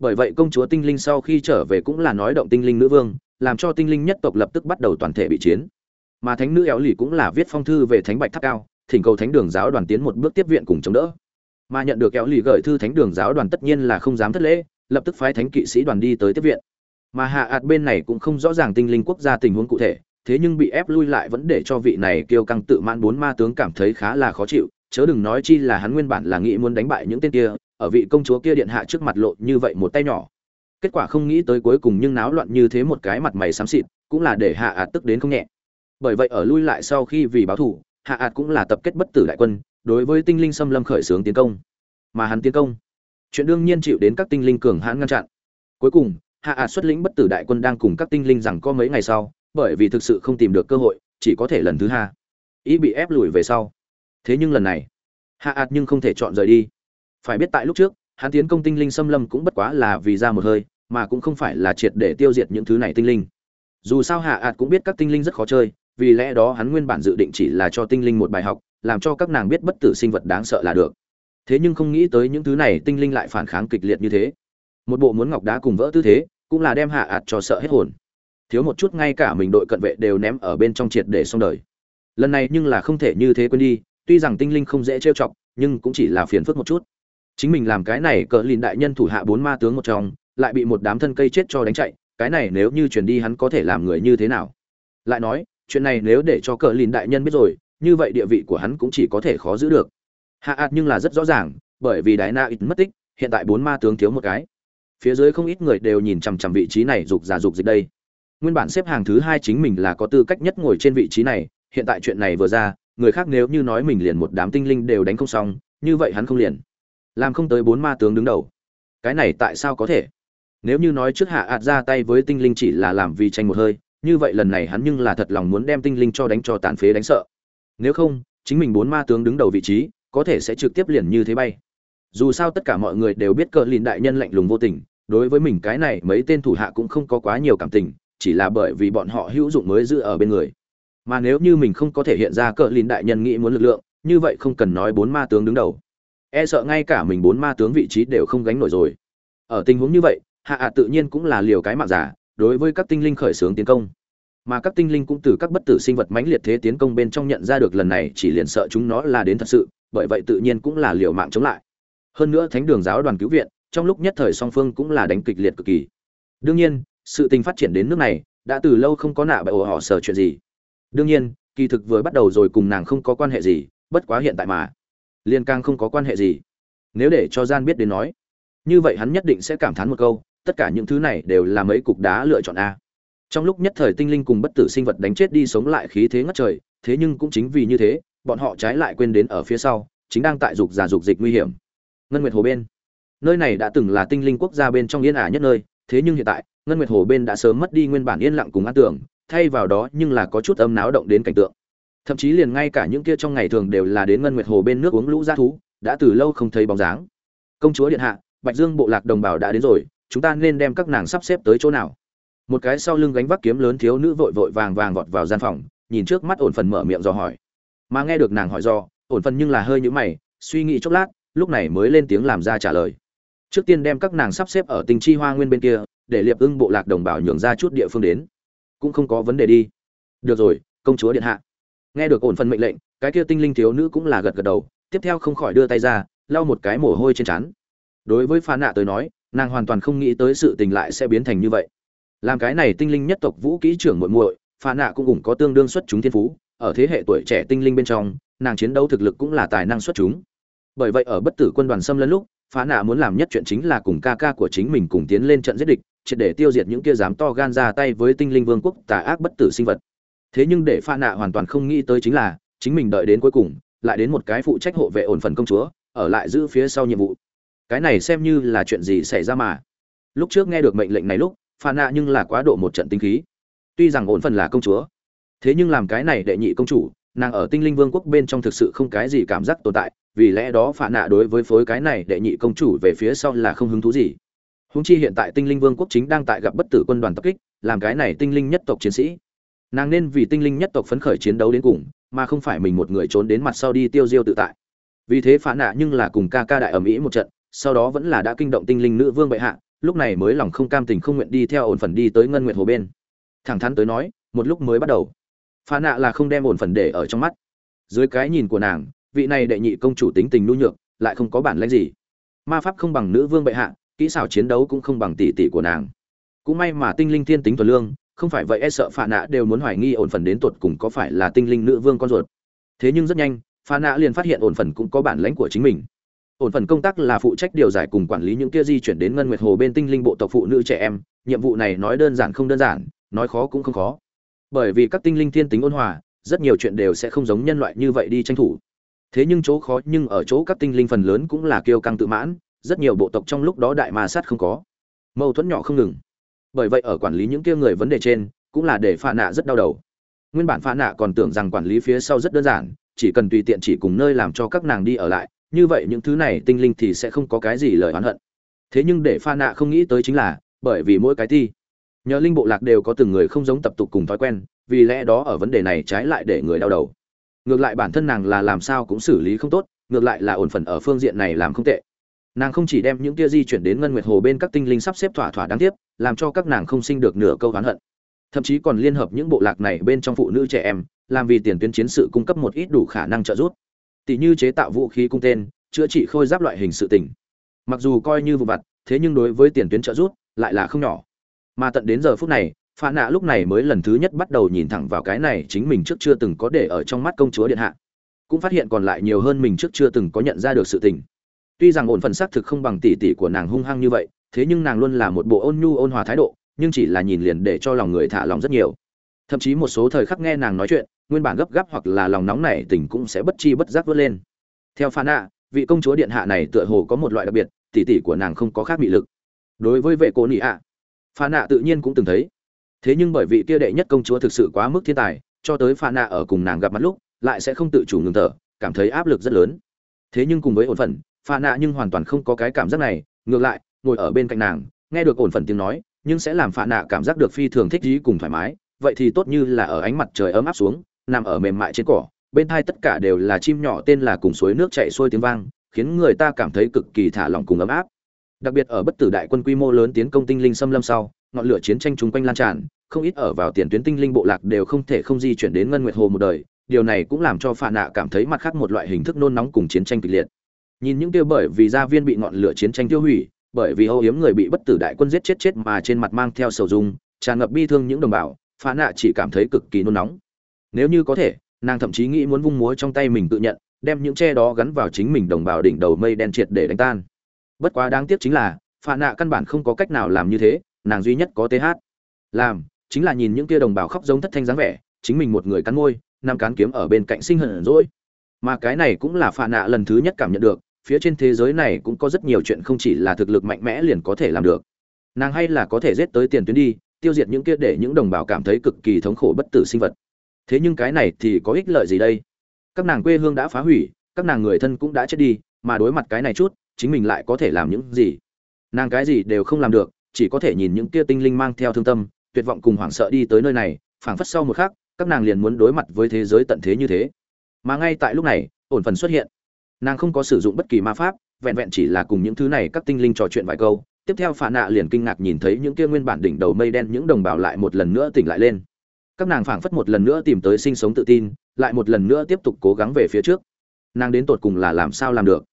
bởi vậy công chúa tinh linh sau khi trở về cũng là nói động tinh linh nữ vương, làm cho tinh linh nhất tộc lập tức bắt đầu toàn thể bị chiến. Mà thánh nữ éo lì cũng là viết phong thư về thánh bạch tháp cao, thỉnh cầu thánh đường giáo đoàn tiến một bước tiếp viện cùng chống đỡ. Mà nhận được éo lì gửi thư thánh đường giáo đoàn tất nhiên là không dám thất lễ, lập tức phái thánh kỵ sĩ đoàn đi tới tiếp viện. Mà hạ ạt bên này cũng không rõ ràng tinh linh quốc gia tình huống cụ thể thế nhưng bị ép lui lại vẫn để cho vị này kêu căng tự mãn bốn ma tướng cảm thấy khá là khó chịu, chớ đừng nói chi là hắn nguyên bản là nghĩ muốn đánh bại những tên kia, ở vị công chúa kia điện hạ trước mặt lộ như vậy một tay nhỏ. Kết quả không nghĩ tới cuối cùng nhưng náo loạn như thế một cái mặt mày xám xịt, cũng là để hạ ạt tức đến không nhẹ. Bởi vậy ở lui lại sau khi vì báo thù, hạ ạt cũng là tập kết bất tử đại quân, đối với tinh linh xâm lâm khởi xướng tiến công. Mà hắn tiến công, chuyện đương nhiên chịu đến các tinh linh cường hãn ngăn chặn. Cuối cùng, hạ ạt xuất lĩnh bất tử đại quân đang cùng các tinh linh rằng có mấy ngày sau bởi vì thực sự không tìm được cơ hội, chỉ có thể lần thứ hai. Ý bị ép lùi về sau. Thế nhưng lần này, hạ ạt nhưng không thể chọn rời đi. Phải biết tại lúc trước, hắn tiến công tinh linh xâm lâm cũng bất quá là vì ra một hơi, mà cũng không phải là triệt để tiêu diệt những thứ này tinh linh. Dù sao hạ ạt cũng biết các tinh linh rất khó chơi, vì lẽ đó hắn nguyên bản dự định chỉ là cho tinh linh một bài học, làm cho các nàng biết bất tử sinh vật đáng sợ là được. Thế nhưng không nghĩ tới những thứ này tinh linh lại phản kháng kịch liệt như thế. Một bộ muốn ngọc đá cùng vỡ tư thế, cũng là đem hạ ạt cho sợ hết hồn thiếu một chút ngay cả mình đội cận vệ đều ném ở bên trong triệt để xong đời. Lần này nhưng là không thể như thế quên đi, tuy rằng tinh linh không dễ trêu chọc, nhưng cũng chỉ là phiền phức một chút. Chính mình làm cái này cỡ lìn đại nhân thủ hạ bốn ma tướng một trong, lại bị một đám thân cây chết cho đánh chạy, cái này nếu như chuyển đi hắn có thể làm người như thế nào? Lại nói, chuyện này nếu để cho cỡ lìn đại nhân biết rồi, như vậy địa vị của hắn cũng chỉ có thể khó giữ được. Hạ ạt nhưng là rất rõ ràng, bởi vì đại na ít mất tích, hiện tại bốn ma tướng thiếu một cái. Phía dưới không ít người đều nhìn chằm chằm vị trí này rục giả rục dịch đây nguyên bản xếp hàng thứ hai chính mình là có tư cách nhất ngồi trên vị trí này, hiện tại chuyện này vừa ra, người khác nếu như nói mình liền một đám tinh linh đều đánh không xong, như vậy hắn không liền. Làm không tới bốn ma tướng đứng đầu. Cái này tại sao có thể? Nếu như nói trước hạ ạt ra tay với tinh linh chỉ là làm vì tranh một hơi, như vậy lần này hắn nhưng là thật lòng muốn đem tinh linh cho đánh cho tàn phế đánh sợ. Nếu không, chính mình bốn ma tướng đứng đầu vị trí, có thể sẽ trực tiếp liền như thế bay. Dù sao tất cả mọi người đều biết cờ lìn đại nhân lạnh lùng vô tình, đối với mình cái này mấy tên thủ hạ cũng không có quá nhiều cảm tình chỉ là bởi vì bọn họ hữu dụng mới giữ ở bên người. Mà nếu như mình không có thể hiện ra cờ lìn đại nhân nghĩ muốn lực lượng, như vậy không cần nói bốn ma tướng đứng đầu. E sợ ngay cả mình bốn ma tướng vị trí đều không gánh nổi rồi. Ở tình huống như vậy, hạ ạ tự nhiên cũng là liều cái mạng giả, đối với các tinh linh khởi xướng tiến công. Mà các tinh linh cũng từ các bất tử sinh vật mãnh liệt thế tiến công bên trong nhận ra được lần này chỉ liền sợ chúng nó là đến thật sự, bởi vậy tự nhiên cũng là liều mạng chống lại. Hơn nữa thánh đường giáo đoàn cứu viện, trong lúc nhất thời song phương cũng là đánh kịch liệt cực kỳ. Đương nhiên sự tình phát triển đến nước này, đã từ lâu không có nạ bại ổ họ sở chuyện gì. Đương nhiên, kỳ thực vừa bắt đầu rồi cùng nàng không có quan hệ gì, bất quá hiện tại mà. Liên càng không có quan hệ gì. Nếu để cho gian biết đến nói, như vậy hắn nhất định sẽ cảm thán một câu, tất cả những thứ này đều là mấy cục đá lựa chọn a. Trong lúc nhất thời tinh linh cùng bất tử sinh vật đánh chết đi sống lại khí thế ngất trời, thế nhưng cũng chính vì như thế, bọn họ trái lại quên đến ở phía sau, chính đang tại dục giả dục dịch nguy hiểm. Ngân nguyệt hồ bên. Nơi này đã từng là tinh linh quốc gia bên trong yên ả nhất nơi, thế nhưng hiện tại ngân nguyệt hồ bên đã sớm mất đi nguyên bản yên lặng cùng an tưởng, thay vào đó nhưng là có chút âm náo động đến cảnh tượng. Thậm chí liền ngay cả những kia trong ngày thường đều là đến ngân nguyệt hồ bên nước uống lũ ra thú, đã từ lâu không thấy bóng dáng. Công chúa điện hạ, bạch dương bộ lạc đồng bào đã đến rồi, chúng ta nên đem các nàng sắp xếp tới chỗ nào? Một cái sau lưng gánh vác kiếm lớn thiếu nữ vội vội vàng vàng vọt vào gian phòng, nhìn trước mắt ổn phần mở miệng dò hỏi. Mà nghe được nàng hỏi do ổn phần nhưng là hơi nhũ mày, suy nghĩ chốc lát, lúc này mới lên tiếng làm ra trả lời. Trước tiên đem các nàng sắp xếp ở Tình chi hoa nguyên bên kia để liệp ưng bộ lạc đồng bào nhường ra chút địa phương đến. Cũng không có vấn đề đi. Được rồi, công chúa điện hạ. Nghe được ổn phần mệnh lệnh, cái kia tinh linh thiếu nữ cũng là gật gật đầu, tiếp theo không khỏi đưa tay ra, lau một cái mồ hôi trên trán. Đối với phá nạ tới nói, nàng hoàn toàn không nghĩ tới sự tình lại sẽ biến thành như vậy. Làm cái này tinh linh nhất tộc vũ kỹ trưởng muội muội, phá nạ cũng cũng có tương đương xuất chúng thiên phú, ở thế hệ tuổi trẻ tinh linh bên trong, nàng chiến đấu thực lực cũng là tài năng xuất chúng. Bởi vậy ở bất tử quân đoàn xâm lấn lúc, phá nạ muốn làm nhất chuyện chính là cùng ca ca của chính mình cùng tiến lên trận giết địch triệt để tiêu diệt những kia dám to gan ra tay với tinh linh vương quốc tà ác bất tử sinh vật. Thế nhưng để pha nạ hoàn toàn không nghĩ tới chính là, chính mình đợi đến cuối cùng, lại đến một cái phụ trách hộ vệ ổn phần công chúa, ở lại giữ phía sau nhiệm vụ. Cái này xem như là chuyện gì xảy ra mà. Lúc trước nghe được mệnh lệnh này lúc, pha nạ nhưng là quá độ một trận tinh khí. Tuy rằng ổn phần là công chúa, thế nhưng làm cái này đệ nhị công chủ, nàng ở tinh linh vương quốc bên trong thực sự không cái gì cảm giác tồn tại, vì lẽ đó Pha nạ đối với phối cái này đệ nhị công chủ về phía sau là không hứng thú gì húng chi hiện tại tinh linh vương quốc chính đang tại gặp bất tử quân đoàn tập kích, làm cái này tinh linh nhất tộc chiến sĩ. Nàng nên vì tinh linh nhất tộc phấn khởi chiến đấu đến cùng, mà không phải mình một người trốn đến mặt sau đi tiêu diêu tự tại. Vì thế phản nạ nhưng là cùng ca ca đại ầm ĩ một trận, sau đó vẫn là đã kinh động tinh linh nữ vương bệ hạ, lúc này mới lòng không cam tình không nguyện đi theo ổn phần đi tới ngân nguyện hồ bên. Thẳng thắn tới nói, một lúc mới bắt đầu. Phản nạ là không đem ổn phần để ở trong mắt. Dưới cái nhìn của nàng, vị này đệ nhị công chủ tính tình nhu nhược, lại không có bản lãnh gì. Ma pháp không bằng nữ vương bệ hạ kỹ xảo chiến đấu cũng không bằng tỷ tỷ của nàng. Cũng may mà tinh linh thiên tính thuần lương, không phải vậy e sợ phà nạ đều muốn hoài nghi ổn phần đến tột cùng có phải là tinh linh nữ vương con ruột. Thế nhưng rất nhanh phà nạ liền phát hiện ổn phần cũng có bản lãnh của chính mình. Ổn phần công tác là phụ trách điều giải cùng quản lý những kia di chuyển đến ngân nguyệt hồ bên tinh linh bộ tộc phụ nữ trẻ em, nhiệm vụ này nói đơn giản không đơn giản, nói khó cũng không khó. Bởi vì các tinh linh thiên tính ôn hòa, rất nhiều chuyện đều sẽ không giống nhân loại như vậy đi tranh thủ. Thế nhưng chỗ khó nhưng ở chỗ các tinh linh phần lớn cũng là kiêu căng tự mãn rất nhiều bộ tộc trong lúc đó đại ma sát không có. Mâu thuẫn nhỏ không ngừng. Bởi vậy ở quản lý những kia người vấn đề trên, cũng là để pha nạ rất đau đầu. Nguyên bản pha nạ còn tưởng rằng quản lý phía sau rất đơn giản, chỉ cần tùy tiện chỉ cùng nơi làm cho các nàng đi ở lại, như vậy những thứ này tinh linh thì sẽ không có cái gì lời oán hận. Thế nhưng để pha nạ không nghĩ tới chính là, bởi vì mỗi cái thi, nhờ linh bộ lạc đều có từng người không giống tập tục cùng thói quen, vì lẽ đó ở vấn đề này trái lại để người đau đầu. Ngược lại bản thân nàng là làm sao cũng xử lý không tốt, ngược lại là ổn phần ở phương diện này làm không tệ nàng không chỉ đem những tia di chuyển đến ngân nguyệt hồ bên các tinh linh sắp xếp thỏa thỏa đáng tiếc, làm cho các nàng không sinh được nửa câu oán hận. Thậm chí còn liên hợp những bộ lạc này bên trong phụ nữ trẻ em, làm vì tiền tuyến chiến sự cung cấp một ít đủ khả năng trợ giúp. Tỷ như chế tạo vũ khí cung tên, chữa trị khôi giáp loại hình sự tình. Mặc dù coi như vụ vặt, thế nhưng đối với tiền tuyến trợ giúp, lại là không nhỏ. Mà tận đến giờ phút này pha nạ lúc này mới lần thứ nhất bắt đầu nhìn thẳng vào cái này chính mình trước chưa từng có để ở trong mắt công chúa điện hạ. Cũng phát hiện còn lại nhiều hơn mình trước chưa từng có nhận ra được sự tình tuy rằng ổn phần xác thực không bằng tỷ tỷ của nàng hung hăng như vậy, thế nhưng nàng luôn là một bộ ôn nhu ôn hòa thái độ, nhưng chỉ là nhìn liền để cho lòng người thả lòng rất nhiều. Thậm chí một số thời khắc nghe nàng nói chuyện, nguyên bản gấp gáp hoặc là lòng nóng này tình cũng sẽ bất chi bất giác vớt lên. Theo phan ạ vị công chúa điện hạ này tựa hồ có một loại đặc biệt, tỷ tỷ của nàng không có khác bị lực. Đối với vệ cô nị ạ, phan ạ tự nhiên cũng từng thấy. Thế nhưng bởi vị kia đệ nhất công chúa thực sự quá mức thiên tài, cho tới phan ạ ở cùng nàng gặp mặt lúc, lại sẽ không tự chủ ngừng thở, cảm thấy áp lực rất lớn. Thế nhưng cùng với ổn phần pha nạ nhưng hoàn toàn không có cái cảm giác này, ngược lại, ngồi ở bên cạnh nàng, nghe được ổn phần tiếng nói, nhưng sẽ làm pha nạ cảm giác được phi thường thích ý cùng thoải mái, vậy thì tốt như là ở ánh mặt trời ấm áp xuống, nằm ở mềm mại trên cỏ, bên thai tất cả đều là chim nhỏ tên là cùng suối nước chảy xuôi tiếng vang, khiến người ta cảm thấy cực kỳ thả lỏng cùng ấm áp. Đặc biệt ở bất tử đại quân quy mô lớn tiến công tinh linh xâm lâm sau, ngọn lửa chiến tranh chung quanh lan tràn, không ít ở vào tiền tuyến tinh linh bộ lạc đều không thể không di chuyển đến ngân nguyệt hồ một đời, điều này cũng làm cho phà nạ cảm thấy mặt khác một loại hình thức nôn nóng cùng chiến tranh kịch liệt nhìn những kia bởi vì gia viên bị ngọn lửa chiến tranh tiêu hủy, bởi vì âu yếm người bị bất tử đại quân giết chết chết mà trên mặt mang theo sầu dung, tràn ngập bi thương những đồng bào, phá nạ chỉ cảm thấy cực kỳ nôn nóng. Nếu như có thể, nàng thậm chí nghĩ muốn vung múa trong tay mình tự nhận, đem những tre đó gắn vào chính mình đồng bào đỉnh đầu mây đen triệt để đánh tan. Bất quá đáng tiếc chính là, phá nạ căn bản không có cách nào làm như thế, nàng duy nhất có th làm, chính là nhìn những kia đồng bào khóc giống thất thanh dáng vẻ, chính mình một người cắn môi, năm cán kiếm ở bên cạnh sinh hận rỗi mà cái này cũng là phà nạ lần thứ nhất cảm nhận được phía trên thế giới này cũng có rất nhiều chuyện không chỉ là thực lực mạnh mẽ liền có thể làm được. Nàng hay là có thể giết tới tiền tuyến đi, tiêu diệt những kia để những đồng bào cảm thấy cực kỳ thống khổ bất tử sinh vật. Thế nhưng cái này thì có ích lợi gì đây? Các nàng quê hương đã phá hủy, các nàng người thân cũng đã chết đi, mà đối mặt cái này chút, chính mình lại có thể làm những gì? Nàng cái gì đều không làm được, chỉ có thể nhìn những kia tinh linh mang theo thương tâm, tuyệt vọng cùng hoảng sợ đi tới nơi này, phảng phất sau một khắc, các nàng liền muốn đối mặt với thế giới tận thế như thế. Mà ngay tại lúc này, ổn phần xuất hiện nàng không có sử dụng bất kỳ ma pháp, vẹn vẹn chỉ là cùng những thứ này các tinh linh trò chuyện vài câu. Tiếp theo Phà nạ liền kinh ngạc nhìn thấy những kia nguyên bản đỉnh đầu mây đen, những đồng bào lại một lần nữa tỉnh lại lên. Các nàng phảng phất một lần nữa tìm tới sinh sống tự tin, lại một lần nữa tiếp tục cố gắng về phía trước. Nàng đến tột cùng là làm sao làm được?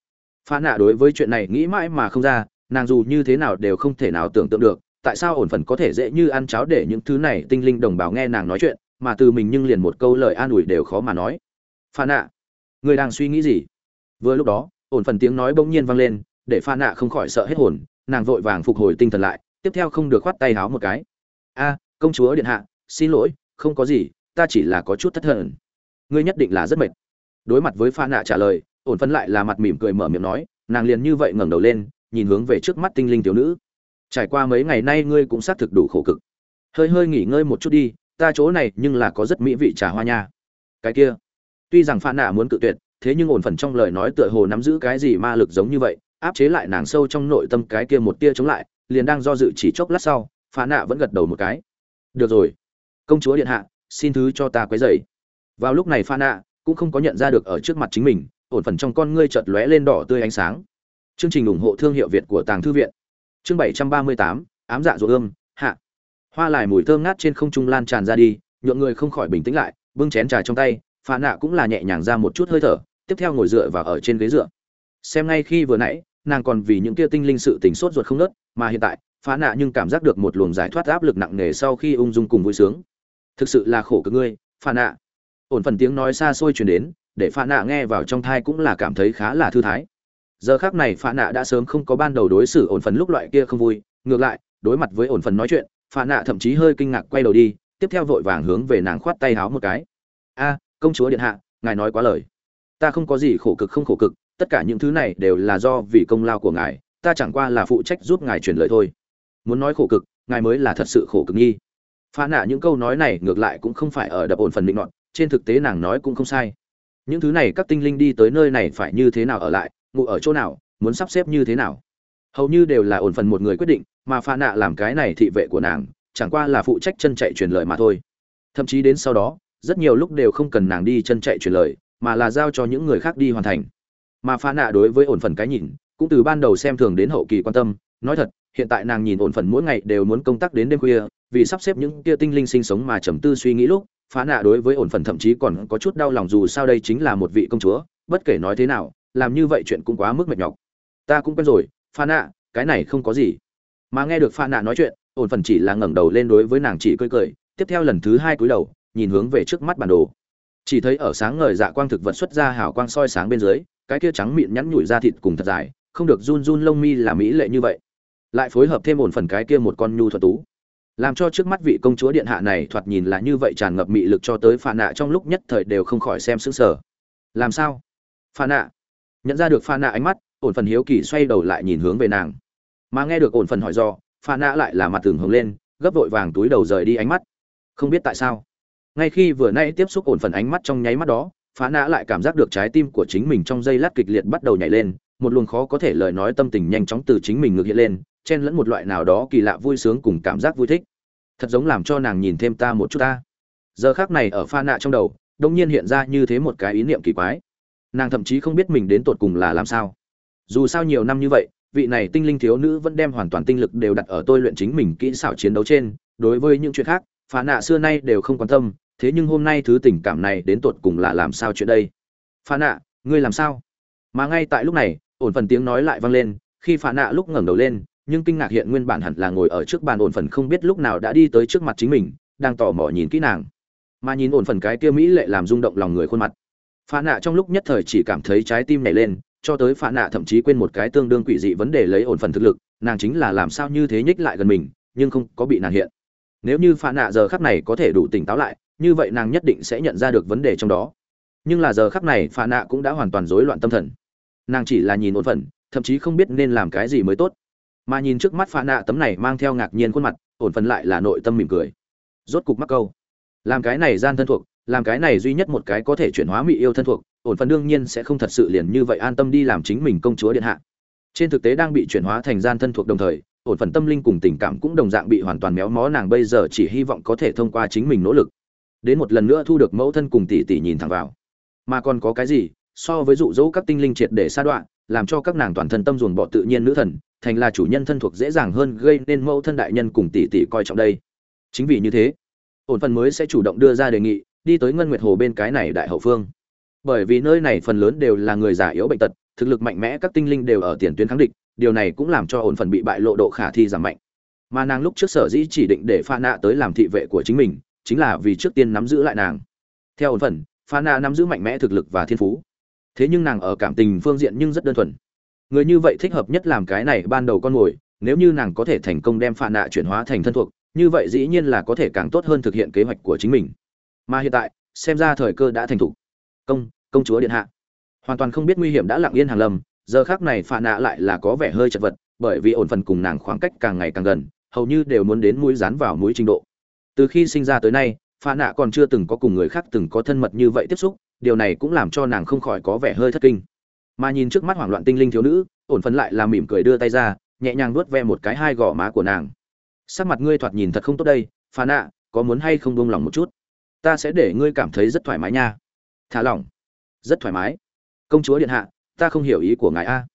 Phà nạ đối với chuyện này nghĩ mãi mà không ra, nàng dù như thế nào đều không thể nào tưởng tượng được, tại sao ổn phần có thể dễ như ăn cháo để những thứ này tinh linh đồng bào nghe nàng nói chuyện, mà từ mình nhưng liền một câu lời an ủi đều khó mà nói. Phà nạ, người đang suy nghĩ gì? Vừa lúc đó, ổn phần tiếng nói bỗng nhiên vang lên, để pha nạ không khỏi sợ hết hồn, nàng vội vàng phục hồi tinh thần lại, tiếp theo không được khoát tay háo một cái. A, công chúa điện hạ, xin lỗi, không có gì, ta chỉ là có chút thất thần. Ngươi nhất định là rất mệt. Đối mặt với pha nạ trả lời, ổn phân lại là mặt mỉm cười mở miệng nói, nàng liền như vậy ngẩng đầu lên, nhìn hướng về trước mắt tinh linh thiếu nữ. Trải qua mấy ngày nay ngươi cũng xác thực đủ khổ cực. Hơi hơi nghỉ ngơi một chút đi, ta chỗ này nhưng là có rất mỹ vị trà hoa nha. Cái kia. Tuy rằng pha nạ muốn cự tuyệt thế nhưng ổn phần trong lời nói tựa hồ nắm giữ cái gì ma lực giống như vậy, áp chế lại nàng sâu trong nội tâm cái kia một tia chống lại, liền đang do dự chỉ chốc lát sau pha nạ vẫn gật đầu một cái. Được rồi, công chúa điện hạ, xin thứ cho ta quấy dày vào lúc này pha nạ cũng không có nhận ra được ở trước mặt chính mình, ổn phần trong con ngươi chợt lóe lên đỏ tươi ánh sáng. Chương trình ủng hộ thương hiệu việt của tàng thư viện. Chương bảy trăm ba mươi tám, ám dạ ruộng ương hạ. Hoa lại mùi thơm ngát trên không trung lan tràn ra đi, nhượng người không khỏi bình tĩnh lại, bưng chén trà trong tay phà nạ cũng là nhẹ nhàng ra một chút hơi thở, tiếp theo ngồi dựa vào ở trên ghế dựa. Xem ngay khi vừa nãy, nàng còn vì những kia tinh linh sự tình sốt ruột không nớt, mà hiện tại phá nạ nhưng cảm giác được một luồng giải thoát áp lực nặng nề sau khi ung dung cùng vui sướng. Thực sự là khổ cực ngươi phá nạ. Ổn phần tiếng nói xa xôi truyền đến, để phá nạ nghe vào trong thai cũng là cảm thấy khá là thư thái. Giờ khác này phá nạ đã sớm không có ban đầu đối xử ổn phần lúc loại kia không vui, ngược lại, đối mặt với ổn phần nói chuyện, phà nạ thậm chí hơi kinh ngạc quay đầu đi, tiếp theo vội vàng hướng về nàng khoát tay háo một cái. A công chúa điện hạ ngài nói quá lời. Ta không có gì khổ cực không khổ cực tất cả những thứ này đều là do vì công lao của ngài ta chẳng qua là phụ trách giúp ngài truyền lời thôi. Muốn nói khổ cực ngài mới là thật sự khổ cực nghi. Pha nạ những câu nói này ngược lại cũng không phải ở đập ổn phần định luận, trên thực tế nàng nói cũng không sai. Những thứ này các tinh linh đi tới nơi này phải như thế nào ở lại ngủ ở chỗ nào muốn sắp xếp như thế nào? Hầu như đều là ổn phần một người quyết định mà pha nạ làm cái này thị vệ của nàng chẳng qua là phụ trách chân chạy truyền lời mà thôi. Thậm chí đến sau đó rất nhiều lúc đều không cần nàng đi chân chạy truyền lời, mà là giao cho những người khác đi hoàn thành. Mà pha nạ đối với ổn phần cái nhìn, cũng từ ban đầu xem thường đến hậu kỳ quan tâm, nói thật, hiện tại nàng nhìn ổn phần mỗi ngày đều muốn công tác đến đêm khuya, vì sắp xếp những kia tinh linh sinh sống mà trầm tư suy nghĩ lúc, phá nạ đối với ổn phần thậm chí còn có chút đau lòng dù sao đây chính là một vị công chúa, bất kể nói thế nào, làm như vậy chuyện cũng quá mức mệt nhọc. Ta cũng quen rồi pha nạ, cái này không có gì. Mà nghe được pha nạ nói chuyện, ổn phần chỉ là ngẩng đầu lên đối với nàng chỉ cười cười, tiếp theo lần thứ hai cúi đầu nhìn hướng về trước mắt bản đồ. Chỉ thấy ở sáng ngời dạ quang thực vật xuất ra hào quang soi sáng bên dưới, cái kia trắng mịn nhắn nhủi ra thịt cùng thật dài, không được run run lông mi là mỹ lệ như vậy. Lại phối hợp thêm ổn phần cái kia một con nhu thuật tú. Làm cho trước mắt vị công chúa điện hạ này thoạt nhìn là như vậy tràn ngập mị lực cho tới phà nạ trong lúc nhất thời đều không khỏi xem sững sờ. Làm sao? Phà nạ. Nhận ra được phà nạ ánh mắt, ổn phần hiếu kỳ xoay đầu lại nhìn hướng về nàng. Mà nghe được ổn phần hỏi do, phà nạ lại là mặt tường hướng lên, gấp vội vàng túi đầu rời đi ánh mắt. Không biết tại sao ngay khi vừa nay tiếp xúc ổn phần ánh mắt trong nháy mắt đó, phá nã lại cảm giác được trái tim của chính mình trong giây lát kịch liệt bắt đầu nhảy lên, một luồng khó có thể lời nói tâm tình nhanh chóng từ chính mình ngược hiện lên, chen lẫn một loại nào đó kỳ lạ vui sướng cùng cảm giác vui thích. Thật giống làm cho nàng nhìn thêm ta một chút ta. Giờ khác này ở pha nạ trong đầu đông nhiên hiện ra như thế một cái ý niệm kỳ quái. Nàng thậm chí không biết mình đến tột cùng là làm sao. Dù sao nhiều năm như vậy, vị này tinh linh thiếu nữ vẫn đem hoàn toàn tinh lực đều đặt ở tôi luyện chính mình kỹ xảo chiến đấu trên. Đối với những chuyện khác, phá nạ xưa nay đều không quan tâm thế nhưng hôm nay thứ tình cảm này đến tột cùng là làm sao chuyện đây? Pha nạ, ngươi làm sao? Mà ngay tại lúc này, ổn phần tiếng nói lại vang lên, khi pha nạ lúc ngẩng đầu lên, nhưng kinh ngạc hiện nguyên bản hẳn là ngồi ở trước bàn ổn phần không biết lúc nào đã đi tới trước mặt chính mình, đang tò mò nhìn kỹ nàng. Mà nhìn ổn phần cái kia mỹ lệ làm rung động lòng người khuôn mặt. Pha nạ trong lúc nhất thời chỉ cảm thấy trái tim nhảy lên, cho tới pha nạ thậm chí quên một cái tương đương quỷ dị vấn đề lấy ổn phần thực lực, nàng chính là làm sao như thế nhích lại gần mình, nhưng không có bị nàng hiện. Nếu như pha nạ giờ khắc này có thể đủ tỉnh táo lại như vậy nàng nhất định sẽ nhận ra được vấn đề trong đó. Nhưng là giờ khắc này, phà nạ cũng đã hoàn toàn rối loạn tâm thần. Nàng chỉ là nhìn ổn phần, thậm chí không biết nên làm cái gì mới tốt. Mà nhìn trước mắt phà nạ tấm này mang theo ngạc nhiên khuôn mặt, ổn phần lại là nội tâm mỉm cười. Rốt cục mắc câu. Làm cái này gian thân thuộc, làm cái này duy nhất một cái có thể chuyển hóa mỹ yêu thân thuộc, ổn phần đương nhiên sẽ không thật sự liền như vậy an tâm đi làm chính mình công chúa điện hạ. Trên thực tế đang bị chuyển hóa thành gian thân thuộc đồng thời, ổn phần tâm linh cùng tình cảm cũng đồng dạng bị hoàn toàn méo mó, nàng bây giờ chỉ hy vọng có thể thông qua chính mình nỗ lực đến một lần nữa thu được mẫu thân cùng tỷ tỷ nhìn thẳng vào. Mà còn có cái gì, so với dụ dỗ các tinh linh triệt để sa đoạn làm cho các nàng toàn thân tâm dồn bọ tự nhiên nữ thần, thành là chủ nhân thân thuộc dễ dàng hơn gây nên mẫu thân đại nhân cùng tỷ tỷ coi trọng đây. Chính vì như thế, ổn phần mới sẽ chủ động đưa ra đề nghị, đi tới ngân nguyệt hồ bên cái này đại hậu phương. Bởi vì nơi này phần lớn đều là người già yếu bệnh tật, thực lực mạnh mẽ các tinh linh đều ở tiền tuyến kháng địch, điều này cũng làm cho ổn phần bị bại lộ độ khả thi giảm mạnh. Mà nàng lúc trước sở dĩ chỉ định để pha nạ tới làm thị vệ của chính mình chính là vì trước tiên nắm giữ lại nàng. Theo ổn phần pha nạ nắm giữ mạnh mẽ thực lực và thiên phú. Thế nhưng nàng ở cảm tình phương diện nhưng rất đơn thuần. Người như vậy thích hợp nhất làm cái này ban đầu con mồi nếu như nàng có thể thành công đem pha nạ chuyển hóa thành thân thuộc, như vậy dĩ nhiên là có thể càng tốt hơn thực hiện kế hoạch của chính mình. Mà hiện tại, xem ra thời cơ đã thành thục. Công công chúa điện hạ. Hoàn toàn không biết nguy hiểm đã lặng yên hàng lầm giờ khác này phà nạ lại là có vẻ hơi chật vật, bởi vì ổn phần cùng nàng khoảng cách càng ngày càng gần, hầu như đều muốn đến mũi dán vào mũi trình độ từ khi sinh ra tới nay phà nạ còn chưa từng có cùng người khác từng có thân mật như vậy tiếp xúc, điều này cũng làm cho nàng không khỏi có vẻ hơi thất kinh. Mà nhìn trước mắt hoảng loạn tinh linh thiếu nữ, ổn phấn lại là mỉm cười đưa tay ra, nhẹ nhàng nuốt ve một cái hai gò má của nàng. Sắc mặt ngươi thoạt nhìn thật không tốt đây phà nạ, có muốn hay không buông lòng một chút? Ta sẽ để ngươi cảm thấy rất thoải mái nha. Thả lỏng. Rất thoải mái. Công chúa điện hạ, ta không hiểu ý của ngài a.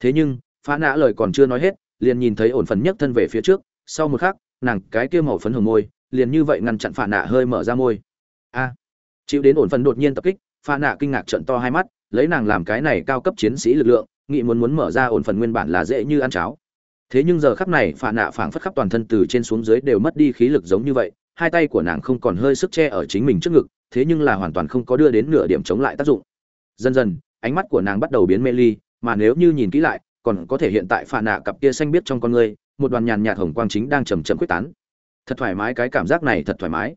Thế nhưng pha nã lời còn chưa nói hết, liền nhìn thấy ổn phần nhấc thân về phía trước, sau một khắc, nàng cái kia màu phấn hồng môi liền như vậy ngăn chặn phản nạ hơi mở ra môi. A, chịu đến ổn phần đột nhiên tập kích phản nạ kinh ngạc trận to hai mắt, lấy nàng làm cái này cao cấp chiến sĩ lực lượng nghị muốn muốn mở ra ổn phần nguyên bản là dễ như ăn cháo. Thế nhưng giờ khắp này phản nạ phảng phất khắp toàn thân từ trên xuống dưới đều mất đi khí lực giống như vậy, hai tay của nàng không còn hơi sức che ở chính mình trước ngực, thế nhưng là hoàn toàn không có đưa đến nửa điểm chống lại tác dụng. Dần dần, ánh mắt của nàng bắt đầu biến mê ly, mà nếu như nhìn kỹ lại, còn có thể hiện tại phản nạ cặp kia xanh biết trong con người, một đoàn nhàn nhạt hồng quang chính đang chầm chậm quyết tán thật thoải mái, cái cảm giác này thật thoải mái.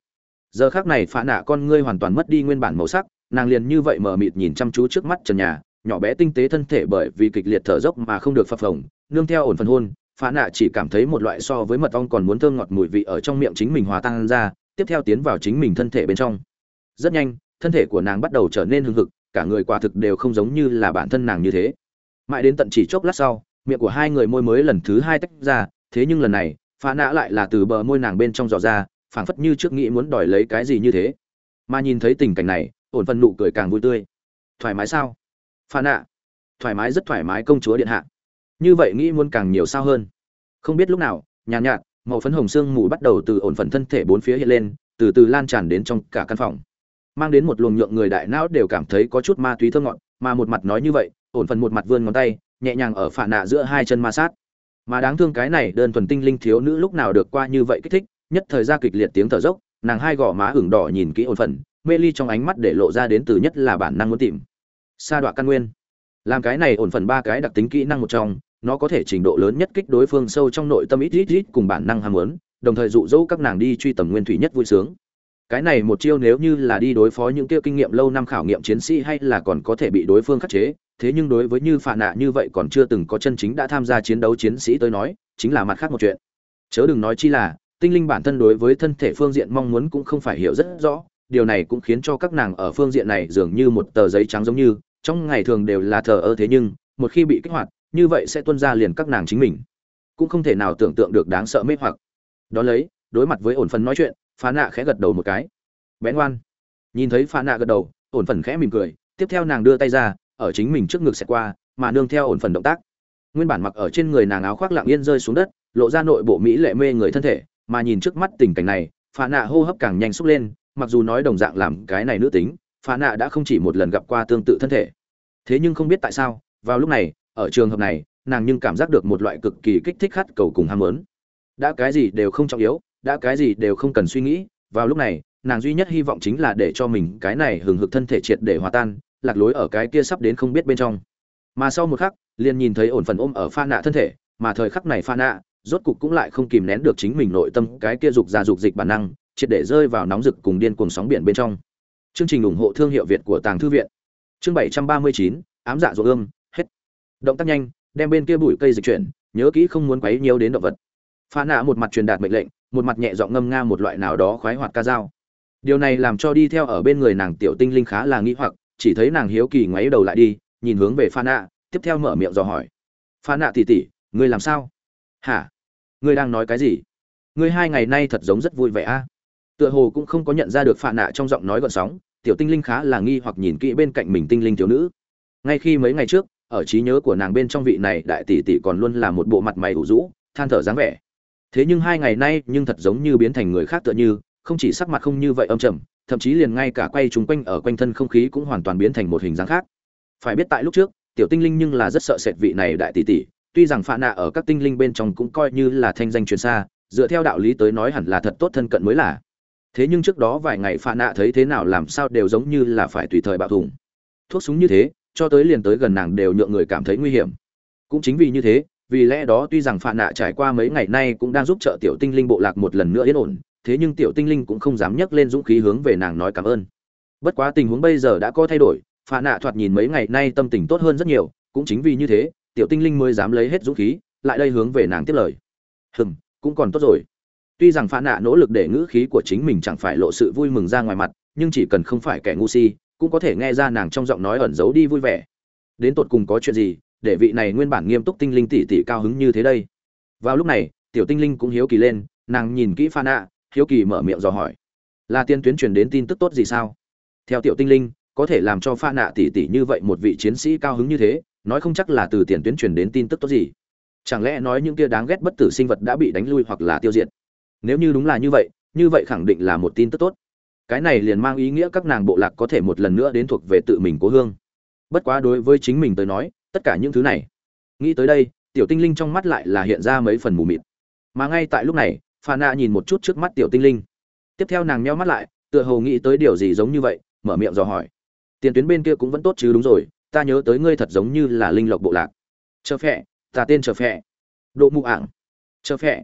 Giờ khác này phá nạ con ngươi hoàn toàn mất đi nguyên bản màu sắc, nàng liền như vậy mờ mịt nhìn chăm chú trước mắt trần nhà, nhỏ bé tinh tế thân thể bởi vì kịch liệt thở dốc mà không được phập phồng, nương theo ổn phần hôn phá nạ chỉ cảm thấy một loại so với mật ong còn muốn thơm ngọt mùi vị ở trong miệng chính mình hòa tan ra, tiếp theo tiến vào chính mình thân thể bên trong. Rất nhanh, thân thể của nàng bắt đầu trở nên hưng hực, cả người quả thực đều không giống như là bản thân nàng như thế. Mãi đến tận chỉ chốc lát sau, miệng của hai người môi mới lần thứ hai tách ra, thế nhưng lần này phá nã lại là từ bờ môi nàng bên trong dò ra phảng phất như trước nghĩ muốn đòi lấy cái gì như thế. Mà nhìn thấy tình cảnh này ổn phần nụ cười càng vui tươi. Thoải mái sao? Phá nạ thoải mái rất thoải mái công chúa điện hạ. Như vậy nghĩ muốn càng nhiều sao hơn. Không biết lúc nào nhàn nhạt, nhạt màu phấn hồng sương mù bắt đầu từ ổn phần thân thể bốn phía hiện lên từ từ lan tràn đến trong cả căn phòng. Mang đến một luồng nhượng người đại não đều cảm thấy có chút ma túy thơ ngọn mà một mặt nói như vậy ổn phần một mặt vươn ngón tay nhẹ nhàng ở phản nạ giữa hai chân ma sát mà đáng thương cái này đơn thuần tinh linh thiếu nữ lúc nào được qua như vậy kích thích, nhất thời ra kịch liệt tiếng thở dốc, nàng hai gò má ửng đỏ nhìn kỹ ổn phần mê ly trong ánh mắt để lộ ra đến từ nhất là bản năng muốn tìm. Sa đoạn căn nguyên. Làm cái này ổn phần ba cái đặc tính kỹ năng một trong, nó có thể trình độ lớn nhất kích đối phương sâu trong nội tâm ít ít ít cùng bản năng ham muốn, đồng thời dụ dỗ các nàng đi truy tầm nguyên thủy nhất vui sướng cái này một chiêu nếu như là đi đối phó những kia kinh nghiệm lâu năm khảo nghiệm chiến sĩ hay là còn có thể bị đối phương khắc chế, thế nhưng đối với như phà nạ như vậy còn chưa từng có chân chính đã tham gia chiến đấu chiến sĩ tới nói, chính là mặt khác một chuyện. Chớ đừng nói chi là, tinh linh bản thân đối với thân thể phương diện mong muốn cũng không phải hiểu rất rõ, điều này cũng khiến cho các nàng ở phương diện này dường như một tờ giấy trắng giống như, trong ngày thường đều là thờ ơ thế nhưng, một khi bị kích hoạt, như vậy sẽ tuân ra liền các nàng chính mình. Cũng không thể nào tưởng tượng được đáng sợ mê hoặc. Đó lấy, đối mặt với ổn phần nói chuyện phá nạ khẽ gật đầu một cái. Bén ngoan. Nhìn thấy phá nạ gật đầu, ổn phần khẽ mỉm cười, tiếp theo nàng đưa tay ra, ở chính mình trước ngực xẹt qua, mà nương theo ổn phần động tác. Nguyên bản mặc ở trên người nàng áo khoác lặng yên rơi xuống đất, lộ ra nội bộ mỹ lệ mê người thân thể, mà nhìn trước mắt tình cảnh này, phá nạ hô hấp càng nhanh xúc lên, mặc dù nói đồng dạng làm cái này nữ tính, phá nạ đã không chỉ một lần gặp qua tương tự thân thể. Thế nhưng không biết tại sao, vào lúc này, ở trường hợp này, nàng nhưng cảm giác được một loại cực kỳ kích thích khát cầu cùng ham muốn. Đã cái gì đều không trọng yếu đã cái gì đều không cần suy nghĩ, vào lúc này, nàng duy nhất hy vọng chính là để cho mình cái này hừng hực thân thể triệt để hòa tan, lạc lối ở cái kia sắp đến không biết bên trong. Mà sau một khắc, liền nhìn thấy ổn phần ôm ở pha nạ thân thể, mà thời khắc này pha nạ, rốt cục cũng lại không kìm nén được chính mình nội tâm cái kia dục ra dục dịch bản năng, triệt để rơi vào nóng rực cùng điên cuồng sóng biển bên trong. Chương trình ủng hộ thương hiệu việt của tàng thư viện. Chương bảy trăm ba mươi chín, ám dạ ruộng ươm, hết. Động tác nhanh, đem bên kia bụi cây dịch chuyển, nhớ kỹ không muốn quấy nhiều đến động vật pha nạ một mặt truyền đạt mệnh lệnh một mặt nhẹ giọng ngâm nga một loại nào đó khoái hoạt ca dao. Điều này làm cho đi theo ở bên người nàng tiểu tinh linh khá là nghi hoặc chỉ thấy nàng hiếu kỳ ngoáy đầu lại đi nhìn hướng về pha nạ tiếp theo mở miệng dò hỏi. Pha nạ tỷ tỷ, ngươi làm sao? Hả? Ngươi đang nói cái gì? Ngươi hai ngày nay thật giống rất vui vẻ a. Tựa hồ cũng không có nhận ra được pha nạ trong giọng nói gợn sóng tiểu tinh linh khá là nghi hoặc nhìn kỹ bên cạnh mình tinh linh thiếu nữ. Ngay khi mấy ngày trước ở trí nhớ của nàng bên trong vị này đại tỷ tỷ còn luôn là một bộ mặt mày ủ rũ than thở dáng vẻ thế nhưng hai ngày nay nhưng thật giống như biến thành người khác tựa như, không chỉ sắc mặt không như vậy âm trầm, thậm chí liền ngay cả quay chúng quanh ở quanh thân không khí cũng hoàn toàn biến thành một hình dáng khác. Phải biết tại lúc trước, tiểu tinh linh nhưng là rất sợ sệt vị này đại tỷ tỷ, tuy rằng phạ nạ ở các tinh linh bên trong cũng coi như là thanh danh truyền xa, dựa theo đạo lý tới nói hẳn là thật tốt thân cận mới là. Thế nhưng trước đó vài ngày phạ nạ thấy thế nào làm sao đều giống như là phải tùy thời bạo thùng thuốc súng như thế, cho tới liền tới gần nàng đều nhượng người cảm thấy nguy hiểm. Cũng chính vì như thế vì lẽ đó tuy rằng phạ nạ trải qua mấy ngày nay cũng đang giúp trợ tiểu tinh linh bộ lạc một lần nữa yên ổn, thế nhưng tiểu tinh linh cũng không dám nhấc lên dũng khí hướng về nàng nói cảm ơn. Bất quá tình huống bây giờ đã có thay đổi, phạ nạ thoạt nhìn mấy ngày nay tâm tình tốt hơn rất nhiều, cũng chính vì như thế, tiểu tinh linh mới dám lấy hết dũng khí, lại đây hướng về nàng tiếp lời. Hừm, cũng còn tốt rồi. Tuy rằng phạ nạ nỗ lực để ngữ khí của chính mình chẳng phải lộ sự vui mừng ra ngoài mặt, nhưng chỉ cần không phải kẻ ngu si, cũng có thể nghe ra nàng trong giọng nói ẩn giấu đi vui vẻ. Đến tột cùng có chuyện gì để vị này nguyên bản nghiêm túc tinh linh tỷ tỷ cao hứng như thế đây. Vào lúc này, tiểu tinh linh cũng hiếu kỳ lên, nàng nhìn kỹ pha ạ hiếu kỳ mở miệng dò hỏi. Là tiên tuyến truyền đến tin tức tốt gì sao? Theo tiểu tinh linh, có thể làm cho pha ạ tỷ tỷ như vậy một vị chiến sĩ cao hứng như thế, nói không chắc là từ tiền tuyến truyền đến tin tức tốt gì. Chẳng lẽ nói những kia đáng ghét bất tử sinh vật đã bị đánh lui hoặc là tiêu diệt? Nếu như đúng là như vậy như vậy khẳng định là một tin tức tốt. Cái này liền mang ý nghĩa các nàng bộ lạc có thể một lần nữa đến thuộc về tự mình cố hương. Bất quá đối với chính mình tới nói tất cả những thứ này. Nghĩ tới đây, tiểu tinh linh trong mắt lại là hiện ra mấy phần mù mịt. Mà ngay tại lúc này, phà nạ nhìn một chút trước mắt tiểu tinh linh. Tiếp theo nàng nheo mắt lại, tựa hồ nghĩ tới điều gì giống như vậy, mở miệng dò hỏi. Tiền tuyến bên kia cũng vẫn tốt chứ, đúng rồi, ta nhớ tới ngươi thật giống như là linh lộc bộ lạc. Chờ phẹ, ta tên chờ phẹ. Độ mụ ảng. Chờ phẹ.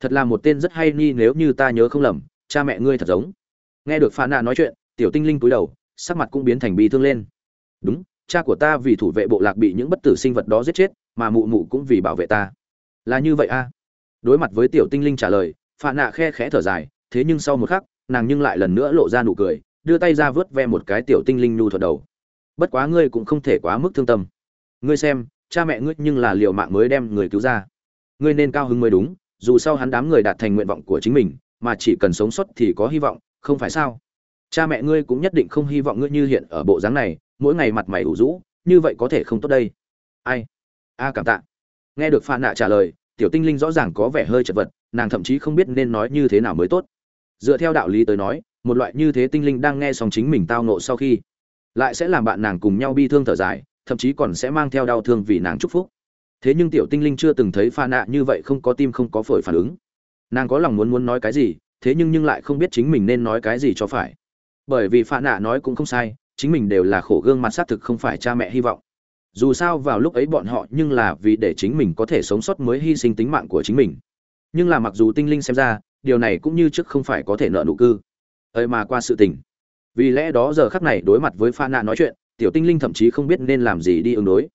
Thật là một tên rất hay ni nếu như ta nhớ không lầm, cha mẹ ngươi thật giống. Nghe được pha nạ nói chuyện, tiểu tinh linh cúi đầu, sắc mặt cũng biến thành bi thương lên. Đúng cha của ta vì thủ vệ bộ lạc bị những bất tử sinh vật đó giết chết, mà mụ mụ cũng vì bảo vệ ta. Là như vậy a? À? đối mặt với tiểu tinh linh trả lời pha nạ khe khẽ thở dài, thế nhưng sau một khắc, nàng nhưng lại lần nữa lộ ra nụ cười, đưa tay ra vớt ve một cái tiểu tinh linh nhu thuật đầu. Bất quá ngươi cũng không thể quá mức thương tâm. Ngươi xem, cha mẹ ngươi nhưng là liều mạng mới đem người cứu ra. Ngươi nên cao hứng mới đúng, dù sao hắn đám người đạt thành nguyện vọng của chính mình, mà chỉ cần sống sót thì có hy vọng, không phải sao? Cha mẹ ngươi cũng nhất định không hy vọng ngươi như hiện ở bộ dáng này mỗi ngày mặt mày ủ rũ, như vậy có thể không tốt đây. Ai? A, cảm tạ. Nghe được pha nạ trả lời, tiểu tinh linh rõ ràng có vẻ hơi chật vật, nàng thậm chí không biết nên nói như thế nào mới tốt. Dựa theo đạo lý tới nói, một loại như thế tinh linh đang nghe xong chính mình tao nộ sau khi, lại sẽ làm bạn nàng cùng nhau bi thương thở dài, thậm chí còn sẽ mang theo đau thương vì nàng chúc phúc. Thế nhưng tiểu tinh linh chưa từng thấy pha nạ như vậy không có tim không có phổi phản ứng. Nàng có lòng muốn muốn nói cái gì, thế nhưng nhưng lại không biết chính mình nên nói cái gì cho phải. Bởi vì pha nạ nói cũng không sai chính mình đều là khổ gương mặt xác thực không phải cha mẹ hy vọng. Dù sao vào lúc ấy bọn họ nhưng là vì để chính mình có thể sống sót mới hy sinh tính mạng của chính mình. Nhưng là mặc dù tinh linh xem ra, điều này cũng như trước không phải có thể nợ nụ cư. Ấy mà qua sự tình. Vì lẽ đó giờ khắc này đối mặt với pha nạ nói chuyện, tiểu tinh linh thậm chí không biết nên làm gì đi ứng đối.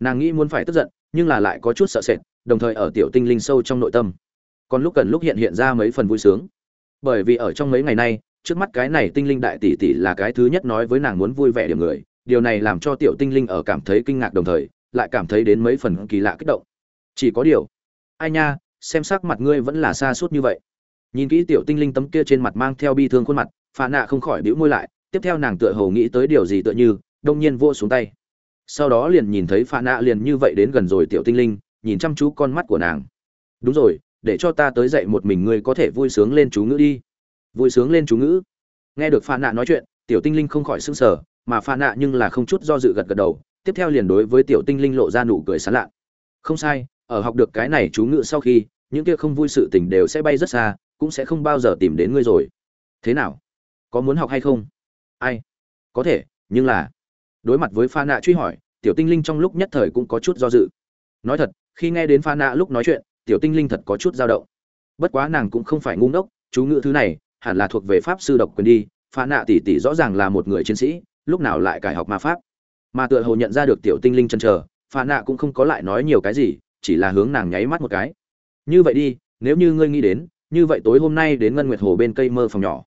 Nàng nghĩ muốn phải tức giận, nhưng là lại có chút sợ sệt, đồng thời ở tiểu tinh linh sâu trong nội tâm. Còn lúc cần lúc hiện hiện ra mấy phần vui sướng. Bởi vì ở trong mấy ngày nay trước mắt cái này tinh linh đại tỷ tỷ là cái thứ nhất nói với nàng muốn vui vẻ điểm người, điều này làm cho tiểu tinh linh ở cảm thấy kinh ngạc đồng thời, lại cảm thấy đến mấy phần kỳ lạ kích động. Chỉ có điều, ai nha, xem sắc mặt ngươi vẫn là xa suốt như vậy. Nhìn kỹ tiểu tinh linh tấm kia trên mặt mang theo bi thương khuôn mặt phà nạ không khỏi bĩu môi lại, tiếp theo nàng tựa hồ nghĩ tới điều gì tựa như, đông nhiên vô xuống tay. Sau đó liền nhìn thấy phà nạ liền như vậy đến gần rồi tiểu tinh linh, nhìn chăm chú con mắt của nàng. Đúng rồi, để cho ta tới dậy một mình ngươi có thể vui sướng lên chú ngữ đi vui sướng lên chú ngữ. Nghe được pha nạ nói chuyện, tiểu tinh linh không khỏi sững sờ, mà pha nạ nhưng là không chút do dự gật gật đầu, tiếp theo liền đối với tiểu tinh linh lộ ra nụ cười sán lạ. Không sai, ở học được cái này chú ngữ sau khi, những kia không vui sự tình đều sẽ bay rất xa, cũng sẽ không bao giờ tìm đến ngươi rồi. Thế nào? Có muốn học hay không? Ai? Có thể, nhưng là đối mặt với pha nạ truy hỏi, tiểu tinh linh trong lúc nhất thời cũng có chút do dự. Nói thật, khi nghe đến pha nạ lúc nói chuyện, tiểu tinh linh thật có chút dao động. Bất quá nàng cũng không phải ngu ngốc, chú ngữ thứ này hẳn là thuộc về pháp sư độc quyền đi pha nạ tỷ tỷ rõ ràng là một người chiến sĩ, lúc nào lại cải học ma pháp. Mà tựa hồ nhận ra được tiểu tinh linh chân chờ pha nạ cũng không có lại nói nhiều cái gì, chỉ là hướng nàng nháy mắt một cái. Như vậy đi, nếu như ngươi nghĩ đến, như vậy tối hôm nay đến ngân nguyệt hồ bên cây mơ phòng nhỏ.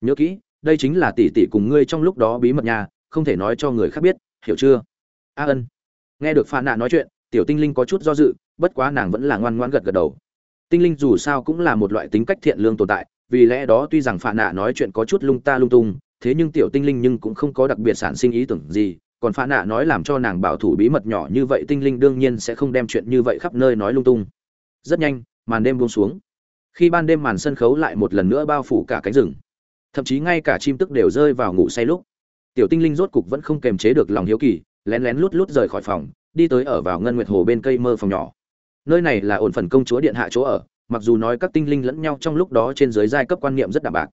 Nhớ kỹ, đây chính là tỷ tỷ cùng ngươi trong lúc đó bí mật nhà không thể nói cho người khác biết, hiểu chưa? A ân. Nghe được pha nạ nói chuyện, tiểu tinh linh có chút do dự, bất quá nàng vẫn là ngoan ngoãn gật gật đầu. Tinh linh dù sao cũng là một loại tính cách thiện lương tồn tại vì lẽ đó tuy rằng phạ nạ nói chuyện có chút lung ta lung tung, thế nhưng tiểu tinh linh nhưng cũng không có đặc biệt sản sinh ý tưởng gì, còn phạ nạ nói làm cho nàng bảo thủ bí mật nhỏ như vậy tinh linh đương nhiên sẽ không đem chuyện như vậy khắp nơi nói lung tung. Rất nhanh, màn đêm buông xuống. Khi ban đêm màn sân khấu lại một lần nữa bao phủ cả cánh rừng, thậm chí ngay cả chim tức đều rơi vào ngủ say lúc. Tiểu tinh linh rốt cục vẫn không kềm chế được lòng hiếu kỳ, lén lén lút lút rời khỏi phòng, đi tới ở vào ngân nguyệt hồ bên cây mơ phòng nhỏ. Nơi này là ổn phần công chúa điện hạ chỗ ở mặc dù nói các tinh linh lẫn nhau trong lúc đó trên dưới giai cấp quan niệm rất đạm bạc.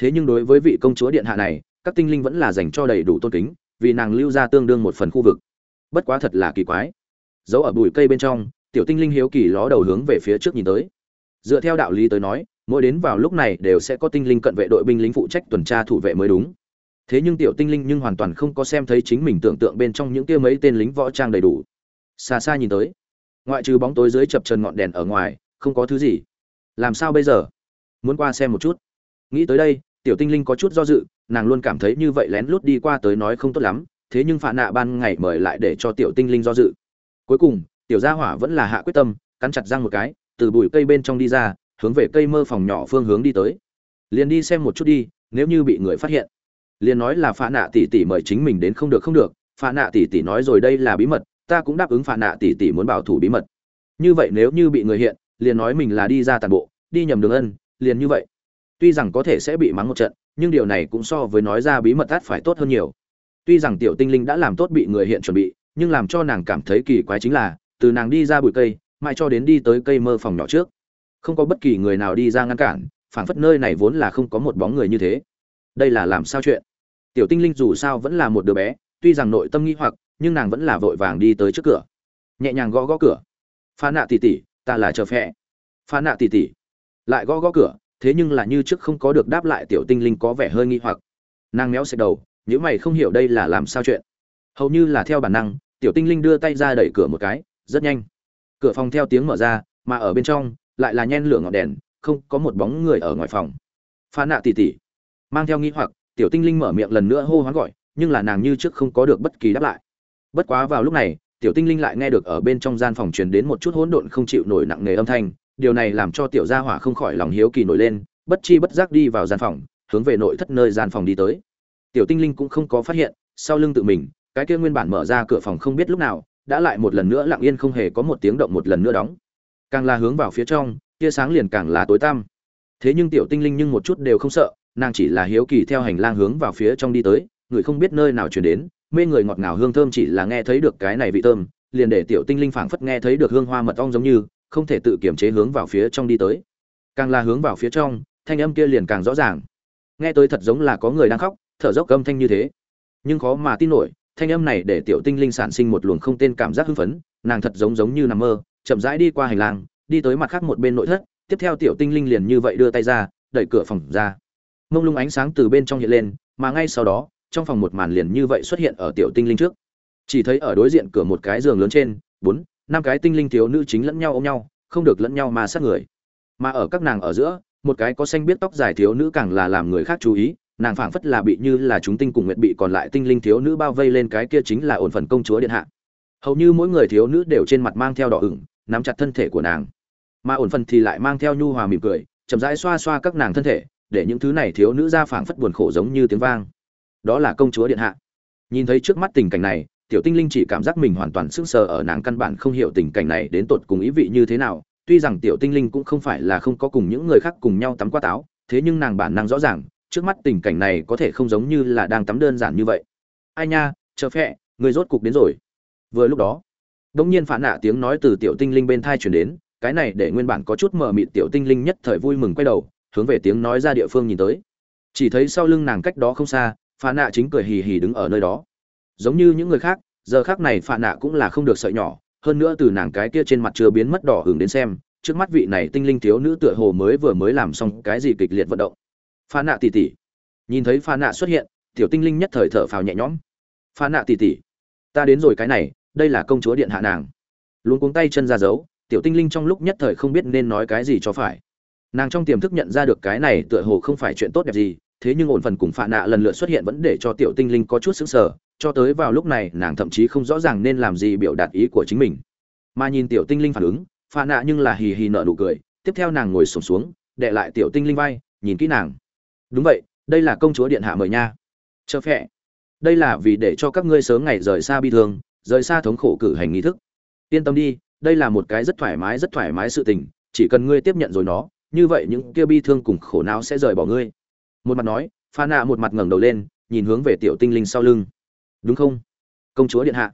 Thế nhưng đối với vị công chúa điện hạ này, các tinh linh vẫn là dành cho đầy đủ tôn kính, vì nàng lưu ra tương đương một phần khu vực. Bất quá thật là kỳ quái. Giấu ở bụi cây bên trong, tiểu tinh linh hiếu kỳ ló đầu hướng về phía trước nhìn tới. Dựa theo đạo lý tới nói, mỗi đến vào lúc này đều sẽ có tinh linh cận vệ đội binh lính phụ trách tuần tra thủ vệ mới đúng. Thế nhưng tiểu tinh linh nhưng hoàn toàn không có xem thấy chính mình tưởng tượng bên trong những kia mấy tên lính võ trang đầy đủ. Xa xa nhìn tới, ngoại trừ bóng tối dưới chập trần ngọn đèn ở ngoài không có thứ gì. Làm sao bây giờ? Muốn qua xem một chút. Nghĩ tới đây, tiểu tinh linh có chút do dự, nàng luôn cảm thấy như vậy lén lút đi qua tới nói không tốt lắm, thế nhưng phạ nạ ban ngày mời lại để cho tiểu tinh linh do dự. Cuối cùng, tiểu gia hỏa vẫn là hạ quyết tâm, cắn chặt răng một cái, từ bụi cây bên trong đi ra, hướng về cây mơ phòng nhỏ phương hướng đi tới. Liền đi xem một chút đi, nếu như bị người phát hiện. Liền nói là phạ nạ tỷ tỷ mời chính mình đến không được không được, phạ nạ tỷ tỷ nói rồi đây là bí mật, ta cũng đáp ứng phạ nạ tỷ tỷ muốn bảo thủ bí mật. Như vậy nếu như bị người hiện liền nói mình là đi ra tàn bộ, đi nhầm đường ân, liền như vậy. Tuy rằng có thể sẽ bị mắng một trận, nhưng điều này cũng so với nói ra bí mật tát phải tốt hơn nhiều. Tuy rằng tiểu tinh linh đã làm tốt bị người hiện chuẩn bị, nhưng làm cho nàng cảm thấy kỳ quái chính là, từ nàng đi ra bụi cây, mãi cho đến đi tới cây mơ phòng nhỏ trước, không có bất kỳ người nào đi ra ngăn cản, phảng phất nơi này vốn là không có một bóng người như thế. Đây là làm sao chuyện? Tiểu tinh linh dù sao vẫn là một đứa bé, tuy rằng nội tâm nghi hoặc, nhưng nàng vẫn là vội vàng đi tới trước cửa. Nhẹ nhàng gõ gõ cửa. Pha nạ tỉ tỉ ta là chờ phe pha nạ tỉ tỉ. Lại gõ gõ cửa, thế nhưng là như trước không có được đáp lại tiểu tinh linh có vẻ hơi nghi hoặc. Nàng méo xẹt đầu những mày không hiểu đây là làm sao chuyện. Hầu như là theo bản năng, tiểu tinh linh đưa tay ra đẩy cửa một cái, rất nhanh. Cửa phòng theo tiếng mở ra, mà ở bên trong, lại là nhen lửa ngọn đèn, không có một bóng người ở ngoài phòng. Pha nạ tỉ tỉ. Mang theo nghi hoặc, tiểu tinh linh mở miệng lần nữa hô hoán gọi, nhưng là nàng như trước không có được bất kỳ đáp lại. Bất quá vào lúc này tiểu tinh linh lại nghe được ở bên trong gian phòng truyền đến một chút hỗn độn không chịu nổi nặng nề âm thanh, điều này làm cho tiểu gia hỏa không khỏi lòng hiếu kỳ nổi lên, bất chi bất giác đi vào gian phòng, hướng về nội thất nơi gian phòng đi tới. Tiểu tinh linh cũng không có phát hiện, sau lưng tự mình, cái kia nguyên bản mở ra cửa phòng không biết lúc nào, đã lại một lần nữa lặng yên không hề có một tiếng động một lần nữa đóng. Càng là hướng vào phía trong, tia sáng liền càng là tối tăm. Thế nhưng tiểu tinh linh nhưng một chút đều không sợ, nàng chỉ là hiếu kỳ theo hành lang hướng vào phía trong đi tới, người không biết nơi nào chuyển đến mê người ngọt ngào hương thơm chỉ là nghe thấy được cái này vị thơm, liền để tiểu tinh linh phảng phất nghe thấy được hương hoa mật ong giống như, không thể tự kiểm chế hướng vào phía trong đi tới. Càng là hướng vào phía trong, thanh âm kia liền càng rõ ràng. Nghe tới thật giống là có người đang khóc, thở dốc âm thanh như thế. Nhưng khó mà tin nổi, thanh âm này để tiểu tinh linh sản sinh một luồng không tên cảm giác hưng phấn, nàng thật giống giống như nằm mơ, chậm rãi đi qua hành lang, đi tới mặt khác một bên nội thất, tiếp theo tiểu tinh linh liền như vậy đưa tay ra, đẩy cửa phòng ra. Mông lung ánh sáng từ bên trong hiện lên, mà ngay sau đó trong phòng một màn liền như vậy xuất hiện ở tiểu tinh linh trước. Chỉ thấy ở đối diện cửa một cái giường lớn trên, bốn, năm cái tinh linh thiếu nữ chính lẫn nhau ôm nhau, không được lẫn nhau mà sát người. Mà ở các nàng ở giữa, một cái có xanh biết tóc dài thiếu nữ càng là làm người khác chú ý, nàng phảng phất là bị như là chúng tinh cùng nguyện bị còn lại tinh linh thiếu nữ bao vây lên cái kia chính là ổn phần công chúa điện hạ. Hầu như mỗi người thiếu nữ đều trên mặt mang theo đỏ ửng, nắm chặt thân thể của nàng. Mà ổn phần thì lại mang theo nhu hòa mỉm cười, chậm rãi xoa xoa các nàng thân thể, để những thứ này thiếu nữ ra phảng phất buồn khổ giống như tiếng vang đó là công chúa điện hạ. Nhìn thấy trước mắt tình cảnh này, tiểu tinh linh chỉ cảm giác mình hoàn toàn sững sờ ở nàng căn bản không hiểu tình cảnh này đến tột cùng ý vị như thế nào. Tuy rằng tiểu tinh linh cũng không phải là không có cùng những người khác cùng nhau tắm qua táo, thế nhưng nàng bản năng rõ ràng, trước mắt tình cảnh này có thể không giống như là đang tắm đơn giản như vậy. Ai nha, chờ phẹ, người rốt cục đến rồi. Vừa lúc đó, đống nhiên phản nạ tiếng nói từ tiểu tinh linh bên thai chuyển đến, cái này để nguyên bản có chút mờ mịt tiểu tinh linh nhất thời vui mừng quay đầu, hướng về tiếng nói ra địa phương nhìn tới. Chỉ thấy sau lưng nàng cách đó không xa Phà nạ chính cười hì hì đứng ở nơi đó. Giống như những người khác, giờ khác này Phà nạ cũng là không được sợi nhỏ, hơn nữa từ nàng cái kia trên mặt chưa biến mất đỏ hưởng đến xem, trước mắt vị này tinh linh thiếu nữ tựa hồ mới vừa mới làm xong cái gì kịch liệt vận động. Phà nạ tỉ tỉ. Nhìn thấy Phà nạ xuất hiện, tiểu tinh linh nhất thời thở phào nhẹ nhõm. Phà nạ tỉ tỉ, ta đến rồi cái này, đây là công chúa điện hạ nàng. Luôn cuống tay chân ra giấu tiểu tinh linh trong lúc nhất thời không biết nên nói cái gì cho phải. Nàng trong tiềm thức nhận ra được cái này tựa hồ không phải chuyện tốt đẹp gì thế nhưng ổn phần cùng phạ nạ lần lượt xuất hiện vẫn để cho tiểu tinh linh có chút sững sờ, cho tới vào lúc này, nàng thậm chí không rõ ràng nên làm gì biểu đạt ý của chính mình. Mà nhìn tiểu tinh linh phản ứng, phạ nạ nhưng là hì hì nợ nụ cười, tiếp theo nàng ngồi sổm xuống đệ lại tiểu tinh linh vai, nhìn kỹ nàng. Đúng vậy, đây là công chúa điện hạ mời nha. Chớ phẹ. Đây là vì để cho các ngươi sớm ngày rời xa bi thương, rời xa thống khổ cử hành nghi thức. Yên tâm đi, đây là một cái rất thoải mái, rất thoải mái sự tình, chỉ cần ngươi tiếp nhận rồi nó, như vậy những kia bi thương cùng khổ não sẽ rời bỏ ngươi một mặt nói, pha nạ một mặt ngẩng đầu lên, nhìn hướng về tiểu tinh linh sau lưng. Đúng không? Công chúa điện hạ.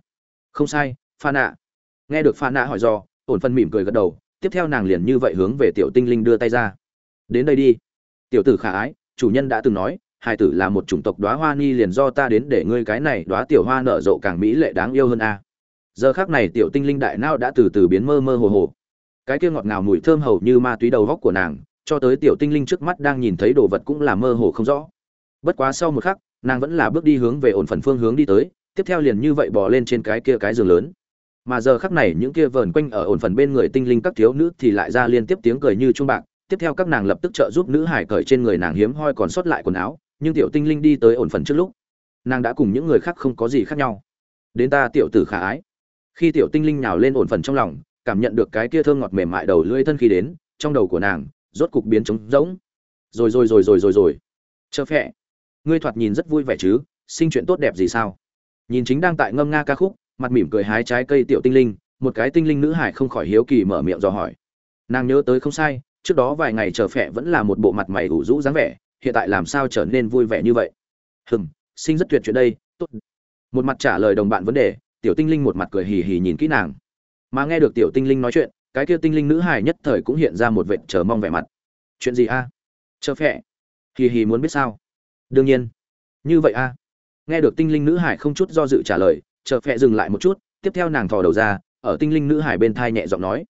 Không sai, pha nạ nghe được pha nạ hỏi do ổn phân mỉm cười gật đầu, tiếp theo nàng liền như vậy hướng về tiểu tinh linh đưa tay ra. Đến đây đi. Tiểu tử khả ái, chủ nhân đã từng nói, hai tử là một chủng tộc đóa hoa ni liền do ta đến để ngươi cái này đóa tiểu hoa nở rộ càng mỹ lệ đáng yêu hơn a. Giờ khác này tiểu tinh linh đại nao đã từ từ biến mơ mơ hồ hồ. Cái kia ngọt ngào mùi thơm hầu như ma túy đầu góc của nàng cho tới tiểu tinh linh trước mắt đang nhìn thấy đồ vật cũng là mơ hồ không rõ. Bất quá sau một khắc, nàng vẫn là bước đi hướng về ổn phần phương hướng đi tới, tiếp theo liền như vậy bò lên trên cái kia cái giường lớn. Mà giờ khắc này những kia vờn quanh ở ổn phần bên người tinh linh các thiếu nữ thì lại ra liên tiếp tiếng cười như chuông bạc, tiếp theo các nàng lập tức trợ giúp nữ hải cởi trên người nàng hiếm hoi còn sót lại quần áo, nhưng tiểu tinh linh đi tới ổn phần trước lúc, nàng đã cùng những người khác không có gì khác nhau. Đến ta tiểu tử khả ái. Khi tiểu tinh linh nhào lên ổn phần trong lòng, cảm nhận được cái kia thơm ngọt mềm mại đầu lưỡi thân khi đến, trong đầu của nàng rốt cục biến trống rỗng. Rồi rồi rồi rồi rồi rồi. Chớ phẹ. Ngươi thoạt nhìn rất vui vẻ chứ, sinh chuyện tốt đẹp gì sao? Nhìn chính đang tại ngâm nga ca khúc, mặt mỉm cười hái trái cây tiểu tinh linh, một cái tinh linh nữ hải không khỏi hiếu kỳ mở miệng dò hỏi. Nàng nhớ tới không sai, trước đó vài ngày chờ phẹ vẫn là một bộ mặt mày ủ rũ dáng vẻ, hiện tại làm sao trở nên vui vẻ như vậy? Hừm, sinh rất tuyệt chuyện đây, tốt. Một mặt trả lời đồng bạn vấn đề, tiểu tinh linh một mặt cười hì hì nhìn kỹ nàng. Mà nghe được tiểu tinh linh nói chuyện cái kia tinh linh nữ hài nhất thời cũng hiện ra một vệt chờ mong vẻ mặt. Chuyện gì a? Chờ phẹ. Hì hì muốn biết sao? Đương nhiên. Như vậy a. Nghe được tinh linh nữ hải không chút do dự trả lời chờ phẹ dừng lại một chút, tiếp theo nàng thò đầu ra, ở tinh linh nữ hải bên thai nhẹ giọng nói.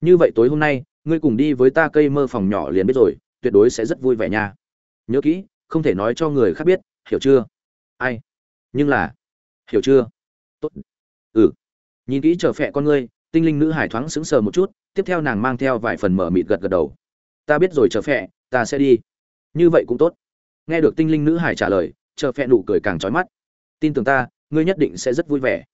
Như vậy tối hôm nay, ngươi cùng đi với ta cây mơ phòng nhỏ liền biết rồi, tuyệt đối sẽ rất vui vẻ nha. Nhớ kỹ, không thể nói cho người khác biết, hiểu chưa? Ai? Nhưng là, hiểu chưa? Tốt. Ừ. Nhìn kỹ chờ phẹ con ngươi tinh linh nữ hải thoáng sững sờ một chút, tiếp theo nàng mang theo vài phần mở mịt gật gật đầu. Ta biết rồi, chờ phẹ, ta sẽ đi. Như vậy cũng tốt. Nghe được tinh linh nữ hải trả lời, chờ phẹ nụ cười càng trói mắt. Tin tưởng ta, ngươi nhất định sẽ rất vui vẻ.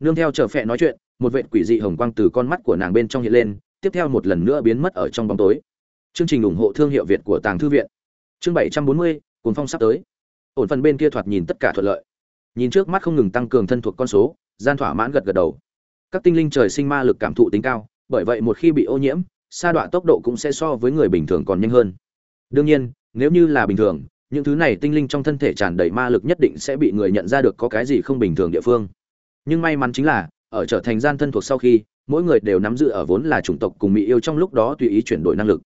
Nương theo chờ phẹ nói chuyện, một vệt quỷ dị hồng quang từ con mắt của nàng bên trong hiện lên, tiếp theo một lần nữa biến mất ở trong bóng tối. Chương trình ủng hộ thương hiệu việt của tàng thư viện. Chương bảy trăm bốn mươi cuốn phong sắp tới. Ổn phần bên kia thoạt nhìn tất cả thuận lợi. Nhìn trước mắt không ngừng tăng cường thân thuộc con số, gian thỏa mãn gật gật đầu các tinh linh trời sinh ma lực cảm thụ tính cao, bởi vậy một khi bị ô nhiễm, sa đọa tốc độ cũng sẽ so với người bình thường còn nhanh hơn. Đương nhiên, nếu như là bình thường, những thứ này tinh linh trong thân thể tràn đầy ma lực nhất định sẽ bị người nhận ra được có cái gì không bình thường địa phương. Nhưng may mắn chính là, ở trở thành gian thân thuộc sau khi, mỗi người đều nắm giữ ở vốn là chủng tộc cùng mỹ yêu trong lúc đó tùy ý chuyển đổi năng lực.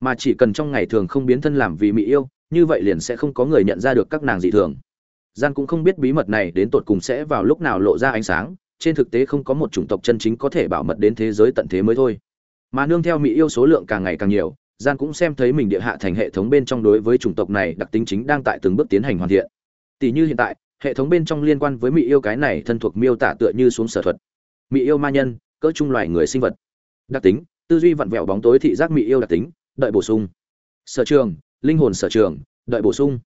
Mà chỉ cần trong ngày thường không biến thân làm vì mỹ yêu, như vậy liền sẽ không có người nhận ra được các nàng dị thường. Gian cũng không biết bí mật này đến tột cùng sẽ vào lúc nào lộ ra ánh sáng trên thực tế không có một chủng tộc chân chính có thể bảo mật đến thế giới tận thế mới thôi. Mà nương theo mỹ yêu số lượng càng ngày càng nhiều, gian cũng xem thấy mình địa hạ thành hệ thống bên trong đối với chủng tộc này đặc tính chính đang tại từng bước tiến hành hoàn thiện. Tỷ như hiện tại, hệ thống bên trong liên quan với mỹ yêu cái này thân thuộc miêu tả tựa như xuống sở thuật. Mỹ yêu ma nhân, cỡ trung loài người sinh vật. Đặc tính, tư duy vặn vẹo bóng tối thị giác mỹ yêu đặc tính, đợi bổ sung. Sở trường, linh hồn sở trường, đợi bổ sung.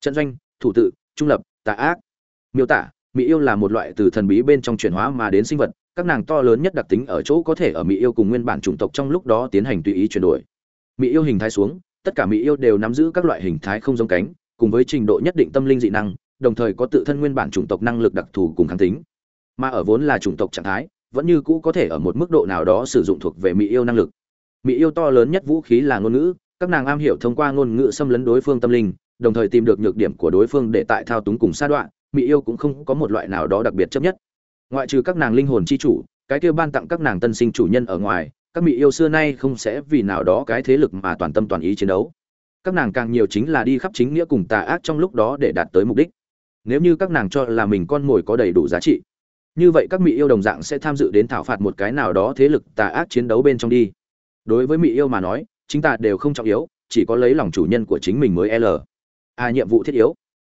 Trận doanh, thủ tự, trung lập, tà ác. Miêu tả mỹ yêu là một loại từ thần bí bên trong chuyển hóa mà đến sinh vật, các nàng to lớn nhất đặc tính ở chỗ có thể ở mỹ yêu cùng nguyên bản chủng tộc trong lúc đó tiến hành tùy ý chuyển đổi. Mỹ yêu hình thái xuống, tất cả mỹ yêu đều nắm giữ các loại hình thái không giống cánh, cùng với trình độ nhất định tâm linh dị năng, đồng thời có tự thân nguyên bản chủng tộc năng lực đặc thù cùng kháng tính. Mà ở vốn là chủng tộc trạng thái, vẫn như cũ có thể ở một mức độ nào đó sử dụng thuộc về mỹ yêu năng lực. Mỹ yêu to lớn nhất vũ khí là ngôn ngữ, các nàng am hiểu thông qua ngôn ngữ xâm lấn đối phương tâm linh, đồng thời tìm được nhược điểm của đối phương để tại thao túng cùng sa đoạn mỹ yêu cũng không có một loại nào đó đặc biệt chấp nhất. Ngoại trừ các nàng linh hồn chi chủ, cái kia ban tặng các nàng tân sinh chủ nhân ở ngoài, các mỹ yêu xưa nay không sẽ vì nào đó cái thế lực mà toàn tâm toàn ý chiến đấu. Các nàng càng nhiều chính là đi khắp chính nghĩa cùng tà ác trong lúc đó để đạt tới mục đích. Nếu như các nàng cho là mình con mồi có đầy đủ giá trị, như vậy các mỹ yêu đồng dạng sẽ tham dự đến thảo phạt một cái nào đó thế lực tà ác chiến đấu bên trong đi. Đối với mỹ yêu mà nói, chính ta đều không trọng yếu, chỉ có lấy lòng chủ nhân của chính mình mới l. À nhiệm vụ thiết yếu.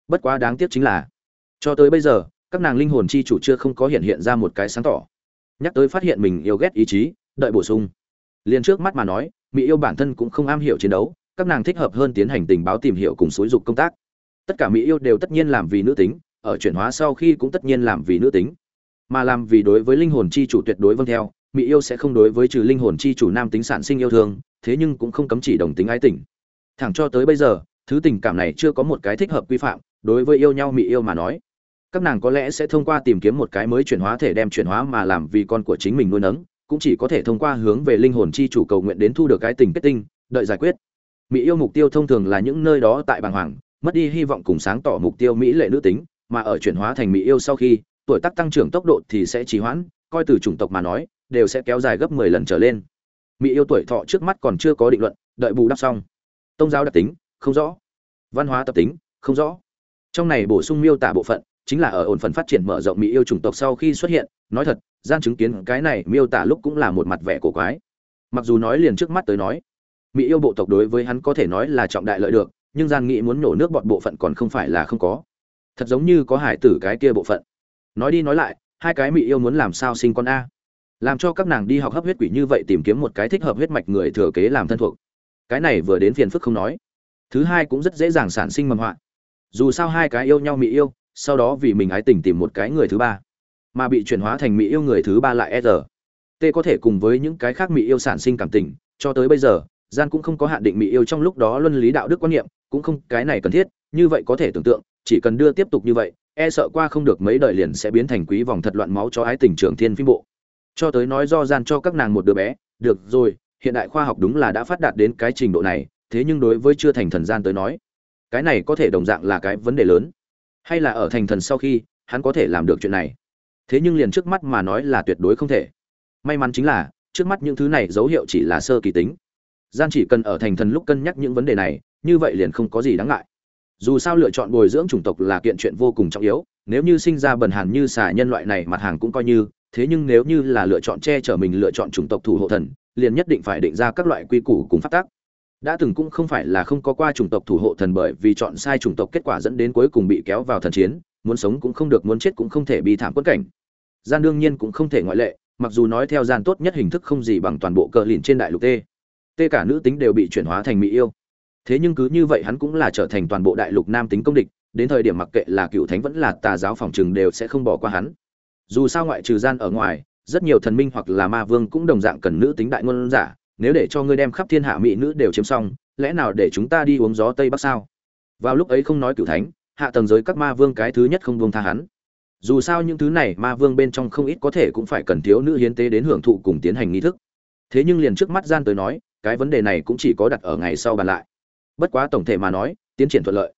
Bất quá đáng tiếc chính là cho tới bây giờ, các nàng linh hồn chi chủ chưa không có hiện hiện ra một cái sáng tỏ. Nhắc tới phát hiện mình yêu ghét ý chí, đợi bổ sung. Liền trước mắt mà nói mỹ yêu bản thân cũng không am hiểu chiến đấu, các nàng thích hợp hơn tiến hành tình báo tìm hiểu cùng xúi dục công tác. Tất cả mỹ yêu đều tất nhiên làm vì nữ tính, ở chuyển hóa sau khi cũng tất nhiên làm vì nữ tính. Mà làm vì đối với linh hồn chi chủ tuyệt đối vâng theo mỹ yêu sẽ không đối với trừ linh hồn chi chủ nam tính sản sinh yêu thương, thế nhưng cũng không cấm chỉ đồng tính ái tình. Thẳng cho tới bây giờ, thứ tình cảm này chưa có một cái thích hợp quy phạm, đối với yêu nhau mỹ yêu mà nói các nàng có lẽ sẽ thông qua tìm kiếm một cái mới chuyển hóa thể đem chuyển hóa mà làm vì con của chính mình nuôi nấng, cũng chỉ có thể thông qua hướng về linh hồn chi chủ cầu nguyện đến thu được cái tình kết tinh, đợi giải quyết. Mỹ yêu mục tiêu thông thường là những nơi đó tại bàng hoàng, mất đi hy vọng cùng sáng tỏ mục tiêu mỹ lệ nữ tính, mà ở chuyển hóa thành mỹ yêu sau khi, tuổi tác tăng trưởng tốc độ thì sẽ trì hoãn, coi từ chủng tộc mà nói, đều sẽ kéo dài gấp 10 lần trở lên. Mỹ yêu tuổi thọ trước mắt còn chưa có định luận, đợi bù đắp xong. Tôn giáo đặc tính, không rõ. Văn hóa tập tính, không rõ. Trong này bổ sung miêu tả bộ phận chính là ở ổn phần phát triển mở rộng mỹ yêu chủng tộc sau khi xuất hiện, nói thật, gian chứng kiến cái này miêu tả lúc cũng là một mặt vẻ cổ quái. Mặc dù nói liền trước mắt tới nói, mỹ yêu bộ tộc đối với hắn có thể nói là trọng đại lợi được, nhưng gian nghĩ muốn nổ nước bọn bộ phận còn không phải là không có. Thật giống như có hải tử cái kia bộ phận. Nói đi nói lại, hai cái mỹ yêu muốn làm sao sinh con a? Làm cho các nàng đi học hấp huyết quỷ như vậy tìm kiếm một cái thích hợp huyết mạch người thừa kế làm thân thuộc. Cái này vừa đến phiền phức không nói. Thứ hai cũng rất dễ dàng sản sinh mầm họa. Dù sao hai cái yêu nhau mỹ yêu sau đó vì mình ái tình tìm một cái người thứ ba, mà bị chuyển hóa thành mỹ yêu người thứ ba lại r t có thể cùng với những cái khác mỹ yêu sản sinh cảm tình, cho tới bây giờ, gian cũng không có hạn định mỹ yêu trong lúc đó luân lý đạo đức quan niệm, cũng không, cái này cần thiết, như vậy có thể tưởng tượng, chỉ cần đưa tiếp tục như vậy e sợ qua không được mấy đời liền sẽ biến thành quý vòng thật loạn máu cho ái tình trường thiên phim bộ. Cho tới nói do gian cho các nàng một đứa bé, được rồi, hiện đại khoa học đúng là đã phát đạt đến cái trình độ này, thế nhưng đối với chưa thành thần gian tới nói, cái này có thể đồng dạng là cái vấn đề lớn hay là ở thành thần sau khi, hắn có thể làm được chuyện này. Thế nhưng liền trước mắt mà nói là tuyệt đối không thể. May mắn chính là, trước mắt những thứ này dấu hiệu chỉ là sơ kỳ tính. Gian chỉ cần ở thành thần lúc cân nhắc những vấn đề này, như vậy liền không có gì đáng ngại. Dù sao lựa chọn bồi dưỡng chủng tộc là kiện chuyện vô cùng trọng yếu, nếu như sinh ra bần hàn như xà nhân loại này mặt hàng cũng coi như, thế nhưng nếu như là lựa chọn che chở mình lựa chọn chủng tộc thủ hộ thần, liền nhất định phải định ra các loại quy củ cùng pháp tắc đã từng cũng không phải là không có qua chủng tộc thủ hộ thần bởi vì chọn sai chủng tộc kết quả dẫn đến cuối cùng bị kéo vào thần chiến, muốn sống cũng không được, muốn chết cũng không thể bị thảm quân cảnh. Gian đương nhiên cũng không thể ngoại lệ, mặc dù nói theo gian tốt nhất hình thức không gì bằng toàn bộ cờ lìn trên đại lục t. T cả nữ tính đều bị chuyển hóa thành mỹ yêu. Thế nhưng cứ như vậy hắn cũng là trở thành toàn bộ đại lục nam tính công địch, đến thời điểm mặc kệ là cựu thánh vẫn là tà giáo phòng trừng đều sẽ không bỏ qua hắn. Dù sao ngoại trừ gian ở ngoài, rất nhiều thần minh hoặc là ma vương cũng đồng dạng cần nữ tính đại ngôn giả nếu để cho ngươi đem khắp thiên hạ mỹ nữ đều chiếm xong, lẽ nào để chúng ta đi uống gió tây bắc sao? Vào lúc ấy không nói cửu thánh, hạ tầng giới các ma vương cái thứ nhất không buông tha hắn. Dù sao những thứ này ma vương bên trong không ít có thể cũng phải cần thiếu nữ hiến tế đến hưởng thụ cùng tiến hành nghi thức. Thế nhưng liền trước mắt gian tới nói, cái vấn đề này cũng chỉ có đặt ở ngày sau bàn lại. Bất quá tổng thể mà nói, tiến triển thuận lợi.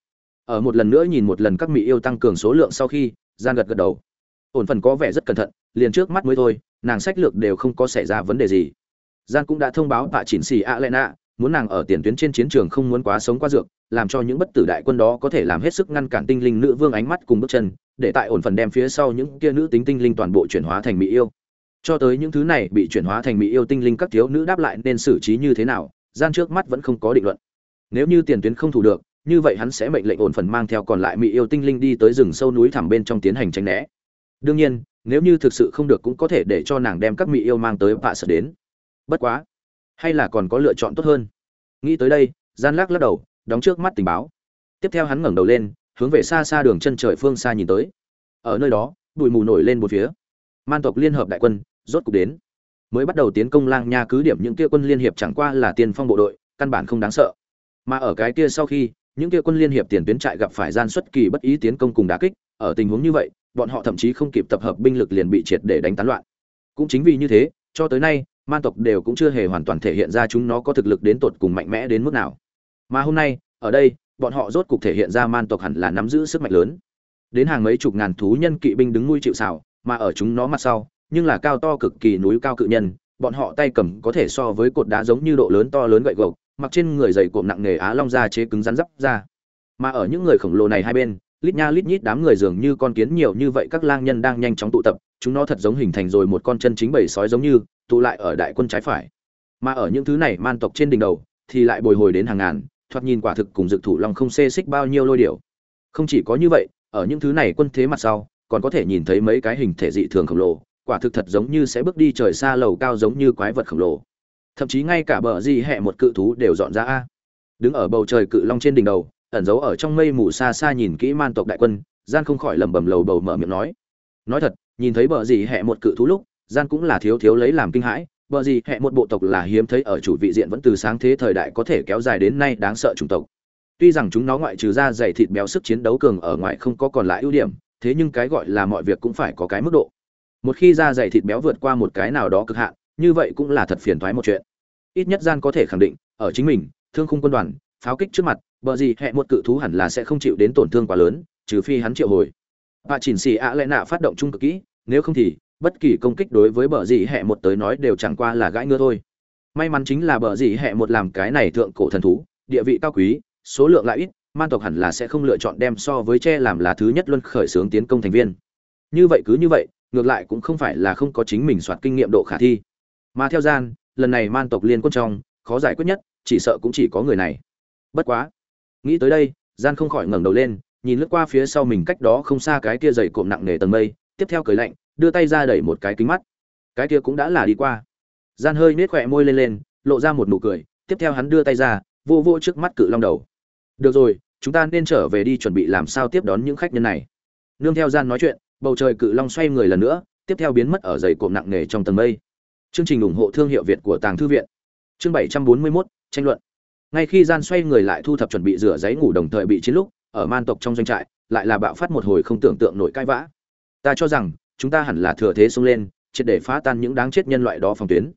Ở một lần nữa nhìn một lần các mỹ yêu tăng cường số lượng sau khi, gian gật gật đầu. Ổn phần có vẻ rất cẩn thận, liền trước mắt mới thôi, nàng sách lược đều không có xảy ra vấn đề gì gian cũng đã thông báo tạ chỉnh xì Alena, lệ nạ muốn nàng ở tiền tuyến trên chiến trường không muốn quá sống qua dược làm cho những bất tử đại quân đó có thể làm hết sức ngăn cản tinh linh nữ vương ánh mắt cùng bước chân để tại ổn phần đem phía sau những kia nữ tính tinh linh toàn bộ chuyển hóa thành mỹ yêu. Cho tới những thứ này bị chuyển hóa thành mỹ yêu tinh linh các thiếu nữ đáp lại nên xử trí như thế nào gian trước mắt vẫn không có định luận. Nếu như tiền tuyến không thủ được như vậy hắn sẽ mệnh lệnh ổn phần mang theo còn lại mỹ yêu tinh linh đi tới rừng sâu núi thẳm bên trong tiến hành tránh né. Đương nhiên nếu như thực sự không được cũng có thể để cho nàng đem các mỹ yêu mang tới vạ sợ đến bất quá, hay là còn có lựa chọn tốt hơn? Nghĩ tới đây, gian lắc lắc đầu, đóng trước mắt tình báo. Tiếp theo hắn ngẩng đầu lên, hướng về xa xa đường chân trời phương xa nhìn tới. Ở nơi đó, bụi mù nổi lên một phía. Man tộc liên hợp đại quân, rốt cục đến. Mới bắt đầu tiến công lang nha cứ điểm những kia quân liên hiệp chẳng qua là tiền phong bộ đội, căn bản không đáng sợ. Mà ở cái kia sau khi, những kia quân liên hiệp tiền tuyến trại gặp phải gian xuất kỳ bất ý tiến công cùng đả kích, ở tình huống như vậy, bọn họ thậm chí không kịp tập hợp binh lực liền bị triệt để đánh tán loạn. Cũng chính vì như thế, cho tới nay man tộc đều cũng chưa hề hoàn toàn thể hiện ra chúng nó có thực lực đến tột cùng mạnh mẽ đến mức nào. Mà hôm nay, ở đây, bọn họ rốt cục thể hiện ra man tộc hẳn là nắm giữ sức mạnh lớn. Đến hàng mấy chục ngàn thú nhân kỵ binh đứng nuôi chịu xảo mà ở chúng nó mặt sau, nhưng là cao to cực kỳ núi cao cự nhân, bọn họ tay cầm có thể so với cột đá giống như độ lớn to lớn gậy gộc, mặc trên người dày cộm nặng nghề á long da chế cứng rắn dấp ra. Mà ở những người khổng lồ này hai bên, lít nha lít nhít đám người dường như con kiến nhiều như vậy các lang nhân đang nhanh chóng tụ tập, chúng nó thật giống hình thành rồi một con chân chính bầy sói giống như tụ lại ở đại quân trái phải. Mà ở những thứ này man tộc trên đỉnh đầu, thì lại bồi hồi đến hàng ngàn, thoạt nhìn quả thực cùng dực thủ long không xê xích bao nhiêu lôi điểu. Không chỉ có như vậy, ở những thứ này quân thế mặt sau, còn có thể nhìn thấy mấy cái hình thể dị thường khổng lồ, quả thực thật giống như sẽ bước đi trời xa lầu cao giống như quái vật khổng lồ. Thậm chí ngay cả bờ gì hẹ một cự thú đều dọn ra a. Đứng ở bầu trời cự long trên đỉnh đầu, ẩn giấu ở trong mây mù xa xa nhìn kỹ man tộc đại quân, gian không khỏi lẩm bẩm lầu bầu mở miệng nói. Nói thật, nhìn thấy bờ gì hẹ một cự thú lúc gian cũng là thiếu thiếu lấy làm kinh hãi bờ gì hệ một bộ tộc là hiếm thấy ở chủ vị diện vẫn từ sáng thế thời đại có thể kéo dài đến nay đáng sợ chủng tộc. Tuy rằng chúng nó ngoại trừ ra dày thịt béo sức chiến đấu cường ở ngoài không có còn lại ưu điểm, thế nhưng cái gọi là mọi việc cũng phải có cái mức độ. Một khi da dày thịt béo vượt qua một cái nào đó cực hạn, như vậy cũng là thật phiền thoái một chuyện. Ít nhất gian có thể khẳng định, ở chính mình, thương khung quân đoàn, pháo kích trước mặt bờ gì hẹ một cự thú hẳn là sẽ không chịu đến tổn thương quá lớn, trừ phi hắn triệu hồi. Và chỉnh xì ạ lẽ nạ phát động chung cực kỹ, nếu không thì bất kỳ công kích đối với bờ dị hẹ một tới nói đều chẳng qua là gãi ngứa thôi. May mắn chính là bờ dị hẹ một làm cái này thượng cổ thần thú, địa vị cao quý, số lượng lại ít, man tộc hẳn là sẽ không lựa chọn đem so với che làm là thứ nhất luân khởi xướng tiến công thành viên. Như vậy cứ như vậy, ngược lại cũng không phải là không có chính mình soạt kinh nghiệm độ khả thi. Mà theo gian, lần này man tộc liên quân trong, khó giải quyết nhất, chỉ sợ cũng chỉ có người này. Bất quá, nghĩ tới đây, gian không khỏi ngẩng đầu lên, nhìn lướt qua phía sau mình cách đó không xa cái kia dày cộm nặng nề tầng mây, tiếp theo cười lạnh đưa tay ra đẩy một cái kính mắt. Cái kia cũng đã là đi qua. Gian hơi nết khỏe môi lên lên lộ ra một nụ cười tiếp theo hắn đưa tay ra vô vô trước mắt cự long đầu. Được rồi chúng ta nên trở về đi chuẩn bị làm sao tiếp đón những khách nhân này. Nương theo gian nói chuyện bầu trời cự long xoay người lần nữa tiếp theo biến mất ở dày cộm nặng nề trong tầng mây. Chương trình ủng hộ thương hiệu việt của tàng thư viện. Chương bảy trăm bốn mươi 741, tranh luận. Ngay khi gian xoay người lại thu thập chuẩn bị rửa giấy ngủ đồng thời bị chiến lúc ở man tộc trong doanh trại lại là bạo phát một hồi không tưởng tượng nổi cãi vã. Ta cho rằng chúng ta hẳn là thừa thế xông lên, triệt để phá tan những đáng chết nhân loại đó phòng tuyến.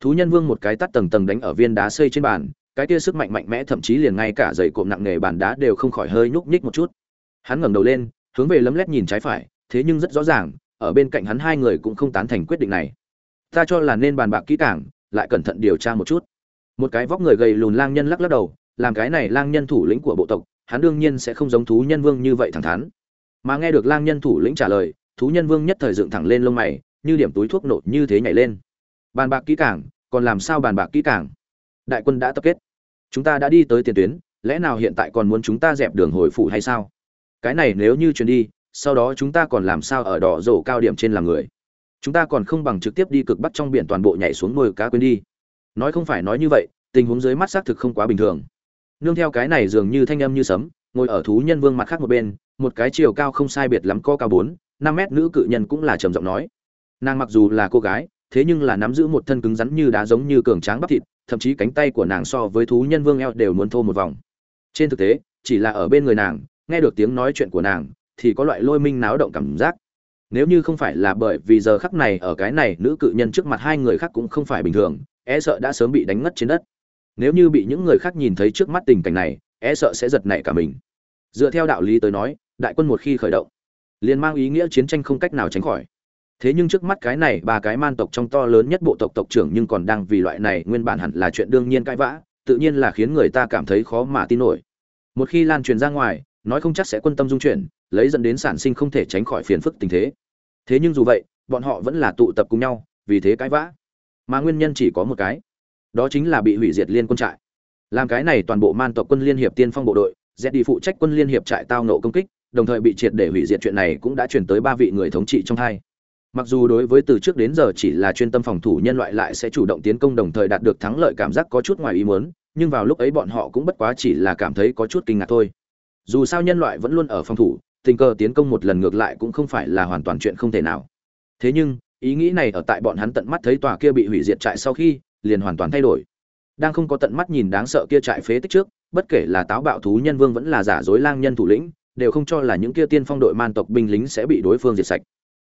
Thú nhân vương một cái tắt tầng tầng đánh ở viên đá xây trên bàn, cái kia sức mạnh mạnh mẽ thậm chí liền ngay cả giày cộm nặng nề bàn đá đều không khỏi hơi nhúc nhích một chút. Hắn ngẩng đầu lên, hướng về lấm lét nhìn trái phải, thế nhưng rất rõ ràng, ở bên cạnh hắn hai người cũng không tán thành quyết định này. Ta cho là nên bàn bạc kỹ càng, lại cẩn thận điều tra một chút. Một cái vóc người gầy lùn lang nhân lắc lắc đầu, làm cái này lang nhân thủ lĩnh của bộ tộc, hắn đương nhiên sẽ không giống thú nhân vương như vậy thẳng thắn. Mà nghe được lang nhân thủ lĩnh trả lời thú nhân vương nhất thời dựng thẳng lên lông mày, như điểm túi thuốc nổ như thế nhảy lên. Bàn bạc kỹ càng, còn làm sao bàn bạc kỹ càng? Đại quân đã tập kết. Chúng ta đã đi tới tiền tuyến, lẽ nào hiện tại còn muốn chúng ta dẹp đường hồi phủ hay sao? Cái này nếu như chuyển đi, sau đó chúng ta còn làm sao ở đỏ rổ cao điểm trên làm người? Chúng ta còn không bằng trực tiếp đi cực bắc trong biển toàn bộ nhảy xuống nuôi cá quên đi. Nói không phải nói như vậy, tình huống dưới mắt xác thực không quá bình thường. Nương theo cái này dường như thanh âm như sấm, ngồi ở thú nhân vương mặt khác một bên, một cái chiều cao không sai biệt lắm co cao bốn năm mét nữ cự nhân cũng là trầm giọng nói. Nàng mặc dù là cô gái, thế nhưng là nắm giữ một thân cứng rắn như đá giống như cường tráng bắp thịt, thậm chí cánh tay của nàng so với thú nhân vương eo đều muốn thô một vòng. Trên thực tế, chỉ là ở bên người nàng, nghe được tiếng nói chuyện của nàng, thì có loại lôi minh náo động cảm giác. Nếu như không phải là bởi vì giờ khắc này ở cái này nữ cự nhân trước mặt hai người khác cũng không phải bình thường e sợ đã sớm bị đánh ngất trên đất. Nếu như bị những người khác nhìn thấy trước mắt tình cảnh này e sợ sẽ giật nảy cả mình. Dựa theo đạo lý tới nói, đại quân một khi khởi động liền mang ý nghĩa chiến tranh không cách nào tránh khỏi. Thế nhưng trước mắt cái này, ba cái man tộc trong to lớn nhất bộ tộc tộc trưởng nhưng còn đang vì loại này nguyên bản hẳn là chuyện đương nhiên cãi vã, tự nhiên là khiến người ta cảm thấy khó mà tin nổi. Một khi lan truyền ra ngoài, nói không chắc sẽ quân tâm dung chuyển, lấy dẫn đến sản sinh không thể tránh khỏi phiền phức tình thế. Thế nhưng dù vậy, bọn họ vẫn là tụ tập cùng nhau, vì thế cãi vã. Mà nguyên nhân chỉ có một cái. Đó chính là bị hủy diệt liên quân trại. Làm cái này toàn bộ man tộc quân liên hiệp tiên phong bộ đội dẹp đi phụ trách quân liên hiệp trại tao nộ công kích đồng thời bị triệt để hủy diệt chuyện này cũng đã chuyển tới ba vị người thống trị trong hai. Mặc dù đối với từ trước đến giờ chỉ là chuyên tâm phòng thủ nhân loại lại sẽ chủ động tiến công đồng thời đạt được thắng lợi cảm giác có chút ngoài ý muốn, nhưng vào lúc ấy bọn họ cũng bất quá chỉ là cảm thấy có chút kinh ngạc thôi. Dù sao nhân loại vẫn luôn ở phòng thủ, tình cờ tiến công một lần ngược lại cũng không phải là hoàn toàn chuyện không thể nào. Thế nhưng, ý nghĩ này ở tại bọn hắn tận mắt thấy tòa kia bị hủy diệt trại sau khi, liền hoàn toàn thay đổi. Đang không có tận mắt nhìn đáng sợ kia trại phế tích trước, bất kể là táo bạo thú nhân vương vẫn là giả dối lang nhân thủ lĩnh đều không cho là những kia tiên phong đội man tộc binh lính sẽ bị đối phương diệt sạch.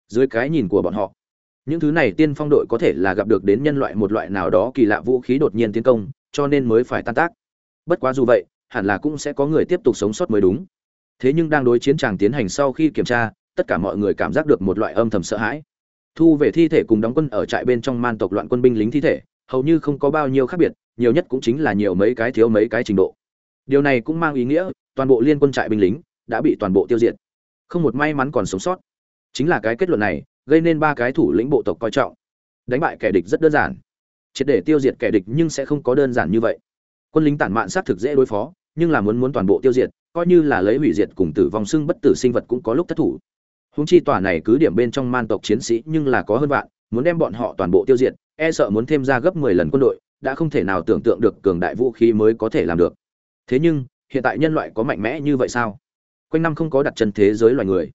Dưới cái nhìn của bọn họ, những thứ này tiên phong đội có thể là gặp được đến nhân loại một loại nào đó kỳ lạ vũ khí đột nhiên tiến công, cho nên mới phải tan tác. Bất quá dù vậy, hẳn là cũng sẽ có người tiếp tục sống sót mới đúng. Thế nhưng đang đối chiến tràng tiến hành sau khi kiểm tra, tất cả mọi người cảm giác được một loại âm thầm sợ hãi. Thu về thi thể cùng đóng quân ở trại bên trong man tộc loạn quân binh lính thi thể, hầu như không có bao nhiêu khác biệt, nhiều nhất cũng chính là nhiều mấy cái thiếu mấy cái trình độ. Điều này cũng mang ý nghĩa, toàn bộ liên quân trại binh lính đã bị toàn bộ tiêu diệt. Không một may mắn còn sống sót. Chính là cái kết luận này, gây nên ba cái thủ lĩnh bộ tộc coi trọng. Đánh bại kẻ địch rất đơn giản. Triệt để tiêu diệt kẻ địch nhưng sẽ không có đơn giản như vậy. Quân lính tản mạn sát thực dễ đối phó, nhưng là muốn muốn toàn bộ tiêu diệt, coi như là lấy hủy diệt cùng tử vong xưng bất tử sinh vật cũng có lúc thất thủ. Húng chi tòa này cứ điểm bên trong man tộc chiến sĩ nhưng là có hơn vạn, muốn đem bọn họ toàn bộ tiêu diệt e sợ muốn thêm ra gấp mười lần quân đội, đã không thể nào tưởng tượng được cường đại vũ khí mới có thể làm được. Thế nhưng, hiện tại nhân loại có mạnh mẽ như vậy sao? Quanh năm không có đặt chân thế giới loài người.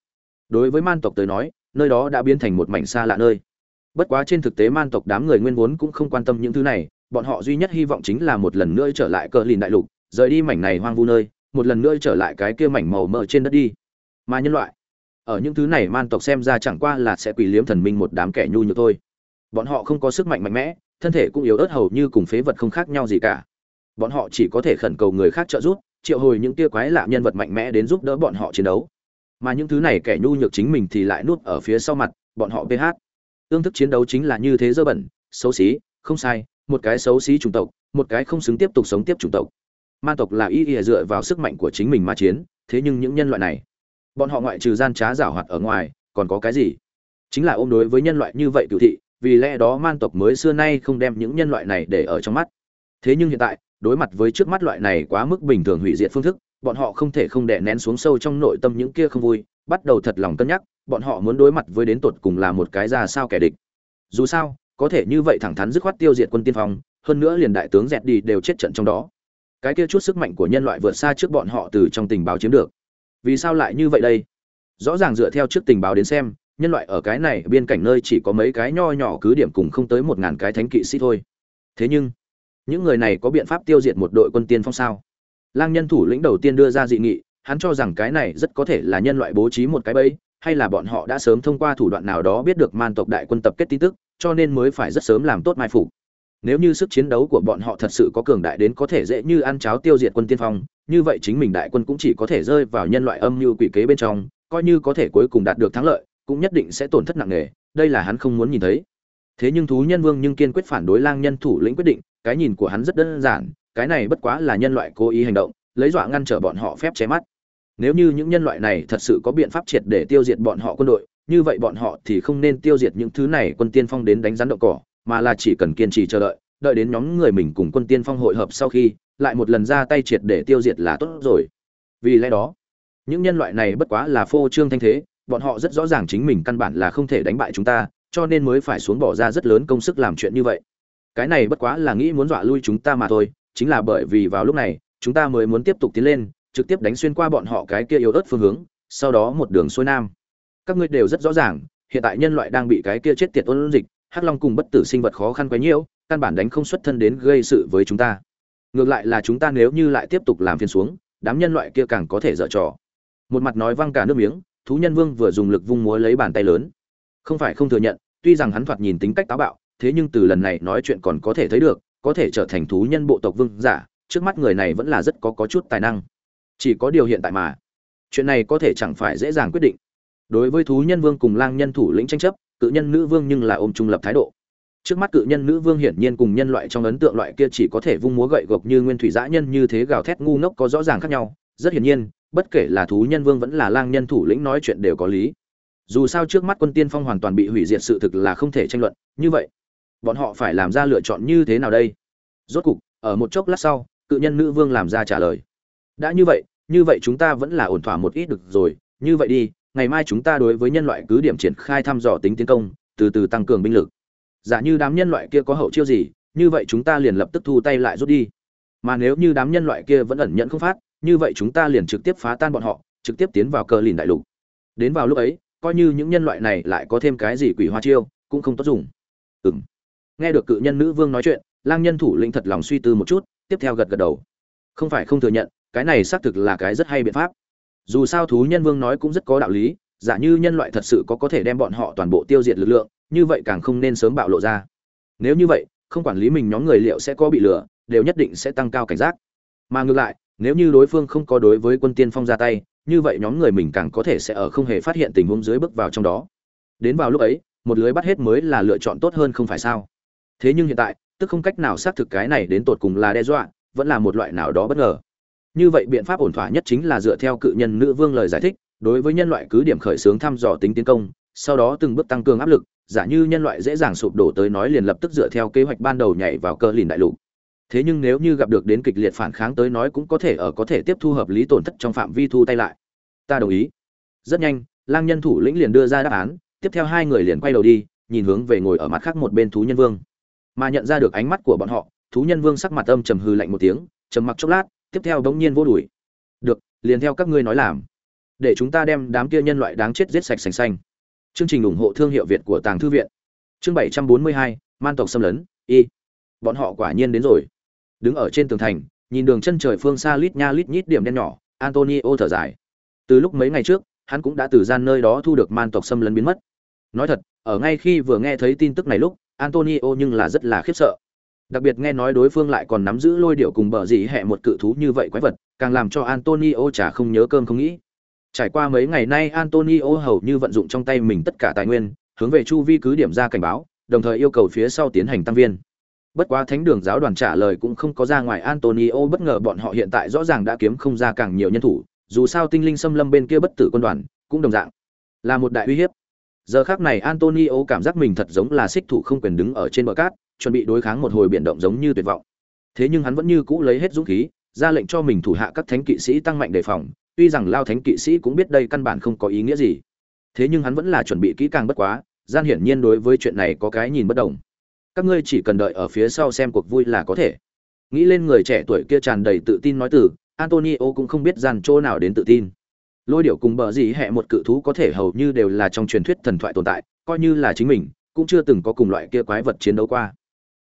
Đối với man tộc tới nói, nơi đó đã biến thành một mảnh xa lạ nơi. Bất quá trên thực tế man tộc đám người nguyên vốn cũng không quan tâm những thứ này, bọn họ duy nhất hy vọng chính là một lần nữa trở lại cờ lìn đại lục, rời đi mảnh này hoang vu nơi, một lần nữa trở lại cái kia mảnh màu mỡ trên đất đi. Mà nhân loại, ở những thứ này man tộc xem ra chẳng qua là sẽ quỷ liếm thần minh một đám kẻ nhu nhược thôi. Bọn họ không có sức mạnh mạnh mẽ, thân thể cũng yếu ớt hầu như cùng phế vật không khác nhau gì cả. Bọn họ chỉ có thể khẩn cầu người khác trợ giúp triệu hồi những tia quái lạ nhân vật mạnh mẽ đến giúp đỡ bọn họ chiến đấu. Mà những thứ này kẻ nhu nhược chính mình thì lại nuốt ở phía sau mặt, bọn họ ph tương thức chiến đấu chính là như thế dơ bẩn, xấu xí, không sai, một cái xấu xí chủng tộc, một cái không xứng tiếp tục sống tiếp chủng tộc. Ma tộc là y ỉa dựa vào sức mạnh của chính mình mà chiến, thế nhưng những nhân loại này, bọn họ ngoại trừ gian trá giảo hoạt ở ngoài, còn có cái gì? Chính là ôm đối với nhân loại như vậy cựu thị, vì lẽ đó man tộc mới xưa nay không đem những nhân loại này để ở trong mắt. Thế nhưng hiện tại đối mặt với trước mắt loại này quá mức bình thường hủy diệt phương thức, bọn họ không thể không đè nén xuống sâu trong nội tâm những kia không vui, bắt đầu thật lòng cân nhắc, bọn họ muốn đối mặt với đến tột cùng là một cái ra sao kẻ địch. Dù sao, có thể như vậy thẳng thắn dứt khoát tiêu diệt quân tiên phong, hơn nữa liền đại tướng dẹt đi đều chết trận trong đó. Cái kia chút sức mạnh của nhân loại vượt xa trước bọn họ từ trong tình báo chiếm được. Vì sao lại như vậy đây? Rõ ràng dựa theo trước tình báo đến xem, nhân loại ở cái này biên cảnh nơi chỉ có mấy cái nho nhỏ cứ điểm cùng không tới một ngàn cái thánh kỵ sĩ thôi. Thế nhưng những người này có biện pháp tiêu diệt một đội quân tiên phong sao? Lang nhân thủ lĩnh đầu tiên đưa ra dị nghị, hắn cho rằng cái này rất có thể là nhân loại bố trí một cái bẫy, hay là bọn họ đã sớm thông qua thủ đoạn nào đó biết được man tộc đại quân tập kết tin tức, cho nên mới phải rất sớm làm tốt mai phục. Nếu như sức chiến đấu của bọn họ thật sự có cường đại đến có thể dễ như ăn cháo tiêu diệt quân tiên phong, như vậy chính mình đại quân cũng chỉ có thể rơi vào nhân loại âm mưu quỷ kế bên trong, coi như có thể cuối cùng đạt được thắng lợi, cũng nhất định sẽ tổn thất nặng nề, đây là hắn không muốn nhìn thấy. Thế nhưng thú nhân vương nhưng kiên quyết phản đối lang nhân thủ lĩnh quyết định cái nhìn của hắn rất đơn giản, cái này bất quá là nhân loại cố ý hành động, lấy dọa ngăn trở bọn họ phép che mắt. Nếu như những nhân loại này thật sự có biện pháp triệt để tiêu diệt bọn họ quân đội, như vậy bọn họ thì không nên tiêu diệt những thứ này quân tiên phong đến đánh rắn đậu cỏ, mà là chỉ cần kiên trì chờ đợi đợi đến nhóm người mình cùng quân tiên phong hội hợp sau khi, lại một lần ra tay triệt để tiêu diệt là tốt rồi. Vì lẽ đó, những nhân loại này bất quá là phô trương thanh thế, bọn họ rất rõ ràng chính mình căn bản là không thể đánh bại chúng ta, cho nên mới phải xuống bỏ ra rất lớn công sức làm chuyện như vậy cái này bất quá là nghĩ muốn dọa lui chúng ta mà thôi, chính là bởi vì vào lúc này, chúng ta mới muốn tiếp tục tiến lên, trực tiếp đánh xuyên qua bọn họ cái kia yếu ớt phương hướng, sau đó một đường xuôi nam. Các ngươi đều rất rõ ràng, hiện tại nhân loại đang bị cái kia chết tiệt ôn dịch, hắc long cùng bất tử sinh vật khó khăn quá nhiễu căn bản đánh không xuất thân đến gây sự với chúng ta. Ngược lại là chúng ta nếu như lại tiếp tục làm phiền xuống, đám nhân loại kia càng có thể dở trò. Một mặt nói văng cả nước miếng, thú nhân vương vừa dùng lực vung múa lấy bàn tay lớn. Không phải không thừa nhận, tuy rằng hắn thoạt nhìn tính cách táo bạo thế nhưng từ lần này nói chuyện còn có thể thấy được, có thể trở thành thú nhân bộ tộc vương giả, trước mắt người này vẫn là rất có có chút tài năng. Chỉ có điều hiện tại mà, chuyện này có thể chẳng phải dễ dàng quyết định. Đối với thú nhân vương cùng lang nhân thủ lĩnh tranh chấp, cự nhân nữ vương nhưng là ôm trung lập thái độ. Trước mắt cự nhân nữ vương hiển nhiên cùng nhân loại trong ấn tượng loại kia chỉ có thể vung múa gậy gộc như nguyên thủy dã nhân như thế gào thét ngu ngốc có rõ ràng khác nhau. Rất hiển nhiên, bất kể là thú nhân vương vẫn là lang nhân thủ lĩnh nói chuyện đều có lý. Dù sao trước mắt quân tiên phong hoàn toàn bị hủy diệt sự thực là không thể tranh luận, như vậy bọn họ phải làm ra lựa chọn như thế nào đây? Rốt cục, ở một chốc lát sau, cự nhân nữ vương làm ra trả lời. Đã như vậy như vậy chúng ta vẫn là ổn thỏa một ít được rồi. Như vậy đi, ngày mai chúng ta đối với nhân loại cứ điểm triển khai thăm dò tính tiến công, từ từ tăng cường binh lực. Giả như đám nhân loại kia có hậu chiêu gì, như vậy chúng ta liền lập tức thu tay lại rút đi. Mà nếu như đám nhân loại kia vẫn ẩn nhận không phát, như vậy chúng ta liền trực tiếp phá tan bọn họ, trực tiếp tiến vào cờ lìn đại lục. Đến vào lúc ấy, coi như những nhân loại này lại có thêm cái gì quỷ hoa chiêu, cũng không tốt dùng. Ừng nghe được cự nhân nữ vương nói chuyện, lang nhân thủ lĩnh thật lòng suy tư một chút, tiếp theo gật gật đầu. Không phải không thừa nhận, cái này xác thực là cái rất hay biện pháp. Dù sao thú nhân vương nói cũng rất có đạo lý, giả như nhân loại thật sự có có thể đem bọn họ toàn bộ tiêu diệt lực lượng, như vậy càng không nên sớm bạo lộ ra. Nếu như vậy, không quản lý mình nhóm người liệu sẽ có bị lừa, đều nhất định sẽ tăng cao cảnh giác. Mà ngược lại, nếu như đối phương không có đối với quân tiên phong ra tay, như vậy nhóm người mình càng có thể sẽ ở không hề phát hiện tình huống dưới bước vào trong đó. Đến vào lúc ấy, một lưới bắt hết mới là lựa chọn tốt hơn không phải sao? Thế nhưng hiện tại, tức không cách nào xác thực cái này đến tột cùng là đe dọa, vẫn là một loại nào đó bất ngờ. Như vậy biện pháp ổn thỏa nhất chính là dựa theo cự nhân nữ vương lời giải thích, đối với nhân loại cứ điểm khởi xướng thăm dò tính tiến công, sau đó từng bước tăng cường áp lực, giả như nhân loại dễ dàng sụp đổ tới nói liền lập tức dựa theo kế hoạch ban đầu nhảy vào cơ lìn đại lục. Thế nhưng nếu như gặp được đến kịch liệt phản kháng tới nói cũng có thể ở có thể tiếp thu hợp lý tổn thất trong phạm vi thu tay lại. Ta đồng ý. Rất nhanh, lang nhân thủ lĩnh liền đưa ra đáp án, tiếp theo hai người liền quay đầu đi, nhìn hướng về ngồi ở mặt khác một bên thú nhân vương mà nhận ra được ánh mắt của bọn họ, thú nhân vương sắc mặt âm trầm hư lạnh một tiếng, trầm mặc chốc lát, tiếp theo đống nhiên vô đuổi. Được, liền theo các ngươi nói làm. Để chúng ta đem đám kia nhân loại đáng chết giết sạch sành xanh. Chương trình ủng hộ thương hiệu việt của tàng thư viện. Chương bảy trăm bốn mươi hai, man tộc xâm lấn, y. Bọn họ quả nhiên đến rồi. Đứng ở trên tường thành, nhìn đường chân trời phương xa lít nha lít nhít điểm đen nhỏ, antonio thở dài. Từ lúc mấy ngày trước, hắn cũng đã từ gian nơi đó thu được man tộc xâm lấn biến mất. Nói thật, ở ngay khi vừa nghe thấy tin tức này lúc antonio nhưng là rất là khiếp sợ. Đặc biệt nghe nói đối phương lại còn nắm giữ lôi điệu cùng bờ gì hẹ một cự thú như vậy quái vật, càng làm cho antonio chả không nhớ cơm không nghĩ. Trải qua mấy ngày nay antonio hầu như vận dụng trong tay mình tất cả tài nguyên, hướng về chu vi cứ điểm ra cảnh báo, đồng thời yêu cầu phía sau tiến hành tăng viên. Bất quá thánh đường giáo đoàn trả lời cũng không có ra ngoài, antonio bất ngờ bọn họ hiện tại rõ ràng đã kiếm không ra càng nhiều nhân thủ, dù sao tinh linh xâm lâm bên kia bất tử quân đoàn cũng đồng dạng là một đại uy hiếp giờ khác này antonio cảm giác mình thật giống là xích thủ không quyền đứng ở trên bờ cát, chuẩn bị đối kháng một hồi biển động giống như tuyệt vọng. Thế nhưng hắn vẫn như cũ lấy hết dũng khí, ra lệnh cho mình thủ hạ các thánh kỵ sĩ tăng mạnh đề phòng, tuy rằng lao thánh kỵ sĩ cũng biết đây căn bản không có ý nghĩa gì. Thế nhưng hắn vẫn là chuẩn bị kỹ càng bất quá, gian hiển nhiên đối với chuyện này có cái nhìn bất đồng. Các ngươi chỉ cần đợi ở phía sau xem cuộc vui là có thể. Nghĩ lên người trẻ tuổi kia tràn đầy tự tin nói từ, antonio cũng không biết gian chỗ nào đến tự tin lôi điệu cùng bờ gì hẹ một cự thú có thể hầu như đều là trong truyền thuyết thần thoại tồn tại, coi như là chính mình, cũng chưa từng có cùng loại kia quái vật chiến đấu qua.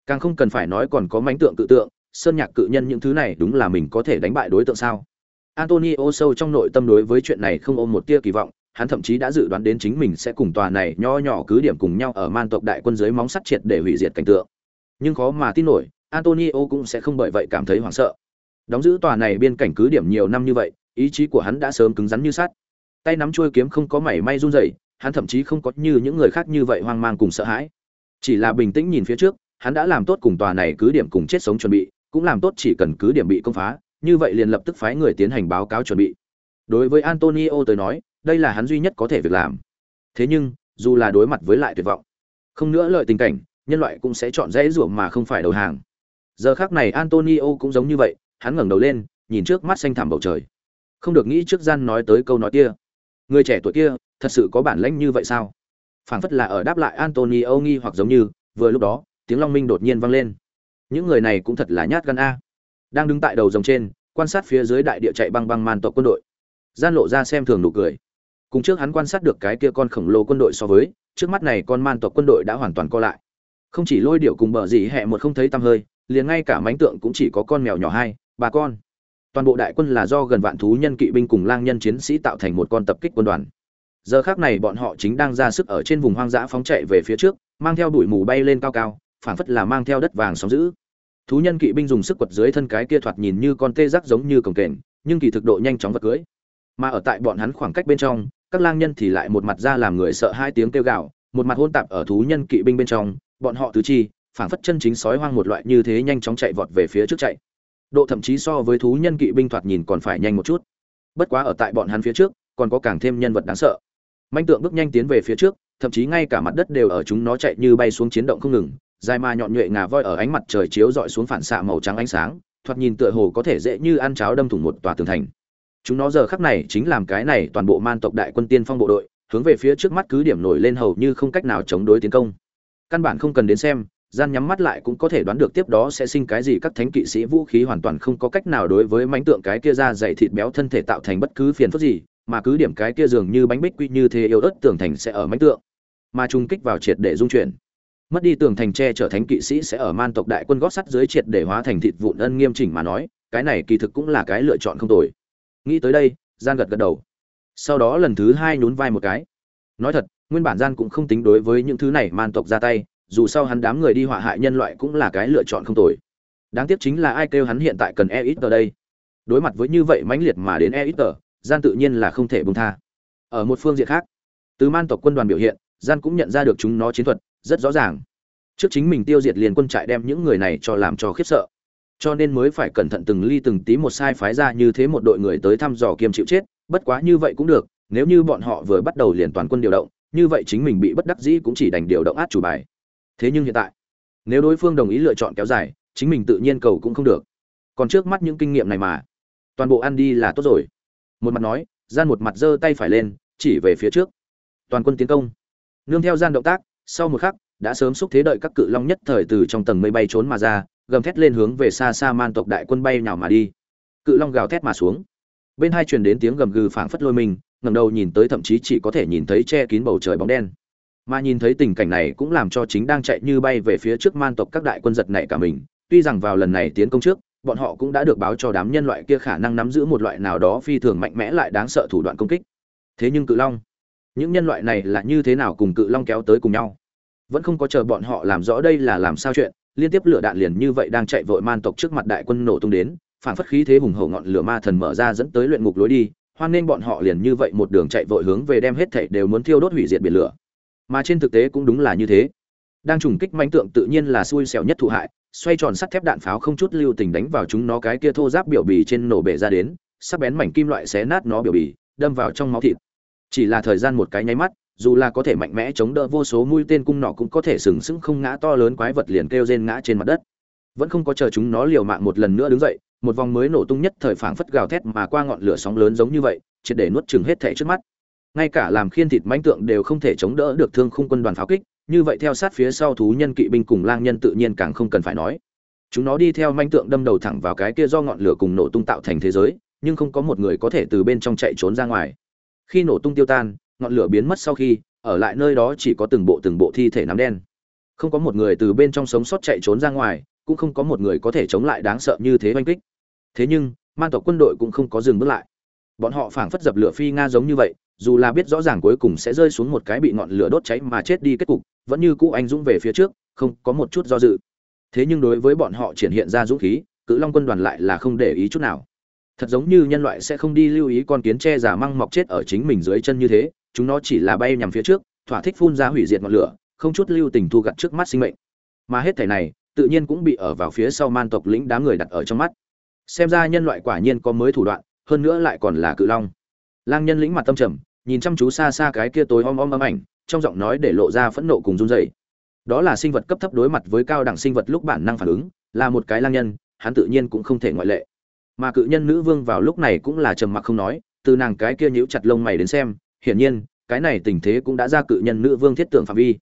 Càng không cần phải nói còn có mánh tượng cự tượng, sơn nhạc cự nhân những thứ này đúng là mình có thể đánh bại đối tượng sao? Antonio sâu trong nội tâm đối với chuyện này không ôm một tia kỳ vọng, hắn thậm chí đã dự đoán đến chính mình sẽ cùng tòa này nho nhỏ cứ điểm cùng nhau ở man tộc đại quân dưới móng sắt triệt để hủy diệt cảnh tượng. Nhưng khó mà tin nổi, antonio cũng sẽ không bởi vậy cảm thấy hoảng sợ. Đóng giữ tòa này biên cảnh cứ điểm nhiều năm như vậy ý chí của hắn đã sớm cứng rắn như sắt. Tay nắm chuôi kiếm không có mảy may run rẩy, hắn thậm chí không có như những người khác như vậy hoang mang cùng sợ hãi. Chỉ là bình tĩnh nhìn phía trước, hắn đã làm tốt cùng tòa này cứ điểm cùng chết sống chuẩn bị, cũng làm tốt chỉ cần cứ điểm bị công phá, như vậy liền lập tức phái người tiến hành báo cáo chuẩn bị. Đối với antonio tới nói, đây là hắn duy nhất có thể việc làm. Thế nhưng, dù là đối mặt với lại tuyệt vọng, không nữa lợi tình cảnh, nhân loại cũng sẽ chọn dễ ruộng mà không phải đầu hàng. Giờ khác này antonio cũng giống như vậy, hắn ngẩng đầu lên, nhìn trước mắt xanh thẳm bầu trời không được nghĩ trước gian nói tới câu nói kia. Người trẻ tuổi kia, thật sự có bản lãnh như vậy sao? Phảng phất là ở đáp lại antonio nghi hoặc giống như, vừa lúc đó, tiếng long minh đột nhiên vang lên. Những người này cũng thật là nhát gan a. Đang đứng tại đầu dòng trên, quan sát phía dưới đại địa chạy băng băng man tộc quân đội. Gian lộ ra xem thường nụ cười. Cùng trước hắn quan sát được cái kia con khổng lồ quân đội so với, trước mắt này con man tộc quân đội đã hoàn toàn co lại. Không chỉ lôi điệu cùng bờ gì hẹ một không thấy tăm hơi, liền ngay cả mánh tượng cũng chỉ có con mèo nhỏ hai bà con toàn bộ đại quân là do gần vạn thú nhân kỵ binh cùng lang nhân chiến sĩ tạo thành một con tập kích quân đoàn. Giờ khác này bọn họ chính đang ra sức ở trên vùng hoang dã phóng chạy về phía trước, mang theo đuổi mù bay lên cao cao, phảng phất là mang theo đất vàng sóng giữ thú nhân kỵ binh dùng sức quật dưới thân cái kia thoạt nhìn như con tê giác giống như cồng kềnh, nhưng kỳ thực độ nhanh chóng vật cưới. Mà ở tại bọn hắn khoảng cách bên trong, các lang nhân thì lại một mặt ra làm người sợ hai tiếng kêu gào, một mặt hôn tạp ở thú nhân kỵ binh bên trong, bọn họ tứ chi, phảng phất chân chính sói hoang một loại như thế nhanh chóng chạy vọt về phía trước chạy độ thậm chí so với thú nhân kỵ binh thoạt nhìn còn phải nhanh một chút. Bất quá ở tại bọn hắn phía trước, còn có càng thêm nhân vật đáng sợ. Manh tượng bước nhanh tiến về phía trước, thậm chí ngay cả mặt đất đều ở chúng nó chạy như bay xuống chiến động không ngừng, dài mà nhọn nhuệ ngà voi ở ánh mặt trời chiếu dọi xuống phản xạ màu trắng ánh sáng, thoạt nhìn tựa hồ có thể dễ như ăn cháo đâm thủng một tòa tường thành. Chúng nó giờ khắc này chính làm cái này toàn bộ man tộc đại quân tiên phong bộ đội, hướng về phía trước mắt cứ điểm nổi lên hầu như không cách nào chống đối tiến công. Căn bản không cần đến xem gian nhắm mắt lại cũng có thể đoán được tiếp đó sẽ sinh cái gì, các thánh kỵ sĩ vũ khí hoàn toàn không có cách nào đối với mánh tượng cái kia ra dày thịt béo thân thể tạo thành bất cứ phiền phức gì, mà cứ điểm cái kia dường như bánh bích quy như thế yếu ớt tường thành sẽ ở mánh tượng. Mà trung kích vào triệt để dung chuyển. Mất đi tường thành tre trở thánh kỵ sĩ sẽ ở man tộc đại quân gót sắt dưới triệt để hóa thành thịt vụn ân nghiêm chỉnh mà nói, cái này kỳ thực cũng là cái lựa chọn không tồi. Nghĩ tới đây gian gật gật đầu. Sau đó lần thứ hai nhún vai một cái. Nói thật, nguyên bản gian cũng không tính đối với những thứ này man tộc ra tay dù sao hắn đám người đi họa hại nhân loại cũng là cái lựa chọn không tồi. Đáng tiếc chính là ai kêu hắn hiện tại cần e ít ở đây? Đối mặt với như vậy mãnh liệt mà đến e ít ở gian tự nhiên là không thể bông tha. Ở một phương diện khác, từ man tộc quân đoàn biểu hiện, gian cũng nhận ra được chúng nó chiến thuật rất rõ ràng. Trước chính mình tiêu diệt liền quân trại đem những người này cho làm cho khiếp sợ. Cho nên mới phải cẩn thận từng ly từng tí một sai phái ra như thế một đội người tới thăm dò kiêm chịu chết, bất quá như vậy cũng được, nếu như bọn họ vừa bắt đầu liền toàn quân điều động, như vậy chính mình bị bất đắc dĩ cũng chỉ đành điều động át chủ bài thế nhưng hiện tại, nếu đối phương đồng ý lựa chọn kéo dài, chính mình tự nhiên cầu cũng không được. Còn trước mắt những kinh nghiệm này mà, toàn bộ ăn đi là tốt rồi. Một mặt nói, gian một mặt giơ tay phải lên, chỉ về phía trước. Toàn quân tiến công. Nương theo gian động tác, sau một khắc, đã sớm xúc thế đợi các cự long nhất thời từ trong tầng mây bay trốn mà ra, gầm thét lên hướng về xa xa man tộc đại quân bay nhào mà đi. Cự long gào thét mà xuống. Bên hai truyền đến tiếng gầm gừ phảng phất lôi mình, ngẩng đầu nhìn tới thậm chí chỉ có thể nhìn thấy che kín bầu trời bóng đen mà nhìn thấy tình cảnh này cũng làm cho chính đang chạy như bay về phía trước man tộc các đại quân giật này cả mình. Tuy rằng vào lần này tiến công trước, bọn họ cũng đã được báo cho đám nhân loại kia khả năng nắm giữ một loại nào đó phi thường mạnh mẽ lại đáng sợ thủ đoạn công kích. Thế nhưng cự long, những nhân loại này là như thế nào cùng cự long kéo tới cùng nhau? Vẫn không có chờ bọn họ làm rõ đây là làm sao chuyện, liên tiếp lửa đạn liền như vậy đang chạy vội man tộc trước mặt đại quân nổ tung đến, phản phất khí thế hùng hậu ngọn lửa ma thần mở ra dẫn tới luyện ngục lối đi, hoan nên bọn họ liền như vậy một đường chạy vội hướng về đem hết thảy đều muốn thiêu đốt hủy diệt biển lửa mà trên thực tế cũng đúng là như thế. Đang trùng kích manh tượng tự nhiên là xui xẻo nhất thụ hại, xoay tròn sắt thép đạn pháo không chút lưu tình đánh vào chúng nó cái kia thô giáp biểu bì trên nổ bể ra đến, sắc bén mảnh kim loại xé nát nó biểu bì, đâm vào trong máu thịt. Chỉ là thời gian một cái nháy mắt, dù là có thể mạnh mẽ chống đỡ vô số mũi tên cung nọ cũng có thể sừng sững không ngã to lớn quái vật liền kêu rên ngã trên mặt đất. Vẫn không có chờ chúng nó liều mạng một lần nữa đứng dậy, một vòng mới nổ tung nhất thời phảng phất gào thét mà qua ngọn lửa sóng lớn giống như vậy, triệt để nuốt chừng hết thảy trước mắt ngay cả làm khiên thịt mãnh tượng đều không thể chống đỡ được thương khung quân đoàn pháo kích, như vậy theo sát phía sau thú nhân kỵ binh cùng lang nhân tự nhiên càng không cần phải nói. Chúng nó đi theo manh tượng đâm đầu thẳng vào cái kia do ngọn lửa cùng nổ tung tạo thành thế giới, nhưng không có một người có thể từ bên trong chạy trốn ra ngoài. Khi nổ tung tiêu tan, ngọn lửa biến mất sau khi, ở lại nơi đó chỉ có từng bộ từng bộ thi thể nắm đen. Không có một người từ bên trong sống sót chạy trốn ra ngoài, cũng không có một người có thể chống lại đáng sợ như thế oanh kích. Thế nhưng, man tộc quân đội cũng không có dừng bước lại. Bọn họ phảng phất dập lửa phi nga giống như vậy dù là biết rõ ràng cuối cùng sẽ rơi xuống một cái bị ngọn lửa đốt cháy mà chết đi kết cục, vẫn như cũ anh dũng về phía trước, không có một chút do dự. Thế nhưng đối với bọn họ triển hiện ra dũng khí, cự long quân đoàn lại là không để ý chút nào. Thật giống như nhân loại sẽ không đi lưu ý con kiến tre giả măng mọc chết ở chính mình dưới chân như thế, chúng nó chỉ là bay nhằm phía trước, thỏa thích phun ra hủy diệt ngọn lửa, không chút lưu tình thu gặt trước mắt sinh mệnh. Mà hết thảy này, tự nhiên cũng bị ở vào phía sau man tộc lĩnh đám người đặt ở trong mắt. Xem ra nhân loại quả nhiên có mới thủ đoạn, hơn nữa lại còn là cự long lang nhân lĩnh mặt tâm trầm, nhìn chăm chú xa xa cái kia tối om om âm ảnh, trong giọng nói để lộ ra phẫn nộ cùng run rẩy. Đó là sinh vật cấp thấp đối mặt với cao đẳng sinh vật lúc bản năng phản ứng, là một cái lang nhân, hắn tự nhiên cũng không thể ngoại lệ. Mà cự nhân nữ vương vào lúc này cũng là trầm mặc không nói, từ nàng cái kia nhíu chặt lông mày đến xem, hiển nhiên, cái này tình thế cũng đã ra cự nhân nữ vương thiết tưởng phạm vi.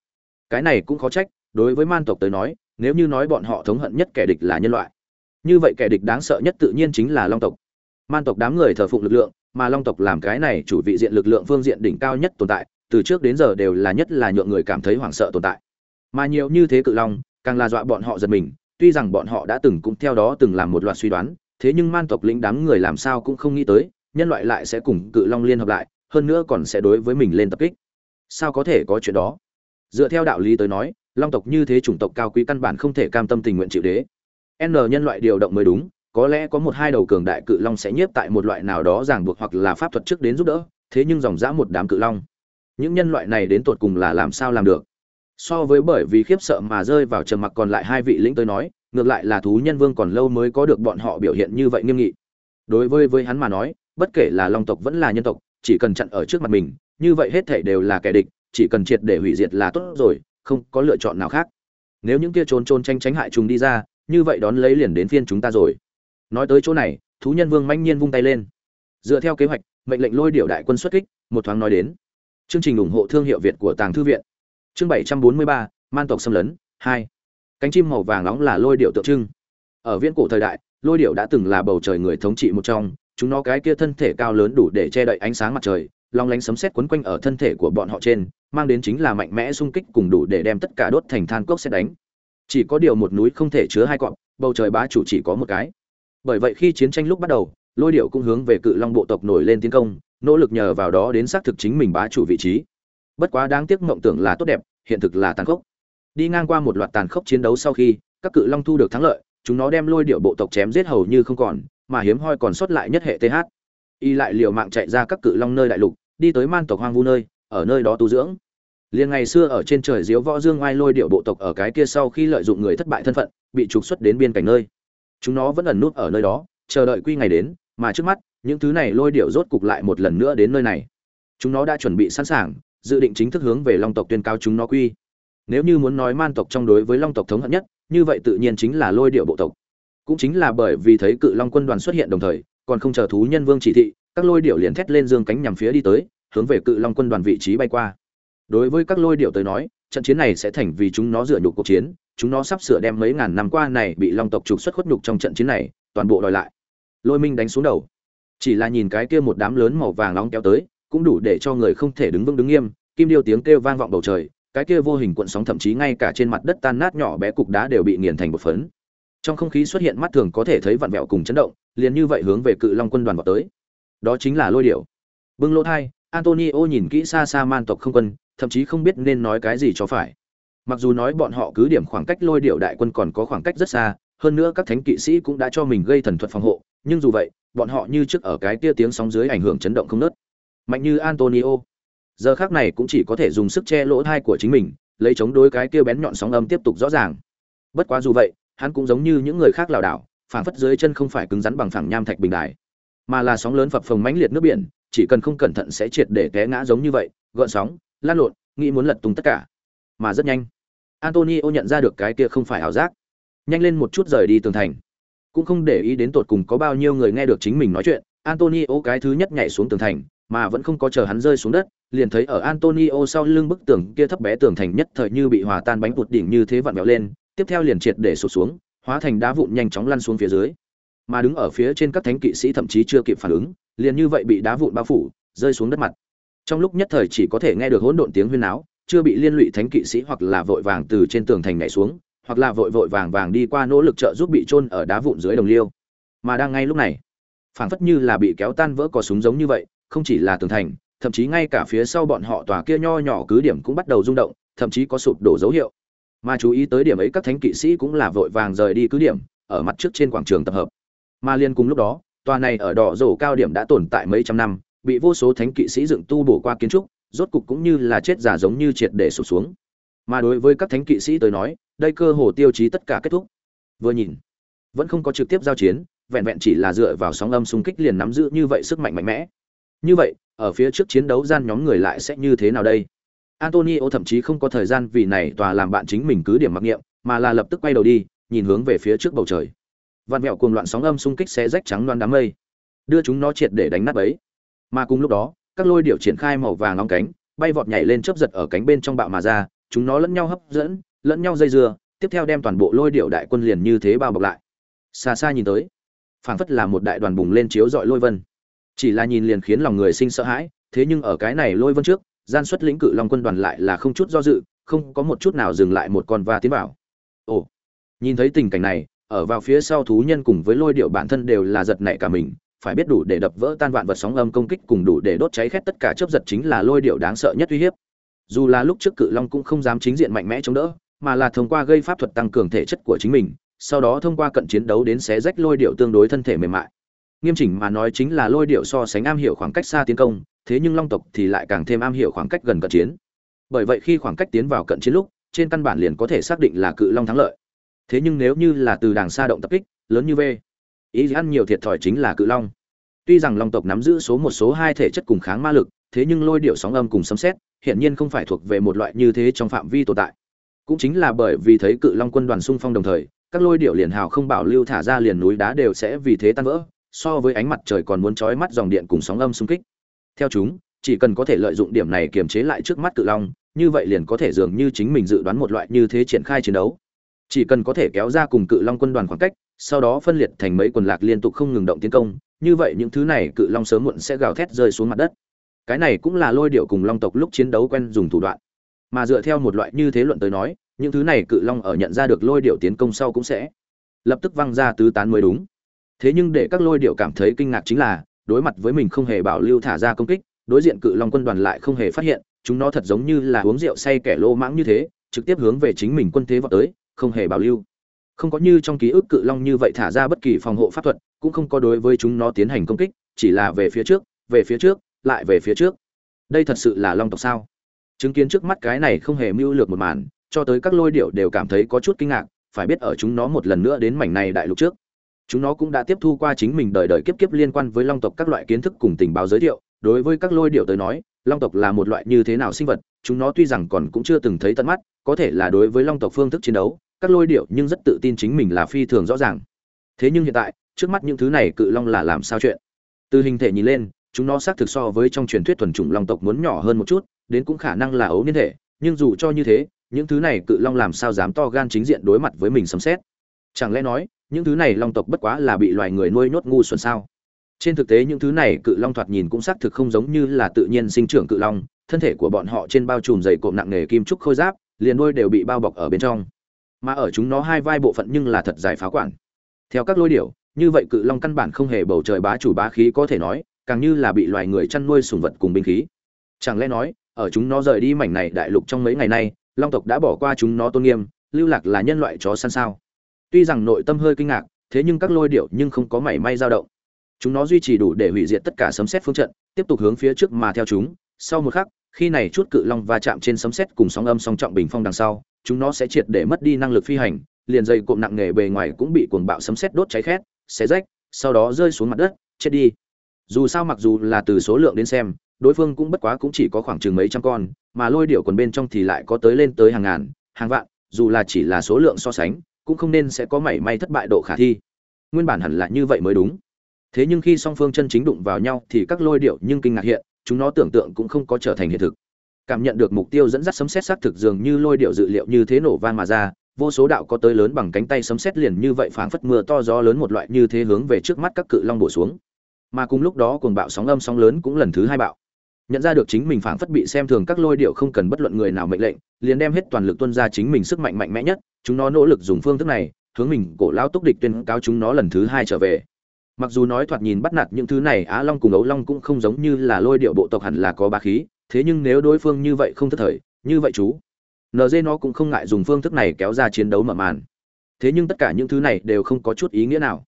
Cái này cũng khó trách, đối với man tộc tới nói, nếu như nói bọn họ thống hận nhất kẻ địch là nhân loại. Như vậy kẻ địch đáng sợ nhất tự nhiên chính là long tộc. Man tộc đám người thờ phụng lực lượng mà long tộc làm cái này chủ vị diện lực lượng phương diện đỉnh cao nhất tồn tại, từ trước đến giờ đều là nhất là nhượng người cảm thấy hoảng sợ tồn tại. Mà nhiều như thế cự long, càng là dọa bọn họ giật mình, tuy rằng bọn họ đã từng cũng theo đó từng làm một loạt suy đoán, thế nhưng man tộc lĩnh đám người làm sao cũng không nghĩ tới, nhân loại lại sẽ cùng cự long liên hợp lại, hơn nữa còn sẽ đối với mình lên tập kích. Sao có thể có chuyện đó? Dựa theo đạo lý tới nói, long tộc như thế chủng tộc cao quý căn bản không thể cam tâm tình nguyện chịu đế. N nhân loại điều động mới đúng có lẽ có một hai đầu cường đại cự long sẽ nhiếp tại một loại nào đó ràng buộc hoặc là pháp thuật trước đến giúp đỡ, thế nhưng dòng dã một đám cự long, những nhân loại này đến tột cùng là làm sao làm được? So với bởi vì khiếp sợ mà rơi vào trầm mặc còn lại hai vị lĩnh tới nói, ngược lại là thú nhân vương còn lâu mới có được bọn họ biểu hiện như vậy nghiêm nghị. Đối với với hắn mà nói, bất kể là long tộc vẫn là nhân tộc, chỉ cần chặn ở trước mặt mình, như vậy hết thảy đều là kẻ địch, chỉ cần triệt để hủy diệt là tốt rồi, không có lựa chọn nào khác. Nếu những kia trốn trốn tranh tránh hại chúng đi ra, như vậy đón lấy liền đến phiên chúng ta rồi nói tới chỗ này, thú nhân vương manh nhiên vung tay lên. Dựa theo kế hoạch, mệnh lệnh lôi điệu đại quân xuất kích, một thoáng nói đến. Chương trình ủng hộ thương hiệu việt của tàng thư viện. Chương bảy trăm bốn mươi ba, man tộc xâm lấn, hai. Cánh chim màu vàng nóng là lôi điệu tượng trưng. Ở viễn cổ thời đại, lôi điệu đã từng là bầu trời người thống trị một trong, chúng nó cái kia thân thể cao lớn đủ để che đậy ánh sáng mặt trời, long lánh sấm sét quấn quanh ở thân thể của bọn họ trên, mang đến chính là mạnh mẽ xung kích cùng đủ để đem tất cả đốt thành than cốc xét đánh. Chỉ có điều một núi không thể chứa hai cọp bầu trời bá chủ chỉ có một cái bởi vậy khi chiến tranh lúc bắt đầu, lôi điệu cũng hướng về cự long bộ tộc nổi lên tiến công, nỗ lực nhờ vào đó đến xác thực chính mình bá chủ vị trí. Bất quá đáng tiếc mộng tưởng là tốt đẹp, hiện thực là tàn khốc. Đi ngang qua một loạt tàn khốc chiến đấu sau khi, các cự long thu được thắng lợi, chúng nó đem lôi điệu bộ tộc chém giết hầu như không còn, mà hiếm hoi còn sót lại nhất hệ th y lại liều mạng chạy ra các cự long nơi đại lục, đi tới man tộc hoang vu nơi, ở nơi đó tu dưỡng. Liền ngày xưa ở trên trời diếu võ dương oai lôi điệu bộ tộc ở cái kia sau khi lợi dụng người thất bại thân phận, bị trục xuất đến biên cảnh nơi chúng nó vẫn ẩn nút ở nơi đó, chờ đợi quy ngày đến, mà trước mắt, những thứ này lôi điệu rốt cục lại một lần nữa đến nơi này. Chúng nó đã chuẩn bị sẵn sàng, dự định chính thức hướng về long tộc tuyên cao chúng nó quy. Nếu như muốn nói man tộc trong đối với long tộc thống hận nhất, như vậy tự nhiên chính là lôi điệu bộ tộc. Cũng chính là bởi vì thấy cự long quân đoàn xuất hiện đồng thời, còn không chờ thú nhân vương chỉ thị, các lôi điệu liền thét lên dương cánh nhằm phía đi tới, hướng về cự long quân đoàn vị trí bay qua. Đối với các lôi điệu tới nói, trận chiến này sẽ thành vì chúng nó dựa nhục cuộc chiến chúng nó sắp sửa đem mấy ngàn năm qua này bị long tộc trục xuất khuất nhục trong trận chiến này, toàn bộ đòi lại. Lôi minh đánh xuống đầu. Chỉ là nhìn cái kia một đám lớn màu vàng nóng kéo tới, cũng đủ để cho người không thể đứng vững đứng nghiêm, kim điêu tiếng kêu vang vọng bầu trời, cái kia vô hình cuộn sóng thậm chí ngay cả trên mặt đất tan nát nhỏ bé cục đá đều bị nghiền thành một phấn. Trong không khí xuất hiện mắt thường có thể thấy vặn vẹo cùng chấn động, liền như vậy hướng về cự long quân đoàn vào tới. Đó chính là lôi điệu bưng lỗ thai, antonio nhìn kỹ xa xa man tộc không quân, thậm chí không biết nên nói cái gì cho phải mặc dù nói bọn họ cứ điểm khoảng cách lôi điệu đại quân còn có khoảng cách rất xa, hơn nữa các thánh kỵ sĩ cũng đã cho mình gây thần thuật phòng hộ, nhưng dù vậy, bọn họ như trước ở cái kia tiếng sóng dưới ảnh hưởng chấn động không nớt. Mạnh như antonio. Giờ khác này cũng chỉ có thể dùng sức che lỗ thai của chính mình, lấy chống đối cái kia bén nhọn sóng âm tiếp tục rõ ràng. Bất quá dù vậy, hắn cũng giống như những người khác lảo đảo, phảng phất dưới chân không phải cứng rắn bằng phẳng nham thạch bình đài, mà là sóng lớn phập phồng mãnh liệt nước biển, chỉ cần không cẩn thận sẽ triệt để té ngã giống như vậy, gợn sóng, lan lộn, nghĩ muốn lật tung tất cả mà rất nhanh. Antonio nhận ra được cái kia không phải ảo giác. Nhanh lên một chút rời đi tường thành. Cũng không để ý đến tột cùng có bao nhiêu người nghe được chính mình nói chuyện, antonio cái thứ nhất nhảy xuống tường thành, mà vẫn không có chờ hắn rơi xuống đất, liền thấy ở antonio sau lưng bức tường kia thấp bé tường thành nhất thời như bị hòa tan bánh bột đỉnh như thế vặn vẹo lên, tiếp theo liền triệt để sụt xuống, hóa thành đá vụn nhanh chóng lăn xuống phía dưới. Mà đứng ở phía trên các thánh kỵ sĩ thậm chí chưa kịp phản ứng, liền như vậy bị đá vụn bao phủ, rơi xuống đất mặt. Trong lúc nhất thời chỉ có thể nghe được hỗn độn tiếng huyên náo chưa bị liên lụy thánh kỵ sĩ hoặc là vội vàng từ trên tường thành nhảy xuống, hoặc là vội vội vàng vàng đi qua nỗ lực trợ giúp bị chôn ở đá vụn dưới đồng liêu. Mà đang ngay lúc này, phảng phất như là bị kéo tan vỡ cò súng giống như vậy, không chỉ là tường thành, thậm chí ngay cả phía sau bọn họ tòa kia nho nhỏ cứ điểm cũng bắt đầu rung động, thậm chí có sụp đổ dấu hiệu. Mà chú ý tới điểm ấy, các thánh kỵ sĩ cũng là vội vàng rời đi cứ điểm, ở mặt trước trên quảng trường tập hợp. Mà liên cùng lúc đó, tòa này ở đỏ rổ cao điểm đã tồn tại mấy trăm năm, bị vô số thánh kỵ sĩ dựng tu bổ qua kiến trúc rốt cục cũng như là chết giả giống như triệt để sụp xuống mà đối với các thánh kỵ sĩ tới nói đây cơ hồ tiêu chí tất cả kết thúc vừa nhìn vẫn không có trực tiếp giao chiến vẹn vẹn chỉ là dựa vào sóng âm xung kích liền nắm giữ như vậy sức mạnh mạnh mẽ như vậy ở phía trước chiến đấu gian nhóm người lại sẽ như thế nào đây Antonio thậm chí không có thời gian vì này tòa làm bạn chính mình cứ điểm mặc niệm, mà là lập tức quay đầu đi, nhìn hướng về phía trước bầu trời. Vạn mèo cuồng loạn sóng âm xung kích xé rách trắng loan đám mây, đưa chúng nó triệt để đánh nát ấy. Mà cùng lúc đó, các lôi điểu triển khai màu vàng long cánh, bay vọt nhảy lên chớp giật ở cánh bên trong bạo mà ra, chúng nó lẫn nhau hấp dẫn, lẫn nhau dây dưa, tiếp theo đem toàn bộ lôi điểu đại quân liền như thế bao bọc lại. Xa xa nhìn tới, phảng phất là một đại đoàn bùng lên chiếu rọi lôi vân. Chỉ là nhìn liền khiến lòng người sinh sợ hãi, thế nhưng ở cái này lôi vân trước, gian xuất lĩnh cự long quân đoàn lại là không chút do dự, không có một chút nào dừng lại một con va tiến vào. Ồ, nhìn thấy tình cảnh này, ở vào phía sau thú nhân cùng với lôi điệu bản thân đều là giật nảy cả mình, phải biết đủ để đập vỡ tan vạn vật sóng âm công kích cùng đủ để đốt cháy khét tất cả chớp giật chính là lôi điệu đáng sợ nhất uy hiếp. Dù là lúc trước cự long cũng không dám chính diện mạnh mẽ chống đỡ, mà là thông qua gây pháp thuật tăng cường thể chất của chính mình, sau đó thông qua cận chiến đấu đến xé rách lôi điệu tương đối thân thể mềm mại. Nghiêm chỉnh mà nói chính là lôi điệu so sánh am hiểu khoảng cách xa tiến công, thế nhưng long tộc thì lại càng thêm am hiểu khoảng cách gần cận chiến. Bởi vậy khi khoảng cách tiến vào cận chiến lúc, trên căn bản liền có thể xác định là cự long thắng lợi. Thế nhưng nếu như là từ đàng xa động tập kích, lớn như V, ý ăn nhiều thiệt thòi chính là cự long. Tuy rằng long tộc nắm giữ số một số hai thể chất cùng kháng ma lực, thế nhưng lôi điệu sóng âm cùng sấm xét hiện nhiên không phải thuộc về một loại như thế trong phạm vi tồn tại. Cũng chính là bởi vì thấy cự long quân đoàn xung phong đồng thời, các lôi điệu liền hào không bảo lưu thả ra liền núi đá đều sẽ vì thế tan vỡ, so với ánh mặt trời còn muốn chói mắt dòng điện cùng sóng âm xung kích. Theo chúng, chỉ cần có thể lợi dụng điểm này kiềm chế lại trước mắt cự long, như vậy liền có thể dường như chính mình dự đoán một loại như thế triển khai chiến đấu. Chỉ cần có thể kéo ra cùng cự long quân đoàn khoảng cách, sau đó phân liệt thành mấy quần lạc liên tục không ngừng động tiến công, như vậy những thứ này cự long sớm muộn sẽ gào thét rơi xuống mặt đất. Cái này cũng là lôi điệu cùng long tộc lúc chiến đấu quen dùng thủ đoạn. Mà dựa theo một loại như thế luận tới nói, những thứ này cự long ở nhận ra được lôi điệu tiến công sau cũng sẽ lập tức văng ra tứ tán mới đúng. Thế nhưng để các lôi điệu cảm thấy kinh ngạc chính là, đối mặt với mình không hề bảo lưu thả ra công kích, đối diện cự long quân đoàn lại không hề phát hiện, chúng nó thật giống như là uống rượu say kẻ lô mãng như thế, trực tiếp hướng về chính mình quân thế vọt tới, không hề bảo lưu. Không có như trong ký ức cự long như vậy thả ra bất kỳ phòng hộ pháp thuật, cũng không có đối với chúng nó tiến hành công kích, chỉ là về phía trước, về phía trước, lại về phía trước. Đây thật sự là long tộc sao? Chứng kiến trước mắt cái này không hề mưu lược một màn, cho tới các lôi điệu đều cảm thấy có chút kinh ngạc, phải biết ở chúng nó một lần nữa đến mảnh này đại lục trước chúng nó cũng đã tiếp thu qua chính mình đời đời kiếp kiếp liên quan với long tộc các loại kiến thức cùng tình báo giới thiệu đối với các lôi điệu tới nói long tộc là một loại như thế nào sinh vật chúng nó tuy rằng còn cũng chưa từng thấy tận mắt có thể là đối với long tộc phương thức chiến đấu các lôi điệu nhưng rất tự tin chính mình là phi thường rõ ràng. Thế nhưng hiện tại, trước mắt những thứ này cự long là làm sao chuyện? Từ hình thể nhìn lên, chúng nó xác thực so với trong truyền thuyết thuần chủng long tộc muốn nhỏ hơn một chút, đến cũng khả năng là ấu niên thể, nhưng dù cho như thế, những thứ này cự long làm sao dám to gan chính diện đối mặt với mình sấm xét chẳng lẽ nói, những thứ này long tộc bất quá là bị loài người nuôi nhốt ngu xuẩn sao? Trên thực tế những thứ này cự long thoạt nhìn cũng xác thực không giống như là tự nhiên sinh trưởng cự long, thân thể của bọn họ trên bao trùm dày cộm nặng nề kim trúc khôi giáp, liền đôi đều bị bao bọc ở bên trong mà ở chúng nó hai vai bộ phận nhưng là thật dài phá quản. Theo các lôi điểu, như vậy cự long căn bản không hề bầu trời bá chủ bá khí có thể nói, càng như là bị loài người chăn nuôi sùng vật cùng binh khí. Chẳng lẽ nói, ở chúng nó rời đi mảnh này đại lục trong mấy ngày nay, long tộc đã bỏ qua chúng nó tôn nghiêm, lưu lạc là nhân loại chó săn sao? Tuy rằng nội tâm hơi kinh ngạc, thế nhưng các lôi điệu nhưng không có mảy may dao động. Chúng nó duy trì đủ để hủy diệt tất cả sấm xét phương trận, tiếp tục hướng phía trước mà theo chúng. Sau một khắc, khi này chút cự long va chạm trên sấm xét cùng sóng âm song trọng bình phong đằng sau chúng nó sẽ triệt để mất đi năng lực phi hành, liền dây cộm nặng nề bề ngoài cũng bị cuồng bạo sấm xét đốt cháy khét, xé rách, sau đó rơi xuống mặt đất, chết đi. Dù sao mặc dù là từ số lượng đến xem, đối phương cũng bất quá cũng chỉ có khoảng chừng mấy trăm con, mà lôi điệu quần bên trong thì lại có tới lên tới hàng ngàn, hàng vạn, dù là chỉ là số lượng so sánh, cũng không nên sẽ có mảy may thất bại độ khả thi. Nguyên bản hẳn là như vậy mới đúng. Thế nhưng khi song phương chân chính đụng vào nhau thì các lôi điệu nhưng kinh ngạc hiện, chúng nó tưởng tượng cũng không có trở thành hiện thực cảm nhận được mục tiêu dẫn dắt sấm sét xác thực dường như lôi điệu dự liệu như thế nổ van mà ra, vô số đạo có tới lớn bằng cánh tay sấm sét liền như vậy phảng phất mưa to gió lớn một loại như thế hướng về trước mắt các cự long bổ xuống. Mà cùng lúc đó cuồng bạo sóng âm sóng lớn cũng lần thứ hai bạo. Nhận ra được chính mình phảng phất bị xem thường các lôi điệu không cần bất luận người nào mệnh lệnh, liền đem hết toàn lực tuân ra chính mình sức mạnh mạnh mẽ nhất, chúng nó nỗ lực dùng phương thức này, hướng mình cổ lao túc địch tuyên cáo chúng nó lần thứ hai trở về. Mặc dù nói thoạt nhìn bắt nạt những thứ này, á long cùng ấu long cũng không giống như là lôi điệu bộ tộc hẳn là có bá khí thế nhưng nếu đối phương như vậy không thất thời như vậy chú nd nó cũng không ngại dùng phương thức này kéo ra chiến đấu mở màn thế nhưng tất cả những thứ này đều không có chút ý nghĩa nào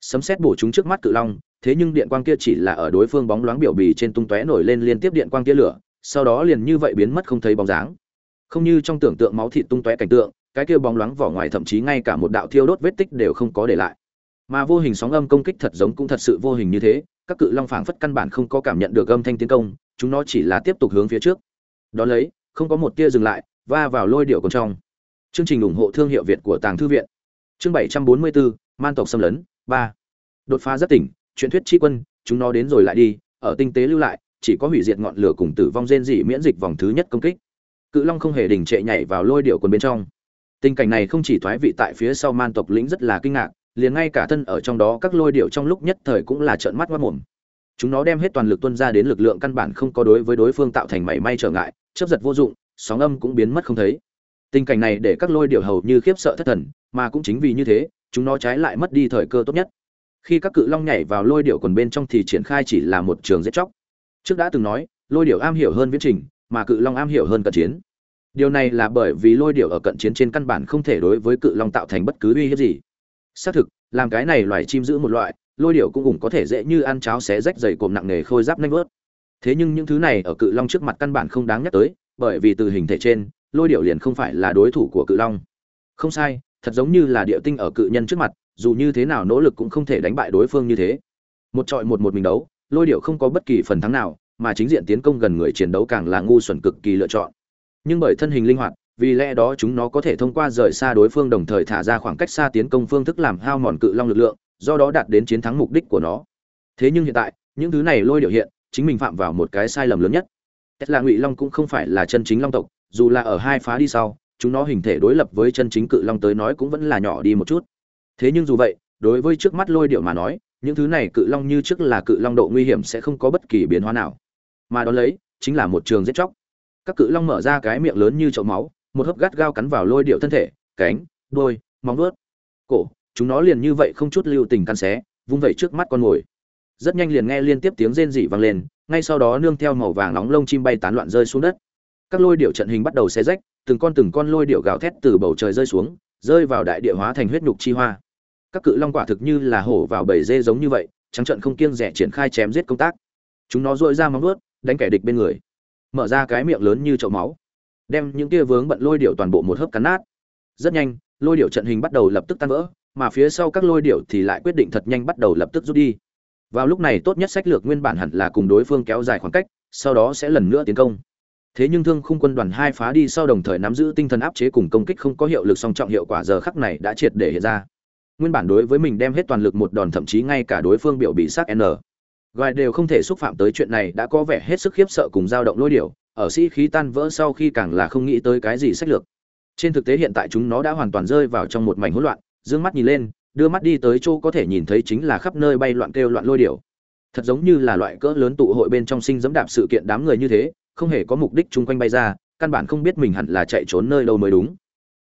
sấm xét bổ chúng trước mắt cự long thế nhưng điện quang kia chỉ là ở đối phương bóng loáng biểu bì trên tung tóe nổi lên liên tiếp điện quang kia lửa, sau đó liền như vậy biến mất không thấy bóng dáng. Không như trong tưởng tượng máu thịt tung tóe cảnh tượng, cái kia bóng loáng vỏ ngoài thậm chí ngay cả một đạo thiêu đốt vết tích đều không có để lại. Mà vô hình sóng âm công kích thật giống cũng thật sự vô hình như thế, các cự long phảng phất căn bản không có cảm nhận được âm thanh tiến công, chúng nó chỉ là tiếp tục hướng phía trước. Đó lấy, không có một tia dừng lại va vào lôi điệu còn trong. Chương trình ủng hộ thương hiệu việt của tàng thư viện. Chương 744, man tộc xâm lấn ba. Đột phá rất tỉnh truyền thuyết tri quân chúng nó đến rồi lại đi ở tinh tế lưu lại chỉ có hủy diệt ngọn lửa cùng tử vong rên dị miễn dịch vòng thứ nhất công kích. Cự long không hề đình trệ nhảy vào lôi điệu quần bên trong. Tình cảnh này không chỉ thoái vị tại phía sau man tộc lĩnh rất là kinh ngạc liền ngay cả thân ở trong đó các lôi điệu trong lúc nhất thời cũng là trợn mắt mắt mồm. Chúng nó đem hết toàn lực tuân ra đến lực lượng căn bản không có đối với đối phương tạo thành mảy may trở ngại chấp giật vô dụng, sóng âm cũng biến mất không thấy. Tình cảnh này để các lôi điệu hầu như khiếp sợ thất thần, mà cũng chính vì như thế, chúng nó trái lại mất đi thời cơ tốt nhất. Khi các cự long nhảy vào lôi điệu còn bên trong thì triển khai chỉ là một trường giết chóc. Trước đã từng nói, lôi điệu am hiểu hơn viễn trình, mà cự long am hiểu hơn cận chiến. Điều này là bởi vì lôi điệu ở cận chiến trên căn bản không thể đối với cự long tạo thành bất cứ uy hiếp gì xác thực, làm cái này loài chim giữ một loại, lôi điệu cũng cũng có thể dễ như ăn cháo xé rách dày cộm nặng nề khôi giáp nanh vớt. Thế nhưng những thứ này ở cự long trước mặt căn bản không đáng nhắc tới, bởi vì từ hình thể trên, lôi điệu liền không phải là đối thủ của cự long. Không sai, thật giống như là địa tinh ở cự nhân trước mặt, dù như thế nào nỗ lực cũng không thể đánh bại đối phương như thế. Một trọi một một mình đấu, lôi điệu không có bất kỳ phần thắng nào, mà chính diện tiến công gần người chiến đấu càng là ngu xuẩn cực kỳ lựa chọn. Nhưng bởi thân hình linh hoạt vì lẽ đó chúng nó có thể thông qua rời xa đối phương đồng thời thả ra khoảng cách xa tiến công phương thức làm hao mòn cự long lực lượng, do đó đạt đến chiến thắng mục đích của nó. Thế nhưng hiện tại, những thứ này lôi điệu hiện, chính mình phạm vào một cái sai lầm lớn nhất. Là ngụy long cũng không phải là chân chính long tộc, dù là ở hai phá đi sau, chúng nó hình thể đối lập với chân chính cự long tới nói cũng vẫn là nhỏ đi một chút. Thế nhưng dù vậy, đối với trước mắt lôi điệu mà nói, những thứ này cự long như trước là cự long độ nguy hiểm sẽ không có bất kỳ biến hóa nào. Mà đó lấy, chính là một trường giết chóc. Các cự long mở ra cái miệng lớn như chậu máu một hớp gắt gao cắn vào lôi điệu thân thể, cánh đôi móng vuốt, cổ. Chúng nó liền như vậy không chút lưu tình căn xé, vung vẩy trước mắt con mồi. Rất nhanh liền nghe liên tiếp tiếng rên rỉ vang lên, ngay sau đó nương theo màu vàng nóng lông chim bay tán loạn rơi xuống đất. Các lôi điệu trận hình bắt đầu xé rách, từng con từng con lôi điệu gào thét từ bầu trời rơi xuống, rơi vào đại địa hóa thành huyết nhục chi hoa. Các cự long quả thực như là hổ vào bầy dê giống như vậy, trắng trận không kiêng rẻ triển khai chém giết công tác. Chúng nó dội ra móng vuốt, đánh kẻ địch bên người. Mở ra cái miệng lớn như chậu máu đem những kia vướng bận lôi điệu toàn bộ một hớp cắn nát. Rất nhanh, lôi điệu trận hình bắt đầu lập tức tan vỡ, mà phía sau các lôi điệu thì lại quyết định thật nhanh bắt đầu lập tức rút đi. Vào lúc này tốt nhất sách lược nguyên bản hẳn là cùng đối phương kéo dài khoảng cách, sau đó sẽ lần nữa tiến công. Thế nhưng thương khung quân đoàn hai phá đi sau đồng thời nắm giữ tinh thần áp chế cùng công kích không có hiệu lực song trọng hiệu quả giờ khắc này đã triệt để hiện ra. Nguyên bản đối với mình đem hết toàn lực một đòn thậm chí ngay cả đối phương biểu bị sát n gọi đều không thể xúc phạm tới chuyện này đã có vẻ hết sức khiếp sợ cùng dao động lôi điểu, ở sĩ khí tan vỡ sau khi càng là không nghĩ tới cái gì sách lược. Trên thực tế hiện tại chúng nó đã hoàn toàn rơi vào trong một mảnh hỗn loạn, dương mắt nhìn lên, đưa mắt đi tới chỗ có thể nhìn thấy chính là khắp nơi bay loạn kêu loạn lôi điểu. Thật giống như là loại cỡ lớn tụ hội bên trong sinh dẫm đạp sự kiện đám người như thế, không hề có mục đích chung quanh bay ra, căn bản không biết mình hẳn là chạy trốn nơi đâu mới đúng.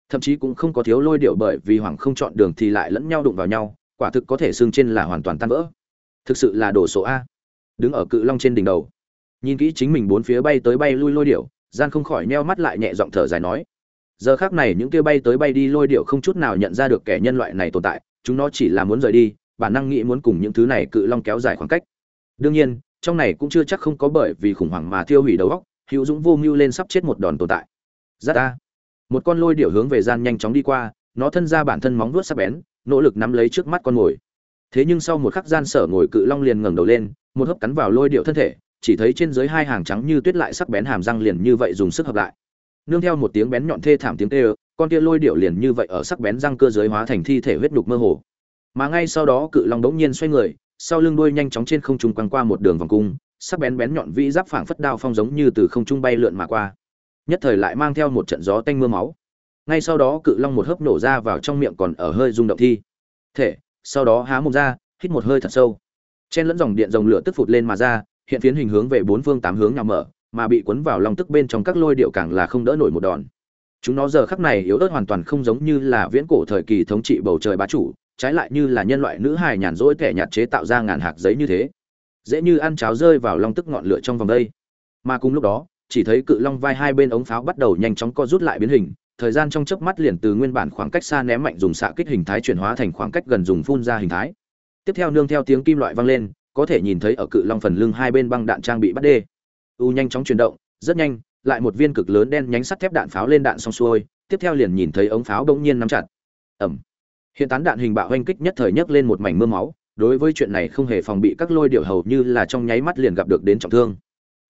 Thậm chí cũng không có thiếu lôi điệu bởi vì hoàng không chọn đường thì lại lẫn nhau đụng vào nhau, quả thực có thể xương trên là hoàn toàn tan vỡ thực sự là đồ số a. Đứng ở cự long trên đỉnh đầu. Nhìn kỹ chính mình bốn phía bay tới bay lui lôi điệu gian không khỏi neo mắt lại nhẹ giọng thở dài nói. Giờ khác này những kia bay tới bay đi lôi điệu không chút nào nhận ra được kẻ nhân loại này tồn tại, chúng nó chỉ là muốn rời đi, bản năng nghĩ muốn cùng những thứ này cự long kéo dài khoảng cách. Đương nhiên, trong này cũng chưa chắc không có bởi vì khủng hoảng mà thiêu hủy đầu óc, hữu dũng vô mưu lên sắp chết một đòn tồn tại. Giáp ta một con lôi điệu hướng về gian nhanh chóng đi qua, nó thân ra bản thân móng vuốt sắc bén, nỗ lực nắm lấy trước mắt con mồi thế nhưng sau một khắc gian sở ngồi cự long liền ngẩng đầu lên, một hớp cắn vào lôi điệu thân thể, chỉ thấy trên dưới hai hàng trắng như tuyết lại sắc bén hàm răng liền như vậy dùng sức hợp lại. Nương theo một tiếng bén nhọn thê thảm tiếng kêu, con kia lôi điệu liền như vậy ở sắc bén răng cơ giới hóa thành thi thể huyết nhục mơ hồ. Mà ngay sau đó cự long đống nhiên xoay người, sau lưng đuôi nhanh chóng trên không trung quăng qua một đường vòng cung, sắc bén bén nhọn vĩ giáp phảng phất đao phong giống như từ không trung bay lượn mà qua. Nhất thời lại mang theo một trận gió tanh mưa máu. Ngay sau đó cự long một hớp nổ ra vào trong miệng còn ở hơi rung động thi. Thể sau đó há mồm ra, hít một hơi thật sâu. Chen lẫn dòng điện dòng lửa tức phụt lên mà ra, hiện phiến hình hướng về bốn phương tám hướng nhào mở, mà bị cuốn vào lòng tức bên trong các lôi điệu càng là không đỡ nổi một đòn. Chúng nó giờ khắc này yếu ớt hoàn toàn không giống như là viễn cổ thời kỳ thống trị bầu trời bá chủ, trái lại như là nhân loại nữ hài nhàn rỗi kẻ nhạt chế tạo ra ngàn hạt giấy như thế. Dễ như ăn cháo rơi vào long tức ngọn lửa trong vòng đây. Mà cùng lúc đó, chỉ thấy cự long vai hai bên ống pháo bắt đầu nhanh chóng co rút lại biến hình thời gian trong chớp mắt liền từ nguyên bản khoảng cách xa ném mạnh dùng xạ kích hình thái chuyển hóa thành khoảng cách gần dùng phun ra hình thái. Tiếp theo nương theo tiếng kim loại vang lên, có thể nhìn thấy ở cự long phần lưng hai bên băng đạn trang bị bắt đê. U nhanh chóng chuyển động, rất nhanh, lại một viên cực lớn đen nhánh sắt thép đạn pháo lên đạn xong xuôi, tiếp theo liền nhìn thấy ống pháo bỗng nhiên nắm chặt. Ầm. Hiện tán đạn hình bạo hoanh kích nhất thời nhấc lên một mảnh mưa máu, đối với chuyện này không hề phòng bị các lôi điệu hầu như là trong nháy mắt liền gặp được đến trọng thương.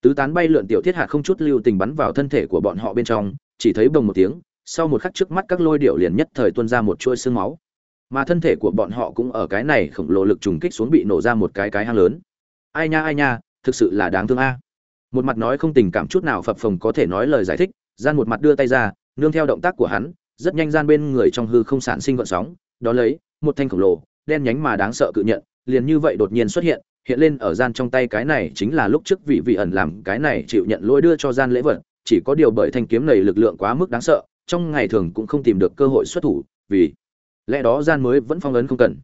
Tứ tán bay lượn tiểu thiết hạt không chút lưu tình bắn vào thân thể của bọn họ bên trong, chỉ thấy bồng một tiếng sau một khắc trước mắt các lôi điệu liền nhất thời tuôn ra một chuỗi xương máu. Mà thân thể của bọn họ cũng ở cái này khổng lồ lực trùng kích xuống bị nổ ra một cái cái hang lớn. Ai nha ai nha, thực sự là đáng thương a. Một mặt nói không tình cảm chút nào phập phồng có thể nói lời giải thích, gian một mặt đưa tay ra, nương theo động tác của hắn, rất nhanh gian bên người trong hư không sản sinh gợn sóng, đó lấy, một thanh khổng lồ, đen nhánh mà đáng sợ cự nhận, liền như vậy đột nhiên xuất hiện hiện lên ở gian trong tay cái này chính là lúc trước vị vị ẩn làm cái này chịu nhận lỗi đưa cho gian lễ vật, chỉ có điều bởi thanh kiếm này lực lượng quá mức đáng sợ trong ngày thường cũng không tìm được cơ hội xuất thủ, vì lẽ đó gian mới vẫn phong ấn không cần.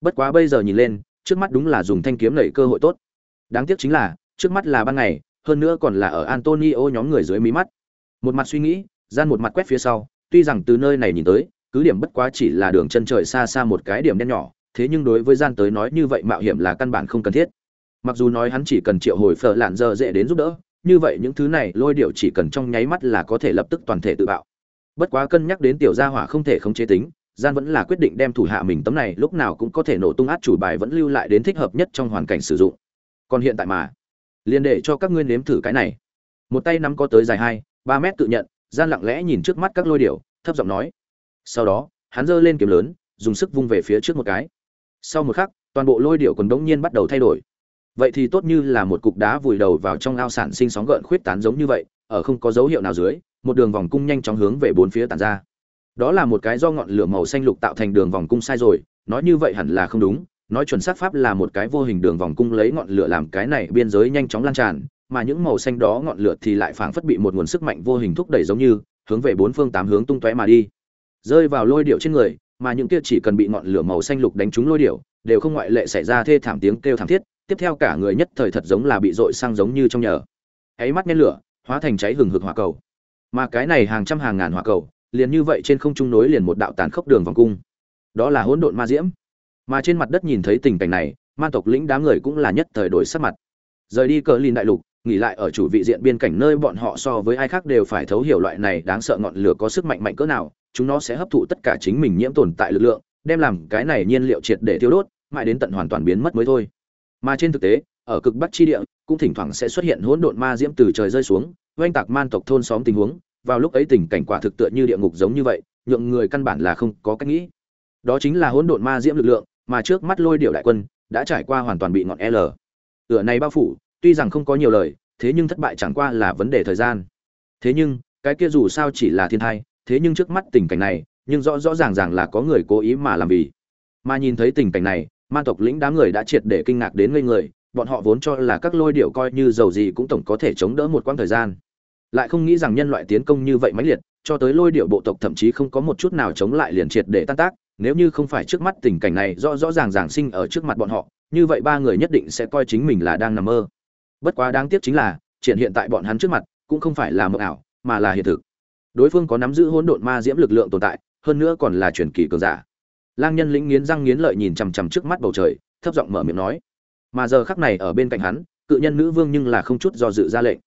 Bất quá bây giờ nhìn lên, trước mắt đúng là dùng thanh kiếm nảy cơ hội tốt. Đáng tiếc chính là, trước mắt là ban ngày, hơn nữa còn là ở antonio nhóm người dưới mí mắt. Một mặt suy nghĩ, gian một mặt quét phía sau, tuy rằng từ nơi này nhìn tới, cứ điểm bất quá chỉ là đường chân trời xa xa một cái điểm đen nhỏ, thế nhưng đối với gian tới nói như vậy mạo hiểm là căn bản không cần thiết. Mặc dù nói hắn chỉ cần triệu hồi phở lạn giờ dễ đến giúp đỡ, như vậy những thứ này lôi điệu chỉ cần trong nháy mắt là có thể lập tức toàn thể tự bạo bất quá cân nhắc đến tiểu gia hỏa không thể không chế tính gian vẫn là quyết định đem thủ hạ mình tấm này lúc nào cũng có thể nổ tung át chủ bài vẫn lưu lại đến thích hợp nhất trong hoàn cảnh sử dụng. Còn hiện tại mà liền để cho các ngươi nếm thử cái này. Một tay nắm có tới dài hai ba mét tự nhận gian lặng lẽ nhìn trước mắt các lôi điểu, thấp giọng nói. Sau đó hắn giơ lên kiếm lớn dùng sức vung về phía trước một cái. Sau một khắc toàn bộ lôi điểu còn đống nhiên bắt đầu thay đổi. Vậy thì tốt như là một cục đá vùi đầu vào trong ao sản sinh sóng gợn khuyết tán giống như vậy ở không có dấu hiệu nào dưới một đường vòng cung nhanh chóng hướng về bốn phía tản ra. Đó là một cái do ngọn lửa màu xanh lục tạo thành đường vòng cung sai rồi, nói như vậy hẳn là không đúng, nói chuẩn xác pháp là một cái vô hình đường vòng cung lấy ngọn lửa làm cái này biên giới nhanh chóng lan tràn, mà những màu xanh đó ngọn lửa thì lại phảng phất bị một nguồn sức mạnh vô hình thúc đẩy giống như, hướng về bốn phương tám hướng tung tóe mà đi. Rơi vào lôi điệu trên người, mà những kia chỉ cần bị ngọn lửa màu xanh lục đánh trúng lôi điệu đều không ngoại lệ xảy ra thê thảm tiếng kêu thảm thiết, tiếp theo cả người nhất thời thật giống là bị dội sang giống như trong nhờ. Ấy mắt nhen lửa, hóa thành cháy hừng hực hỏa cầu mà cái này hàng trăm hàng ngàn hỏa cầu, liền như vậy trên không trung nối liền một đạo tàn khốc đường vòng cung. Đó là hỗn độn ma diễm. Mà trên mặt đất nhìn thấy tình cảnh này man tộc lĩnh đám người cũng là nhất thời đổi sắc mặt. Rời đi cờ lìn đại lục, nghỉ lại ở chủ vị diện biên cảnh nơi bọn họ so với ai khác đều phải thấu hiểu loại này đáng sợ ngọn lửa có sức mạnh mạnh cỡ nào, chúng nó sẽ hấp thụ tất cả chính mình nhiễm tồn tại lực lượng, đem làm cái này nhiên liệu triệt để tiêu đốt, mãi đến tận hoàn toàn biến mất mới thôi. Mà trên thực tế, ở cực bắc chi địa, cũng thỉnh thoảng sẽ xuất hiện hỗn độn ma diễm từ trời rơi xuống oanh tạc man tộc thôn xóm tình huống, vào lúc ấy tình cảnh quả thực tựa như địa ngục giống như vậy, nhượng người căn bản là không có cách nghĩ. Đó chính là hỗn độn ma diễm lực lượng, mà trước mắt lôi điệu đại quân, đã trải qua hoàn toàn bị ngọn l. Tựa này bao phủ, tuy rằng không có nhiều lời, thế nhưng thất bại chẳng qua là vấn đề thời gian. Thế nhưng, cái kia dù sao chỉ là thiên thai, thế nhưng trước mắt tình cảnh này, nhưng rõ rõ ràng ràng là có người cố ý mà làm vì. Mà nhìn thấy tình cảnh này man tộc lĩnh đám người đã triệt để kinh ngạc đến ngây người bọn họ vốn cho là các lôi điệu coi như dầu gì cũng tổng có thể chống đỡ một quãng thời gian. Lại không nghĩ rằng nhân loại tiến công như vậy mãnh liệt, cho tới lôi điệu bộ tộc thậm chí không có một chút nào chống lại liền triệt để tan tác, nếu như không phải trước mắt tình cảnh này rõ rõ ràng ràng sinh ở trước mặt bọn họ, như vậy ba người nhất định sẽ coi chính mình là đang nằm mơ. Bất quá đáng tiếc chính là, triển hiện tại bọn hắn trước mặt, cũng không phải là mộng ảo, mà là hiện thực. Đối phương có nắm giữ hỗn độn ma diễm lực lượng tồn tại, hơn nữa còn là truyền kỳ cường giả. Lang nhân lĩnh nghiến răng nghiến lợi nhìn chằm chằm trước mắt bầu trời, thấp giọng mở miệng nói mà giờ khắc này ở bên cạnh hắn, cự nhân nữ vương nhưng là không chút do dự ra lệnh.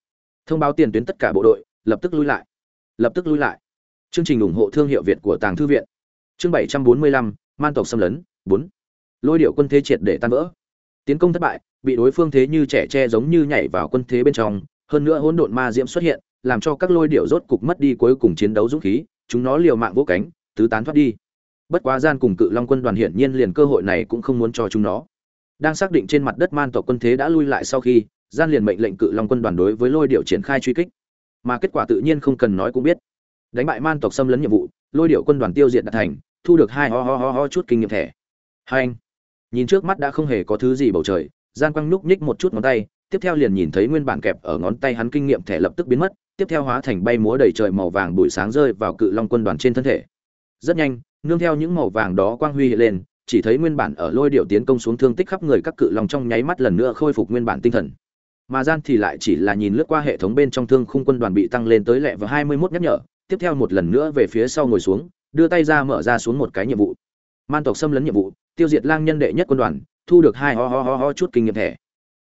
Thông báo tiền tuyến tất cả bộ đội, lập tức lui lại. Lập tức lui lại. Chương trình ủng hộ thương hiệu việt của tàng thư viện. Chương bảy trăm bốn mươi lăm, man tộc xâm lấn, bốn. Lôi điệu quân thế triệt để tan vỡ. Tiến công thất bại, bị đối phương thế như trẻ tre giống như nhảy vào quân thế bên trong, hơn nữa hỗn độn ma diễm xuất hiện, làm cho các lôi điệu rốt cục mất đi cuối cùng chiến đấu dũng khí, chúng nó liều mạng vỗ cánh, tứ tán thoát đi. Bất quá gian cùng cự long quân đoàn hiển nhiên liền cơ hội này cũng không muốn cho chúng nó đang xác định trên mặt đất man tộc quân thế đã lui lại sau khi, gian liền mệnh lệnh cự long quân đoàn đối với lôi điệu triển khai truy kích. Mà kết quả tự nhiên không cần nói cũng biết. Đánh bại man tộc xâm lấn nhiệm vụ, lôi điệu quân đoàn tiêu diệt đạt thành, thu được hai ho ho ho ho chút kinh nghiệm thẻ. Hai anh, nhìn trước mắt đã không hề có thứ gì bầu trời gian quăng núc nhích một chút ngón tay, tiếp theo liền nhìn thấy nguyên bản kẹp ở ngón tay hắn kinh nghiệm thẻ lập tức biến mất, tiếp theo hóa thành bay múa đầy trời màu vàng buổi sáng rơi vào cự long quân đoàn trên thân thể. Rất nhanh, nương theo những màu vàng đó quang huy hiện lên chỉ thấy nguyên bản ở lôi điệu tiến công xuống thương tích khắp người các cự long trong nháy mắt lần nữa khôi phục nguyên bản tinh thần. Mà gian thì lại chỉ là nhìn lướt qua hệ thống bên trong thương khung quân đoàn bị tăng lên tới lẹ và hai mươi 21 nhắc nhở, tiếp theo một lần nữa về phía sau ngồi xuống, đưa tay ra mở ra xuống một cái nhiệm vụ. Man tộc xâm lấn nhiệm vụ, tiêu diệt lang nhân đệ nhất quân đoàn, thu được hai ho ho ho ho chút kinh nghiệm thẻ.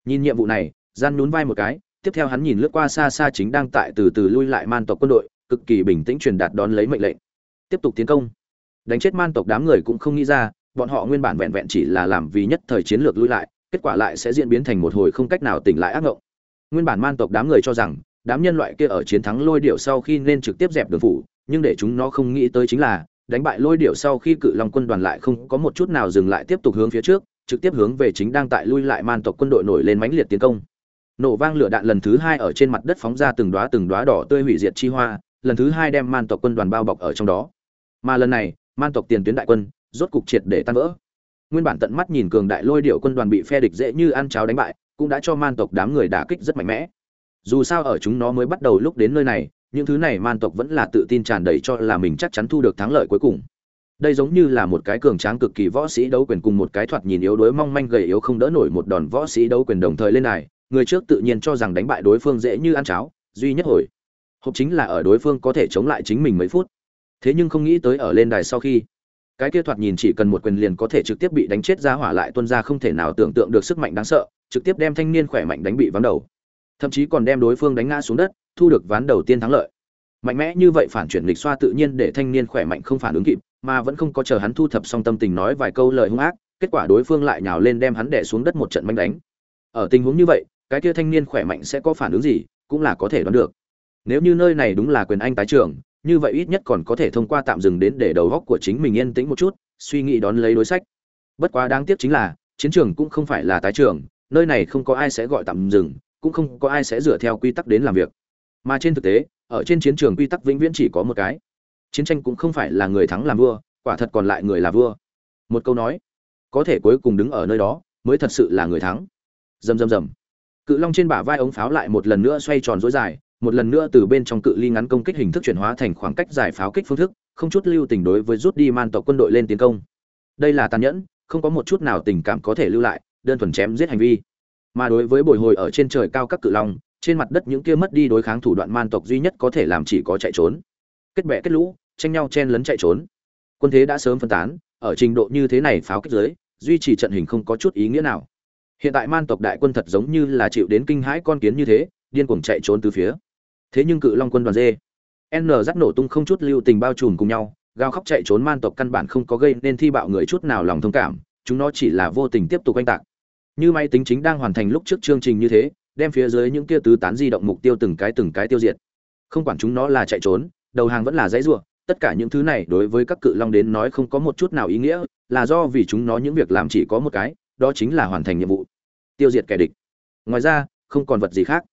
Nhìn nhiệm vụ này, gian nhún vai một cái, tiếp theo hắn nhìn lướt qua xa xa chính đang tại từ từ lui lại man tộc quân đội, cực kỳ bình tĩnh truyền đạt đón lấy mệnh lệnh. Tiếp tục tiến công. Đánh chết man tộc đám người cũng không nghĩ ra bọn họ nguyên bản vẹn vẹn chỉ là làm vì nhất thời chiến lược lui lại, kết quả lại sẽ diễn biến thành một hồi không cách nào tỉnh lại ác ngộng. Nguyên bản man tộc đám người cho rằng, đám nhân loại kia ở chiến thắng lôi điệu sau khi nên trực tiếp dẹp đường phủ, nhưng để chúng nó không nghĩ tới chính là, đánh bại lôi điệu sau khi cự long quân đoàn lại không có một chút nào dừng lại tiếp tục hướng phía trước, trực tiếp hướng về chính đang tại lui lại man tộc quân đội nổi lên mãnh liệt tiến công. Nổ vang lửa đạn lần thứ hai ở trên mặt đất phóng ra từng đóa từng đóa đỏ tươi hủy diệt chi hoa, lần thứ hai đem man tộc quân đoàn bao bọc ở trong đó. Mà lần này, man tộc tiền tuyến đại quân rốt cục triệt để tan vỡ. Nguyên bản tận mắt nhìn cường đại lôi điệu quân đoàn bị phe địch dễ như ăn cháo đánh bại, cũng đã cho man tộc đám người đả kích rất mạnh mẽ. Dù sao ở chúng nó mới bắt đầu lúc đến nơi này, những thứ này man tộc vẫn là tự tin tràn đầy cho là mình chắc chắn thu được thắng lợi cuối cùng. Đây giống như là một cái cường tráng cực kỳ võ sĩ đấu quyền cùng một cái thoạt nhìn yếu đuối mong manh gầy yếu không đỡ nổi một đòn võ sĩ đấu quyền đồng thời lên này, người trước tự nhiên cho rằng đánh bại đối phương dễ như ăn cháo, duy nhất hồi. Hộp chính là ở đối phương có thể chống lại chính mình mấy phút. Thế nhưng không nghĩ tới ở lên đài sau khi cái kia thoạt nhìn chỉ cần một quyền liền có thể trực tiếp bị đánh chết ra hỏa lại tuân ra không thể nào tưởng tượng được sức mạnh đáng sợ, trực tiếp đem thanh niên khỏe mạnh đánh bị ván đầu. Thậm chí còn đem đối phương đánh ngã xuống đất, thu được ván đầu tiên thắng lợi. Mạnh mẽ như vậy phản chuyển lịch xoa tự nhiên để thanh niên khỏe mạnh không phản ứng kịp, mà vẫn không có chờ hắn thu thập xong tâm tình nói vài câu lời hung ác, kết quả đối phương lại nhào lên đem hắn đẻ xuống đất một trận manh đánh. Ở tình huống như vậy, cái kia thanh niên khỏe mạnh sẽ có phản ứng gì, cũng là có thể đoán được. Nếu như nơi này đúng là quyền anh tái trường như vậy ít nhất còn có thể thông qua tạm dừng đến để đầu góc của chính mình yên tĩnh một chút, suy nghĩ đón lấy đối sách. Bất quá đáng tiếc chính là, chiến trường cũng không phải là tái trường, nơi này không có ai sẽ gọi tạm dừng, cũng không có ai sẽ dựa theo quy tắc đến làm việc. Mà trên thực tế, ở trên chiến trường quy tắc vĩnh viễn chỉ có một cái. Chiến tranh cũng không phải là người thắng làm vua, quả thật còn lại người là vua. Một câu nói, có thể cuối cùng đứng ở nơi đó, mới thật sự là người thắng. Rầm rầm rầm. Cự long trên bả vai ống pháo lại một lần nữa xoay tròn dối dài một lần nữa từ bên trong cự ly ngắn công kích hình thức chuyển hóa thành khoảng cách giải pháo kích phương thức, không chút lưu tình đối với rút đi man tộc quân đội lên tiến công. Đây là tàn nhẫn, không có một chút nào tình cảm có thể lưu lại, đơn thuần chém giết hành vi. Mà đối với bồi hồi ở trên trời cao các cự long, trên mặt đất những kia mất đi đối kháng thủ đoạn man tộc duy nhất có thể làm chỉ có chạy trốn. Kết bè kết lũ, tranh nhau chen lấn chạy trốn. Quân thế đã sớm phân tán, ở trình độ như thế này pháo kích dưới duy trì trận hình không có chút ý nghĩa nào. Hiện tại man tộc đại quân thật giống như là chịu đến kinh hãi con kiến như thế, điên cuồng chạy trốn từ phía thế nhưng cự long quân đoàn dê, n dắt nổ tung không chút lưu tình bao trùm cùng nhau, gào khóc chạy trốn man tộc căn bản không có gây nên thi bạo người chút nào lòng thông cảm, chúng nó chỉ là vô tình tiếp tục oanh tạc. Như máy tính chính đang hoàn thành lúc trước chương trình như thế, đem phía dưới những kia tứ tán di động mục tiêu từng cái từng cái tiêu diệt. Không quản chúng nó là chạy trốn, đầu hàng vẫn là dãy ruộng tất cả những thứ này đối với các cự long đến nói không có một chút nào ý nghĩa, là do vì chúng nó những việc làm chỉ có một cái, đó chính là hoàn thành nhiệm vụ. Tiêu diệt kẻ địch. Ngoài ra, không còn vật gì khác.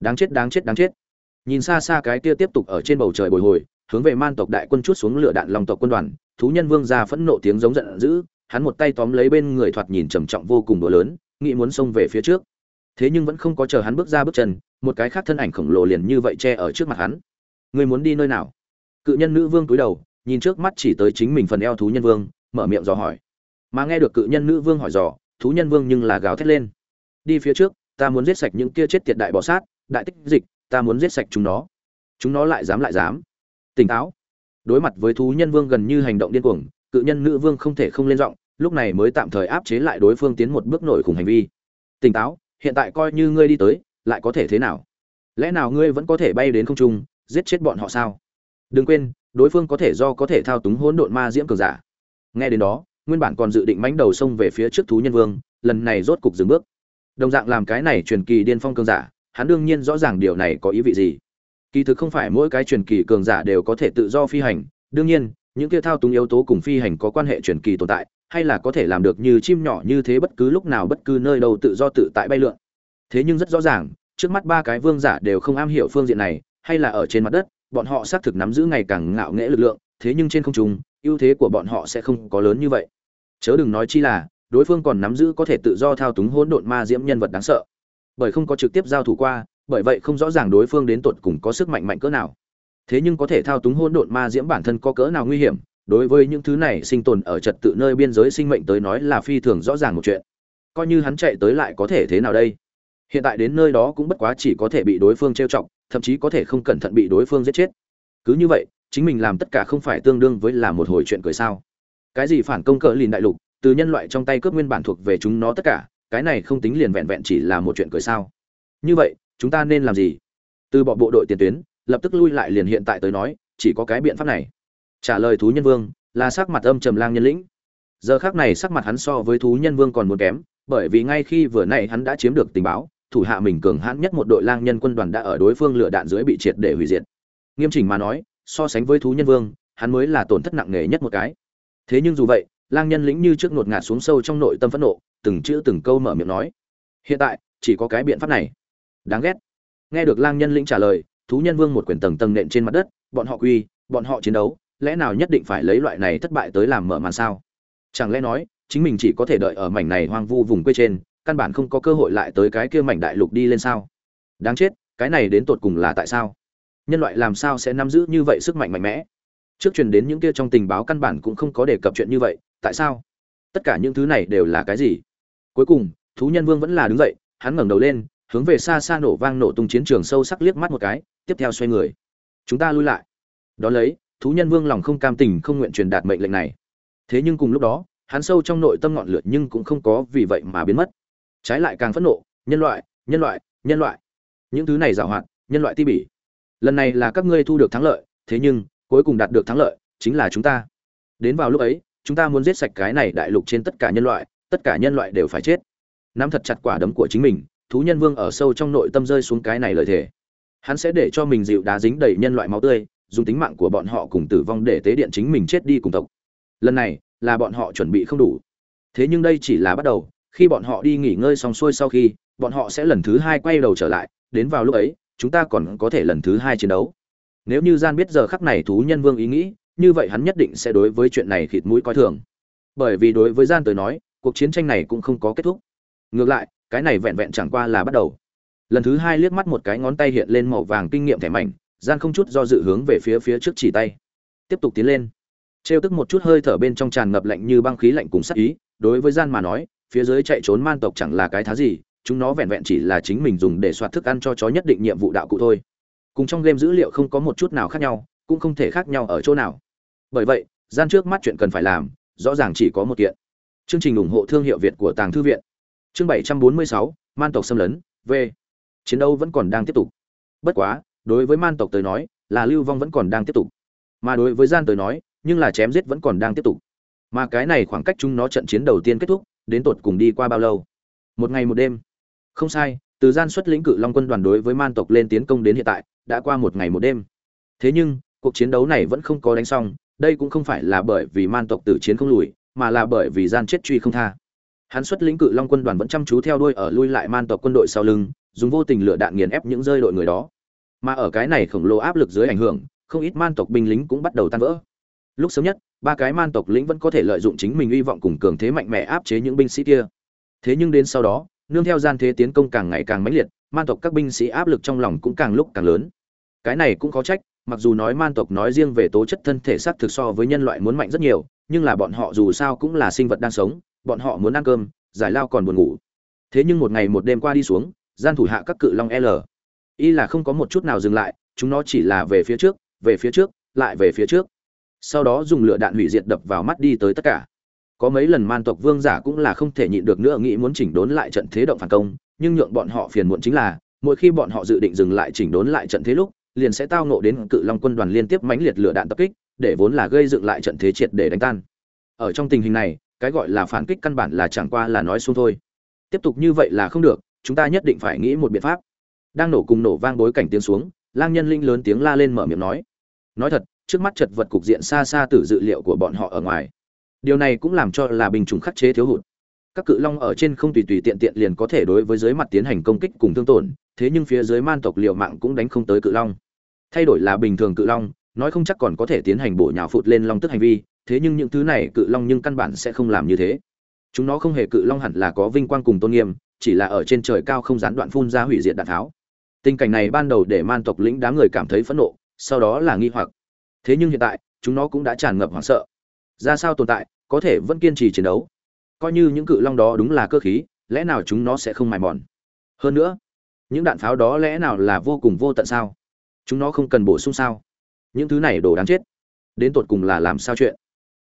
Đáng chết đáng chết đáng chết nhìn xa xa cái kia tiếp tục ở trên bầu trời bồi hồi, hướng về man tộc đại quân chút xuống lửa đạn lòng tộc quân đoàn, thú nhân vương ra phẫn nộ tiếng giống giận dữ, hắn một tay tóm lấy bên người thoạt nhìn trầm trọng vô cùng đồ lớn, nghĩ muốn xông về phía trước. Thế nhưng vẫn không có chờ hắn bước ra bước chân, một cái khác thân ảnh khổng lồ liền như vậy che ở trước mặt hắn. Người muốn đi nơi nào? Cự nhân nữ vương cúi đầu, nhìn trước mắt chỉ tới chính mình phần eo thú nhân vương, mở miệng dò hỏi. Mà nghe được cự nhân nữ vương hỏi dò, thú nhân vương nhưng là gào thét lên. Đi phía trước, ta muốn giết sạch những kia chết tiệt đại bọ sát, đại tích dịch ta muốn giết sạch chúng nó. Chúng nó lại dám lại dám. Tỉnh táo. Đối mặt với thú nhân vương gần như hành động điên cuồng, cự nhân nữ vương không thể không lên giọng, lúc này mới tạm thời áp chế lại đối phương tiến một bước nổi khủng hành vi. Tỉnh táo, hiện tại coi như ngươi đi tới, lại có thể thế nào? Lẽ nào ngươi vẫn có thể bay đến không trung, giết chết bọn họ sao? Đừng quên, đối phương có thể do có thể thao túng hỗn độn ma diễm cường giả. Nghe đến đó, nguyên bản còn dự định mánh đầu sông về phía trước thú nhân vương, lần này rốt cục dừng bước. Đồng dạng làm cái này truyền kỳ điên phong cường giả hắn đương nhiên rõ ràng điều này có ý vị gì. Kỳ thực không phải mỗi cái truyền kỳ cường giả đều có thể tự do phi hành, đương nhiên, những kia thao túng yếu tố cùng phi hành có quan hệ truyền kỳ tồn tại, hay là có thể làm được như chim nhỏ như thế bất cứ lúc nào bất cứ nơi đâu tự do tự tại bay lượn. Thế nhưng rất rõ ràng, trước mắt ba cái vương giả đều không am hiểu phương diện này, hay là ở trên mặt đất, bọn họ xác thực nắm giữ ngày càng ngạo nghễ lực lượng, thế nhưng trên không trung, ưu thế của bọn họ sẽ không có lớn như vậy. Chớ đừng nói chi là, đối phương còn nắm giữ có thể tự do thao túng hỗn độn ma diễm nhân vật đáng sợ bởi không có trực tiếp giao thủ qua, bởi vậy không rõ ràng đối phương đến tột cùng có sức mạnh mạnh cỡ nào. Thế nhưng có thể thao túng hôn độn ma diễm bản thân có cỡ nào nguy hiểm, đối với những thứ này sinh tồn ở trật tự nơi biên giới sinh mệnh tới nói là phi thường rõ ràng một chuyện. Coi như hắn chạy tới lại có thể thế nào đây? Hiện tại đến nơi đó cũng bất quá chỉ có thể bị đối phương trêu chọc, thậm chí có thể không cẩn thận bị đối phương giết chết. Cứ như vậy, chính mình làm tất cả không phải tương đương với là một hồi chuyện cười sao? Cái gì phản công cỡ lìn đại lục, từ nhân loại trong tay cướp nguyên bản thuộc về chúng nó tất cả cái này không tính liền vẹn vẹn chỉ là một chuyện cười sao. Như vậy, chúng ta nên làm gì? Từ bỏ bộ đội tiền tuyến, lập tức lui lại liền hiện tại tới nói, chỉ có cái biện pháp này. Trả lời thú nhân vương, là sắc mặt âm trầm lang nhân lĩnh. Giờ khác này sắc mặt hắn so với thú nhân vương còn muốn kém, bởi vì ngay khi vừa nãy hắn đã chiếm được tình báo, thủ hạ mình cường hãn nhất một đội lang nhân quân đoàn đã ở đối phương lửa đạn dưới bị triệt để hủy diệt. Nghiêm chỉnh mà nói, so sánh với thú nhân vương, hắn mới là tổn thất nặng nề nhất một cái. Thế nhưng dù vậy, lang nhân lĩnh như trước ngột ngạt xuống sâu trong nội tâm phẫn nộ từng chữ từng câu mở miệng nói. Hiện tại, chỉ có cái biện pháp này. Đáng ghét. Nghe được lang nhân lĩnh trả lời, thú nhân vương một quyển tầng tầng nện trên mặt đất, bọn họ quy, bọn họ chiến đấu, lẽ nào nhất định phải lấy loại này thất bại tới làm mở màn sao? Chẳng lẽ nói, chính mình chỉ có thể đợi ở mảnh này hoang vu vùng quê trên, căn bản không có cơ hội lại tới cái kia mảnh đại lục đi lên sao? Đáng chết, cái này đến tột cùng là tại sao? Nhân loại làm sao sẽ nắm giữ như vậy sức mạnh mạnh mẽ? Trước truyền đến những kia trong tình báo căn bản cũng không có đề cập chuyện như vậy, tại sao? Tất cả những thứ này đều là cái gì? Cuối cùng, thú nhân vương vẫn là đứng dậy, hắn ngẩng đầu lên, hướng về xa xa nổ vang nổ tung chiến trường sâu sắc liếc mắt một cái, tiếp theo xoay người. Chúng ta lui lại. Đ ó lấy, thú nhân vương lòng không cam tình không nguyện truyền đạt mệnh lệnh này. Thế nhưng cùng lúc đó, hắn sâu trong nội tâm ngọn lửa nhưng cũng không có vì vậy mà biến mất. Trái lại càng phẫn nộ, nhân loại nhân loại nhân loại. Những thứ này giảo hoạt, nhân loại ti bỉ. Lần này là các ngươi thu được thắng lợi, thế nhưng, cuối cùng đạt được thắng lợi chính là chúng ta. Đến vào lúc ấy, chúng ta muốn giết sạch cái này đại lục trên tất cả nhân loại tất cả nhân loại đều phải chết. Nắm thật chặt quả đấm của chính mình, thú nhân vương ở sâu trong nội tâm rơi xuống cái này lời thề. Hắn sẽ để cho mình dịu đá dính đầy nhân loại máu tươi, dùng tính mạng của bọn họ cùng tử vong để tế điện chính mình chết đi cùng tộc. Lần này, là bọn họ chuẩn bị không đủ. Thế nhưng đây chỉ là bắt đầu, khi bọn họ đi nghỉ ngơi xong xuôi sau khi, bọn họ sẽ lần thứ hai quay đầu trở lại, đến vào lúc ấy, chúng ta còn có thể lần thứ hai chiến đấu. Nếu như gian biết giờ khắc này thú nhân vương ý nghĩ, như vậy hắn nhất định sẽ đối với chuyện này khịt mũi coi thường. Bởi vì đối với gian tới nói cuộc chiến tranh này cũng không có kết thúc. Ngược lại, cái này vẹn vẹn chẳng qua là bắt đầu. Lần thứ hai liếc mắt một cái ngón tay hiện lên màu vàng kinh nghiệm thẻ mảnh gian không chút do dự hướng về phía phía trước chỉ tay. Tiếp tục tiến lên. Trêu tức một chút hơi thở bên trong tràn ngập lạnh như băng khí lạnh cùng sắc ý, đối với gian mà nói, phía dưới chạy trốn man tộc chẳng là cái thá gì, chúng nó vẹn vẹn chỉ là chính mình dùng để soạt thức ăn cho chó nhất định nhiệm vụ đạo cụ thôi. Cùng trong game dữ liệu không có một chút nào khác nhau, cũng không thể khác nhau ở chỗ nào. Bởi vậy, gian trước mắt chuyện cần phải làm, rõ ràng chỉ có một kiện chương trình ủng hộ thương hiệu việt của tàng thư viện. Chương 746, man tộc xâm lấn v. Chiến đấu vẫn còn đang tiếp tục. Bất quá đối với man tộc tới nói là lưu vong vẫn còn đang tiếp tục. Mà đối với gian tới nói nhưng là chém giết vẫn còn đang tiếp tục. Mà cái này khoảng cách chúng nó trận chiến đầu tiên kết thúc đến tột cùng đi qua bao lâu? Một ngày một đêm. Không sai từ gian xuất lĩnh cự long quân đoàn đối với man tộc lên tiến công đến hiện tại đã qua một ngày một đêm. Thế nhưng cuộc chiến đấu này vẫn không có đánh xong đây cũng không phải là bởi vì man tộc tử chiến không lùi mà là bởi vì gian chết truy không tha. Hắn xuất lĩnh cự long quân đoàn vẫn chăm chú theo đuôi ở lui lại man tộc quân đội sau lưng, dùng vô tình lửa đạn nghiền ép những rơi đội người đó. Mà ở cái này khổng lồ áp lực dưới ảnh hưởng, không ít man tộc binh lính cũng bắt đầu tan vỡ. Lúc sớm nhất, ba cái man tộc lĩnh vẫn có thể lợi dụng chính mình hy vọng cùng cường thế mạnh mẽ áp chế những binh sĩ kia. Thế nhưng đến sau đó, nương theo gian thế tiến công càng ngày càng mãnh liệt, man tộc các binh sĩ áp lực trong lòng cũng càng lúc càng lớn. Cái này cũng có trách, mặc dù nói man tộc nói riêng về tố chất thân thể xác thực so với nhân loại muốn mạnh rất nhiều nhưng là bọn họ dù sao cũng là sinh vật đang sống, bọn họ muốn ăn cơm, giải lao còn buồn ngủ. Thế nhưng một ngày một đêm qua đi xuống, gian thủ hạ các cự long l. Y là không có một chút nào dừng lại, chúng nó chỉ là về phía trước, về phía trước, lại về phía trước. Sau đó dùng lửa đạn hủy diệt đập vào mắt đi tới tất cả. Có mấy lần man tộc vương giả cũng là không thể nhịn được nữa nghĩ muốn chỉnh đốn lại trận thế động phản công, nhưng nhượng bọn họ phiền muộn chính là, mỗi khi bọn họ dự định dừng lại chỉnh đốn lại trận thế lúc, liền sẽ tao nộ đến cự long quân đoàn liên tiếp mãnh liệt lửa đạn tập kích để vốn là gây dựng lại trận thế triệt để đánh tan. Ở trong tình hình này, cái gọi là phản kích căn bản là chẳng qua là nói xuông thôi. Tiếp tục như vậy là không được, chúng ta nhất định phải nghĩ một biện pháp. Đang nổ cùng nổ vang bối cảnh tiếng xuống, lang nhân linh lớn tiếng la lên mở miệng nói. Nói thật, trước mắt chật vật cục diện xa xa từ dự liệu của bọn họ ở ngoài. Điều này cũng làm cho là bình chủng khắc chế thiếu hụt. Các cự long ở trên không tùy tùy tiện tiện liền có thể đối với dưới mặt tiến hành công kích cùng thương tổn, thế nhưng phía dưới man tộc liệu mạng cũng đánh không tới cự long. Thay đổi là bình thường cự long nói không chắc còn có thể tiến hành bổ nhào phụt lên long tức hành vi, thế nhưng những thứ này cự long nhưng căn bản sẽ không làm như thế. Chúng nó không hề cự long hẳn là có vinh quang cùng tôn nghiêm, chỉ là ở trên trời cao không gián đoạn phun ra hủy diệt đạn tháo. Tình cảnh này ban đầu để man tộc lĩnh đám người cảm thấy phẫn nộ, sau đó là nghi hoặc. Thế nhưng hiện tại, chúng nó cũng đã tràn ngập hoảng sợ. Ra sao tồn tại, có thể vẫn kiên trì chiến đấu. Coi như những cự long đó đúng là cơ khí, lẽ nào chúng nó sẽ không mài mòn? Hơn nữa, những đạn pháo đó lẽ nào là vô cùng vô tận sao? Chúng nó không cần bổ sung sao? Những thứ này đồ đáng chết. Đến tột cùng là làm sao chuyện?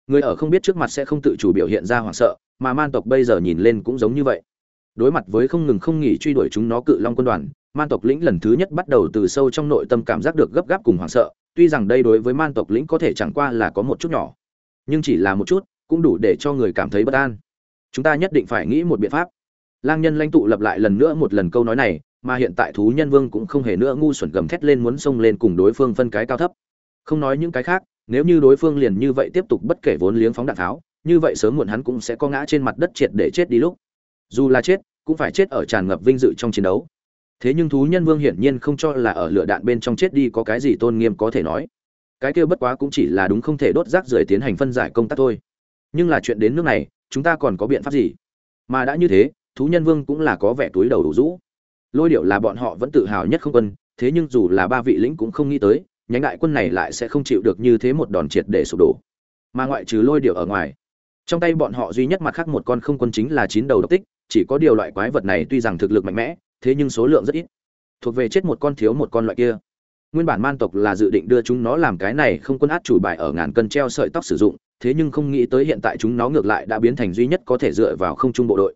Người ở không biết trước mặt sẽ không tự chủ biểu hiện ra hoảng sợ, mà man tộc bây giờ nhìn lên cũng giống như vậy. Đối mặt với không ngừng không nghỉ truy đuổi chúng nó cự long quân đoàn, man tộc lĩnh lần thứ nhất bắt đầu từ sâu trong nội tâm cảm giác được gấp gáp cùng hoảng sợ, tuy rằng đây đối với man tộc lĩnh có thể chẳng qua là có một chút nhỏ, nhưng chỉ là một chút, cũng đủ để cho người cảm thấy bất an. Chúng ta nhất định phải nghĩ một biện pháp. Lang nhân lãnh tụ lập lại lần nữa một lần câu nói này, mà hiện tại thú nhân vương cũng không hề nữa ngu xuẩn gầm thét lên muốn xông lên cùng đối phương phân cái cao thấp không nói những cái khác, nếu như đối phương liền như vậy tiếp tục bất kể vốn liếng phóng đạn tháo, như vậy sớm muộn hắn cũng sẽ có ngã trên mặt đất triệt để chết đi lúc. Dù là chết, cũng phải chết ở tràn ngập vinh dự trong chiến đấu. Thế nhưng thú nhân vương hiển nhiên không cho là ở lửa đạn bên trong chết đi có cái gì tôn nghiêm có thể nói. Cái kia bất quá cũng chỉ là đúng không thể đốt rác rưởi tiến hành phân giải công tác thôi. Nhưng là chuyện đến nước này, chúng ta còn có biện pháp gì? Mà đã như thế, thú nhân vương cũng là có vẻ túi đầu đủ rũ. Lôi điệu là bọn họ vẫn tự hào nhất không quân, thế nhưng dù là ba vị lĩnh cũng không nghĩ tới nhánh đại quân này lại sẽ không chịu được như thế một đòn triệt để sụp đổ. Mà ngoại trừ lôi điệu ở ngoài, trong tay bọn họ duy nhất mặt khác một con không quân chính là chín đầu độc tích, chỉ có điều loại quái vật này tuy rằng thực lực mạnh mẽ, thế nhưng số lượng rất ít. Thuộc về chết một con thiếu một con loại kia. Nguyên bản man tộc là dự định đưa chúng nó làm cái này không quân át chủ bài ở ngàn cân treo sợi tóc sử dụng, thế nhưng không nghĩ tới hiện tại chúng nó ngược lại đã biến thành duy nhất có thể dựa vào không trung bộ đội.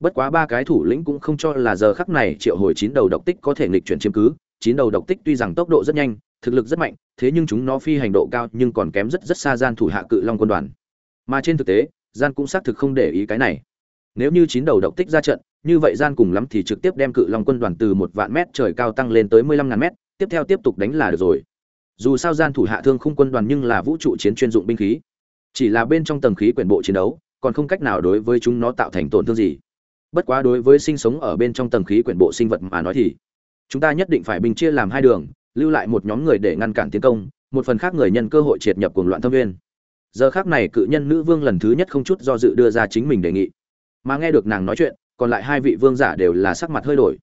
Bất quá ba cái thủ lĩnh cũng không cho là giờ khắc này triệu hồi chín đầu độc tích có thể nghịch chuyển chiếm cứ, chín đầu độc tích tuy rằng tốc độ rất nhanh thực lực rất mạnh, thế nhưng chúng nó phi hành độ cao nhưng còn kém rất rất xa gian thủ hạ cự long quân đoàn. Mà trên thực tế, gian cũng xác thực không để ý cái này. Nếu như chín đầu độc tích ra trận, như vậy gian cùng lắm thì trực tiếp đem cự long quân đoàn từ một vạn mét trời cao tăng lên tới mười lăm ngàn mét, tiếp theo tiếp tục đánh là được rồi. Dù sao gian thủ hạ thương khung quân đoàn nhưng là vũ trụ chiến chuyên dụng binh khí. Chỉ là bên trong tầng khí quyển bộ chiến đấu, còn không cách nào đối với chúng nó tạo thành tổn thương gì. Bất quá đối với sinh sống ở bên trong tầng khí quyển bộ sinh vật mà nói thì, chúng ta nhất định phải bình chia làm hai đường lưu lại một nhóm người để ngăn cản tiến công, một phần khác người nhân cơ hội triệt nhập cuồng loạn thâm viên. Giờ khác này cự nhân nữ vương lần thứ nhất không chút do dự đưa ra chính mình đề nghị. Mà nghe được nàng nói chuyện, còn lại hai vị vương giả đều là sắc mặt hơi đổi.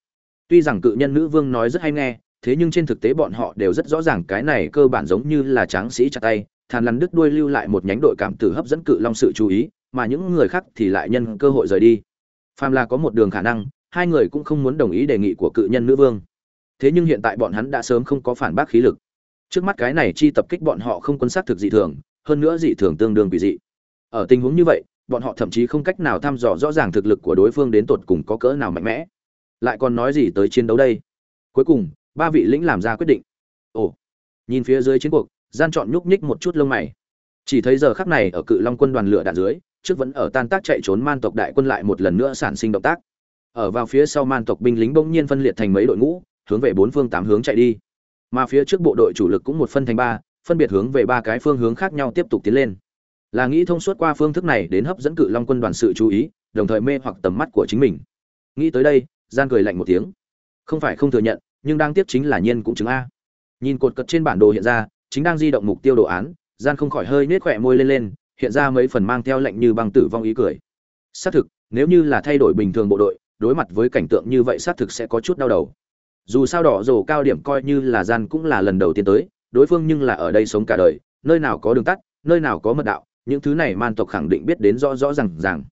Tuy rằng cự nhân nữ vương nói rất hay nghe, thế nhưng trên thực tế bọn họ đều rất rõ ràng cái này cơ bản giống như là tráng sĩ chặt tay, thàn lằn đứt đuôi lưu lại một nhánh đội cảm tử hấp dẫn cự long sự chú ý, mà những người khác thì lại nhân cơ hội rời đi. Phàm là có một đường khả năng, hai người cũng không muốn đồng ý đề nghị của cự nhân nữ vương thế nhưng hiện tại bọn hắn đã sớm không có phản bác khí lực. Trước mắt cái này chi tập kích bọn họ không quân xác thực dị thường, hơn nữa dị thường tương đương quỷ dị. Ở tình huống như vậy, bọn họ thậm chí không cách nào thăm dò rõ ràng thực lực của đối phương đến tột cùng có cỡ nào mạnh mẽ. Lại còn nói gì tới chiến đấu đây? Cuối cùng, ba vị lĩnh làm ra quyết định. Ồ, nhìn phía dưới chiến cuộc, gian chọn nhúc nhích một chút lông mày. Chỉ thấy giờ khắc này ở cự long quân đoàn lửa đạn dưới, trước vẫn ở tan tác chạy trốn man tộc đại quân lại một lần nữa sản sinh động tác. Ở vào phía sau man tộc binh lính bỗng nhiên phân liệt thành mấy đội ngũ hướng về bốn phương tám hướng chạy đi. Mà phía trước bộ đội chủ lực cũng một phân thành ba, phân biệt hướng về ba cái phương hướng khác nhau tiếp tục tiến lên. Là nghĩ thông suốt qua phương thức này đến hấp dẫn cự long quân đoàn sự chú ý, đồng thời mê hoặc tầm mắt của chính mình. Nghĩ tới đây gian cười lạnh một tiếng. Không phải không thừa nhận, nhưng đang tiếp chính là nhiên cũng chứng a. Nhìn cột cật trên bản đồ hiện ra, chính đang di động mục tiêu đồ án gian không khỏi hơi nết khỏe môi lên lên, hiện ra mấy phần mang theo lệnh như băng tử vong ý cười. Xác thực, nếu như là thay đổi bình thường bộ đội, đối mặt với cảnh tượng như vậy xác thực sẽ có chút đau đầu dù sao đỏ rồ cao điểm coi như là gian cũng là lần đầu tiên tới, đối phương nhưng là ở đây sống cả đời, nơi nào có đường tắt, nơi nào có mật đạo, những thứ này man tộc khẳng định biết đến rõ rõ rằng rằng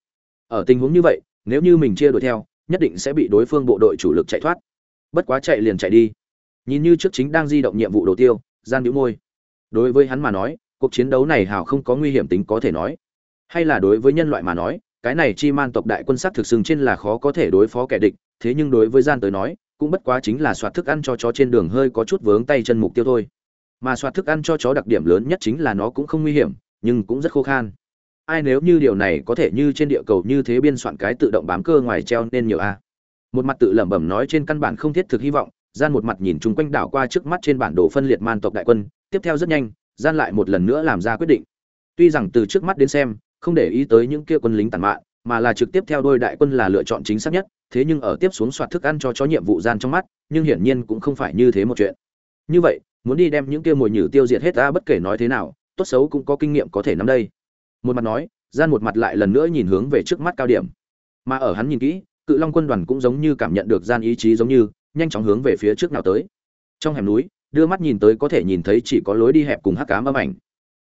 ở tình huống như vậy, nếu như mình chia đuổi theo, nhất định sẽ bị đối phương bộ đội chủ lực chạy thoát. Bất quá chạy liền chạy đi. Nhìn như trước chính đang di động nhiệm vụ đồ tiêu, gian nhũ môi. Đối với hắn mà nói, cuộc chiến đấu này hào không có nguy hiểm tính có thể nói. Hay là đối với nhân loại mà nói, cái này chi man tộc đại quân sắc thực sừng trên là khó có thể đối phó kẻ địch, thế nhưng đối với gian tới nói cũng bất quá chính là soạt thức ăn cho chó trên đường hơi có chút vướng tay chân mục tiêu thôi. Mà soạt thức ăn cho chó đặc điểm lớn nhất chính là nó cũng không nguy hiểm, nhưng cũng rất khô khan. Ai nếu như điều này có thể như trên địa cầu như thế biên soạn cái tự động bám cơ ngoài treo nên nhiều a một mặt tự lẩm bẩm nói trên căn bản không thiết thực hy vọng, gian một mặt nhìn chung quanh đảo qua trước mắt trên bản đồ phân liệt man tộc đại quân, tiếp theo rất nhanh, gian lại một lần nữa làm ra quyết định. Tuy rằng từ trước mắt đến xem, không để ý tới những kia quân lính tàn mạn mà là trực tiếp theo đôi đại quân là lựa chọn chính xác nhất, thế nhưng ở tiếp xuống soạt thức ăn cho chó nhiệm vụ gian trong mắt, nhưng hiển nhiên cũng không phải như thế một chuyện. Như vậy, muốn đi đem những kia mồi nhử tiêu diệt hết ta bất kể nói thế nào, tốt xấu cũng có kinh nghiệm có thể nắm đây. Một mặt nói, gian một mặt lại lần nữa nhìn hướng về trước mắt cao điểm. Mà ở hắn nhìn kỹ, cự long quân đoàn cũng giống như cảm nhận được gian ý chí giống như, nhanh chóng hướng về phía trước nào tới. Trong hẻm núi, đưa mắt nhìn tới có thể nhìn thấy chỉ có lối đi hẹp cùng hắc cám âm ảnh.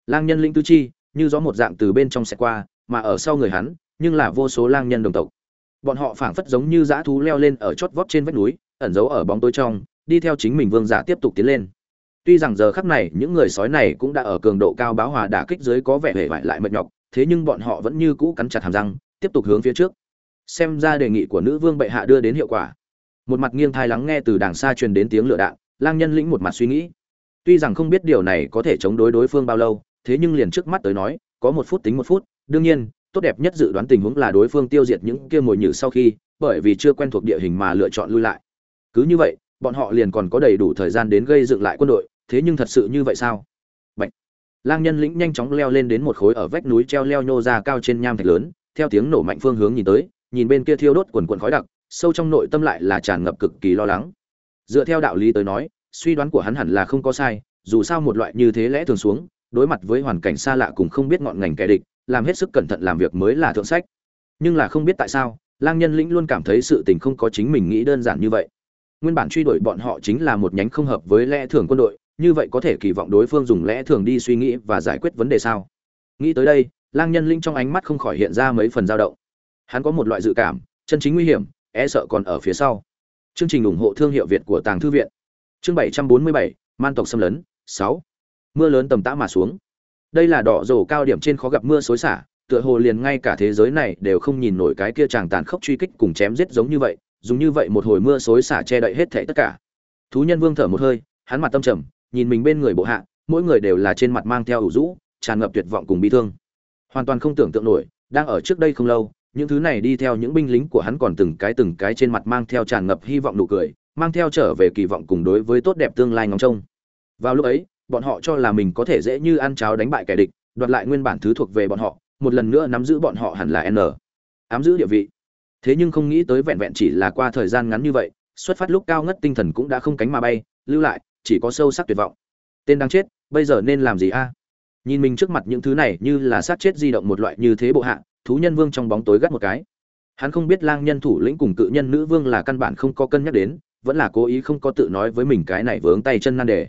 Lang nhân linh tư chi, như gió một dạng từ bên trong xe qua, mà ở sau người hắn nhưng là vô số lang nhân đồng tộc. Bọn họ phảng phất giống như dã thú leo lên ở chót vót trên vách núi, ẩn giấu ở bóng tối trong, đi theo chính mình vương giả tiếp tục tiến lên. Tuy rằng giờ khắc này những người sói này cũng đã ở cường độ cao báo hòa đả kích dưới có vẻ hề vải lại mệt nhọc, thế nhưng bọn họ vẫn như cũ cắn chặt hàm răng, tiếp tục hướng phía trước. Xem ra đề nghị của nữ vương bệ hạ đưa đến hiệu quả. Một mặt nghiêng thai lắng nghe từ đàng xa truyền đến tiếng lửa đạn, lang nhân lĩnh một mặt suy nghĩ. Tuy rằng không biết điều này có thể chống đối đối phương bao lâu, thế nhưng liền trước mắt tới nói, có một phút tính một phút, đương nhiên tốt đẹp nhất dự đoán tình huống là đối phương tiêu diệt những kia mồi nhử sau khi, bởi vì chưa quen thuộc địa hình mà lựa chọn lui lại. Cứ như vậy, bọn họ liền còn có đầy đủ thời gian đến gây dựng lại quân đội, thế nhưng thật sự như vậy sao? Bạch. lang nhân lĩnh nhanh chóng leo lên đến một khối ở vách núi treo leo nhô ra cao trên nham thạch lớn, theo tiếng nổ mạnh phương hướng nhìn tới, nhìn bên kia thiêu đốt quần quần khói đặc, sâu trong nội tâm lại là tràn ngập cực kỳ lo lắng. Dựa theo đạo lý tới nói, suy đoán của hắn hẳn là không có sai, dù sao một loại như thế lẽ thường xuống, đối mặt với hoàn cảnh xa lạ cùng không biết ngọn ngành kẻ địch làm hết sức cẩn thận làm việc mới là thượng sách. Nhưng là không biết tại sao lang nhân lĩnh luôn cảm thấy sự tình không có chính mình nghĩ đơn giản như vậy. Nguyên bản truy đuổi bọn họ chính là một nhánh không hợp với lẽ thường quân đội như vậy có thể kỳ vọng đối phương dùng lẽ thường đi suy nghĩ và giải quyết vấn đề sao? Nghĩ tới đây lang nhân linh trong ánh mắt không khỏi hiện ra mấy phần dao động. Hắn có một loại dự cảm chân chính nguy hiểm e sợ còn ở phía sau. Chương trình ủng hộ thương hiệu việt của tàng thư viện. Chương 747, man tộc xâm lấn 6. mưa lớn tầm tã mà xuống đây là đỏ rổ cao điểm trên khó gặp mưa xối xả, tựa hồ liền ngay cả thế giới này đều không nhìn nổi cái kia chàng tàn khốc truy kích cùng chém giết giống như vậy, dùng như vậy một hồi mưa xối xả che đậy hết thảy tất cả. Thú nhân vương thở một hơi, hắn mặt tâm trầm, nhìn mình bên người bộ hạ, mỗi người đều là trên mặt mang theo ủ rũ, tràn ngập tuyệt vọng cùng bi thương. Hoàn toàn không tưởng tượng nổi, đang ở trước đây không lâu, những thứ này đi theo những binh lính của hắn còn từng cái từng cái trên mặt mang theo tràn ngập hy vọng nụ cười, mang theo trở về kỳ vọng cùng đối với tốt đẹp tương lai ngóng trông. Vào lúc ấy bọn họ cho là mình có thể dễ như ăn cháo đánh bại kẻ địch, đoạt lại nguyên bản thứ thuộc về bọn họ, một lần nữa nắm giữ bọn họ hẳn là n. Ám giữ địa vị. Thế nhưng không nghĩ tới vẹn vẹn chỉ là qua thời gian ngắn như vậy, xuất phát lúc cao ngất tinh thần cũng đã không cánh mà bay, lưu lại, chỉ có sâu sắc tuyệt vọng. Tên đang chết, bây giờ nên làm gì a? Nhìn mình trước mặt những thứ này như là sát chết di động một loại như thế bộ hạ, thú nhân vương trong bóng tối gắt một cái. Hắn không biết lang nhân thủ lĩnh cùng cự nhân nữ vương là căn bản không có cân nhắc đến, vẫn là cố ý không có tự nói với mình cái này vướng tay chân nan đề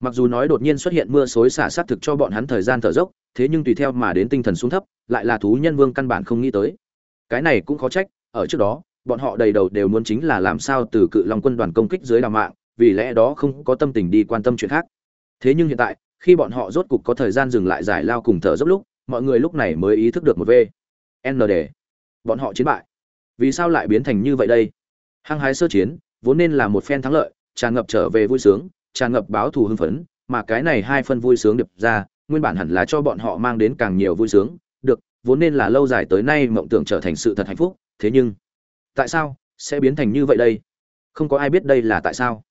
mặc dù nói đột nhiên xuất hiện mưa xối xả sát thực cho bọn hắn thời gian thở dốc, thế nhưng tùy theo mà đến tinh thần xuống thấp, lại là thú nhân vương căn bản không nghĩ tới. Cái này cũng khó trách, ở trước đó, bọn họ đầy đầu đều muốn chính là làm sao từ cự long quân đoàn công kích dưới đào mạng, vì lẽ đó không có tâm tình đi quan tâm chuyện khác. Thế nhưng hiện tại, khi bọn họ rốt cục có thời gian dừng lại giải lao cùng thở dốc lúc, mọi người lúc này mới ý thức được một v n đề. Bọn họ chiến bại. Vì sao lại biến thành như vậy đây? Hăng hái sơ chiến, vốn nên là một phen thắng lợi, tràn ngập trở về vui sướng tràn ngập báo thù hưng phấn, mà cái này hai phân vui sướng điệp ra, nguyên bản hẳn là cho bọn họ mang đến càng nhiều vui sướng, được, vốn nên là lâu dài tới nay mộng tưởng trở thành sự thật hạnh phúc, thế nhưng, tại sao sẽ biến thành như vậy đây? Không có ai biết đây là tại sao.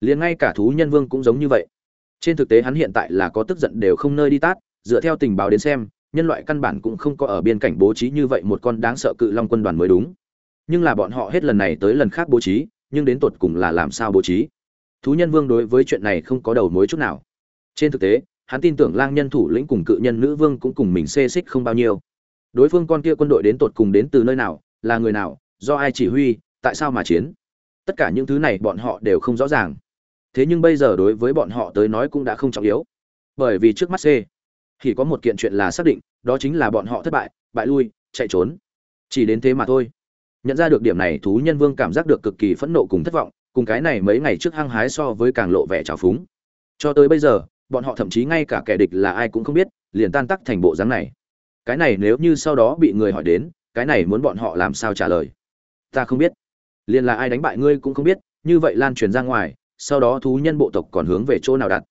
Liền ngay cả thú nhân vương cũng giống như vậy. Trên thực tế hắn hiện tại là có tức giận đều không nơi đi tát, dựa theo tình báo đến xem, nhân loại căn bản cũng không có ở biên cảnh bố trí như vậy một con đáng sợ cự long quân đoàn mới đúng. Nhưng là bọn họ hết lần này tới lần khác bố trí, nhưng đến tột cùng là làm sao bố trí? Thú nhân vương đối với chuyện này không có đầu mối chút nào. Trên thực tế, hắn tin tưởng lang nhân thủ lĩnh cùng cự nhân nữ vương cũng cùng mình xê xích không bao nhiêu. Đối phương con kia quân đội đến tột cùng đến từ nơi nào, là người nào, do ai chỉ huy, tại sao mà chiến? Tất cả những thứ này bọn họ đều không rõ ràng. Thế nhưng bây giờ đối với bọn họ tới nói cũng đã không trọng yếu. Bởi vì trước mắt c thì có một kiện chuyện là xác định, đó chính là bọn họ thất bại bại lui, chạy trốn. Chỉ đến thế mà thôi. Nhận ra được điểm này, thú nhân vương cảm giác được cực kỳ phẫn nộ cùng thất vọng cùng cái này mấy ngày trước hăng hái so với càng lộ vẻ trào phúng. Cho tới bây giờ, bọn họ thậm chí ngay cả kẻ địch là ai cũng không biết, liền tan tắc thành bộ dáng này. Cái này nếu như sau đó bị người hỏi đến, cái này muốn bọn họ làm sao trả lời? Ta không biết. Liền là ai đánh bại ngươi cũng không biết, như vậy lan truyền ra ngoài, sau đó thú nhân bộ tộc còn hướng về chỗ nào đặt?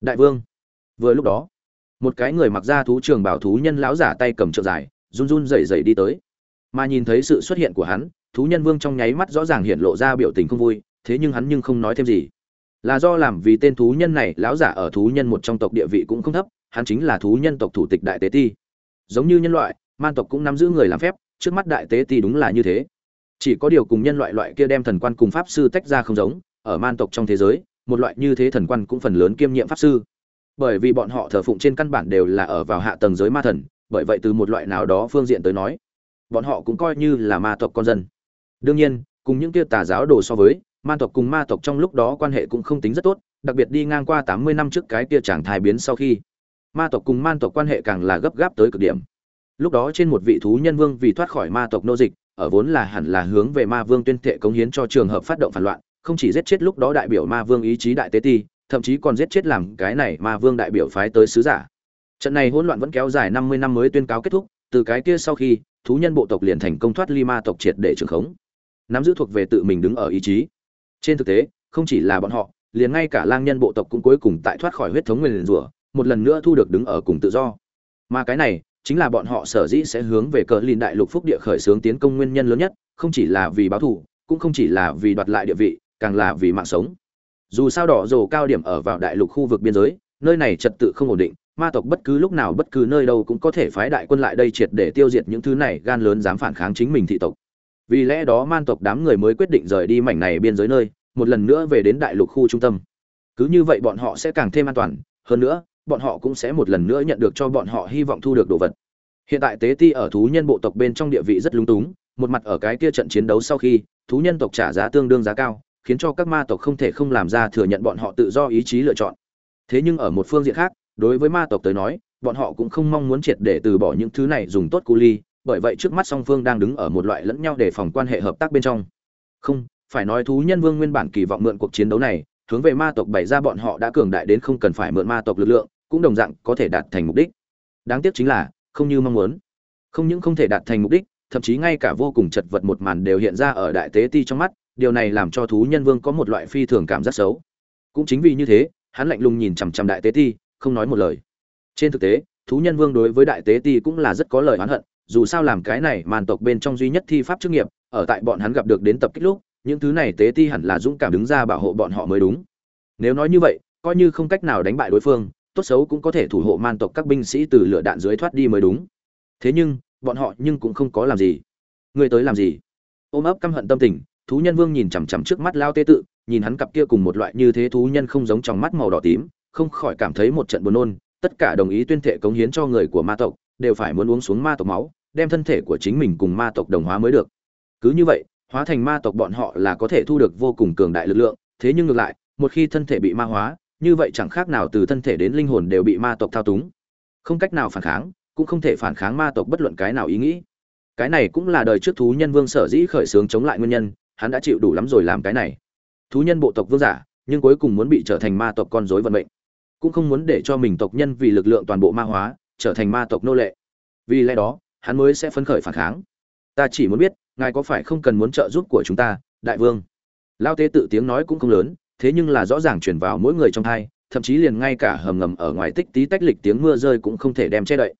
Đại vương. Vừa lúc đó, một cái người mặc ra thú trường bảo thú nhân lão giả tay cầm trượng dài, run run rẩy rẩy đi tới. Mà nhìn thấy sự xuất hiện của hắn, thú nhân vương trong nháy mắt rõ ràng hiện lộ ra biểu tình không vui thế nhưng hắn nhưng không nói thêm gì. Là do làm vì tên thú nhân này, lão giả ở thú nhân một trong tộc địa vị cũng không thấp, hắn chính là thú nhân tộc thủ tịch đại tế ti. Giống như nhân loại, man tộc cũng nắm giữ người làm phép, trước mắt đại tế ti đúng là như thế. Chỉ có điều cùng nhân loại loại kia đem thần quan cùng pháp sư tách ra không giống, ở man tộc trong thế giới, một loại như thế thần quan cũng phần lớn kiêm nhiệm pháp sư. Bởi vì bọn họ thờ phụng trên căn bản đều là ở vào hạ tầng giới ma thần, bởi vậy từ một loại nào đó phương diện tới nói, bọn họ cũng coi như là ma tộc con dân. Đương nhiên, cùng những kia tà giáo đồ so với ma tộc cùng ma tộc trong lúc đó quan hệ cũng không tính rất tốt, đặc biệt đi ngang qua tám mươi năm trước cái kia chàng thai biến sau khi, ma tộc cùng man tộc quan hệ càng là gấp gáp tới cực điểm. Lúc đó trên một vị thú nhân vương vì thoát khỏi ma tộc nô dịch, ở vốn là hẳn là hướng về ma vương tuyên thệ cống hiến cho trường hợp phát động phản loạn, không chỉ giết chết lúc đó đại biểu ma vương ý chí đại tế ti, thậm chí còn giết chết làm cái này ma vương đại biểu phái tới sứ giả. Trận này hỗn loạn vẫn kéo dài năm mươi năm mới tuyên cáo kết thúc, từ cái kia sau khi, thú nhân bộ tộc liền thành công thoát ly ma tộc triệt để trường khống. Nắm giữ thuộc về tự mình đứng ở ý chí trên thực tế, không chỉ là bọn họ, liền ngay cả lang nhân bộ tộc cũng cuối cùng tại thoát khỏi huyết thống nguyền rủa, một lần nữa thu được đứng ở cùng tự do. Mà cái này, chính là bọn họ sở dĩ sẽ hướng về cờ lìn đại lục phúc địa khởi xướng tiến công nguyên nhân lớn nhất, không chỉ là vì báo thù, cũng không chỉ là vì đoạt lại địa vị, càng là vì mạng sống. Dù sao đỏ rồ cao điểm ở vào đại lục khu vực biên giới, nơi này trật tự không ổn định, ma tộc bất cứ lúc nào bất cứ nơi đâu cũng có thể phái đại quân lại đây triệt để tiêu diệt những thứ này, gan lớn dám phản kháng chính mình thị tộc vì lẽ đó man tộc đám người mới quyết định rời đi mảnh này biên giới nơi, một lần nữa về đến đại lục khu trung tâm. Cứ như vậy bọn họ sẽ càng thêm an toàn, hơn nữa, bọn họ cũng sẽ một lần nữa nhận được cho bọn họ hy vọng thu được đồ vật. Hiện tại tế ti ở thú nhân bộ tộc bên trong địa vị rất lung túng, một mặt ở cái kia trận chiến đấu sau khi, thú nhân tộc trả giá tương đương giá cao, khiến cho các ma tộc không thể không làm ra thừa nhận bọn họ tự do ý chí lựa chọn. Thế nhưng ở một phương diện khác, đối với ma tộc tới nói, bọn họ cũng không mong muốn triệt để từ bỏ những thứ này dùng tốt cu ly bởi vậy trước mắt song phương đang đứng ở một loại lẫn nhau để phòng quan hệ hợp tác bên trong. Không, phải nói thú nhân vương nguyên bản kỳ vọng mượn cuộc chiến đấu này, hướng về ma tộc bày ra bọn họ đã cường đại đến không cần phải mượn ma tộc lực lượng, cũng đồng dạng có thể đạt thành mục đích. Đáng tiếc chính là, không như mong muốn. Không những không thể đạt thành mục đích, thậm chí ngay cả vô cùng chật vật một màn đều hiện ra ở đại tế ti trong mắt, điều này làm cho thú nhân vương có một loại phi thường cảm giác xấu. Cũng chính vì như thế, hắn lạnh lùng nhìn chằm chằm đại tế ti, không nói một lời. Trên thực tế, thú nhân vương đối với đại tế ti cũng là rất có lời oán hận dù sao làm cái này màn tộc bên trong duy nhất thi pháp chức nghiệp, ở tại bọn hắn gặp được đến tập kích lúc, những thứ này tế ti hẳn là dũng cảm đứng ra bảo hộ bọn họ mới đúng. Nếu nói như vậy, coi như không cách nào đánh bại đối phương, tốt xấu cũng có thể thủ hộ man tộc các binh sĩ từ lửa đạn dưới thoát đi mới đúng. Thế nhưng, bọn họ nhưng cũng không có làm gì. Người tới làm gì? Ôm ấp căm hận tâm tình, thú nhân vương nhìn chằm chằm trước mắt lao tế tự, nhìn hắn cặp kia cùng một loại như thế thú nhân không giống trong mắt màu đỏ tím, không khỏi cảm thấy một trận buồn nôn, tất cả đồng ý tuyên thệ cống hiến cho người của ma tộc, đều phải muốn uống xuống ma tộc máu đem thân thể của chính mình cùng ma tộc đồng hóa mới được. Cứ như vậy, hóa thành ma tộc bọn họ là có thể thu được vô cùng cường đại lực lượng, thế nhưng ngược lại, một khi thân thể bị ma hóa, như vậy chẳng khác nào từ thân thể đến linh hồn đều bị ma tộc thao túng. Không cách nào phản kháng, cũng không thể phản kháng ma tộc bất luận cái nào ý nghĩ. Cái này cũng là đời trước thú nhân vương sở dĩ khởi xướng chống lại nguyên nhân, hắn đã chịu đủ lắm rồi làm cái này. Thú nhân bộ tộc vương giả, nhưng cuối cùng muốn bị trở thành ma tộc con rối vận mệnh. Cũng không muốn để cho mình tộc nhân vì lực lượng toàn bộ ma hóa, trở thành ma tộc nô lệ. Vì lẽ đó hắn mới sẽ phấn khởi phản kháng. Ta chỉ muốn biết, ngài có phải không cần muốn trợ giúp của chúng ta, đại vương? Lao tế tự tiếng nói cũng không lớn, thế nhưng là rõ ràng chuyển vào mỗi người trong thai thậm chí liền ngay cả hầm ngầm ở ngoài tích tí tách lịch tiếng mưa rơi cũng không thể đem che đậy.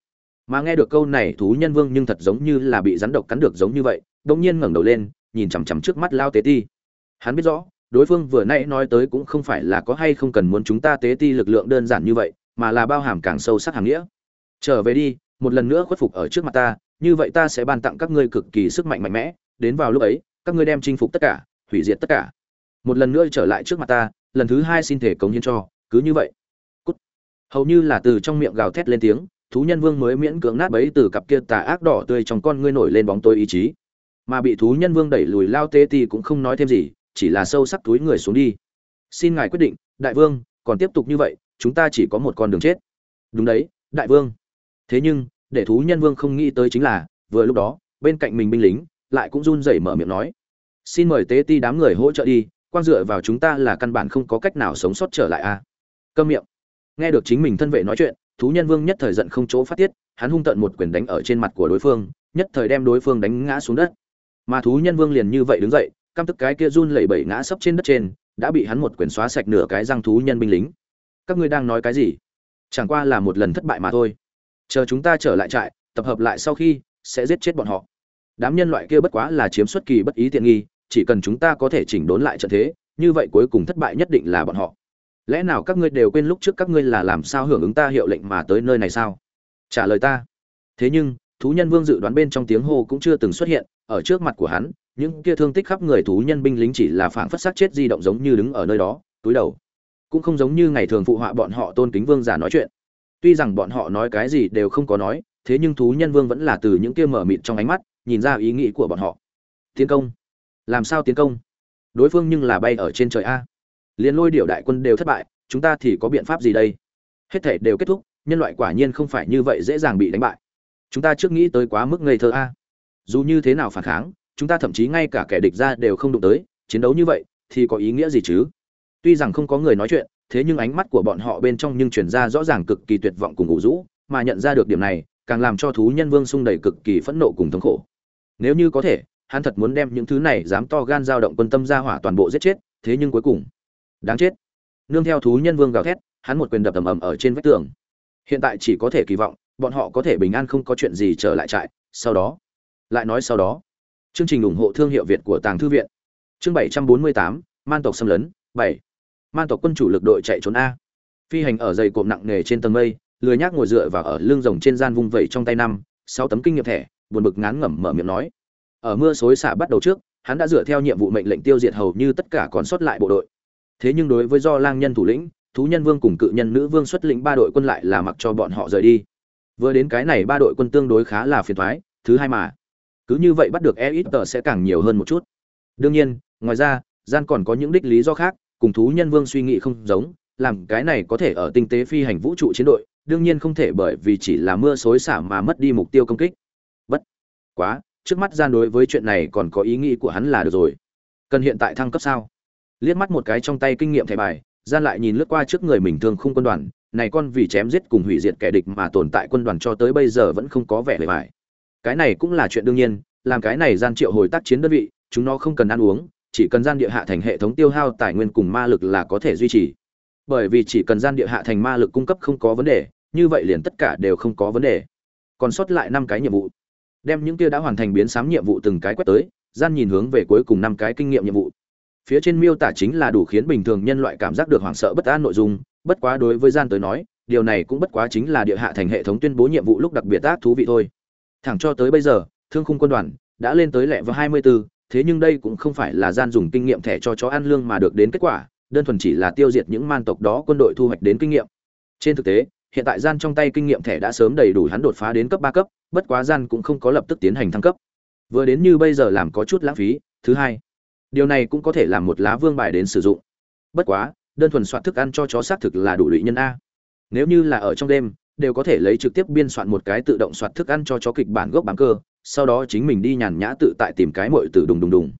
Mà nghe được câu này, thú nhân vương nhưng thật giống như là bị rắn độc cắn được giống như vậy đông nhiên ngẩng đầu lên, nhìn chằm chằm trước mắt lao tế ti. Hắn biết rõ, đối phương vừa nãy nói tới cũng không phải là có hay không cần muốn chúng ta tế ti lực lượng đơn giản như vậy, mà là bao hàm càng sâu sắc hàng nghĩa. Trở về đi một lần nữa khuất phục ở trước mặt ta, như vậy ta sẽ ban tặng các ngươi cực kỳ sức mạnh mạnh mẽ, đến vào lúc ấy, các ngươi đem chinh phục tất cả, hủy diệt tất cả. Một lần nữa trở lại trước mặt ta, lần thứ hai xin thể cống hiến cho, cứ như vậy. Cút. hầu như là từ trong miệng gào thét lên tiếng, thú nhân vương mới miễn cưỡng nát bấy từ cặp kia tà ác đỏ tươi trong con ngươi nổi lên bóng tôi ý chí. Mà bị thú nhân vương đẩy lùi lao tê ti cũng không nói thêm gì, chỉ là sâu sắc túi người xuống đi. Xin ngài quyết định, đại vương, còn tiếp tục như vậy, chúng ta chỉ có một con đường chết. Đúng đấy, đại vương thế nhưng, để thú nhân vương không nghĩ tới chính là, vừa lúc đó, bên cạnh mình binh lính, lại cũng run rẩy mở miệng nói. Xin mời tế ti đám người hỗ trợ đi quan dựa vào chúng ta là căn bản không có cách nào sống sót trở lại a. À? câm miệng. Nghe được chính mình thân vệ nói chuyện, thú nhân vương nhất thời giận không chỗ phát tiết, hắn hung tận một quyền đánh ở trên mặt của đối phương, nhất thời đem đối phương đánh ngã xuống đất. Mà thú nhân vương liền như vậy đứng dậy, căm tức cái kia run lẩy bẩy ngã sấp trên đất trên, đã bị hắn một quyền xóa sạch nửa cái răng thú nhân binh lính. Các ngươi đang nói cái gì? Chẳng qua là một lần thất bại mà thôi chờ chúng ta trở lại trại, tập hợp lại sau khi, sẽ giết chết bọn họ. Đám nhân loại kia bất quá là chiếm xuất kỳ bất ý tiện nghi, chỉ cần chúng ta có thể chỉnh đốn lại trận thế, như vậy cuối cùng thất bại nhất định là bọn họ. Lẽ nào các ngươi đều quên lúc trước các ngươi là làm sao hưởng ứng ta hiệu lệnh mà tới nơi này sao? Trả lời ta. Thế nhưng, thú nhân vương dự đoán bên trong tiếng hô cũng chưa từng xuất hiện, ở trước mặt của hắn, những kia thương tích khắp người thú nhân binh lính chỉ là phảng phất xác chết di động giống như đứng ở nơi đó, túi đầu. Cũng không giống như ngày thường phụ họa bọn họ tôn kính vương giả nói chuyện tuy rằng bọn họ nói cái gì đều không có nói, thế nhưng thú nhân vương vẫn là từ những kia mở mịt trong ánh mắt, nhìn ra ý nghĩ của bọn họ. Tiến công. Làm sao tiến công? Đối phương nhưng là bay ở trên trời a. Liên lôi điệu đại quân đều thất bại, chúng ta thì có biện pháp gì đây? Hết thể đều kết thúc, nhân loại quả nhiên không phải như vậy dễ dàng bị đánh bại. Chúng ta trước nghĩ tới quá mức ngây thơ a. Dù như thế nào phản kháng, chúng ta thậm chí ngay cả kẻ địch ra đều không đụng tới, chiến đấu như vậy thì có ý nghĩa gì chứ? Tuy rằng không có người nói chuyện thế nhưng ánh mắt của bọn họ bên trong nhưng truyền ra rõ ràng cực kỳ tuyệt vọng cùng ngủ rũ mà nhận ra được điểm này càng làm cho thú nhân vương sung đầy cực kỳ phẫn nộ cùng thống khổ nếu như có thể hắn thật muốn đem những thứ này dám to gan dao động quân tâm ra hỏa toàn bộ giết chết thế nhưng cuối cùng đáng chết nương theo thú nhân vương gào thét hắn một quyền đập ầm ầm ở trên vách tường hiện tại chỉ có thể kỳ vọng bọn họ có thể bình an không có chuyện gì trở lại trại sau đó lại nói sau đó Chương trình ủng hộ thương hiệu Việt của Tàng thư viện. Chương 748, Man tộc xâm lấn, 7. Man tộc quân chủ lực đội chạy trốn a. Phi hành ở dày cộm nặng nề trên tầng mây, lười nhác ngồi dựa vào ở lưng rồng trên gian vung vẩy trong tay năm, sáu tấm kinh nghiệm thẻ, buồn bực ngán ngẩm mở miệng nói. Ở mưa xối xả bắt đầu trước, hắn đã dựa theo nhiệm vụ mệnh lệnh tiêu diệt hầu như tất cả còn sót lại bộ đội. Thế nhưng đối với do lang nhân thủ lĩnh, thú nhân vương cùng cự nhân nữ vương xuất lĩnh ba đội quân lại là mặc cho bọn họ rời đi. Vừa đến cái này ba đội quân tương đối khá là phiền thoái thứ hai mà cứ như vậy bắt được e ít tờ sẽ càng nhiều hơn một chút đương nhiên ngoài ra gian còn có những đích lý do khác cùng thú nhân vương suy nghĩ không giống, làm cái này có thể ở tinh tế phi hành vũ trụ chiến đội, đương nhiên không thể bởi vì chỉ là mưa xối xả mà mất đi mục tiêu công kích. Bất quá, trước mắt gian đối với chuyện này còn có ý nghĩ của hắn là được rồi. Cần hiện tại thăng cấp sao? Liếc mắt một cái trong tay kinh nghiệm thẻ bài, gian lại nhìn lướt qua trước người mình thương khung quân đoàn, này con vì chém giết cùng hủy diệt kẻ địch mà tồn tại quân đoàn cho tới bây giờ vẫn không có vẻ bề bài cái này cũng là chuyện đương nhiên, làm cái này gian triệu hồi tác chiến đơn vị, chúng nó không cần ăn uống chỉ cần gian địa hạ thành hệ thống tiêu hao tài nguyên cùng ma lực là có thể duy trì. Bởi vì chỉ cần gian địa hạ thành ma lực cung cấp không có vấn đề như vậy liền tất cả đều không có vấn đề. Còn sót lại năm cái nhiệm vụ. Đem những kia đã hoàn thành biến sám nhiệm vụ từng cái quét tới gian nhìn hướng về cuối cùng năm cái kinh nghiệm nhiệm vụ. Phía trên miêu tả chính là đủ khiến bình thường nhân loại cảm giác được hoảng sợ bất an nội dung bất quá đối với gian tới nói điều này cũng bất quá chính là địa hạ thành hệ thống tuyên bố nhiệm vụ lúc đặc biệt tác thú vị thôi. Thẳng cho tới bây giờ, Thương khung quân đoàn đã lên tới lẹ vào 24, thế nhưng đây cũng không phải là gian dùng kinh nghiệm thẻ cho chó ăn lương mà được đến kết quả, đơn thuần chỉ là tiêu diệt những man tộc đó quân đội thu hoạch đến kinh nghiệm. Trên thực tế, hiện tại gian trong tay kinh nghiệm thẻ đã sớm đầy đủ hắn đột phá đến cấp 3 cấp, bất quá gian cũng không có lập tức tiến hành thăng cấp. Vừa đến như bây giờ làm có chút lãng phí, thứ hai, điều này cũng có thể làm một lá vương bài đến sử dụng. Bất quá, đơn thuần soạn thức ăn cho chó xác thực là đủ lụy nhân a. Nếu như là ở trong đêm, đều có thể lấy trực tiếp biên soạn một cái tự động soạt thức ăn cho chó kịch bản gốc bản cơ sau đó chính mình đi nhàn nhã tự tại tìm cái mội từ đùng đùng đùng.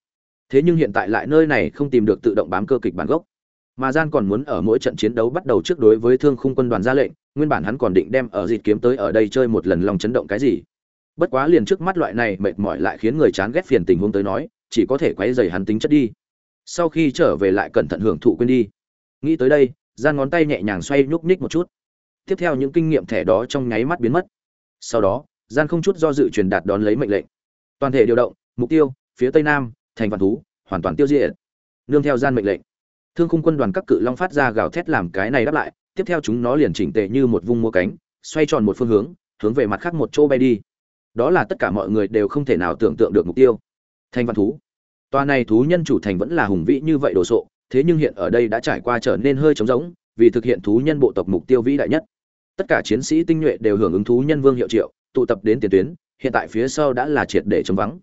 Thế nhưng hiện tại lại nơi này không tìm được tự động bám cơ kịch bản gốc. Mà gian còn muốn ở mỗi trận chiến đấu bắt đầu trước đối với thương khung quân đoàn ra lệnh, nguyên bản hắn còn định đem ở dịt kiếm tới ở đây chơi một lần lòng chấn động cái gì. Bất quá liền trước mắt loại này mệt mỏi lại khiến người chán ghét phiền tình huống tới nói, chỉ có thể quấy dày hắn tính chất đi. Sau khi trở về lại cẩn thận hưởng thụ quên đi. Nghĩ tới đây, gian ngón tay nhẹ nhàng xoay nhúc nhích một chút. Tiếp theo những kinh nghiệm thẻ đó trong nháy mắt biến mất. Sau đó gian không chút do dự truyền đạt đón lấy mệnh lệnh. Toàn thể điều động, mục tiêu, phía tây nam, thành vạn thú, hoàn toàn tiêu diệt. Nương theo gian mệnh lệnh. Thương khung quân đoàn các cự long phát ra gào thét làm cái này đáp lại, tiếp theo chúng nó liền chỉnh tề như một vung mua cánh, xoay tròn một phương hướng hướng về mặt khác một chỗ bay đi. Đó là tất cả mọi người đều không thể nào tưởng tượng được mục tiêu. Thành vạn thú. Tòa này thú nhân chủ thành vẫn là hùng vĩ như vậy đồ sộ, thế nhưng hiện ở đây đã trải qua trở nên hơi trống rỗng, vì thực hiện thú nhân bộ tộc mục tiêu vĩ đại nhất. Tất cả chiến sĩ tinh nhuệ đều hưởng ứng thú nhân vương hiệu triệu tụ tập đến tiền tuyến, hiện tại phía sau đã là triệt để chống vắng.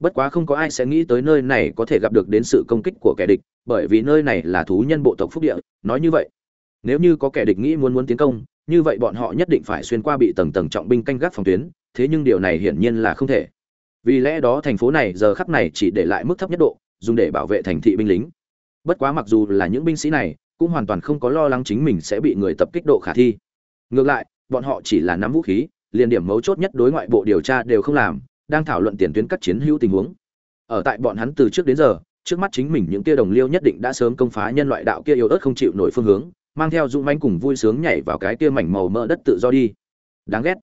Bất quá không có ai sẽ nghĩ tới nơi này có thể gặp được đến sự công kích của kẻ địch, bởi vì nơi này là thú nhân bộ tộc phúc địa, nói như vậy. Nếu như có kẻ địch nghĩ muốn muốn tiến công, như vậy bọn họ nhất định phải xuyên qua bị tầng tầng trọng binh canh gác phòng tuyến, thế nhưng điều này hiển nhiên là không thể. Vì lẽ đó thành phố này giờ khắc này chỉ để lại mức thấp nhất độ, dùng để bảo vệ thành thị binh lính. Bất quá mặc dù là những binh sĩ này, cũng hoàn toàn không có lo lắng chính mình sẽ bị người tập kích độ khả thi. Ngược lại, bọn họ chỉ là nắm vũ khí liền điểm mấu chốt nhất đối ngoại bộ điều tra đều không làm, đang thảo luận tiền tuyến các chiến hữu tình huống. Ở tại bọn hắn từ trước đến giờ, trước mắt chính mình những kia đồng liêu nhất định đã sớm công phá nhân loại đạo kia yếu ớt không chịu nổi phương hướng, mang theo dũng manh cùng vui sướng nhảy vào cái kia mảnh màu mỡ đất tự do đi. Đáng ghét.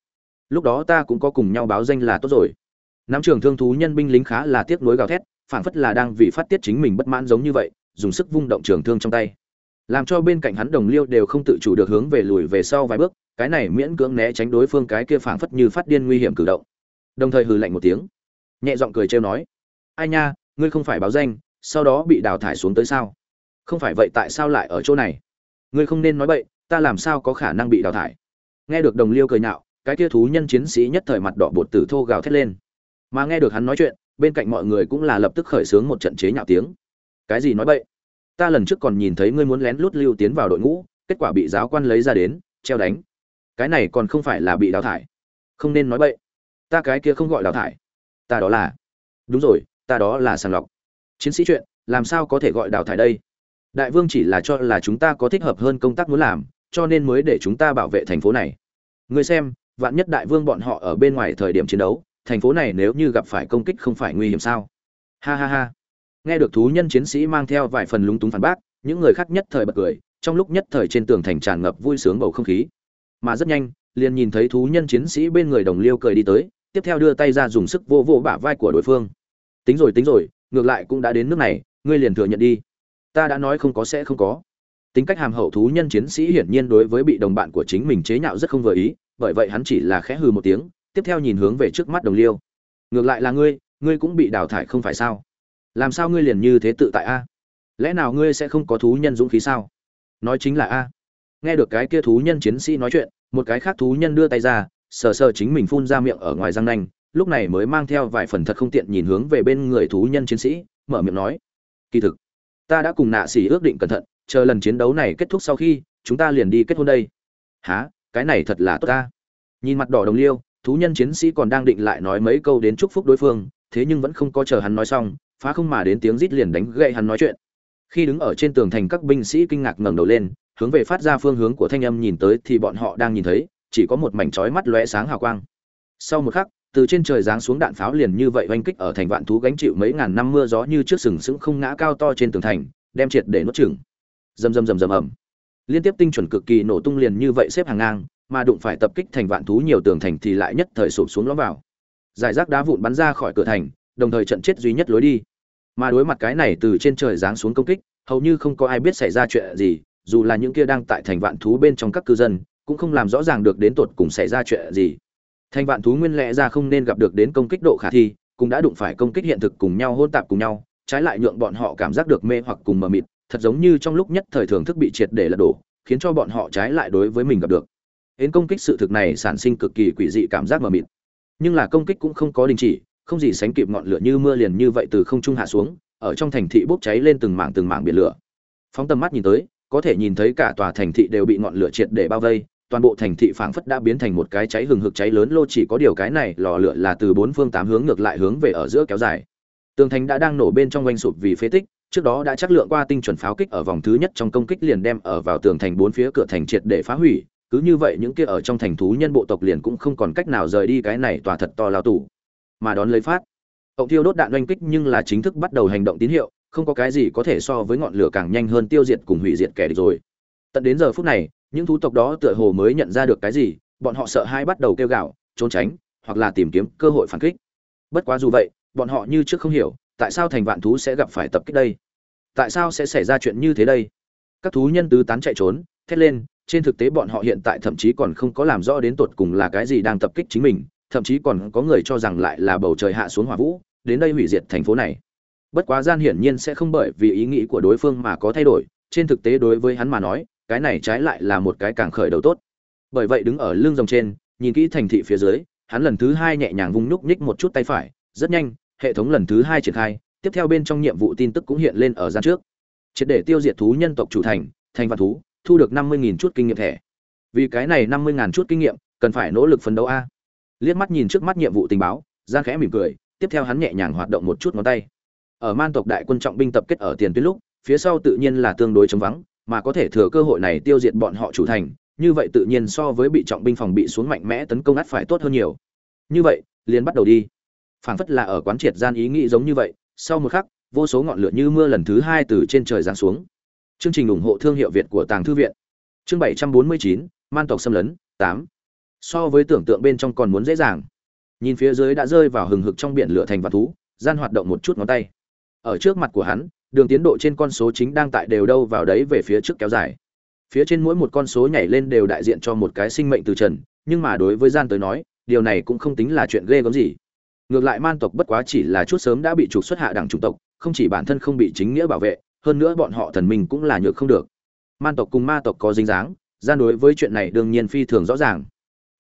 Lúc đó ta cũng có cùng nhau báo danh là tốt rồi. Nắm trường thương thú nhân binh lính khá là tiếc nuối gào thét, phảng phất là đang vì phát tiết chính mình bất mãn giống như vậy, dùng sức vung động trường thương trong tay. Làm cho bên cạnh hắn đồng liêu đều không tự chủ được hướng về lùi về sau vài bước cái này miễn cưỡng né tránh đối phương cái kia phảng phất như phát điên nguy hiểm cử động. Đồng thời hừ lạnh một tiếng, nhẹ giọng cười trêu nói, ai nha, ngươi không phải báo danh, sau đó bị đào thải xuống tới sao? Không phải vậy tại sao lại ở chỗ này? Ngươi không nên nói bậy, ta làm sao có khả năng bị đào thải? Nghe được đồng liêu cười nhạo, cái kia thú nhân chiến sĩ nhất thời mặt đỏ bột tử thô gào thét lên. Mà nghe được hắn nói chuyện, bên cạnh mọi người cũng là lập tức khởi xướng một trận chế nhạo tiếng. Cái gì nói bậy? Ta lần trước còn nhìn thấy ngươi muốn lén lút lưu tiến vào đội ngũ, kết quả bị giáo quan lấy ra đến, treo đánh cái này còn không phải là bị đào thải. Không nên nói bậy. Ta cái kia không gọi đào thải. Ta đó là, đúng rồi, ta đó là sàng lọc. Chiến sĩ chuyện, làm sao có thể gọi đào thải đây? Đại vương chỉ là cho là chúng ta có thích hợp hơn công tác muốn làm, cho nên mới để chúng ta bảo vệ thành phố này. Người xem, vạn nhất đại vương bọn họ ở bên ngoài thời điểm chiến đấu, thành phố này nếu như gặp phải công kích không phải nguy hiểm sao? Ha ha ha. Nghe được thú nhân chiến sĩ mang theo vài phần lúng túng phản bác, những người khác nhất thời bật cười, trong lúc nhất thời trên tường thành tràn ngập vui sướng bầu không khí mà rất nhanh, liền nhìn thấy thú nhân chiến sĩ bên người đồng liêu cười đi tới, tiếp theo đưa tay ra dùng sức vô vô bả vai của đối phương. Tính rồi tính rồi, ngược lại cũng đã đến nước này, ngươi liền thừa nhận đi. Ta đã nói không có sẽ không có. Tính cách hàm hậu thú nhân chiến sĩ hiển nhiên đối với bị đồng bạn của chính mình chế nhạo rất không vừa ý, bởi vậy hắn chỉ là khẽ hừ một tiếng, tiếp theo nhìn hướng về trước mắt đồng liêu. Ngược lại là ngươi ngươi cũng bị đào thải không phải sao? Làm sao ngươi liền như thế tự tại a? Lẽ nào ngươi sẽ không có thú nhân dũng khí sao? Nói chính là a nghe được cái kia thú nhân chiến sĩ nói chuyện, một cái khác thú nhân đưa tay ra, sờ sờ chính mình phun ra miệng ở ngoài răng nanh, lúc này mới mang theo vài phần thật không tiện nhìn hướng về bên người thú nhân chiến sĩ, mở miệng nói, kỳ thực, ta đã cùng nạ xỉ ước định cẩn thận, chờ lần chiến đấu này kết thúc sau khi, chúng ta liền đi kết hôn đây. Há cái này thật là tốt ta. Nhìn mặt đỏ đồng liêu, thú nhân chiến sĩ còn đang định lại nói mấy câu đến chúc phúc đối phương, thế nhưng vẫn không có chờ hắn nói xong, phá không mà đến tiếng rít liền đánh gậy hắn nói chuyện. Khi đứng ở trên tường thành, các binh sĩ kinh ngạc ngẩng đầu lên hướng về phát ra phương hướng của thanh âm nhìn tới thì bọn họ đang nhìn thấy, chỉ có một mảnh chói mắt lóe sáng hào quang. Sau một khắc, từ trên trời giáng xuống đạn pháo liền như vậy oanh kích ở thành vạn thú gánh chịu mấy ngàn năm mưa gió như trước sừng sững không ngã cao to trên tường thành, đem triệt để nuốt chửng. Rầm rầm rầm rầm ầm. Liên tiếp tinh chuẩn cực kỳ nổ tung liền như vậy xếp hàng ngang, mà đụng phải tập kích thành vạn thú nhiều tường thành thì lại nhất thời sụp xuống lõm vào. Giải rác đá vụn bắn ra khỏi cửa thành, đồng thời trận chết duy nhất lối đi. Mà đối mặt cái này từ trên trời giáng xuống công kích, hầu như không có ai biết xảy ra chuyện gì dù là những kia đang tại thành vạn thú bên trong các cư dân, cũng không làm rõ ràng được đến tột cùng xảy ra chuyện gì. Thành vạn thú nguyên lẽ ra không nên gặp được đến công kích độ khả thi, cũng đã đụng phải công kích hiện thực cùng nhau hôn tạp cùng nhau, trái lại nhượng bọn họ cảm giác được mê hoặc cùng mờ mịt, thật giống như trong lúc nhất thời thưởng thức bị triệt để lật đổ, khiến cho bọn họ trái lại đối với mình gặp được. Đến công kích sự thực này sản sinh cực kỳ quỷ dị cảm giác mờ mịt. Nhưng là công kích cũng không có đình chỉ, không gì sánh kịp ngọn lửa như mưa liền như vậy từ không trung hạ xuống, ở trong thành thị bốc cháy lên từng mảng từng mảng biển lửa. Phóng tầm mắt nhìn tới có thể nhìn thấy cả tòa thành thị đều bị ngọn lửa triệt để bao vây toàn bộ thành thị phảng phất đã biến thành một cái cháy hừng hực cháy lớn lô chỉ có điều cái này lò lửa là từ bốn phương tám hướng ngược lại hướng về ở giữa kéo dài. Tường thành đã đang nổ bên trong oanh sụp vì phế tích trước đó đã chắc lượng qua tinh chuẩn pháo kích ở vòng thứ nhất trong công kích liền đem ở vào tường thành bốn phía cửa thành triệt để phá hủy cứ như vậy những kia ở trong thành thú nhân bộ tộc liền cũng không còn cách nào rời đi cái này tòa thật to lao tủ mà đón lấy phát Hậu thiêu đốt đạn oanh kích nhưng là chính thức bắt đầu hành động tín hiệu, không có cái gì có thể so với ngọn lửa càng nhanh hơn tiêu diệt cùng hủy diệt kẻ địch rồi. Tận đến giờ phút này, những thú tộc đó tựa hồ mới nhận ra được cái gì, bọn họ sợ hãi bắt đầu kêu gào, trốn tránh, hoặc là tìm kiếm cơ hội phản kích. Bất quá dù vậy, bọn họ như trước không hiểu, tại sao thành vạn thú sẽ gặp phải tập kích đây? Tại sao sẽ xảy ra chuyện như thế đây? Các thú nhân tứ tán chạy trốn, thét lên, trên thực tế bọn họ hiện tại thậm chí còn không có làm rõ đến tột cùng là cái gì đang tập kích chính mình, thậm chí còn có người cho rằng lại là bầu trời hạ xuống hỏa vũ, đến đây hủy diệt thành phố này. Bất quá gian hiển nhiên sẽ không bởi vì ý nghĩ của đối phương mà có thay đổi, trên thực tế đối với hắn mà nói, cái này trái lại là một cái càng khởi đầu tốt. Bởi vậy đứng ở lưng rồng trên, nhìn kỹ thành thị phía dưới, hắn lần thứ hai nhẹ nhàng vung nhúc nhích một chút tay phải, rất nhanh, hệ thống lần thứ hai triển khai, tiếp theo bên trong nhiệm vụ tin tức cũng hiện lên ở gian trước. Triệt để tiêu diệt thú nhân tộc chủ thành, thành vạn thú, thu được 50000 chút kinh nghiệm thẻ. Vì cái này 50000 chút kinh nghiệm, cần phải nỗ lực phấn đấu a liếc mắt nhìn trước mắt nhiệm vụ tình báo gian khẽ mỉm cười tiếp theo hắn nhẹ nhàng hoạt động một chút ngón tay ở man tộc đại quân trọng binh tập kết ở tiền tuyến lúc, phía sau tự nhiên là tương đối chống vắng, mà có thể thừa cơ hội này tiêu diệt bọn họ chủ thành, như vậy tự nhiên so với bị trọng binh phòng bị xuống mạnh mẽ tấn công ắt phải tốt hơn nhiều. Như vậy, liền bắt đầu đi. Phảng phất là ở quán triệt gian ý nghĩ giống như vậy, sau một khắc, vô số ngọn lửa như mưa lần thứ hai từ trên trời giáng xuống. Chương trình ủng hộ thương hiệu việt của tàng thư viện. Chương bảy trăm bốn mươi chín, man tộc xâm lấn, tám. So với tưởng tượng bên trong còn muốn dễ dàng. Nhìn phía dưới đã rơi vào hừng hực trong biển lửa thành và thú, gian hoạt động một chút ngón tay ở trước mặt của hắn, đường tiến độ trên con số chính đang tại đều đâu vào đấy về phía trước kéo dài. Phía trên mỗi một con số nhảy lên đều đại diện cho một cái sinh mệnh từ trần, nhưng mà đối với gian tới nói, điều này cũng không tính là chuyện ghê gớm gì. Ngược lại man tộc bất quá chỉ là chút sớm đã bị trục xuất hạ đẳng chủng tộc, không chỉ bản thân không bị chính nghĩa bảo vệ, hơn nữa bọn họ thần mình cũng là nhược không được. Man tộc cùng ma tộc có dính dáng, gian đối với chuyện này đương nhiên phi thường rõ ràng.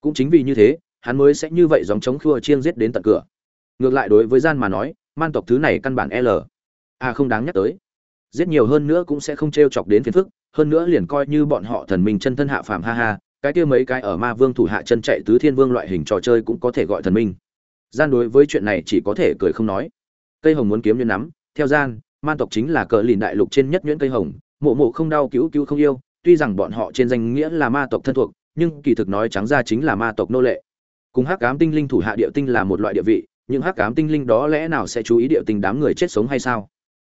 Cũng chính vì như thế, hắn mới sẽ như vậy dòng chống khua chiêng giết đến tận cửa. Ngược lại đối với gian mà nói, man tộc thứ này căn bản l à không đáng nhắc tới. Giết nhiều hơn nữa cũng sẽ không t r e o chọc đến phiền phức, hơn nữa liền coi như bọn họ thần minh chân thân hạ phàm ha ha, cái kia mấy cái ở ma vương thủ hạ chân chạy tứ thiên vương loại hình trò chơi cũng có thể gọi thần minh. Gian đối với chuyện này chỉ có thể cười không nói. Cây hồng muốn kiếm như nắm, theo gian, man tộc chính là cờ lìn đại lục trên nhất nhuyễn cây hồng, mộ mộ không đau cứu cứu không yêu, tuy rằng bọn họ trên danh nghĩa là ma tộc thân thuộc, nhưng kỳ thực nói trắng ra chính là ma tộc nô lệ. Cùng hắc cám tinh linh thủ hạ địa tinh là một loại địa vị, nhưng hắc cám tinh linh đó lẽ nào sẽ chú ý địa tinh đám người chết sống hay sao?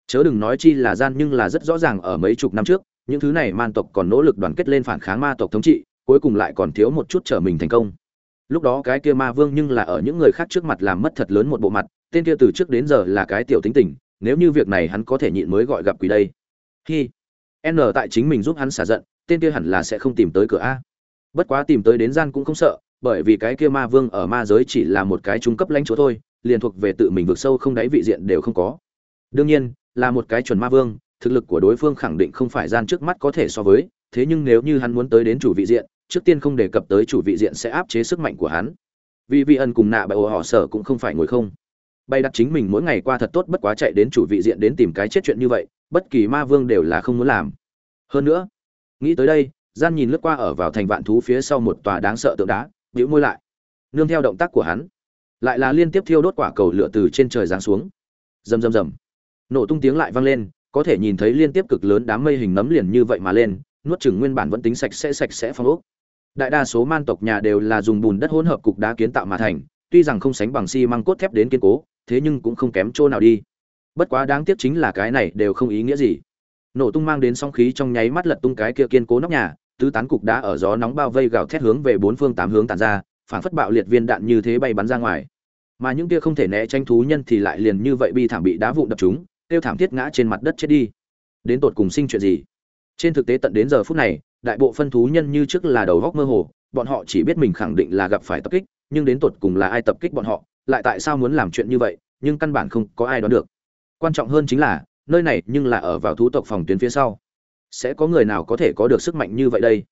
Chớ đừng nói chi là gian nhưng là rất rõ ràng ở mấy chục năm trước, những thứ này man tộc còn nỗ lực đoàn kết lên phản kháng ma tộc thống trị, cuối cùng lại còn thiếu một chút trở mình thành công. Lúc đó cái kia ma vương nhưng là ở những người khác trước mặt làm mất thật lớn một bộ mặt, tên kia từ trước đến giờ là cái tiểu tính tình, nếu như việc này hắn có thể nhịn mới gọi gặp quỷ đây. Khi n tại chính mình giúp hắn xả giận, tên kia hẳn là sẽ không tìm tới cửa a. Bất quá tìm tới đến gian cũng không sợ, bởi vì cái kia ma vương ở ma giới chỉ là một cái trung cấp lãnh chúa thôi, liền thuộc về tự mình vượt sâu không đáy vị diện đều không có. Đương nhiên là một cái chuẩn ma vương, thực lực của đối phương khẳng định không phải gian trước mắt có thể so với, thế nhưng nếu như hắn muốn tới đến chủ vị diện, trước tiên không đề cập tới chủ vị diện sẽ áp chế sức mạnh của hắn. Vì vị ân cùng nạ bại ồ họ sở cũng không phải ngồi không. Bay đặt chính mình mỗi ngày qua thật tốt bất quá chạy đến chủ vị diện đến tìm cái chết chuyện như vậy, bất kỳ ma vương đều là không muốn làm. Hơn nữa, nghĩ tới đây, gian nhìn lướt qua ở vào thành vạn thú phía sau một tòa đáng sợ tượng đá, bĩu môi lại. Nương theo động tác của hắn, lại là liên tiếp thiêu đốt quả cầu lửa từ trên trời giáng xuống. Rầm rầm rầm nổ tung tiếng lại vang lên, có thể nhìn thấy liên tiếp cực lớn đám mây hình nấm liền như vậy mà lên, nuốt chừng nguyên bản vẫn tính sạch sẽ sạch sẽ phong ốc. Đại đa số man tộc nhà đều là dùng bùn đất hỗn hợp cục đá kiến tạo mà thành, tuy rằng không sánh bằng xi măng cốt thép đến kiên cố, thế nhưng cũng không kém chỗ nào đi. Bất quá đáng tiếc chính là cái này đều không ý nghĩa gì. Nổ tung mang đến song khí trong nháy mắt lật tung cái kia kiên cố nóc nhà, tứ tán cục đá ở gió nóng bao vây gào thét hướng về bốn phương tám hướng tàn ra, phản phất bạo liệt viên đạn như thế bay bắn ra ngoài. Mà những kia không thể né tranh thú nhân thì lại liền như vậy bi thảm bị đá vụn đập chúng tiêu thảm thiết ngã trên mặt đất chết đi. Đến tột cùng sinh chuyện gì? Trên thực tế tận đến giờ phút này, đại bộ phân thú nhân như trước là đầu góc mơ hồ, bọn họ chỉ biết mình khẳng định là gặp phải tập kích, nhưng đến tột cùng là ai tập kích bọn họ, lại tại sao muốn làm chuyện như vậy, nhưng căn bản không có ai đoán được. Quan trọng hơn chính là, nơi này nhưng là ở vào thú tộc phòng tuyến phía sau. Sẽ có người nào có thể có được sức mạnh như vậy đây?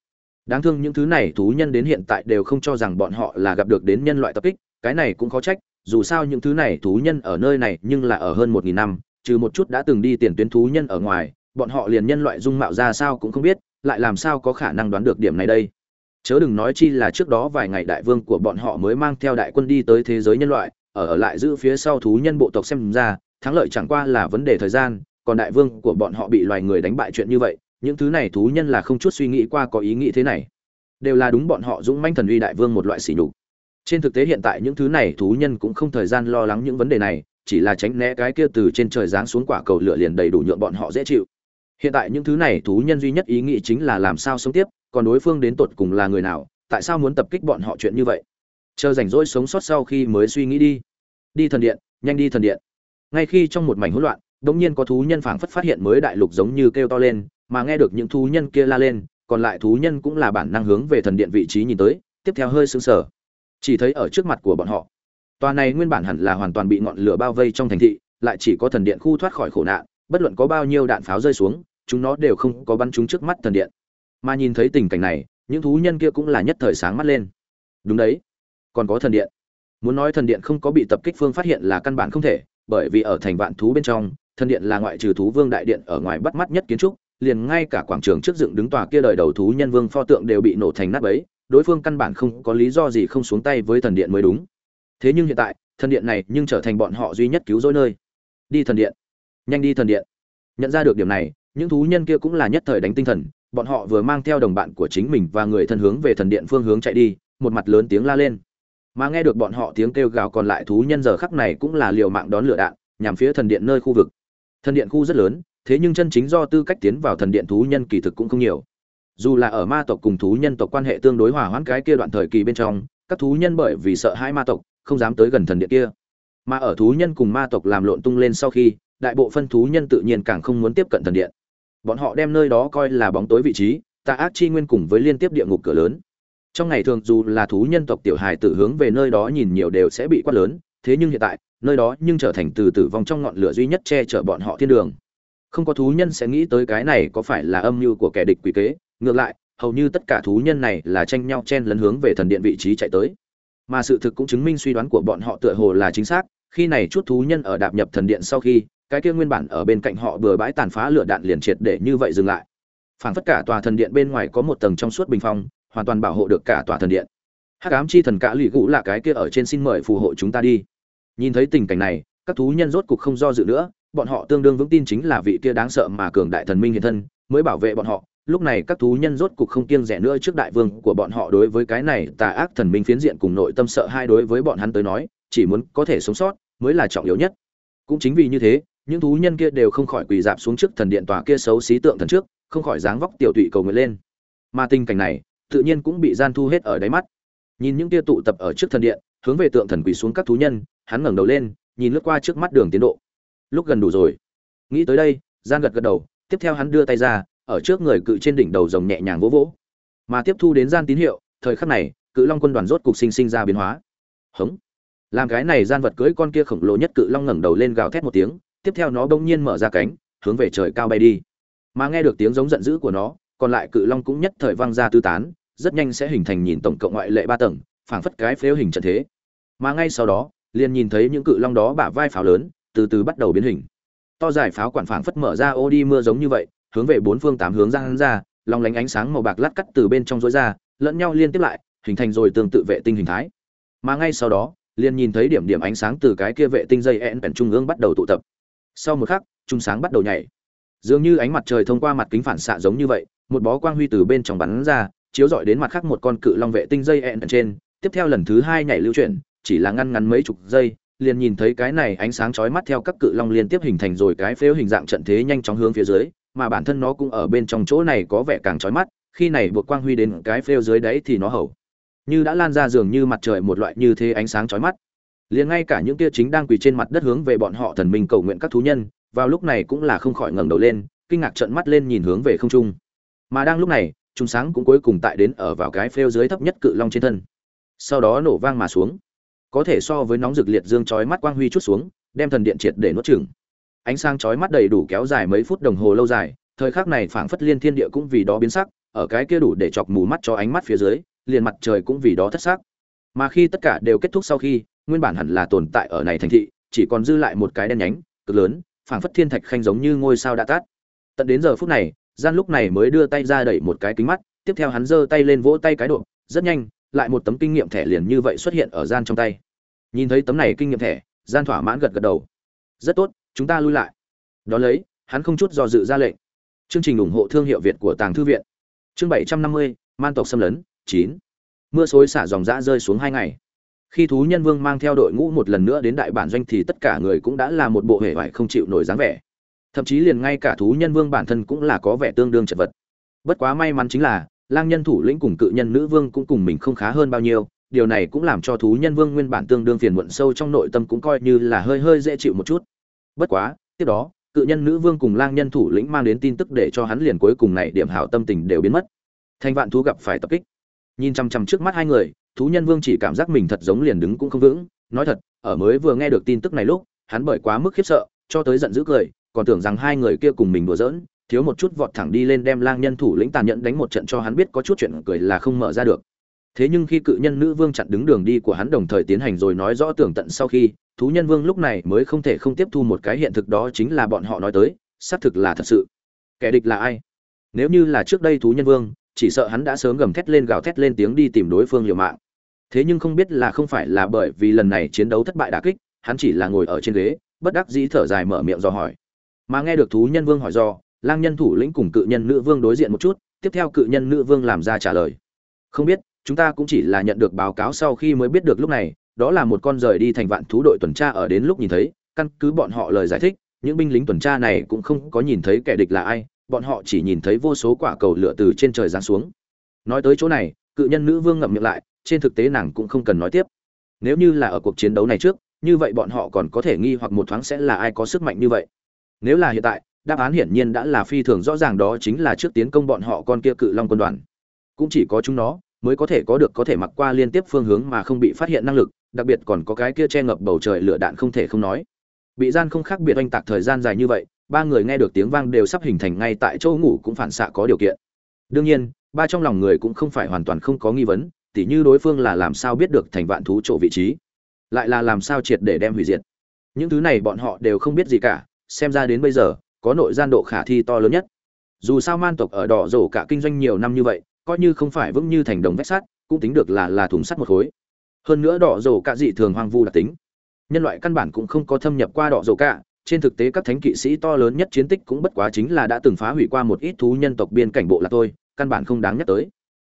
Đáng thương những thứ này thú nhân đến hiện tại đều không cho rằng bọn họ là gặp được đến nhân loại tập kích, cái này cũng khó trách, dù sao những thứ này thú nhân ở nơi này nhưng là ở hơn một nghìn năm trừ một chút đã từng đi tiền tuyến thú nhân ở ngoài bọn họ liền nhân loại dung mạo ra sao cũng không biết lại làm sao có khả năng đoán được điểm này đây. Chớ đừng nói chi là trước đó vài ngày đại vương của bọn họ mới mang theo đại quân đi tới thế giới nhân loại ở, ở lại giữ phía sau thú nhân bộ tộc xem ra thắng lợi chẳng qua là vấn đề thời gian còn đại vương của bọn họ bị loài người đánh bại chuyện như vậy những thứ này thú nhân là không chút suy nghĩ qua có ý nghĩ thế này. Đều là đúng bọn họ dũng manh thần uy đại vương một loại sỉ nhục. Trên thực tế hiện tại những thứ này thú nhân cũng không thời gian lo lắng những vấn đề này chỉ là tránh né cái kia từ trên trời giáng xuống quả cầu lửa liền đầy đủ nhượng bọn họ dễ chịu. Hiện tại những thứ này thú nhân duy nhất ý nghĩ chính là làm sao sống tiếp, còn đối phương đến tột cùng là người nào, tại sao muốn tập kích bọn họ chuyện như vậy? Chờ rảnh rỗi sống sót sau khi mới suy nghĩ đi. Đi thần điện, nhanh đi thần điện. Ngay khi trong một mảnh hỗn loạn, đống nhiên có thú nhân phảng phất phát hiện mới đại lục giống như kêu to lên, mà nghe được những thú nhân kia la lên, còn lại thú nhân cũng là bản năng hướng về thần điện vị trí nhìn tới, tiếp theo hơi sững sờ. Chỉ thấy ở trước mặt của bọn họ Toàn này nguyên bản hẳn là hoàn toàn bị ngọn lửa bao vây trong thành thị, lại chỉ có thần điện khu thoát khỏi khổ nạn, bất luận có bao nhiêu đạn pháo rơi xuống, chúng nó đều không có bắn chúng trước mắt thần điện. Mà nhìn thấy tình cảnh này, những thú nhân kia cũng là nhất thời sáng mắt lên. Đúng đấy, còn có thần điện. Muốn nói thần điện không có bị tập kích phương phát hiện là căn bản không thể, bởi vì ở thành vạn thú bên trong, thần điện là ngoại trừ thú vương đại điện ở ngoài bắt mắt nhất kiến trúc, liền ngay cả quảng trường trước dựng đứng tòa kia đời đầu thú nhân vương pho tượng đều bị nổ thành nát bấy, đối phương căn bản không có lý do gì không xuống tay với thần điện mới đúng thế nhưng hiện tại, thần điện này nhưng trở thành bọn họ duy nhất cứu rỗi nơi. Đi thần điện. Nhanh đi thần điện. Nhận ra được điểm này, những thú nhân kia cũng là nhất thời đánh tinh thần, bọn họ vừa mang theo đồng bạn của chính mình và người thân hướng về thần điện phương hướng chạy đi, một mặt lớn tiếng la lên. Mà nghe được bọn họ tiếng kêu gào còn lại thú nhân giờ khắc này cũng là liều mạng đón lửa đạn, nhằm phía thần điện nơi khu vực. Thần điện khu rất lớn, thế nhưng chân chính do tư cách tiến vào thần điện thú nhân kỳ thực cũng không nhiều. Dù là ở ma tộc cùng thú nhân tộc quan hệ tương đối hòa hoãn cái kia đoạn thời kỳ bên trong, các thú nhân bởi vì sợ hai ma tộc không dám tới gần thần điện kia. Mà ở thú nhân cùng ma tộc làm lộn tung lên sau khi, đại bộ phân thú nhân tự nhiên càng không muốn tiếp cận thần điện. Bọn họ đem nơi đó coi là bóng tối vị trí, tà ác chi nguyên cùng với liên tiếp địa ngục cửa lớn. Trong ngày thường dù là thú nhân tộc tiểu hài tử hướng về nơi đó nhìn nhiều đều sẽ bị quát lớn, thế nhưng hiện tại, nơi đó nhưng trở thành từ tử vong trong ngọn lửa duy nhất che chở bọn họ thiên đường. Không có thú nhân sẽ nghĩ tới cái này có phải là âm mưu của kẻ địch quỷ kế, ngược lại, hầu như tất cả thú nhân này là tranh nhau chen lấn hướng về thần điện vị trí chạy tới mà sự thực cũng chứng minh suy đoán của bọn họ tựa hồ là chính xác, khi này chút thú nhân ở đạp nhập thần điện sau khi, cái kia nguyên bản ở bên cạnh họ bừa bãi tàn phá lửa đạn liền triệt để như vậy dừng lại. Phản phất cả tòa thần điện bên ngoài có một tầng trong suốt bình phong, hoàn toàn bảo hộ được cả tòa thần điện. Hắc ám chi thần cả lụy gũ là cái kia ở trên xin mời phù hộ chúng ta đi. Nhìn thấy tình cảnh này, các thú nhân rốt cục không do dự nữa, bọn họ tương đương vững tin chính là vị kia đáng sợ mà cường đại thần minh hiện thân, mới bảo vệ bọn họ lúc này các thú nhân rốt cục không kiêng rẻ nữa trước đại vương của bọn họ đối với cái này, tà ác thần minh phiến diện cùng nội tâm sợ hai đối với bọn hắn tới nói, chỉ muốn có thể sống sót mới là trọng yếu nhất. Cũng chính vì như thế, những thú nhân kia đều không khỏi quỳ dạp xuống trước thần điện tòa kia xấu xí tượng thần trước, không khỏi dáng vóc tiểu tụy cầu nguyện lên. Mà tình cảnh này, tự nhiên cũng bị gian thu hết ở đáy mắt. Nhìn những kia tụ tập ở trước thần điện, hướng về tượng thần quỳ xuống các thú nhân, hắn ngẩng đầu lên, nhìn lướt qua trước mắt đường tiến độ. Lúc gần đủ rồi. Nghĩ tới đây, gian gật gật đầu, tiếp theo hắn đưa tay ra ở trước người cự trên đỉnh đầu rồng nhẹ nhàng vỗ vỗ. Mà tiếp thu đến gian tín hiệu, thời khắc này, cự long quân đoàn rốt cục sinh sinh ra biến hóa. Hống. Làm cái này gian vật cưới con kia khổng lồ nhất cự long ngẩng đầu lên gào thét một tiếng, tiếp theo nó bỗng nhiên mở ra cánh, hướng về trời cao bay đi. Mà nghe được tiếng giống giận dữ của nó, còn lại cự long cũng nhất thời vang ra tư tán, rất nhanh sẽ hình thành nhìn tổng cộng ngoại lệ ba tầng, phảng phất cái phếu hình trận thế. Mà ngay sau đó, liền nhìn thấy những cự long đó bả vai pháo lớn, từ từ bắt đầu biến hình. To dài pháo quản phảng phất mở ra ô đi mưa giống như vậy hướng về bốn phương tám hướng ra hắn ra, long lánh ánh sáng màu bạc lát cắt từ bên trong rối ra, lẫn nhau liên tiếp lại, hình thành rồi tương tự vệ tinh hình thái. Mà ngay sau đó, liền nhìn thấy điểm điểm ánh sáng từ cái kia vệ tinh dây ẹn bèn trung ương bắt đầu tụ tập. Sau một khắc, trung sáng bắt đầu nhảy. Dường như ánh mặt trời thông qua mặt kính phản xạ giống như vậy, một bó quang huy từ bên trong bắn ra, chiếu rọi đến mặt khác một con cự long vệ tinh dây ẹn trên. Tiếp theo lần thứ hai nhảy lưu chuyển, chỉ là ngăn ngắn mấy chục giây, liền nhìn thấy cái này ánh sáng chói mắt theo các cự long liên tiếp hình thành rồi cái phếu hình dạng trận thế nhanh chóng hướng phía dưới mà bản thân nó cũng ở bên trong chỗ này có vẻ càng chói mắt, khi này buộc quang huy đến cái phêu dưới đấy thì nó hầu. Như đã lan ra dường như mặt trời một loại như thế ánh sáng chói mắt. Liền ngay cả những kia chính đang quỳ trên mặt đất hướng về bọn họ thần minh cầu nguyện các thú nhân, vào lúc này cũng là không khỏi ngẩng đầu lên, kinh ngạc trợn mắt lên nhìn hướng về không trung. Mà đang lúc này trùng sáng cũng cuối cùng tại đến ở vào cái phêu dưới thấp nhất cự long trên thân. Sau đó nổ vang mà xuống. Có thể so với nóng rực liệt dương chói mắt quang huy chút xuống, đem thần điện triệt để nuốt chửng ánh sáng chói mắt đầy đủ kéo dài mấy phút đồng hồ lâu dài, thời khắc này phảng phất liên thiên địa cũng vì đó biến sắc, ở cái kia đủ để chọc mù mắt cho ánh mắt phía dưới, liền mặt trời cũng vì đó thất sắc. Mà khi tất cả đều kết thúc sau khi, nguyên bản hẳn là tồn tại ở này thành thị, chỉ còn dư lại một cái đen nhánh, cực lớn, phảng phất thiên thạch khanh giống như ngôi sao đã tắt. Tận đến giờ phút này, gian lúc này mới đưa tay ra đẩy một cái kính mắt, tiếp theo hắn giơ tay lên vỗ tay cái độ, rất nhanh, lại một tấm kinh nghiệm thẻ liền như vậy xuất hiện ở gian trong tay. Nhìn thấy tấm này kinh nghiệm thẻ, gian thỏa mãn gật gật đầu. Rất tốt chúng ta lui lại. Đó lấy, hắn không chút do dự ra lệnh. Chương trình ủng hộ thương hiệu việt của tàng thư viện. Chương bảy trăm năm mươi, man tộc xâm lấn, chín. Mưa xối xả dòng dã rơi xuống hai ngày. Khi thú nhân vương mang theo đội ngũ một lần nữa đến đại bản doanh thì tất cả người cũng đã là một bộ hệ vải không chịu nổi dáng vẻ. Thậm chí liền ngay cả thú nhân vương bản thân cũng là có vẻ tương đương chật vật. Bất quá may mắn chính là, lang nhân thủ lĩnh cùng cự nhân nữ vương cũng cùng mình không khá hơn bao nhiêu, điều này cũng làm cho thú nhân vương nguyên bản tương đương phiền muộn sâu trong nội tâm cũng coi như là hơi hơi dễ chịu một chút bất quá, tiếp đó, cự nhân nữ vương cùng lang nhân thủ lĩnh mang đến tin tức để cho hắn liền cuối cùng này điểm hảo tâm tình đều biến mất. Thanh vạn thú gặp phải tập kích. Nhìn chằm chằm trước mắt hai người, thú nhân vương chỉ cảm giác mình thật giống liền đứng cũng không vững. Nói thật, ở mới vừa nghe được tin tức này lúc, hắn bởi quá mức khiếp sợ, cho tới giận dữ cười, còn tưởng rằng hai người kia cùng mình đùa giỡn, thiếu một chút vọt thẳng đi lên đem lang nhân thủ lĩnh tàn nhẫn đánh một trận cho hắn biết có chút chuyện cười là không mở ra được thế nhưng khi cự nhân nữ vương chặn đứng đường đi của hắn đồng thời tiến hành rồi nói rõ tường tận sau khi, thú nhân vương lúc này mới không thể không tiếp thu một cái hiện thực đó chính là bọn họ nói tới, xác thực là thật sự. Kẻ địch là ai? Nếu như là trước đây thú nhân vương, chỉ sợ hắn đã sớm gầm thét lên gào thét lên tiếng đi tìm đối phương liều mạng. Thế nhưng không biết là không phải là bởi vì lần này chiến đấu thất bại đả kích, hắn chỉ là ngồi ở trên ghế, bất đắc dĩ thở dài mở miệng do hỏi. Mà nghe được thú nhân vương hỏi do, lang nhân thủ lĩnh cùng cự nhân nữ vương đối diện một chút, tiếp theo cự nhân nữ vương làm ra trả lời. Không biết chúng ta cũng chỉ là nhận được báo cáo sau khi mới biết được lúc này, đó là một con rời đi thành vạn thú đội tuần tra ở đến lúc nhìn thấy, căn cứ bọn họ lời giải thích, những binh lính tuần tra này cũng không có nhìn thấy kẻ địch là ai, bọn họ chỉ nhìn thấy vô số quả cầu lửa từ trên trời giáng xuống. Nói tới chỗ này, cự nhân nữ vương ngậm miệng lại, trên thực tế nàng cũng không cần nói tiếp. Nếu như là ở cuộc chiến đấu này trước, như vậy bọn họ còn có thể nghi hoặc một thoáng sẽ là ai có sức mạnh như vậy. Nếu là hiện tại, đáp án hiển nhiên đã là phi thường rõ ràng đó chính là trước tiến công bọn họ con kia cự long quân đoàn. Cũng chỉ có chúng nó mới có thể có được có thể mặc qua liên tiếp phương hướng mà không bị phát hiện năng lực, đặc biệt còn có cái kia che ngập bầu trời lửa đạn không thể không nói. Bị gian không khác biệt oanh tạc thời gian dài như vậy, ba người nghe được tiếng vang đều sắp hình thành ngay tại chỗ ngủ cũng phản xạ có điều kiện. Đương nhiên, ba trong lòng người cũng không phải hoàn toàn không có nghi vấn, tỉ như đối phương là làm sao biết được thành vạn thú chỗ vị trí, lại là làm sao triệt để đem hủy diệt. Những thứ này bọn họ đều không biết gì cả, xem ra đến bây giờ, có nội gian độ khả thi to lớn nhất. Dù sao man tộc ở đỏ rổ cả kinh doanh nhiều năm như vậy coi như không phải vững như thành đồng vách sắt, cũng tính được là là thùng sắt một khối. Hơn nữa đỏ rổ cả dị thường hoang vu đặc tính. Nhân loại căn bản cũng không có thâm nhập qua đỏ rổ cả trên thực tế các thánh kỵ sĩ to lớn nhất chiến tích cũng bất quá chính là đã từng phá hủy qua một ít thú nhân tộc biên cảnh bộ là tôi căn bản không đáng nhắc tới.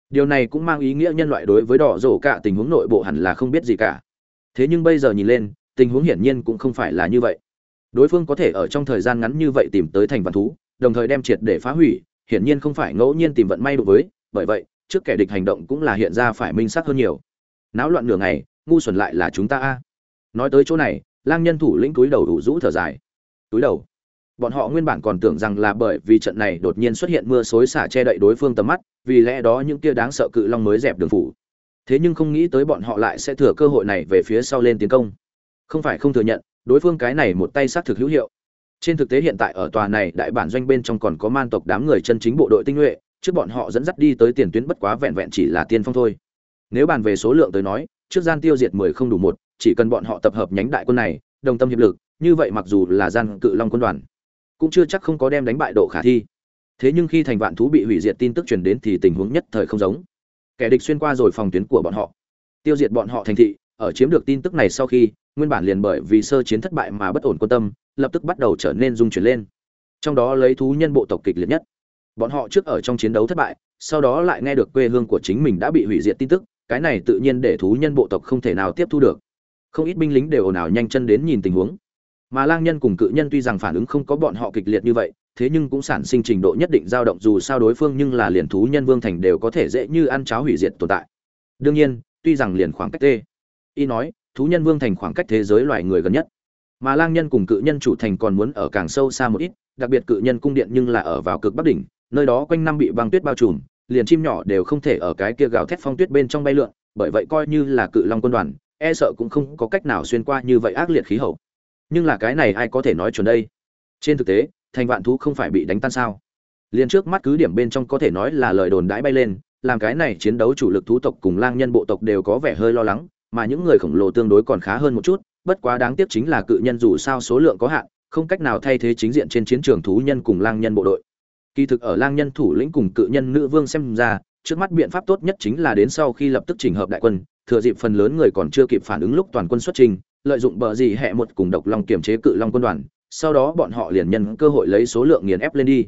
Điều này cũng mang ý nghĩa nhân loại đối với đỏ rổ cả tình huống nội bộ hẳn là không biết gì cả. Thế nhưng bây giờ nhìn lên, tình huống hiển nhiên cũng không phải là như vậy. Đối phương có thể ở trong thời gian ngắn như vậy tìm tới thành vạn thú, đồng thời đem triệt để phá hủy, hiển nhiên không phải ngẫu nhiên tìm vận may đối với bởi vậy, trước kẻ địch hành động cũng là hiện ra phải minh xác hơn nhiều. Náo loạn nửa ngày, ngu xuẩn lại là chúng ta a. Nói tới chỗ này, lang nhân thủ lĩnh túi đầu đủ rũ thở dài. Túi đầu. Bọn họ nguyên bản còn tưởng rằng là bởi vì trận này đột nhiên xuất hiện mưa xối xả che đậy đối phương tầm mắt, vì lẽ đó những kia đáng sợ cự long mới dẹp đường phủ. Thế nhưng không nghĩ tới bọn họ lại sẽ thừa cơ hội này về phía sau lên tiến công. Không phải không thừa nhận, đối phương cái này một tay xác thực hữu hiệu. Trên thực tế hiện tại ở tòa này đại bản doanh bên trong còn có man tộc đám người chân chính bộ đội tinh nhuệ trước bọn họ dẫn dắt đi tới tiền tuyến bất quá vẹn vẹn chỉ là tiên phong thôi. Nếu bàn về số lượng tới nói, trước gian tiêu diệt mười không đủ một, chỉ cần bọn họ tập hợp nhánh đại quân này, đồng tâm hiệp lực, như vậy mặc dù là gian cự long quân đoàn, cũng chưa chắc không có đem đánh bại độ khả thi. Thế nhưng khi thành vạn thú bị hủy diệt tin tức truyền đến thì tình huống nhất thời không giống. Kẻ địch xuyên qua rồi phòng tuyến của bọn họ, tiêu diệt bọn họ thành thị, ở chiếm được tin tức này sau khi, nguyên bản liền bởi vì sơ chiến thất bại mà bất ổn quân tâm, lập tức bắt đầu trở nên dung chuyển lên. Trong đó lấy thú nhân bộ tộc kịch liệt nhất bọn họ trước ở trong chiến đấu thất bại, sau đó lại nghe được quê hương của chính mình đã bị hủy diệt tin tức, cái này tự nhiên để thú nhân bộ tộc không thể nào tiếp thu được. Không ít binh lính đều ồn ào nhanh chân đến nhìn tình huống. Mà lang nhân cùng cự nhân tuy rằng phản ứng không có bọn họ kịch liệt như vậy, thế nhưng cũng sản sinh trình độ nhất định dao động dù sao đối phương nhưng là liền thú nhân vương thành đều có thể dễ như ăn cháo hủy diệt tồn tại. Đương nhiên, tuy rằng liền khoảng cách t y nói, thú nhân vương thành khoảng cách thế giới loài người gần nhất. Mà lang nhân cùng cự nhân chủ thành còn muốn ở càng sâu xa một ít, đặc biệt cự nhân cung điện nhưng là ở vào cực bắc đỉnh nơi đó quanh năm bị băng tuyết bao trùm, liền chim nhỏ đều không thể ở cái kia gào thét phong tuyết bên trong bay lượn, bởi vậy coi như là cự long quân đoàn e sợ cũng không có cách nào xuyên qua như vậy ác liệt khí hậu. Nhưng là cái này ai có thể nói chuẩn đây? Trên thực tế, thành vạn thú không phải bị đánh tan sao? Liền trước mắt cứ điểm bên trong có thể nói là lời đồn đãi bay lên, làm cái này chiến đấu chủ lực thú tộc cùng lang nhân bộ tộc đều có vẻ hơi lo lắng, mà những người khổng lồ tương đối còn khá hơn một chút, bất quá đáng tiếc chính là cự nhân dù sao số lượng có hạn, không cách nào thay thế chính diện trên chiến trường thú nhân cùng lang nhân bộ đội kỳ thực ở lang nhân thủ lĩnh cùng cự nhân nữ vương xem ra, trước mắt biện pháp tốt nhất chính là đến sau khi lập tức chỉnh hợp đại quân, thừa dịp phần lớn người còn chưa kịp phản ứng lúc toàn quân xuất trình, lợi dụng bờ gì hệ một cùng độc long kiểm chế cự long quân đoàn, sau đó bọn họ liền nhân cơ hội lấy số lượng nghiền ép lên đi.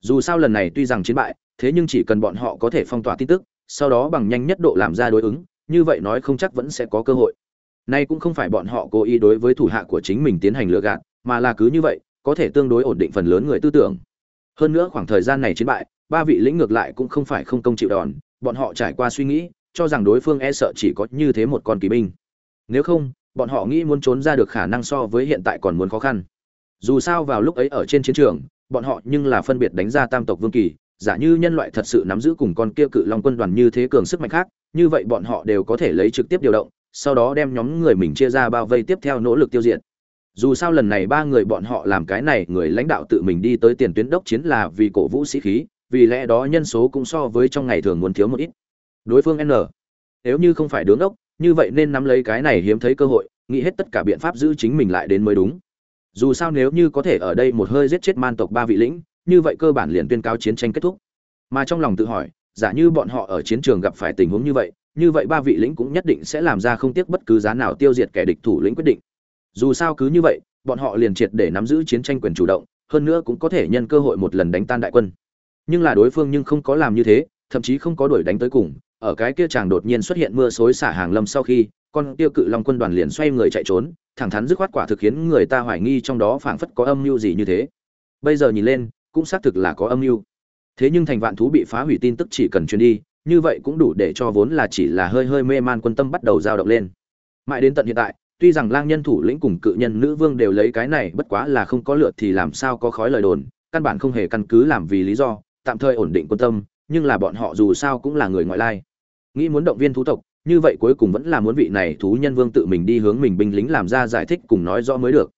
Dù sao lần này tuy rằng chiến bại, thế nhưng chỉ cần bọn họ có thể phong tỏa tin tức, sau đó bằng nhanh nhất độ làm ra đối ứng, như vậy nói không chắc vẫn sẽ có cơ hội. Nay cũng không phải bọn họ cố ý đối với thủ hạ của chính mình tiến hành lừa gạt, mà là cứ như vậy, có thể tương đối ổn định phần lớn người tư tưởng hơn nữa khoảng thời gian này chiến bại, ba vị lĩnh ngược lại cũng không phải không công chịu đòn, bọn họ trải qua suy nghĩ, cho rằng đối phương e sợ chỉ có như thế một con kỳ binh. Nếu không, bọn họ nghĩ muốn trốn ra được khả năng so với hiện tại còn muốn khó khăn. Dù sao vào lúc ấy ở trên chiến trường, bọn họ nhưng là phân biệt đánh ra tam tộc vương kỳ, giả như nhân loại thật sự nắm giữ cùng con kia cự long quân đoàn như thế cường sức mạnh khác, như vậy bọn họ đều có thể lấy trực tiếp điều động, sau đó đem nhóm người mình chia ra bao vây tiếp theo nỗ lực tiêu diệt dù sao lần này ba người bọn họ làm cái này, người lãnh đạo tự mình đi tới tiền tuyến đốc chiến là vì cổ vũ sĩ khí, vì lẽ đó nhân số cũng so với trong ngày thường muốn thiếu một ít. Đối phương n. Nếu như không phải đứng đốc, như vậy nên nắm lấy cái này hiếm thấy cơ hội, nghĩ hết tất cả biện pháp giữ chính mình lại đến mới đúng. Dù sao nếu như có thể ở đây một hơi giết chết man tộc ba vị lĩnh, như vậy cơ bản liền tuyên cáo chiến tranh kết thúc. Mà trong lòng tự hỏi, giả như bọn họ ở chiến trường gặp phải tình huống như vậy như vậy ba vị lĩnh cũng nhất định sẽ làm ra không tiếc bất cứ giá nào tiêu diệt kẻ địch thủ lĩnh quyết định dù sao cứ như vậy, bọn họ liền triệt để nắm giữ chiến tranh quyền chủ động, hơn nữa cũng có thể nhân cơ hội một lần đánh tan đại quân. Nhưng là đối phương nhưng không có làm như thế, thậm chí không có đuổi đánh tới cùng, ở cái kia chàng đột nhiên xuất hiện mưa xối xả hàng lâm sau khi, con tiêu cự long quân đoàn liền xoay người chạy trốn, thẳng thắn dứt khoát quả thực khiến người ta hoài nghi trong đó phảng phất có âm mưu gì như thế. Bây giờ nhìn lên, cũng xác thực là có âm mưu. Thế nhưng thành vạn thú bị phá hủy tin tức chỉ cần truyền đi, như vậy cũng đủ để cho vốn là chỉ là hơi hơi mê man quân tâm bắt đầu dao động lên. Mãi đến tận hiện tại tuy rằng lang nhân thủ lĩnh cùng cự nhân nữ vương đều lấy cái này, bất quá là không có lượt thì làm sao có khói lời đồn, căn bản không hề căn cứ làm vì lý do, tạm thời ổn định quân tâm, nhưng là bọn họ dù sao cũng là người ngoại lai. Nghĩ muốn động viên thú tộc, như vậy cuối cùng vẫn là muốn vị này thú nhân vương tự mình đi hướng mình binh lính làm ra giải thích cùng nói rõ mới được.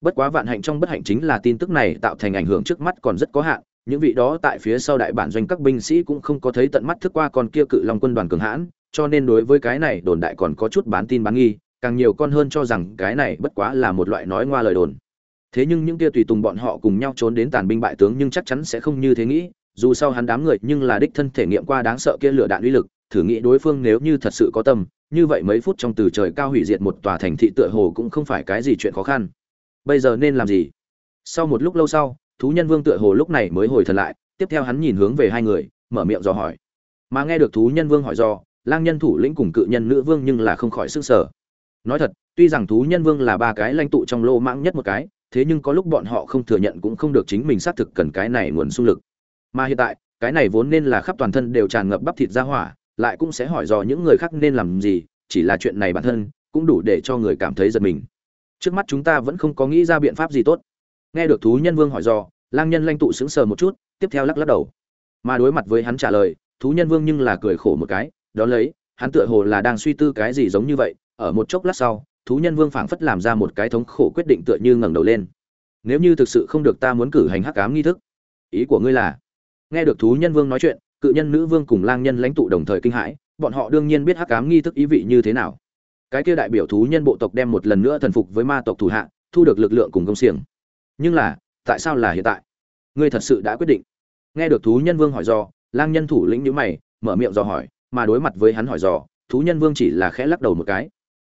Bất quá vạn hạnh trong bất hạnh chính là tin tức này tạo thành ảnh hưởng trước mắt còn rất có hạn, những vị đó tại phía sau đại bản doanh các binh sĩ cũng không có thấy tận mắt thức qua con kia cự long quân đoàn cường hãn, cho nên đối với cái này đồn đại còn có chút bán tin bán nghi càng nhiều con hơn cho rằng cái này bất quá là một loại nói ngoa lời đồn. Thế nhưng những kia tùy tùng bọn họ cùng nhau trốn đến tàn binh bại tướng nhưng chắc chắn sẽ không như thế nghĩ, dù sau hắn đám người nhưng là đích thân thể nghiệm qua đáng sợ kia lửa đạn uy lực, thử nghĩ đối phương nếu như thật sự có tâm, như vậy mấy phút trong từ trời cao hủy diệt một tòa thành thị tựa hồ cũng không phải cái gì chuyện khó khăn. Bây giờ nên làm gì? Sau một lúc lâu sau, thú nhân vương tựa hồ lúc này mới hồi thần lại, tiếp theo hắn nhìn hướng về hai người, mở miệng dò hỏi. Mà nghe được thú nhân vương hỏi do lang nhân thủ lĩnh cùng cự nhân nữ vương nhưng là không khỏi sức sở nói thật tuy rằng thú nhân vương là ba cái lãnh tụ trong lô mãng nhất một cái thế nhưng có lúc bọn họ không thừa nhận cũng không được chính mình xác thực cần cái này nguồn xung lực. Mà hiện tại cái này vốn nên là khắp toàn thân đều tràn ngập bắp thịt ra hỏa lại cũng sẽ hỏi dò những người khác nên làm gì chỉ là chuyện này bản thân cũng đủ để cho người cảm thấy giật mình. Trước mắt chúng ta vẫn không có nghĩ ra biện pháp gì tốt. Nghe được thú nhân vương hỏi dò, lang nhân lanh tụ sững sờ một chút tiếp theo lắc lắc đầu. Mà đối mặt với hắn trả lời thú nhân vương nhưng là cười khổ một cái đó lấy hắn tựa hồ là đang suy tư cái gì giống như vậy ở một chốc lát sau thú nhân vương phảng phất làm ra một cái thống khổ quyết định tựa như ngẩng đầu lên. Nếu như thực sự không được ta muốn cử hành hắc ám nghi thức ý của ngươi là? Nghe được thú nhân vương nói chuyện cự nhân nữ vương cùng lang nhân lãnh tụ đồng thời kinh hãi bọn họ đương nhiên biết hắc ám nghi thức ý vị như thế nào. Cái kia đại biểu thú nhân bộ tộc đem một lần nữa thần phục với ma tộc thủ hạ thu được lực lượng cùng công xiềng. Nhưng là tại sao là hiện tại? Ngươi thật sự đã quyết định. Nghe được thú nhân vương hỏi dò, lang nhân thủ lĩnh nhữ mày mở miệng dò hỏi mà đối mặt với hắn hỏi dò thú nhân vương chỉ là khẽ lắc đầu một cái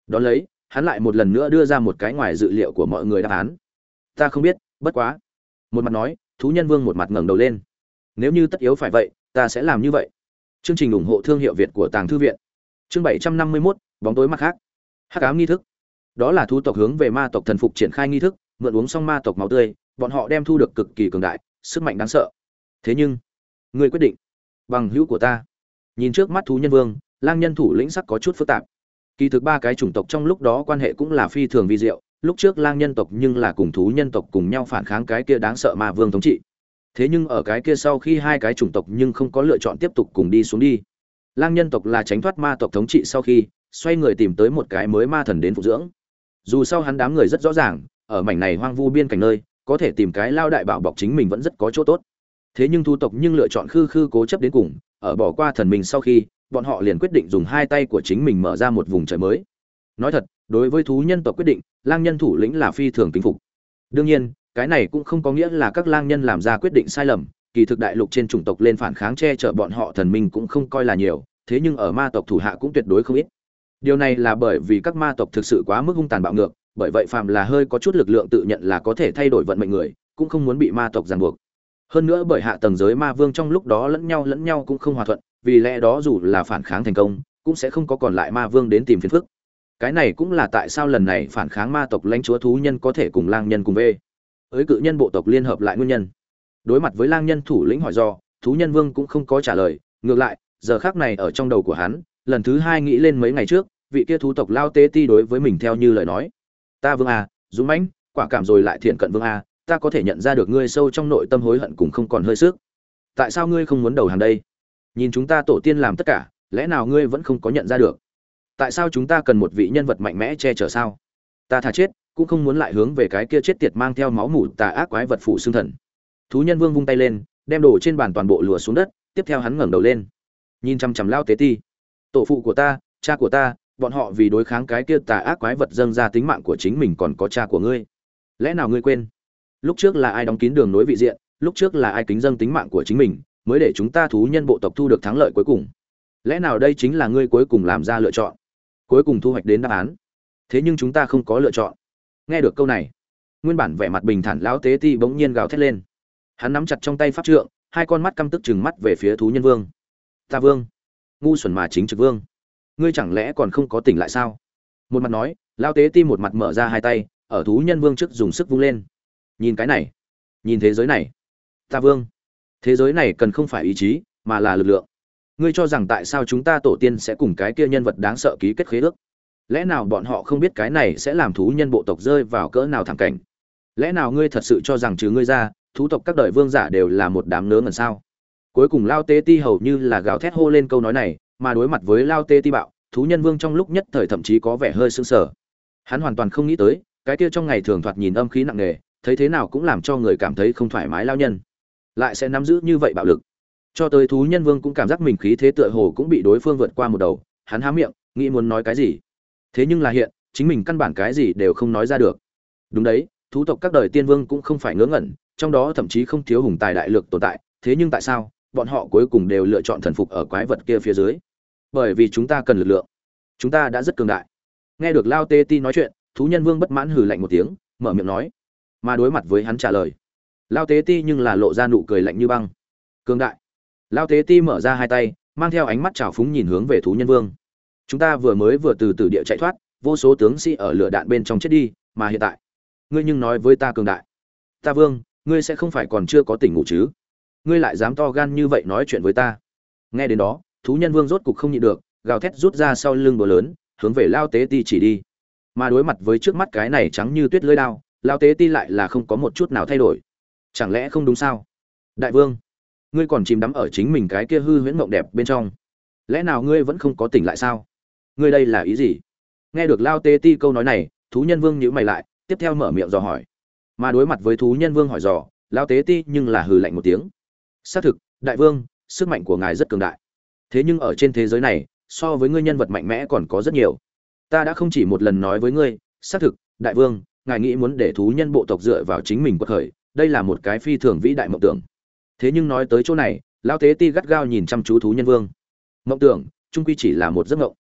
đón lấy hắn lại một lần nữa đưa ra một cái ngoài dự liệu của mọi người đáp án. Ta không biết bất quá. Một mặt nói thú nhân vương một mặt ngẩng đầu lên. Nếu như tất yếu phải vậy ta sẽ làm như vậy. Chương trình ủng hộ thương hiệu việt của tàng thư viện. Chương bảy trăm năm mươi 751, bóng tối mặt khác. Hắc ám nghi thức. Đó là thu tộc hướng về ma tộc thần phục triển khai nghi thức mượn uống xong ma tộc máu tươi bọn họ đem thu được cực kỳ cường đại sức mạnh đáng sợ. Thế nhưng người quyết định. Bằng hữu của ta. Nhìn trước mắt thú nhân vương lang nhân thủ lĩnh sắc có chút phức tạp kỳ thực ba cái chủng tộc trong lúc đó quan hệ cũng là phi thường vi diệu, lúc trước lang nhân tộc nhưng là cùng thú nhân tộc cùng nhau phản kháng cái kia đáng sợ ma vương thống trị. Thế nhưng ở cái kia sau khi hai cái chủng tộc nhưng không có lựa chọn tiếp tục cùng đi xuống đi. Lang nhân tộc là tránh thoát ma tộc thống trị sau khi, xoay người tìm tới một cái mới ma thần đến phục dưỡng. Dù sau hắn đám người rất rõ ràng, ở mảnh này hoang vu biên cảnh nơi, có thể tìm cái lao đại bảo bọc chính mình vẫn rất có chỗ tốt. Thế nhưng thu tộc nhưng lựa chọn khư khư cố chấp đến cùng, ở bỏ qua thần mình sau khi bọn họ liền quyết định dùng hai tay của chính mình mở ra một vùng trời mới. Nói thật, đối với thú nhân tộc quyết định, lang nhân thủ lĩnh là phi thường kính phục. Đương nhiên, cái này cũng không có nghĩa là các lang nhân làm ra quyết định sai lầm, kỳ thực đại lục trên chủng tộc lên phản kháng che chở bọn họ thần minh cũng không coi là nhiều, thế nhưng ở ma tộc thủ hạ cũng tuyệt đối không ít. Điều này là bởi vì các ma tộc thực sự quá mức hung tàn bạo ngược, bởi vậy phàm là hơi có chút lực lượng tự nhận là có thể thay đổi vận mệnh người, cũng không muốn bị ma tộc ràng buộc hơn nữa bởi hạ tầng giới ma vương trong lúc đó lẫn nhau lẫn nhau cũng không hòa thuận, vì lẽ đó dù là phản kháng thành công, cũng sẽ không có còn lại ma vương đến tìm phiền phức. Cái này cũng là tại sao lần này phản kháng ma tộc lãnh chúa thú nhân có thể cùng lang nhân cùng về. Ới cự nhân bộ tộc liên hợp lại nguyên nhân. Đối mặt với lang nhân thủ lĩnh hỏi do, thú nhân vương cũng không có trả lời, ngược lại, giờ khác này ở trong đầu của hắn, lần thứ hai nghĩ lên mấy ngày trước, vị kia thú tộc lao tê ti đối với mình theo như lời nói. Ta vương a dũng mãnh, quả cảm rồi lại thiện cận vương a ta có thể nhận ra được ngươi sâu trong nội tâm hối hận cùng không còn hơi sức. Tại sao ngươi không muốn đầu hàng đây? Nhìn chúng ta tổ tiên làm tất cả, lẽ nào ngươi vẫn không có nhận ra được? Tại sao chúng ta cần một vị nhân vật mạnh mẽ che chở sao? Ta thà chết, cũng không muốn lại hướng về cái kia chết tiệt mang theo máu mủ tà ác quái vật phụ xương thần. Thú nhân vương vung tay lên, đem đồ trên bàn toàn bộ lùa xuống đất, tiếp theo hắn ngẩng đầu lên. Nhìn chằm chằm lao tế ti. Tổ phụ của ta, cha của ta, bọn họ vì đối kháng cái kia tà ác quái vật dâng ra tính mạng của chính mình còn có cha của ngươi. Lẽ nào ngươi quên? Lúc trước là ai đóng kín đường nối vị diện, lúc trước là ai kính dâng tính mạng của chính mình, mới để chúng ta thú nhân bộ tộc thu được thắng lợi cuối cùng. Lẽ nào đây chính là ngươi cuối cùng làm ra lựa chọn? Cuối cùng thu hoạch đến đáp án. Thế nhưng chúng ta không có lựa chọn. Nghe được câu này, nguyên bản vẻ mặt bình thản lão tế ti bỗng nhiên gào thét lên. Hắn nắm chặt trong tay pháp trượng, hai con mắt căm tức chừng mắt về phía thú nhân vương. Ta vương, ngu xuẩn mà chính trực vương. Ngươi chẳng lẽ còn không có tỉnh lại sao? Một mặt nói lao tế ti một mặt mở ra hai tay, ở thú nhân vương trước dùng sức vung lên nhìn cái này. Nhìn thế giới này. Ta vương. Thế giới này cần không phải ý chí, mà là lực lượng. Ngươi cho rằng tại sao chúng ta tổ tiên sẽ cùng cái kia nhân vật đáng sợ ký kết khế ước? Lẽ nào bọn họ không biết cái này sẽ làm thú nhân bộ tộc rơi vào cỡ nào thảm cảnh? Lẽ nào ngươi thật sự cho rằng trừ ngươi ra, thú tộc các đời vương giả đều là một đám nớ ngần sao? Cuối cùng lao tê ti hầu như là gào thét hô lên câu nói này, mà đối mặt với lao tê ti bạo, thú nhân vương trong lúc nhất thời thậm chí có vẻ hơi sững sờ. Hắn hoàn toàn không nghĩ tới, cái kia trong ngày thường thoạt nhìn âm khí nặng nề thấy thế nào cũng làm cho người cảm thấy không thoải mái lao nhân. Lại sẽ nắm giữ như vậy bạo lực. Cho tới thú nhân vương cũng cảm giác mình khí thế tựa hồ cũng bị đối phương vượt qua một đầu. Hắn há miệng, nghĩ muốn nói cái gì. Thế nhưng là hiện, chính mình căn bản cái gì đều không nói ra được. Đúng đấy, thú tộc các đời tiên vương cũng không phải ngớ ngẩn, trong đó thậm chí không thiếu hùng tài đại lực tồn tại. Thế nhưng tại sao, bọn họ cuối cùng đều lựa chọn thần phục ở quái vật kia phía dưới? Bởi vì chúng ta cần lực lượng. Chúng ta đã rất cường đại. Nghe được lao tê ti nói chuyện, thú nhân vương bất mãn hừ lạnh một tiếng, mở miệng nói mà đối mặt với hắn trả lời. Lao tế ti nhưng là lộ ra nụ cười lạnh như băng. Cường đại. Lao tế ti mở ra hai tay, mang theo ánh mắt trào phúng nhìn hướng về thú nhân vương. Chúng ta vừa mới vừa từ từ địa chạy thoát, vô số tướng sĩ ở lửa đạn bên trong chết đi, mà hiện tại, ngươi nhưng nói với ta cường đại. Ta vương, ngươi sẽ không phải còn chưa có tỉnh ngủ chứ? Ngươi lại dám to gan như vậy nói chuyện với ta. Nghe đến đó, thú nhân vương rốt cục không nhịn được, gào thét rút ra sau lưng bờ lớn, hướng về lao tế ti chỉ đi. Mà đối mặt với trước mắt cái này trắng như tuyết lưỡi đao lao tế ti lại là không có một chút nào thay đổi. Chẳng lẽ không đúng sao? Đại vương, ngươi còn chìm đắm ở chính mình cái kia hư huyễn mộng đẹp bên trong. Lẽ nào ngươi vẫn không có tỉnh lại sao? Ngươi đây là ý gì? Nghe được lao tế ti câu nói này, thú nhân vương nhíu mày lại, tiếp theo mở miệng dò hỏi. Mà đối mặt với thú nhân vương hỏi dò lao tế ti nhưng là hừ lạnh một tiếng. Xác thực, đại vương, sức mạnh của ngài rất cường đại. Thế nhưng ở trên thế giới này, so với ngươi nhân vật mạnh mẽ còn có rất nhiều. Ta đã không chỉ một lần nói với ngươi, xác thực, đại vương ngài nghĩ muốn để thú nhân bộ tộc dựa vào chính mình quật khởi, đây là một cái phi thường vĩ đại mộng tưởng. Thế nhưng nói tới chỗ này, lão tế ti gắt gao nhìn chăm chú thú nhân vương. Mộng tưởng trung quy chỉ là một giấc mộng.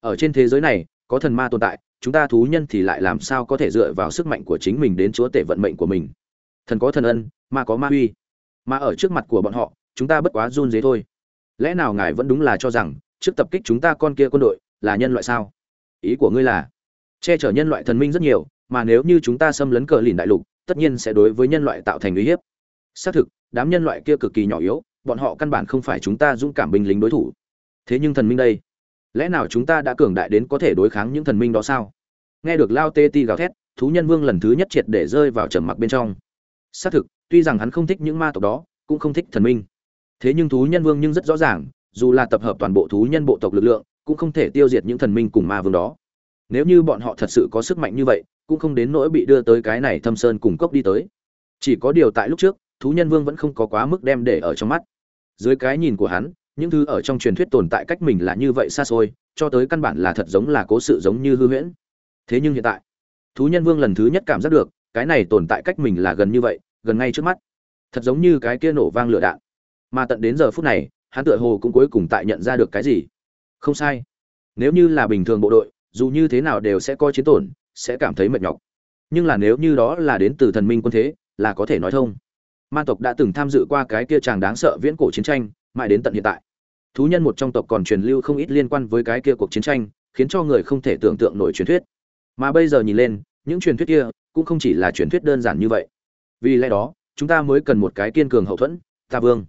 Ở trên thế giới này, có thần ma tồn tại, chúng ta thú nhân thì lại làm sao có thể dựa vào sức mạnh của chính mình đến chúa tể vận mệnh của mình? Thần có thần ân, ma có ma uy. Mà ở trước mặt của bọn họ, chúng ta bất quá run dế thôi. Lẽ nào ngài vẫn đúng là cho rằng, trước tập kích chúng ta con kia quân đội là nhân loại sao? Ý của ngươi là, che chở nhân loại thần minh rất nhiều mà nếu như chúng ta xâm lấn cờ lìn đại lục, tất nhiên sẽ đối với nhân loại tạo thành uy hiếp. Xác thực, đám nhân loại kia cực kỳ nhỏ yếu, bọn họ căn bản không phải chúng ta dũng cảm binh lính đối thủ. Thế nhưng thần minh đây, lẽ nào chúng ta đã cường đại đến có thể đối kháng những thần minh đó sao? Nghe được lao tê ti gào thét, thú nhân vương lần thứ nhất triệt để rơi vào trầm mặc bên trong. Xác thực, tuy rằng hắn không thích những ma tộc đó, cũng không thích thần minh. Thế nhưng thú nhân vương nhưng rất rõ ràng, dù là tập hợp toàn bộ thú nhân bộ tộc lực lượng, cũng không thể tiêu diệt những thần minh cùng ma vương đó. Nếu như bọn họ thật sự có sức mạnh như vậy cũng không đến nỗi bị đưa tới cái này thâm sơn cùng cốc đi tới. Chỉ có điều tại lúc trước, thú nhân vương vẫn không có quá mức đem để ở trong mắt. Dưới cái nhìn của hắn, những thứ ở trong truyền thuyết tồn tại cách mình là như vậy xa xôi, cho tới căn bản là thật giống là cố sự giống như hư huyễn. Thế nhưng hiện tại, thú nhân vương lần thứ nhất cảm giác được, cái này tồn tại cách mình là gần như vậy, gần ngay trước mắt. Thật giống như cái kia nổ vang lửa đạn. Mà tận đến giờ phút này, hắn tựa hồ cũng cuối cùng tại nhận ra được cái gì. Không sai. Nếu như là bình thường bộ đội, dù như thế nào đều sẽ có chiến tổn sẽ cảm thấy mệt nhọc. Nhưng là nếu như đó là đến từ thần minh quân thế, là có thể nói thông. Man tộc đã từng tham dự qua cái kia chàng đáng sợ viễn cổ chiến tranh, mãi đến tận hiện tại. Thú nhân một trong tộc còn truyền lưu không ít liên quan với cái kia cuộc chiến tranh, khiến cho người không thể tưởng tượng nổi truyền thuyết. Mà bây giờ nhìn lên, những truyền thuyết kia cũng không chỉ là truyền thuyết đơn giản như vậy. Vì lẽ đó, chúng ta mới cần một cái kiên cường hậu thuẫn, ta vương.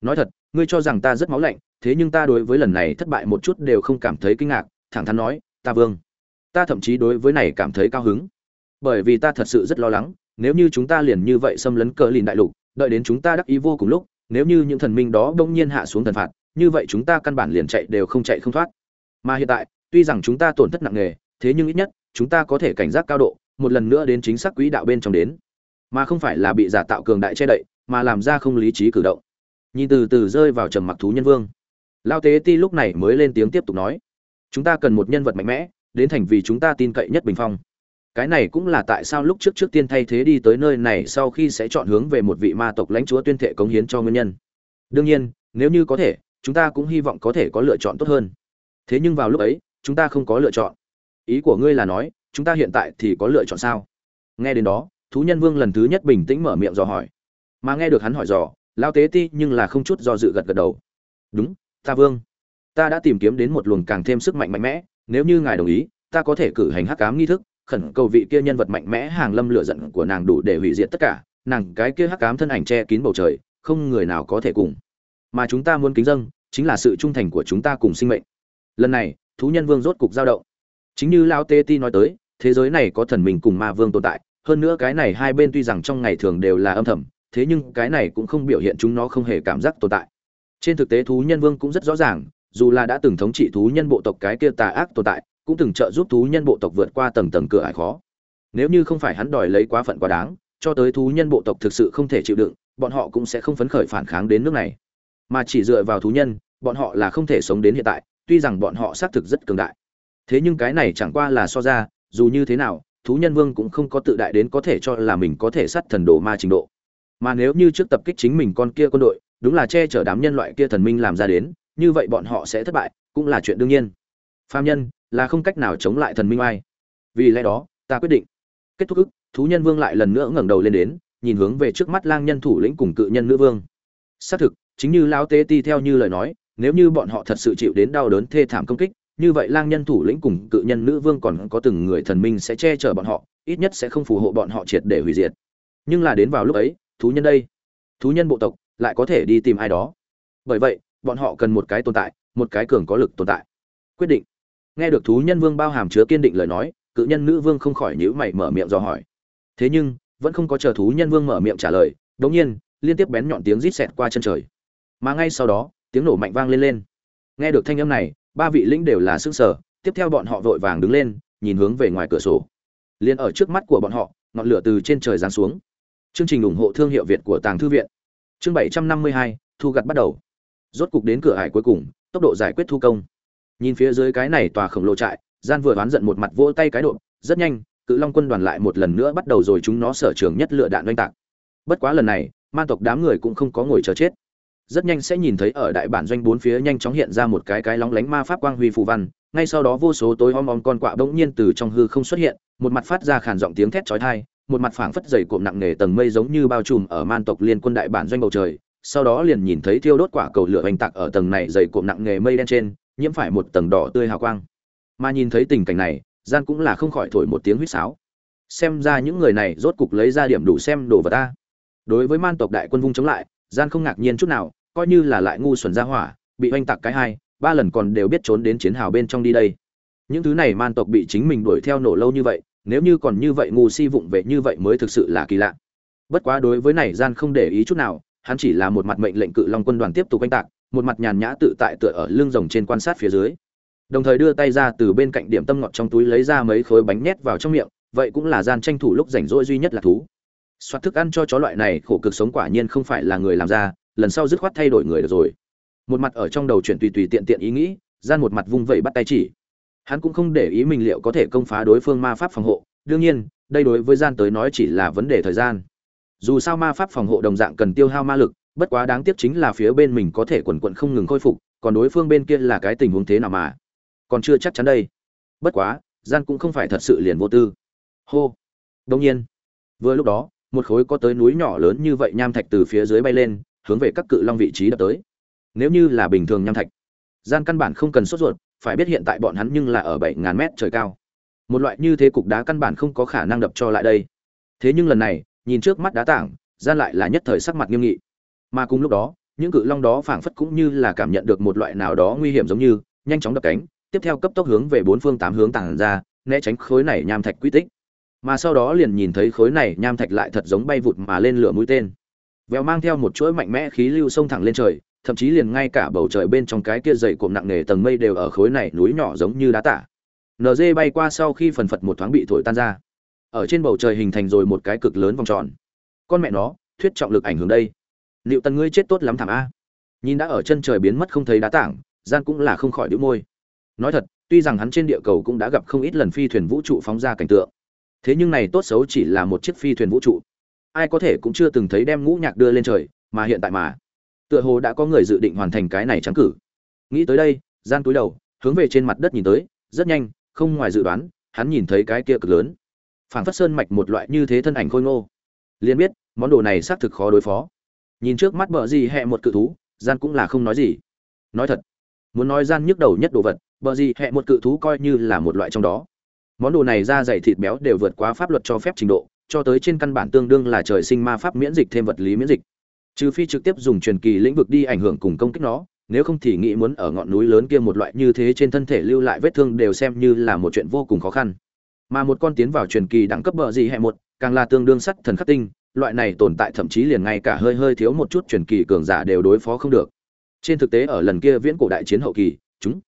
Nói thật, ngươi cho rằng ta rất máu lạnh, thế nhưng ta đối với lần này thất bại một chút đều không cảm thấy kinh ngạc, thẳng thắn nói, ta vương ta thậm chí đối với này cảm thấy cao hứng. Bởi vì ta thật sự rất lo lắng, nếu như chúng ta liền như vậy xâm lấn cờ lìn đại lục, đợi đến chúng ta đắc ý vô cùng lúc, nếu như những thần minh đó bỗng nhiên hạ xuống thần phạt, như vậy chúng ta căn bản liền chạy đều không chạy không thoát. Mà hiện tại, tuy rằng chúng ta tổn thất nặng nề, thế nhưng ít nhất, chúng ta có thể cảnh giác cao độ, một lần nữa đến chính xác quỹ đạo bên trong đến. Mà không phải là bị giả tạo cường đại che đậy, mà làm ra không lý trí cử động. Nhìn từ từ rơi vào trầm mặc thú nhân vương. Lao tế ti lúc này mới lên tiếng tiếp tục nói, chúng ta cần một nhân vật mạnh mẽ đến thành vì chúng ta tin cậy nhất bình phong. Cái này cũng là tại sao lúc trước trước tiên thay thế đi tới nơi này sau khi sẽ chọn hướng về một vị ma tộc lãnh chúa tuyên thệ cống hiến cho nguyên nhân. Đương nhiên, nếu như có thể, chúng ta cũng hy vọng có thể có lựa chọn tốt hơn. Thế nhưng vào lúc ấy, chúng ta không có lựa chọn. Ý của ngươi là nói, chúng ta hiện tại thì có lựa chọn sao? Nghe đến đó, thú nhân vương lần thứ nhất bình tĩnh mở miệng dò hỏi. Mà nghe được hắn hỏi dò lao tế ti nhưng là không chút do dự gật gật đầu. Đúng, ta vương. Ta đã tìm kiếm đến một luồng càng thêm sức mạnh mạnh mẽ nếu như ngài đồng ý, ta có thể cử hành hắc cám nghi thức, khẩn cầu vị kia nhân vật mạnh mẽ hàng lâm lửa giận của nàng đủ để hủy diệt tất cả, nàng cái kia hắc cám thân ảnh che kín bầu trời, không người nào có thể cùng. Mà chúng ta muốn kính dâng, chính là sự trung thành của chúng ta cùng sinh mệnh. Lần này, thú nhân vương rốt cục giao động. Chính như lao tê ti nói tới, thế giới này có thần mình cùng ma vương tồn tại, hơn nữa cái này hai bên tuy rằng trong ngày thường đều là âm thầm, thế nhưng cái này cũng không biểu hiện chúng nó không hề cảm giác tồn tại. Trên thực tế thú nhân vương cũng rất rõ ràng dù là đã từng thống trị thú nhân bộ tộc cái kia tà ác tồn tại, cũng từng trợ giúp thú nhân bộ tộc vượt qua tầng tầng cửa ải khó. Nếu như không phải hắn đòi lấy quá phận quá đáng, cho tới thú nhân bộ tộc thực sự không thể chịu đựng, bọn họ cũng sẽ không phấn khởi phản kháng đến nước này. Mà chỉ dựa vào thú nhân, bọn họ là không thể sống đến hiện tại, tuy rằng bọn họ xác thực rất cường đại. Thế nhưng cái này chẳng qua là so ra, dù như thế nào, thú nhân vương cũng không có tự đại đến có thể cho là mình có thể sát thần đồ ma trình độ. Mà nếu như trước tập kích chính mình con kia quân đội, đúng là che chở đám nhân loại kia thần minh làm ra đến như vậy bọn họ sẽ thất bại, cũng là chuyện đương nhiên. Phàm nhân, là không cách nào chống lại thần minh ai vì lẽ đó, ta quyết định. Kết thúc ức, thú nhân vương lại lần nữa ngẩng đầu lên đến, nhìn hướng về trước mắt lang nhân thủ lĩnh cùng cự nhân nữ vương. Xác thực, chính như lão tế ti theo như lời nói, nếu như bọn họ thật sự chịu đến đau đớn thê thảm công kích, như vậy lang nhân thủ lĩnh cùng cự nhân nữ vương còn có từng người thần minh sẽ che chở bọn họ, ít nhất sẽ không phù hộ bọn họ triệt để hủy diệt. Nhưng là đến vào lúc ấy, thú nhân đây, thú nhân bộ tộc, lại có thể đi tìm ai đó. Bởi vậy bọn họ cần một cái tồn tại, một cái cường có lực tồn tại. Quyết định. Nghe được thú nhân vương bao hàm chứa kiên định lời nói, cự nhân nữ vương không khỏi nhíu mày mở miệng do hỏi. Thế nhưng, vẫn không có chờ thú nhân vương mở miệng trả lời đống nhiên, liên tiếp bén nhọn tiếng rít xẹt qua chân trời. Mà ngay sau đó, tiếng nổ mạnh vang lên lên. Nghe được thanh âm này, ba vị lĩnh đều là sức sở tiếp theo bọn họ vội vàng đứng lên, nhìn hướng về ngoài cửa sổ. Liền ở trước mắt của bọn họ, ngọn lửa từ trên trời giáng xuống. Chương trình ủng hộ thương hiệu việt của tàng thư viện. Chương bảy trăm năm mươi hai, thu gặt bắt đầu rốt cục đến cửa hải cuối cùng, tốc độ giải quyết thu công. Nhìn phía dưới cái này tòa khổng lồ trại, gian vừa oán giận một mặt vỗ tay cái độ, rất nhanh, cự long quân đoàn lại một lần nữa bắt đầu rồi chúng nó sở trường nhất lựa đạn oanh tạc. Bất quá lần này man tộc đám người cũng không có ngồi chờ chết. Rất nhanh sẽ nhìn thấy ở đại bản doanh bốn phía nhanh chóng hiện ra một cái cái lóng lánh ma pháp quang huy phù văn, ngay sau đó vô số tối om om con quạ bỗng nhiên từ trong hư không xuất hiện, một mặt phát ra khản giọng tiếng thét chói tai, một mặt phảng phất dày cộm nặng nề tầng mây giống như bao trùm ở man tộc liên quân đại bản doanh bầu trời sau đó liền nhìn thấy thiêu đốt quả cầu lửa oanh tạc ở tầng này dày cộm nặng nghề mây đen trên, nhiễm phải một tầng đỏ tươi hào quang. Mà nhìn thấy tình cảnh này gian cũng là không khỏi thổi một tiếng huýt sáo. Xem ra những người này rốt cục lấy ra điểm đủ xem đồ vật ta. Đối với man tộc đại quân vung chống lại gian không ngạc nhiên chút nào, coi như là lại ngu xuẩn ra hỏa, bị oanh tạc cái hai, ba lần còn đều biết trốn đến chiến hào bên trong đi đây. Những thứ này man tộc bị chính mình đuổi theo nổ lâu như vậy, nếu như còn như vậy ngu si vụng về như vậy mới thực sự là kỳ lạ. Bất quá đối với này gian không để ý chút nào hắn chỉ là một mặt mệnh lệnh cự long quân đoàn tiếp tục canh tạc, một mặt nhàn nhã tự tại tựa ở lưng rồng trên quan sát phía dưới. Đồng thời đưa tay ra từ bên cạnh điểm tâm ngọt trong túi lấy ra mấy khối bánh nhét vào trong miệng, vậy cũng là gian tranh thủ lúc rảnh rỗi duy nhất là thú. Soạt thức ăn cho chó loại này khổ cực sống quả nhiên không phải là người làm ra, lần sau dứt khoát thay đổi người được rồi. Một mặt ở trong đầu chuyện tùy tùy tiện tiện ý nghĩ, gian một mặt vung vẩy bắt tay chỉ. Hắn cũng không để ý mình liệu có thể công phá đối phương ma pháp phòng hộ, đương nhiên, đây đối với gian tới nói chỉ là vấn đề thời gian dù sao ma pháp phòng hộ đồng dạng cần tiêu hao ma lực, bất quá đáng tiếc chính là phía bên mình có thể quần quận không ngừng khôi phục, còn đối phương bên kia là cái tình huống thế nào mà? Còn chưa chắc chắn đây. Bất quá, gian cũng không phải thật sự liền vô tư. Hô. Đông nhiên. Vừa lúc đó, một khối có tới núi nhỏ lớn như vậy nham thạch từ phía dưới bay lên, hướng về các cự long vị trí đập tới. Nếu như là bình thường nham thạch, gian căn bản không cần sốt ruột, phải biết hiện tại bọn hắn nhưng là ở bảy ngàn mét trời cao. Một loại như thế cục đá căn bản không có khả năng đập cho lại đây. Thế nhưng lần này nhìn trước mắt đá tảng, gian lại là nhất thời sắc mặt nghiêm nghị. Mà cùng lúc đó, những cự long đó phảng phất cũng như là cảm nhận được một loại nào đó nguy hiểm giống như, nhanh chóng đập cánh, tiếp theo cấp tốc hướng về bốn phương tám hướng tàng ra, né tránh khối này nham thạch quy tích. Mà sau đó liền nhìn thấy khối này nham thạch lại thật giống bay vụt mà lên lửa mũi tên. Vèo mang theo một chuỗi mạnh mẽ khí lưu sông thẳng lên trời, thậm chí liền ngay cả bầu trời bên trong cái kia dày cộm nặng nề tầng mây đều ở khối này núi nhỏ giống như đá tả. Nd bay qua sau khi phần phật một thoáng bị thổi tan ra ở trên bầu trời hình thành rồi một cái cực lớn vòng tròn. Con mẹ nó, thuyết trọng lực ảnh hưởng đây. Liệu tần ngươi chết tốt lắm thảm a. Nhìn đã ở chân trời biến mất không thấy đá tảng gian cũng là không khỏi đĩu môi. Nói thật, tuy rằng hắn trên địa cầu cũng đã gặp không ít lần phi thuyền vũ trụ phóng ra cảnh tượng. Thế nhưng này tốt xấu chỉ là một chiếc phi thuyền vũ trụ. Ai có thể cũng chưa từng thấy đem ngũ nhạc đưa lên trời, mà hiện tại mà. Tựa hồ đã có người dự định hoàn thành cái này trắng cử. Nghĩ tới đây gian túi đầu, hướng về trên mặt đất nhìn tới, rất nhanh, không ngoài dự đoán, hắn nhìn thấy cái kia cực lớn phảng phất sơn mạch một loại như thế thân ảnh khôi ngô. Liền biết, món đồ này xác thực khó đối phó. Nhìn trước mắt bờ gì hẹ một cự thú, gian cũng là không nói gì. Nói thật, muốn nói gian nhức đầu nhất đồ vật bờ gì hẹ một cự thú coi như là một loại trong đó. Món đồ này da dày thịt béo đều vượt quá pháp luật cho phép trình độ, cho tới trên căn bản tương đương là trời sinh ma pháp miễn dịch thêm vật lý miễn dịch. Trừ phi trực tiếp dùng truyền kỳ lĩnh vực đi ảnh hưởng cùng công kích nó, nếu không thì nghĩ muốn ở ngọn núi lớn kia một loại như thế trên thân thể lưu lại vết thương đều xem như là một chuyện vô cùng khó khăn mà một con tiến vào truyền kỳ đẳng cấp bờ gì hệ một, càng là tương đương sắt thần khắc tinh, loại này tồn tại thậm chí liền ngay cả hơi hơi thiếu một chút truyền kỳ cường giả đều đối phó không được. Trên thực tế ở lần kia viễn cổ đại chiến hậu kỳ, chúng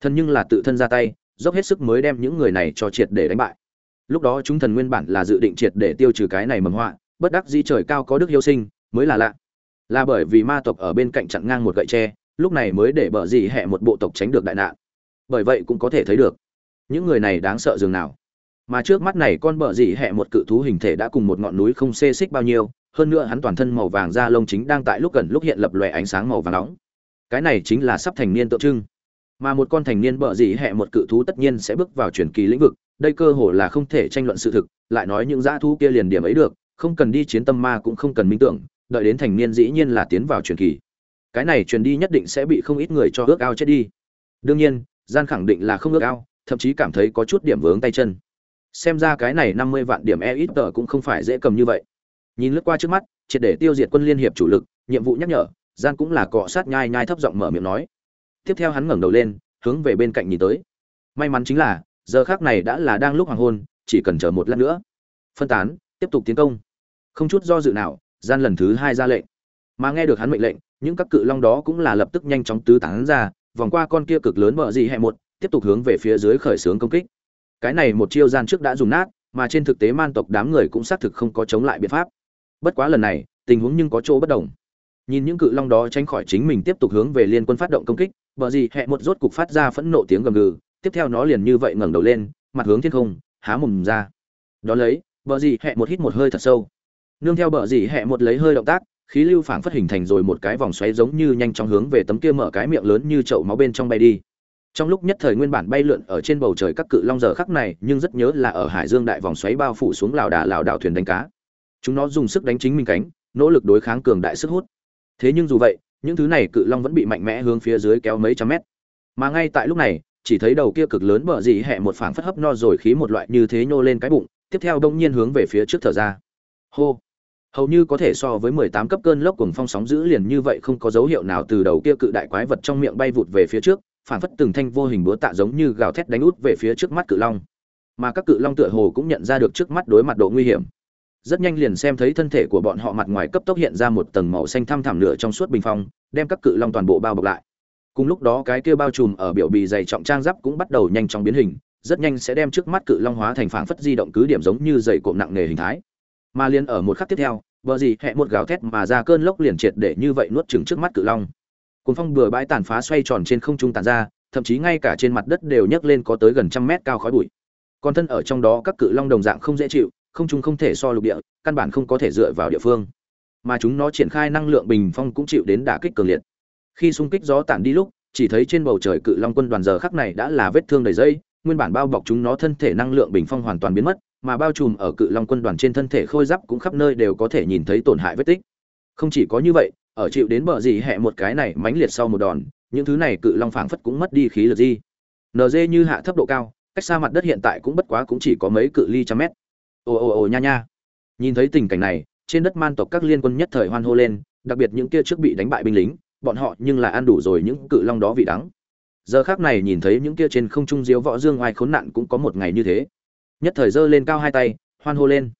thân nhưng là tự thân ra tay, dốc hết sức mới đem những người này cho triệt để đánh bại. Lúc đó chúng thần nguyên bản là dự định triệt để tiêu trừ cái này mầm họa, bất đắc dĩ trời cao có đức yêu sinh, mới là lạ. Là bởi vì ma tộc ở bên cạnh chặn ngang một gậy tre, lúc này mới để bờ gì hẹ một bộ tộc tránh được đại nạn. Bởi vậy cũng có thể thấy được, những người này đáng sợ dường nào mà trước mắt này con bợ dị hẹ một cự thú hình thể đã cùng một ngọn núi không xê xích bao nhiêu, hơn nữa hắn toàn thân màu vàng da lông chính đang tại lúc gần lúc hiện lập lòe ánh sáng màu vàng nóng. Cái này chính là sắp thành niên tượng trưng. Mà một con thành niên bợ dị hẹ một cự thú tất nhiên sẽ bước vào truyền kỳ lĩnh vực, đây cơ hồ là không thể tranh luận sự thực, lại nói những dã thú kia liền điểm ấy được, không cần đi chiến tâm ma cũng không cần minh tưởng, đợi đến thành niên dĩ nhiên là tiến vào truyền kỳ. Cái này truyền đi nhất định sẽ bị không ít người cho ước ao chết đi. Đương nhiên, gian khẳng định là không ước ao, thậm chí cảm thấy có chút điểm vướng tay chân xem ra cái này năm mươi vạn điểm e ít tờ cũng không phải dễ cầm như vậy. Nhìn lướt qua trước mắt, triệt để tiêu diệt quân liên hiệp chủ lực, nhiệm vụ nhắc nhở, gian cũng là cọ sát nhai nhai thấp giọng mở miệng nói. Tiếp theo hắn ngẩng đầu lên, hướng về bên cạnh nhìn tới. May mắn chính là, giờ khác này đã là đang lúc hoàng hôn, chỉ cần chờ một lát nữa. Phân tán, tiếp tục tiến công. Không chút do dự nào, gian lần thứ hai ra lệnh. Mà nghe được hắn mệnh lệnh, những các cự long đó cũng là lập tức nhanh chóng tứ tán ra, vòng qua con kia cực lớn bờ gì hẹ một, tiếp tục hướng về phía dưới khởi xướng công kích cái này một chiêu gian trước đã dùng nát, mà trên thực tế man tộc đám người cũng xác thực không có chống lại biện pháp. Bất quá lần này, tình huống nhưng có chỗ bất đồng. Nhìn những cự long đó tránh khỏi chính mình tiếp tục hướng về liên quân phát động công kích, bờ gì hẹ một rốt cục phát ra phẫn nộ tiếng gầm gừ, tiếp theo nó liền như vậy ngẩng đầu lên, mặt hướng thiên không, há mồm ra. Đó lấy, bờ gì hẹ một hít một hơi thật sâu. Nương theo bờ gì hẹ một lấy hơi động tác, khí lưu phảng phất hình thành rồi một cái vòng xoáy giống như nhanh chóng hướng về tấm kia mở cái miệng lớn như chậu máu bên trong bay đi trong lúc nhất thời nguyên bản bay lượn ở trên bầu trời các cự long giờ khắc này, nhưng rất nhớ là ở hải dương đại vòng xoáy bao phủ xuống lào đà lào đảo thuyền đánh cá. Chúng nó dùng sức đánh chính mình cánh, nỗ lực đối kháng cường đại sức hút. Thế nhưng dù vậy, những thứ này cự long vẫn bị mạnh mẽ hướng phía dưới kéo mấy trăm mét. Mà ngay tại lúc này, chỉ thấy đầu kia cực lớn bờ dì hẹ một phảng phất hấp no rồi khí một loại như thế nhô lên cái bụng, tiếp theo đông nhiên hướng về phía trước thở ra. Hô! Hầu như có thể so với mười tám cấp cơn lốc cùng phong sóng dữ liền như vậy không có dấu hiệu nào từ đầu kia cự đại quái vật trong miệng bay vụt về phía trước phảng phất từng thanh vô hình búa tạ giống như gào thét đánh út về phía trước mắt cự long. Mà các cự long tựa hồ cũng nhận ra được trước mắt đối mặt độ nguy hiểm. Rất nhanh liền xem thấy thân thể của bọn họ mặt ngoài cấp tốc hiện ra một tầng màu xanh thăm thẳm nửa trong suốt bình phong, đem các cự long toàn bộ bao bọc lại. Cùng lúc đó cái kia bao trùm ở biểu bì dày trọng trang giáp cũng bắt đầu nhanh chóng biến hình, rất nhanh sẽ đem trước mắt cự long hóa thành phảng phất di động cứ điểm giống như dày cộm nặng nề hình thái. Mà liền ở một khắc tiếp theo vợ gì hẹ một gào thét mà ra cơn lốc liền triệt để như vậy nuốt chừng trước mắt cự long cuốn phong bừa bãi tàn phá xoay tròn trên không trung tàn ra, thậm chí ngay cả trên mặt đất đều nhấc lên có tới gần trăm mét cao khói bụi. Còn thân ở trong đó các cự long đồng dạng không dễ chịu, không trung không thể so lục địa, căn bản không có thể dựa vào địa phương. Mà chúng nó triển khai năng lượng bình phong cũng chịu đến đả kích cường liệt. Khi xung kích gió tản đi lúc, chỉ thấy trên bầu trời cự long quân đoàn giờ khắc này đã là vết thương đầy dây, nguyên bản bao bọc chúng nó thân thể năng lượng bình phong hoàn toàn biến mất, mà bao trùm ở cự long quân đoàn trên thân thể khôi giáp cũng khắp nơi đều có thể nhìn thấy tổn hại vết tích. Không chỉ có như vậy ở chịu đến bờ gì hẹ một cái này mãnh liệt sau một đòn, những thứ này cự long phảng phất cũng mất đi khí lực gì. Nd như hạ thấp độ cao, cách xa mặt đất hiện tại cũng bất quá cũng chỉ có mấy cự ly trăm mét. Ồ ồ ồ nha nha. Nhìn thấy tình cảnh này, trên đất man tộc các liên quân nhất thời hoan hô lên, đặc biệt những kia trước bị đánh bại binh lính, bọn họ nhưng là ăn đủ rồi những cự long đó vị đắng. Giờ khác này nhìn thấy những kia trên không trung diếu võ dương oai khốn nạn cũng có một ngày như thế. Nhất thời giơ lên cao hai tay, hoan hô lên.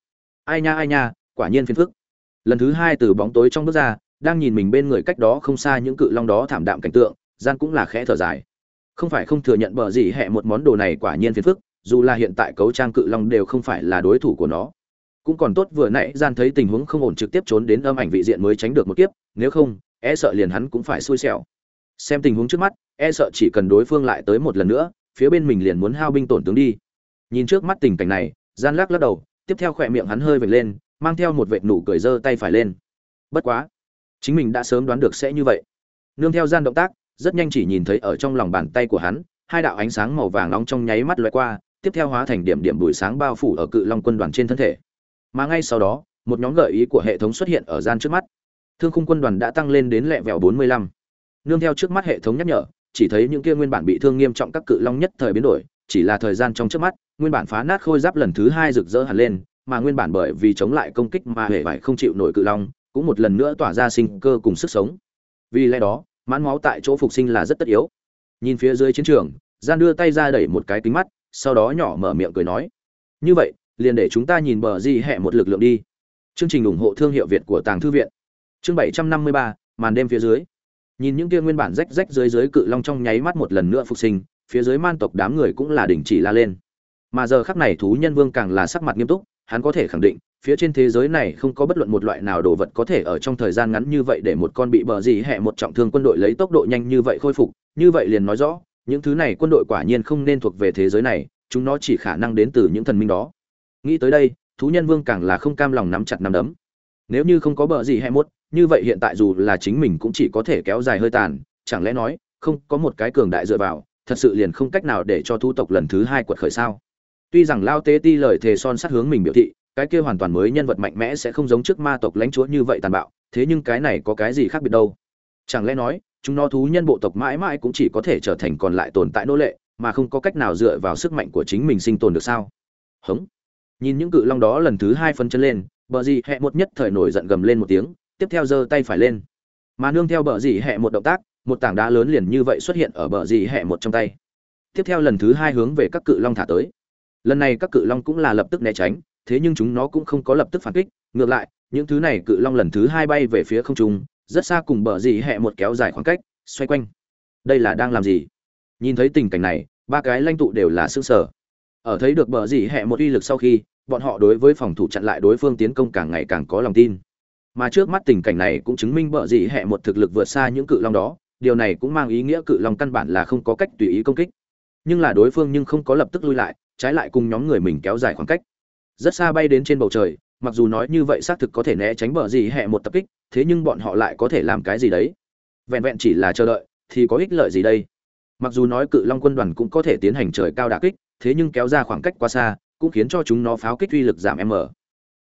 Ai nha ai nha, quả nhiên phiền phức. Lần thứ hai từ bóng tối trong bước ra đang nhìn mình bên người cách đó không xa những cự long đó thảm đạm cảnh tượng, gian cũng là khẽ thở dài. Không phải không thừa nhận bờ gì hẹ một món đồ này quả nhiên phiền phức, dù là hiện tại cấu trang cự long đều không phải là đối thủ của nó. Cũng còn tốt vừa nãy gian thấy tình huống không ổn trực tiếp trốn đến âm ảnh vị diện mới tránh được một kiếp, nếu không e sợ liền hắn cũng phải xui xẻo. Xem tình huống trước mắt e sợ chỉ cần đối phương lại tới một lần nữa, phía bên mình liền muốn hao binh tổn tướng đi. Nhìn trước mắt tình cảnh này, gian lắc lắc đầu, tiếp theo khỏe miệng hắn hơi vệt lên, mang theo một vệt nụ cười giơ tay phải lên. Bất quá chính mình đã sớm đoán được sẽ như vậy. Nương theo gian động tác, rất nhanh chỉ nhìn thấy ở trong lòng bàn tay của hắn, hai đạo ánh sáng màu vàng nóng trong nháy mắt loại qua, tiếp theo hóa thành điểm điểm buổi sáng bao phủ ở cự long quân đoàn trên thân thể. Mà ngay sau đó, một nhóm gợi ý của hệ thống xuất hiện ở gian trước mắt. Thương khung quân đoàn đã tăng lên đến lẹ vẹo 45. nương theo trước mắt hệ thống nhắc nhở, chỉ thấy những kia nguyên bản bị thương nghiêm trọng các cự long nhất thời biến đổi, chỉ là thời gian trong trước mắt, nguyên bản phá nát khôi giáp lần thứ hai rực rỡ hẳn lên, mà nguyên bản bởi vì chống lại công kích mà hề vải không chịu nổi cự long cũng một lần nữa tỏa ra sinh cơ cùng sức sống. Vì lẽ đó, mãn máu tại chỗ phục sinh là rất tất yếu. Nhìn phía dưới chiến trường, gian đưa tay ra đẩy một cái kính mắt, sau đó nhỏ mở miệng cười nói, như vậy, liền để chúng ta nhìn bờ di hẹ một lực lượng đi. Chương trình ủng hộ thương hiệu việt của tàng thư viện. Chương bảy trăm năm mươi ba, màn đêm phía dưới. Nhìn những kia nguyên bản rách rách dưới dưới cự long trong nháy mắt một lần nữa phục sinh, phía dưới man tộc đám người cũng là đình chỉ la lên. Mà giờ khắc này thú nhân vương càng là sắc mặt nghiêm túc hắn có thể khẳng định, phía trên thế giới này không có bất luận một loại nào đồ vật có thể ở trong thời gian ngắn như vậy để một con bị bờ gì hẹ một trọng thương quân đội lấy tốc độ nhanh như vậy khôi phục. Như vậy liền nói rõ, những thứ này quân đội quả nhiên không nên thuộc về thế giới này, chúng nó chỉ khả năng đến từ những thần minh đó. Nghĩ tới đây, thú nhân vương càng là không cam lòng nắm chặt nắm đấm. Nếu như không có bờ gì hẹ một, như vậy hiện tại dù là chính mình cũng chỉ có thể kéo dài hơi tàn, chẳng lẽ nói, không có một cái cường đại dựa vào, thật sự liền không cách nào để cho thu tộc lần thứ hai quật khởi sao? Tuy rằng lao tế ti lời thề son sắt hướng mình biểu thị, cái kia hoàn toàn mới nhân vật mạnh mẽ sẽ không giống trước ma tộc lãnh chúa như vậy tàn bạo, thế nhưng cái này có cái gì khác biệt đâu? Chẳng lẽ nói, chúng nó thú nhân bộ tộc mãi mãi cũng chỉ có thể trở thành còn lại tồn tại nô lệ, mà không có cách nào dựa vào sức mạnh của chính mình sinh tồn được sao? Hững. nhìn những cự long đó lần thứ hai phân chân lên, bờ gì hẹ một nhất thời nổi giận gầm lên một tiếng, tiếp theo giơ tay phải lên. Mà nương theo bờ gì hẹ một động tác, một tảng đá lớn liền như vậy xuất hiện ở bờ gì hẹ một trong tay. Tiếp theo lần thứ hai hướng về các cự long thả tới lần này các cự long cũng là lập tức né tránh, thế nhưng chúng nó cũng không có lập tức phản kích. Ngược lại, những thứ này cự long lần thứ hai bay về phía không trung, rất xa cùng bờ dì hẹ một kéo dài khoảng cách, xoay quanh. Đây là đang làm gì? Nhìn thấy tình cảnh này, ba cái lanh tụ đều là xương sở ở thấy được bờ dì hẹ một uy lực sau khi, bọn họ đối với phòng thủ chặn lại đối phương tiến công càng ngày càng có lòng tin. Mà trước mắt tình cảnh này cũng chứng minh bờ dì hẹ một thực lực vượt xa những cự long đó, điều này cũng mang ý nghĩa cự long căn bản là không có cách tùy ý công kích. Nhưng là đối phương nhưng không có lập tức lui lại trái lại cùng nhóm người mình kéo dài khoảng cách. Rất xa bay đến trên bầu trời, mặc dù nói như vậy xác thực có thể né tránh bờ gì hẹ một tập kích, thế nhưng bọn họ lại có thể làm cái gì đấy? Vẹn vẹn chỉ là chờ đợi, thì có ích lợi gì đây? Mặc dù nói cự long quân đoàn cũng có thể tiến hành trời cao đà kích, thế nhưng kéo ra khoảng cách quá xa, cũng khiến cho chúng nó pháo kích uy lực giảm m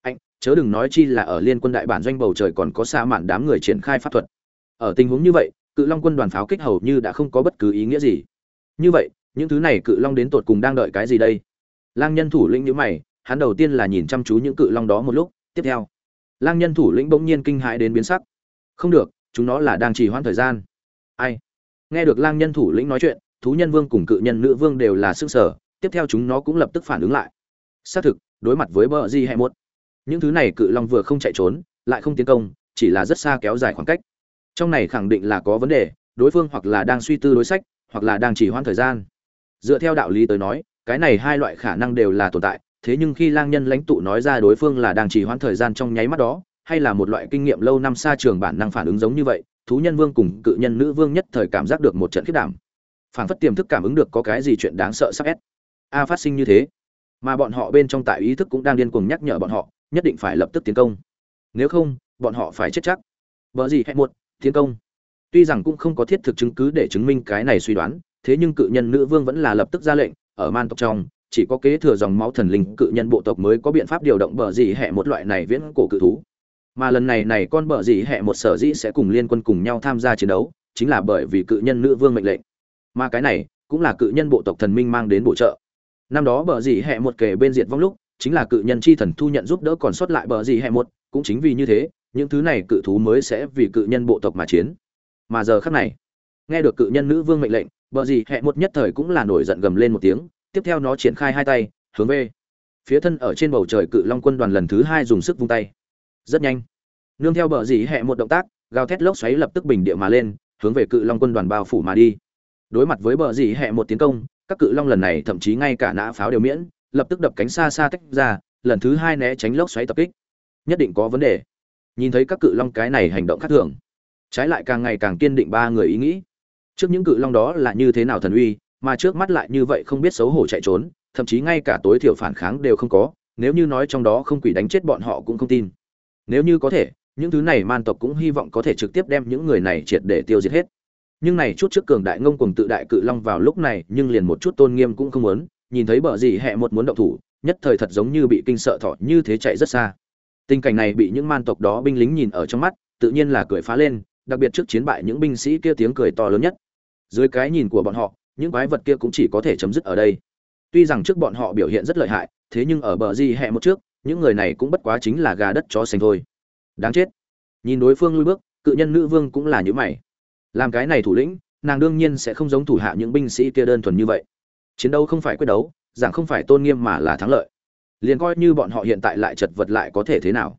anh, chớ đừng nói chi là ở liên quân đại bản doanh bầu trời còn có xa mạn đám người triển khai pháp thuật. Ở tình huống như vậy, cự long quân đoàn pháo kích hầu như đã không có bất cứ ý nghĩa gì. Như vậy, những thứ này cự long đến tột cùng đang đợi cái gì đây? Lang nhân thủ lĩnh nhíu mày, hắn đầu tiên là nhìn chăm chú những cự long đó một lúc, tiếp theo, lang nhân thủ lĩnh bỗng nhiên kinh hãi đến biến sắc. Không được, chúng nó là đang trì hoãn thời gian. Ai? Nghe được lang nhân thủ lĩnh nói chuyện, thú nhân vương cùng cự nhân nữ vương đều là sức sở tiếp theo chúng nó cũng lập tức phản ứng lại. Xác thực, đối mặt với bờ di hay muốt những thứ này cự long vừa không chạy trốn, lại không tiến công, chỉ là rất xa kéo dài khoảng cách. Trong này khẳng định là có vấn đề, đối phương hoặc là đang suy tư đối sách, hoặc là đang chỉ hoãn thời gian. Dựa theo đạo lý tới nói cái này hai loại khả năng đều là tồn tại, thế nhưng khi lang nhân lãnh tụ nói ra đối phương là đang chỉ hoãn thời gian trong nháy mắt đó, hay là một loại kinh nghiệm lâu năm xa trường bản năng phản ứng giống như vậy, thú nhân vương cùng cự nhân nữ vương nhất thời cảm giác được một trận khiết đảm. Phản phất tiềm thức cảm ứng được có cái gì chuyện đáng sợ sắp ép a phát sinh như thế, mà bọn họ bên trong tại ý thức cũng đang điên cuồng nhắc nhở bọn họ, nhất định phải lập tức tiến công. Nếu không, bọn họ phải chết chắc. Vợ gì hẹn một, tiến công. Tuy rằng cũng không có thiết thực chứng cứ để chứng minh cái này suy đoán, thế nhưng cự nhân nữ vương vẫn là lập tức ra lệnh ở man tộc trong, chỉ có kế thừa dòng máu thần linh cự nhân bộ tộc mới có biện pháp điều động bờ dì hẹ một loại này viễn cổ cự thú. Mà lần này này con bờ dì hẹ một sở dĩ sẽ cùng liên quân cùng nhau tham gia chiến đấu, chính là bởi vì cự nhân nữ vương mệnh lệnh. Mà cái này cũng là cự nhân bộ tộc thần minh mang đến bổ trợ. Năm đó bờ dì hẹ một kể bên diệt vong lúc, chính là cự nhân chi thần thu nhận giúp đỡ còn sót lại bờ dì hẹ một, cũng chính vì như thế, những thứ này cự thú mới sẽ vì cự nhân bộ tộc mà chiến. Mà giờ khắc này, nghe được cự nhân nữ vương mệnh lệnh bờ gì, hẹ một nhất thời cũng là nổi giận gầm lên một tiếng, tiếp theo nó triển khai hai tay, hướng về. Phía thân ở trên bầu trời cự long quân đoàn lần thứ hai dùng sức vung tay. Rất nhanh. Nương theo bờ gì, hẹ một động tác, gào thét lốc xoáy lập tức bình địa mà lên, hướng về cự long quân đoàn bao phủ mà đi. Đối mặt với bờ gì, hẹ một tiến công, các cự long lần này thậm chí ngay cả nã pháo đều miễn, lập tức đập cánh xa xa tách ra, lần thứ hai né tránh lốc xoáy tập kích. Nhất định có vấn đề. Nhìn thấy các cự long cái này hành động khác thường, trái lại càng ngày càng kiên định ba người ý nghĩ trước những cự long đó là như thế nào thần uy, mà trước mắt lại như vậy không biết xấu hổ chạy trốn, thậm chí ngay cả tối thiểu phản kháng đều không có, nếu như nói trong đó không quỷ đánh chết bọn họ cũng không tin. Nếu như có thể, những thứ này man tộc cũng hy vọng có thể trực tiếp đem những người này triệt để tiêu diệt hết. Nhưng này chút trước cường đại ngông cùng tự đại cự long vào lúc này, nhưng liền một chút tôn nghiêm cũng không muốn, nhìn thấy bờ gì hẹ một muốn động thủ, nhất thời thật giống như bị kinh sợ thọ như thế chạy rất xa. Tình cảnh này bị những man tộc đó binh lính nhìn ở trong mắt, tự nhiên là cười phá lên, đặc biệt trước chiến bại những binh sĩ kia tiếng cười to lớn nhất dưới cái nhìn của bọn họ, những quái vật kia cũng chỉ có thể chấm dứt ở đây. Tuy rằng trước bọn họ biểu hiện rất lợi hại, thế nhưng ở bờ di hẹ một trước, những người này cũng bất quá chính là gà đất chó xanh thôi. Đáng chết. Nhìn đối phương lui bước, cự nhân nữ vương cũng là như mày. Làm cái này thủ lĩnh, nàng đương nhiên sẽ không giống thủ hạ những binh sĩ kia đơn thuần như vậy. Chiến đấu không phải quyết đấu, giảng không phải tôn nghiêm mà là thắng lợi. Liền coi như bọn họ hiện tại lại chật vật lại có thể thế nào.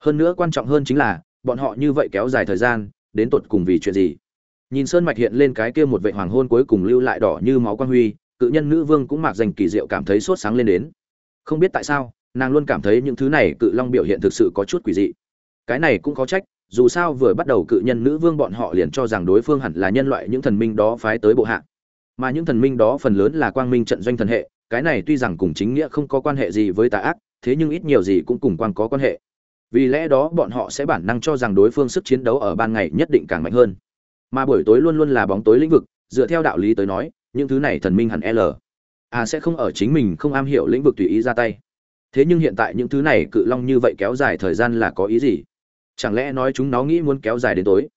Hơn nữa quan trọng hơn chính là, bọn họ như vậy kéo dài thời gian, đến tột cùng vì chuyện gì? Nhìn sơn mạch hiện lên cái kia một vệ hoàng hôn cuối cùng lưu lại đỏ như máu quan huy, cự nhân nữ vương cũng mặc dành kỳ diệu cảm thấy sốt sáng lên đến. Không biết tại sao, nàng luôn cảm thấy những thứ này cự long biểu hiện thực sự có chút quỷ dị. Cái này cũng có trách, dù sao vừa bắt đầu cự nhân nữ vương bọn họ liền cho rằng đối phương hẳn là nhân loại những thần minh đó phái tới bộ hạ. Mà những thần minh đó phần lớn là quang minh trận doanh thần hệ, cái này tuy rằng cùng chính nghĩa không có quan hệ gì với tà ác, thế nhưng ít nhiều gì cũng cùng quang có quan hệ. Vì lẽ đó bọn họ sẽ bản năng cho rằng đối phương sức chiến đấu ở ban ngày nhất định càng mạnh hơn mà buổi tối luôn luôn là bóng tối lĩnh vực, dựa theo đạo lý tới nói, những thứ này thần minh hẳn l. À sẽ không ở chính mình không am hiểu lĩnh vực tùy ý ra tay. Thế nhưng hiện tại những thứ này cự long như vậy kéo dài thời gian là có ý gì? Chẳng lẽ nói chúng nó nghĩ muốn kéo dài đến tối?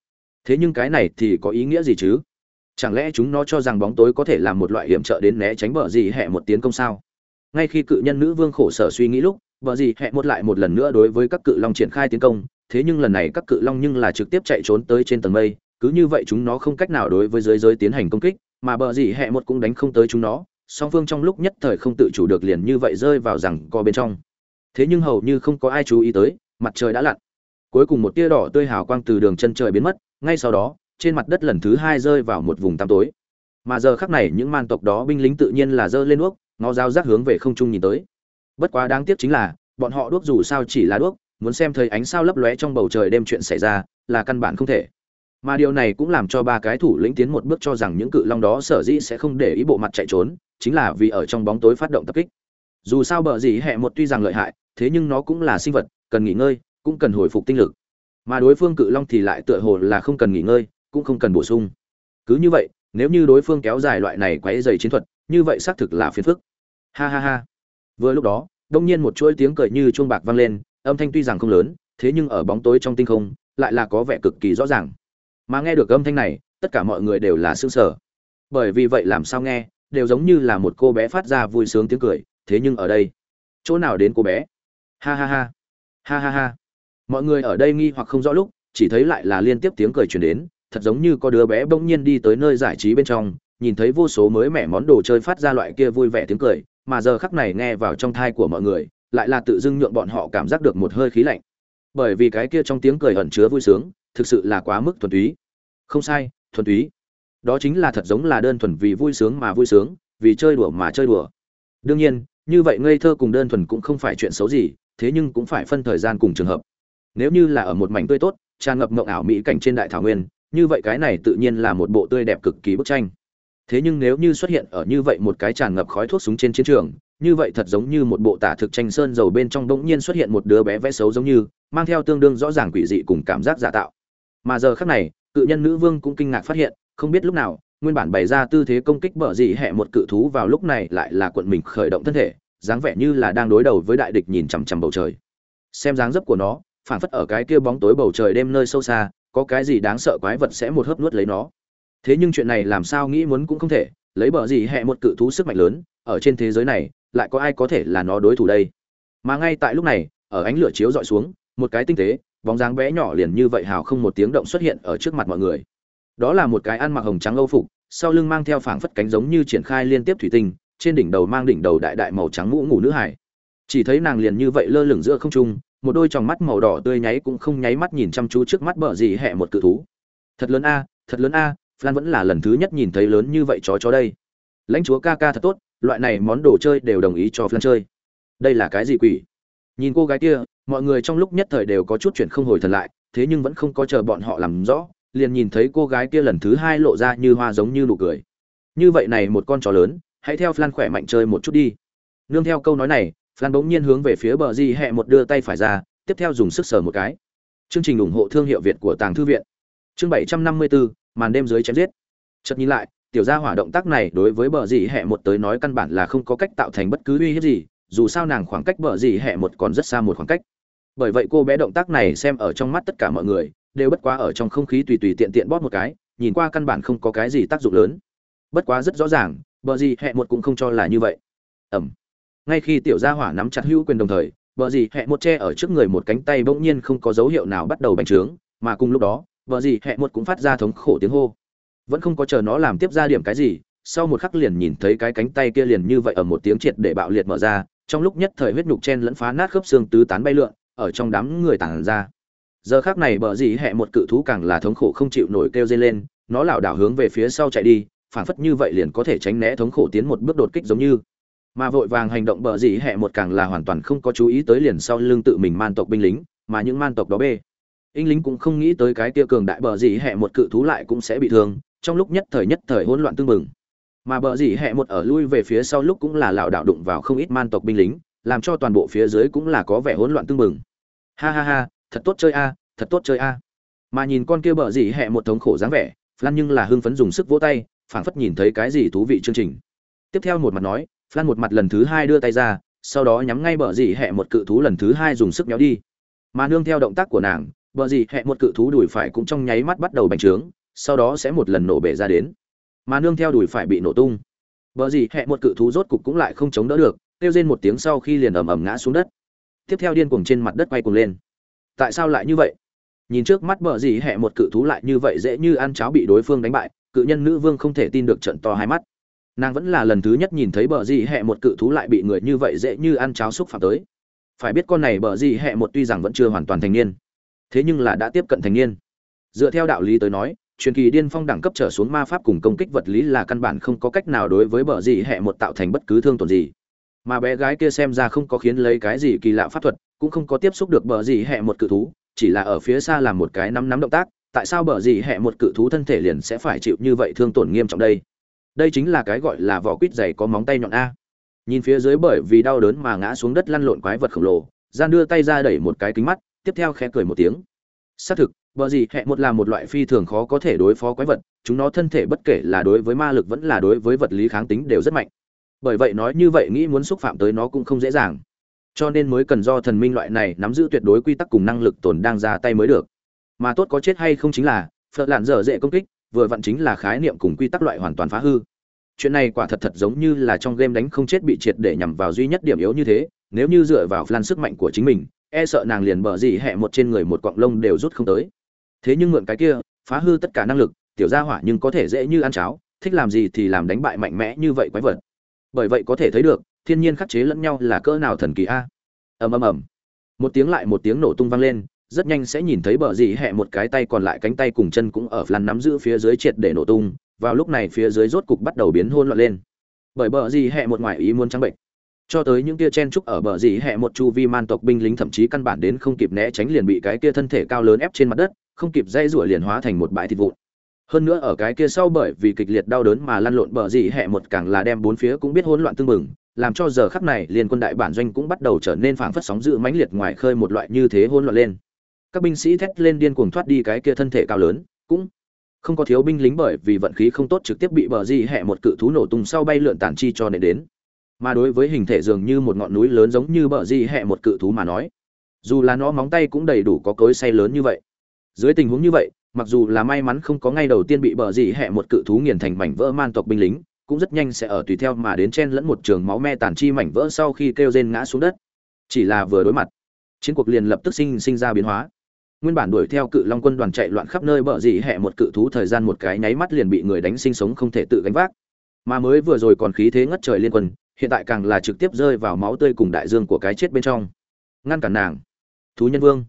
Thế nhưng cái này thì có ý nghĩa gì chứ? Chẳng lẽ chúng nó cho rằng bóng tối có thể làm một loại hiểm trợ đến né tránh bờ gì hẹ một tiến công sao? Ngay khi cự nhân nữ vương khổ sở suy nghĩ lúc, bờ gì hẹ một lại một lần nữa đối với các cự long triển khai tiến công, thế nhưng lần này các cự long nhưng là trực tiếp chạy trốn tới trên tầng mây cứ như vậy chúng nó không cách nào đối với giới giới tiến hành công kích, mà bờ gì hẹ một cũng đánh không tới chúng nó, song phương trong lúc nhất thời không tự chủ được liền như vậy rơi vào rằng co bên trong. Thế nhưng hầu như không có ai chú ý tới, mặt trời đã lặn. Cuối cùng một tia đỏ tươi hào quang từ đường chân trời biến mất, ngay sau đó, trên mặt đất lần thứ hai rơi vào một vùng tăm tối. Mà giờ khắc này những man tộc đó binh lính tự nhiên là giơ lên đuốc, ngó dao rác hướng về không trung nhìn tới. Bất quá đáng tiếc chính là, bọn họ đuốc dù sao chỉ là đuốc, muốn xem thấy ánh sao lấp lóe trong bầu trời đêm chuyện xảy ra, là căn bản không thể mà điều này cũng làm cho ba cái thủ lĩnh tiến một bước cho rằng những cự long đó sở dĩ sẽ không để ý bộ mặt chạy trốn, chính là vì ở trong bóng tối phát động tập kích. Dù sao bờ gì hẹ một tuy rằng lợi hại, thế nhưng nó cũng là sinh vật, cần nghỉ ngơi, cũng cần hồi phục tinh lực. Mà đối phương cự long thì lại tựa hồ là không cần nghỉ ngơi, cũng không cần bổ sung. Cứ như vậy, nếu như đối phương kéo dài loại này quấy dày chiến thuật, như vậy xác thực là phiền phức. Ha ha ha. Vừa lúc đó, đông nhiên một chuỗi tiếng cười như chuông bạc vang lên, âm thanh tuy rằng không lớn, thế nhưng ở bóng tối trong tinh không, lại là có vẻ cực kỳ rõ ràng mà nghe được âm thanh này, tất cả mọi người đều là sững sờ. Bởi vì vậy làm sao nghe, đều giống như là một cô bé phát ra vui sướng tiếng cười, thế nhưng ở đây, chỗ nào đến cô bé? Ha ha ha. Ha ha ha. Mọi người ở đây nghi hoặc không rõ lúc, chỉ thấy lại là liên tiếp tiếng cười truyền đến, thật giống như có đứa bé bỗng nhiên đi tới nơi giải trí bên trong, nhìn thấy vô số mới mẻ món đồ chơi phát ra loại kia vui vẻ tiếng cười, mà giờ khắc này nghe vào trong thai của mọi người, lại là tự dưng nhượng bọn họ cảm giác được một hơi khí lạnh. Bởi vì cái kia trong tiếng cười ẩn chứa vui sướng, thực sự là quá mức thuần túy không sai, thuần túy. Đó chính là thật giống là đơn thuần vì vui sướng mà vui sướng, vì chơi đùa mà chơi đùa. Đương nhiên, như vậy ngây thơ cùng đơn thuần cũng không phải chuyện xấu gì, thế nhưng cũng phải phân thời gian cùng trường hợp. Nếu như là ở một mảnh tươi tốt, tràn ngập mộng ảo mỹ cảnh trên đại thảo nguyên, như vậy cái này tự nhiên là một bộ tươi đẹp cực kỳ bức tranh. Thế nhưng nếu như xuất hiện ở như vậy một cái tràn ngập khói thuốc súng trên chiến trường, như vậy thật giống như một bộ tả thực tranh sơn dầu bên trong bỗng nhiên xuất hiện một đứa bé vẽ xấu giống như, mang theo tương đương rõ ràng quỷ dị cùng cảm giác giả tạo. Mà giờ khác này cự nhân nữ vương cũng kinh ngạc phát hiện, không biết lúc nào, nguyên bản bày ra tư thế công kích bở dị hẹ một cự thú vào lúc này lại là quận mình khởi động thân thể, dáng vẻ như là đang đối đầu với đại địch nhìn chằm chằm bầu trời. Xem dáng dấp của nó phản phất ở cái kia bóng tối bầu trời đêm nơi sâu xa, có cái gì đáng sợ quái vật sẽ một hớp nuốt lấy nó. Thế nhưng chuyện này làm sao nghĩ muốn cũng không thể, lấy bờ gì hẹ một cự thú sức mạnh lớn, ở trên thế giới này, lại có ai có thể là nó đối thủ đây? Mà ngay tại lúc này, ở ánh lửa chiếu dọi xuống, một cái tinh tế bóng dáng bé nhỏ liền như vậy hào không một tiếng động xuất hiện ở trước mặt mọi người đó là một cái ăn mặc hồng trắng âu phục sau lưng mang theo phảng phất cánh giống như triển khai liên tiếp thủy tinh trên đỉnh đầu mang đỉnh đầu đại đại màu trắng mũ ngủ nữ hải chỉ thấy nàng liền như vậy lơ lửng giữa không trung một đôi tròng mắt màu đỏ tươi nháy cũng không nháy mắt nhìn chăm chú trước mắt bờ gì hẹ một cự thú thật lớn a thật lớn a Flan vẫn là lần thứ nhất nhìn thấy lớn như vậy chó chó đây. Lãnh chúa ca ca thật tốt, loại này món đồ chơi đều đồng ý cho Flan chơi. Đây là cái gì quỷ? Nhìn cô gái kia, mọi người trong lúc nhất thời đều có chút chuyện không hồi thần lại, thế nhưng vẫn không có chờ bọn họ làm rõ, liền nhìn thấy cô gái kia lần thứ hai lộ ra như hoa giống như nụ cười. Như vậy này một con chó lớn, hãy theo Flan khỏe mạnh chơi một chút đi. Nương theo câu nói này, Flan bỗng nhiên hướng về phía bờ Di hẹ một đưa tay phải ra, tiếp theo dùng sức sờ một cái. Chương trình ủng hộ thương hiệu Việt của Tàng thư viện. Chương 754, màn đêm dưới chém giết chợt nhìn lại tiểu gia hỏa động tác này đối với bờ dì hẹ một tới nói căn bản là không có cách tạo thành bất cứ uy hiếp gì dù sao nàng khoảng cách bờ dì hẹ một còn rất xa một khoảng cách bởi vậy cô bé động tác này xem ở trong mắt tất cả mọi người, đều bất quá ở trong không khí tùy tùy tiện tiện bóp một cái, nhìn qua căn bản không có cái gì tác dụng lớn. Bất quá rất rõ ràng, bờ gì hẹ một cũng không cho là như vậy. Ẩm. Ngay khi tiểu gia hỏa nắm chặt hữu quyền đồng thời, bờ gì hẹ một che ở trước người một cánh tay bỗng nhiên không có dấu hiệu nào bắt đầu bành trướng, mà cùng lúc đó, bờ gì hẹ một cũng phát ra thống khổ tiếng hô. Vẫn không có chờ nó làm tiếp ra điểm cái gì, sau một khắc liền nhìn thấy cái cánh tay kia liền như vậy ở một tiếng triệt để bạo liệt mở ra, trong lúc nhất thời huyết nhục chen lẫn phá nát khớp xương tứ tán bay lượn ở trong đám người tản ra. Giờ khác này bờ gì hẹ một cự thú càng là thống khổ không chịu nổi kêu dây lên nó lảo đảo hướng về phía sau chạy đi phản phất như vậy liền có thể tránh né thống khổ tiến một bước đột kích giống như. Mà vội vàng hành động bờ gì hẹ một càng là hoàn toàn không có chú ý tới liền sau lưng tự mình man tộc binh lính mà những man tộc đó bê. Inh lính cũng không nghĩ tới cái kia cường đại bờ gì hẹ một cự thú lại cũng sẽ bị thương, trong lúc nhất thời nhất thời hỗn loạn tương mừng. Mà bờ gì hẹ một ở lui về phía sau lúc cũng là lảo đảo đụng vào không ít man tộc binh lính, làm cho toàn bộ phía dưới cũng là có vẻ hỗn loạn tương mừng. Ha ha ha, thật tốt chơi a, thật tốt chơi a. Mà nhìn con kia bờ gì hẹ một thống khổ dáng vẻ, Flan nhưng là hưng phấn dùng sức vỗ tay, phảng phất nhìn thấy cái gì thú vị chương trình. Tiếp theo một mặt nói, Flan một mặt lần thứ hai đưa tay ra, sau đó nhắm ngay bờ gì hẹ một cự thú lần thứ hai dùng sức nhéo đi. Mà nương theo động tác của nàng, bờ gì hẹ một cự thú đùi phải cũng trong nháy mắt bắt đầu bành trướng sau đó sẽ một lần nổ bể ra đến mà nương theo đùi phải bị nổ tung bờ gì hẹ một cự thú rốt cục cũng lại không chống đỡ được kêu rên một tiếng sau khi liền ầm ầm ngã xuống đất. Tiếp theo điên cuồng trên mặt đất quay cuồng lên. Tại sao lại như vậy? Nhìn trước mắt bờ gì hẹ một cự thú lại như vậy dễ như ăn cháo bị đối phương đánh bại, cự nhân nữ vương không thể tin được trận to hai mắt. Nàng vẫn là lần thứ nhất nhìn thấy bờ gì hẹ một cự thú lại bị người như vậy dễ như ăn cháo xúc phạm tới. Phải biết con này bờ gì hẹ một tuy rằng vẫn chưa hoàn toàn thành niên, thế nhưng là đã tiếp cận thành niên. Dựa theo đạo lý tới nói, truyền kỳ điên phong đẳng cấp trở xuống ma pháp cùng công kích vật lý là căn bản không có cách nào đối với bờ gì hẹ một tạo thành bất cứ thương tổn gì mà bé gái kia xem ra không có khiến lấy cái gì kỳ lạ pháp thuật, cũng không có tiếp xúc được bờ gì hẹ một cự thú, chỉ là ở phía xa làm một cái nắm nắm động tác, tại sao bờ gì hẹ một cự thú thân thể liền sẽ phải chịu như vậy thương tổn nghiêm trọng đây? Đây chính là cái gọi là vỏ quýt dày có móng tay nhọn a. Nhìn phía dưới bởi vì đau đớn mà ngã xuống đất lăn lộn quái vật khổng lồ, gian đưa tay ra đẩy một cái kính mắt, tiếp theo khẽ cười một tiếng. Xác thực, bờ gì hẹ một là một loại phi thường khó có thể đối phó quái vật, chúng nó thân thể bất kể là đối với ma lực vẫn là đối với vật lý kháng tính đều rất mạnh bởi vậy nói như vậy nghĩ muốn xúc phạm tới nó cũng không dễ dàng. Cho nên mới cần do thần minh loại này nắm giữ tuyệt đối quy tắc cùng năng lực tồn đang ra tay mới được. Mà tốt có chết hay không chính là, phật lạn dở dễ công kích, vừa vặn chính là khái niệm cùng quy tắc loại hoàn toàn phá hư. Chuyện này quả thật thật giống như là trong game đánh không chết bị triệt để nhằm vào duy nhất điểm yếu như thế, nếu như dựa vào lan sức mạnh của chính mình e sợ nàng liền bở gì hẹ một trên người một quặng lông đều rút không tới. Thế nhưng mượn cái kia, phá hư tất cả năng lực, tiểu gia hỏa nhưng có thể dễ như ăn cháo, thích làm gì thì làm đánh bại mạnh mẽ như vậy quái vật bởi vậy có thể thấy được, thiên nhiên khắc chế lẫn nhau là cỡ nào thần kỳ a. Ầm ầm ầm. Một tiếng lại một tiếng nổ tung vang lên, rất nhanh sẽ nhìn thấy bờ dì hẹ một cái tay còn lại cánh tay cùng chân cũng ở lăn nắm giữ phía dưới triệt để nổ tung, vào lúc này phía dưới rốt cục bắt đầu biến hôn loạn lên. Bởi bờ dì hẹ một ngoại ý muốn trắng bệnh. Cho tới những kia chen trúc ở bờ dì hẹ một chu vi man tộc binh lính thậm chí căn bản đến không kịp né tránh liền bị cái kia thân thể cao lớn ép trên mặt đất, không kịp dây rủa liền hóa thành một bãi thịt vụn hơn nữa ở cái kia sau bởi vì kịch liệt đau đớn mà lăn lộn bờ dì hẹ một càng là đem bốn phía cũng biết hỗn loạn tương mừng làm cho giờ khắc này liên quân đại bản doanh cũng bắt đầu trở nên phảng phất sóng dữ mãnh liệt ngoài khơi một loại như thế hỗn loạn lên. Các binh sĩ thét lên điên cuồng thoát đi cái kia thân thể cao lớn, cũng không có thiếu binh lính bởi vì vận khí không tốt trực tiếp bị bờ di hẹ một cự thú nổ tung sau bay lượn tản chi cho nên đến. Mà đối với hình thể dường như một ngọn núi lớn giống như bờ di hẹ một cự thú mà nói, dù là nó móng tay cũng đầy đủ có cối say lớn như vậy. Dưới tình huống như vậy mặc dù là may mắn không có ngay đầu tiên bị bờ gì hẹ một cự thú nghiền thành mảnh vỡ man tộc binh lính, cũng rất nhanh sẽ ở tùy theo mà đến chen lẫn một trường máu me tàn chi mảnh vỡ sau khi kêu rên ngã xuống đất. Chỉ là vừa đối mặt, chiến cuộc liền lập tức sinh sinh ra biến hóa. Nguyên bản đuổi theo cự long quân đoàn chạy loạn khắp nơi bờ dị hẹ một cự thú thời gian một cái nháy mắt liền bị người đánh sinh sống không thể tự gánh vác. Mà mới vừa rồi còn khí thế ngất trời liên quân, hiện tại càng là trực tiếp rơi vào máu tươi cùng đại dương của cái chết bên trong. Ngăn cản nàng. Thú nhân vương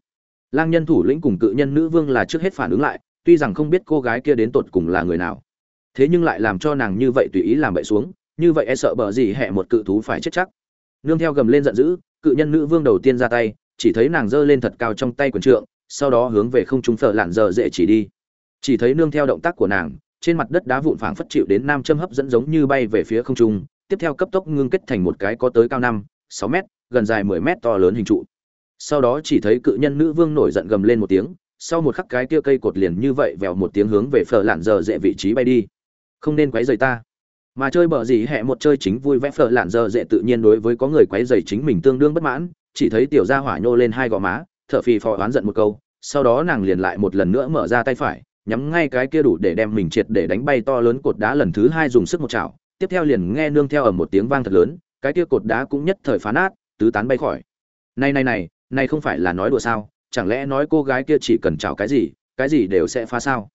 lang nhân thủ lĩnh cùng cự nhân nữ vương là trước hết phản ứng lại, tuy rằng không biết cô gái kia đến tột cùng là người nào. Thế nhưng lại làm cho nàng như vậy tùy ý làm bậy xuống, như vậy e sợ bờ gì hẹ một cự thú phải chết chắc. Nương theo gầm lên giận dữ, cự nhân nữ vương đầu tiên ra tay, chỉ thấy nàng giơ lên thật cao trong tay quần trượng, sau đó hướng về không trung phở lản giờ dễ chỉ đi. Chỉ thấy nương theo động tác của nàng, trên mặt đất đá vụn phảng phất chịu đến nam châm hấp dẫn giống như bay về phía không trung, tiếp theo cấp tốc ngưng kết thành một cái có tới cao năm, sáu mét, gần dài mười mét to lớn hình trụ sau đó chỉ thấy cự nhân nữ vương nổi giận gầm lên một tiếng, sau một khắc cái kia cây cột liền như vậy vèo một tiếng hướng về phở lạn giờ dễ vị trí bay đi. Không nên quấy rầy ta. Mà chơi bờ gì hẹ một chơi chính vui vẻ phở lạn giờ dễ tự nhiên đối với có người quấy rầy chính mình tương đương bất mãn, chỉ thấy tiểu gia hỏa nhô lên hai gò má, thở phì phò oán giận một câu, sau đó nàng liền lại một lần nữa mở ra tay phải, nhắm ngay cái kia đủ để đem mình triệt để đánh bay to lớn cột đá lần thứ hai dùng sức một chảo, tiếp theo liền nghe nương theo ở một tiếng vang thật lớn, cái kia cột đá cũng nhất thời phá nát, tứ tán bay khỏi. Này này này này không phải là nói đùa sao? Chẳng lẽ nói cô gái kia chỉ cần chào cái gì cái gì đều sẽ phá sao?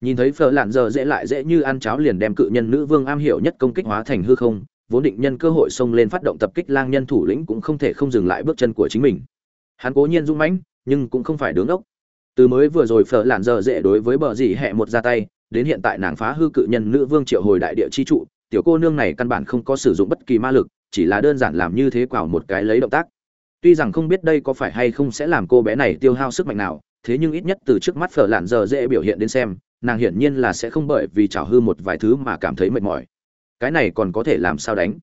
Nhìn thấy phở lạn giờ dễ lại dễ như ăn cháo liền đem cự nhân nữ vương am hiểu nhất công kích hóa thành hư không, vốn định nhân cơ hội xông lên phát động tập kích lang nhân thủ lĩnh cũng không thể không dừng lại bước chân của chính mình. Hắn cố nhiên rung mãnh, nhưng cũng không phải đứng ốc. Từ mới vừa rồi phở lạn giờ dễ đối với bờ dì hẹ một ra tay, đến hiện tại nàng phá hư cự nhân nữ vương triệu hồi đại địa chi trụ, tiểu cô nương này căn bản không có sử dụng bất kỳ ma lực, chỉ là đơn giản làm như thế quảo một cái lấy động tác tuy rằng không biết đây có phải hay không sẽ làm cô bé này tiêu hao sức mạnh nào, thế nhưng ít nhất từ trước mắt phở lạn giờ dễ biểu hiện đến xem, nàng hiển nhiên là sẽ không bởi vì trào hư một vài thứ mà cảm thấy mệt mỏi. Cái này còn có thể làm sao đánh?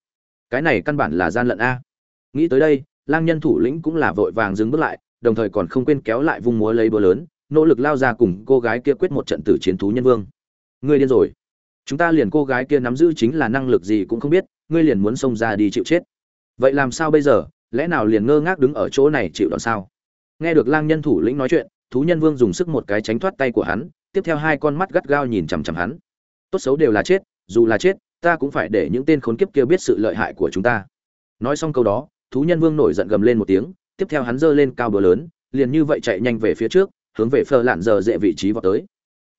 Cái này căn bản là gian lận a. Nghĩ tới đây, lang nhân thủ lĩnh cũng là vội vàng dừng bước lại, đồng thời còn không quên kéo lại vung múa lấy búa lớn, nỗ lực lao ra cùng cô gái kia quyết một trận tử chiến thú nhân vương. Ngươi điên rồi. Chúng ta liền cô gái kia nắm giữ chính là năng lực gì cũng không biết, ngươi liền muốn xông ra đi chịu chết. Vậy làm sao bây giờ? Lẽ nào liền ngơ ngác đứng ở chỗ này chịu đòn sao? Nghe được lang nhân thủ lĩnh nói chuyện, thú nhân vương dùng sức một cái tránh thoát tay của hắn, tiếp theo hai con mắt gắt gao nhìn chằm chằm hắn. Tốt xấu đều là chết, dù là chết, ta cũng phải để những tên khốn kiếp kia biết sự lợi hại của chúng ta. Nói xong câu đó, thú nhân vương nổi giận gầm lên một tiếng, tiếp theo hắn giơ lên cao bờ lớn, liền như vậy chạy nhanh về phía trước, hướng về phờ lạn giờ dễ vị trí vào tới.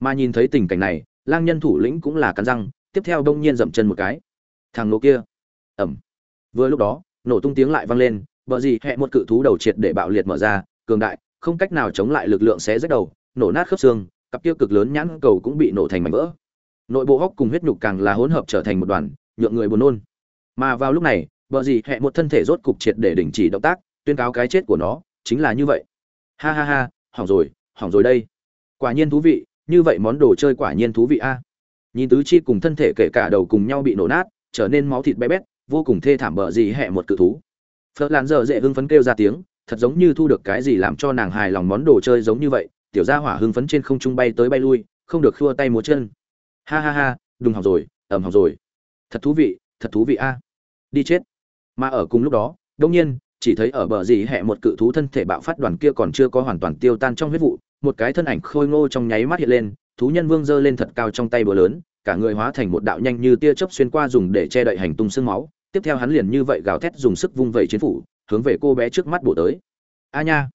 Mà nhìn thấy tình cảnh này, lang nhân thủ lĩnh cũng là cắn răng, tiếp theo đông nhiên dậm chân một cái. Thằng nô kia. Ẩm. Vừa lúc đó nổ tung tiếng lại vang lên, bờ gì hẹ một cự thú đầu triệt để bạo liệt mở ra, cường đại, không cách nào chống lại lực lượng xé rách đầu, nổ nát khớp xương, cặp kia cực lớn nhãn cầu cũng bị nổ thành mảnh vỡ. Nội bộ hốc cùng huyết nhục càng là hỗn hợp trở thành một đoàn, nhượng người buồn nôn. Mà vào lúc này, bờ gì hẹ một thân thể rốt cục triệt để đình chỉ động tác, tuyên cáo cái chết của nó, chính là như vậy. Ha ha ha, hỏng rồi hỏng rồi đây. Quả nhiên thú vị, như vậy món đồ chơi quả nhiên thú vị a. Nhìn tứ chi cùng thân thể kể cả đầu cùng nhau bị nổ nát, trở nên máu thịt bé bét vô cùng thê thảm bờ gì hẹ một cự thú. Phật lan dở dễ hưng phấn kêu ra tiếng, thật giống như thu được cái gì làm cho nàng hài lòng món đồ chơi giống như vậy, tiểu gia hỏa hưng phấn trên không trung bay tới bay lui, không được khua tay múa chân. Ha ha ha đùng học rồi, ẩm học rồi. Thật thú vị, thật thú vị a. Đi chết. Mà ở cùng lúc đó đông nhiên, chỉ thấy ở bờ dì hẹ một cự thú thân thể bạo phát đoàn kia còn chưa có hoàn toàn tiêu tan trong huyết vụ, một cái thân ảnh khôi ngô trong nháy mắt hiện lên, thú nhân vương giơ lên thật cao trong tay bờ lớn, cả người hóa thành một đạo nhanh như tia chớp xuyên qua dùng để che đậy hành tung xương máu tiếp theo hắn liền như vậy gào thét dùng sức vung vẩy chiến phủ hướng về cô bé trước mắt bổ tới a nha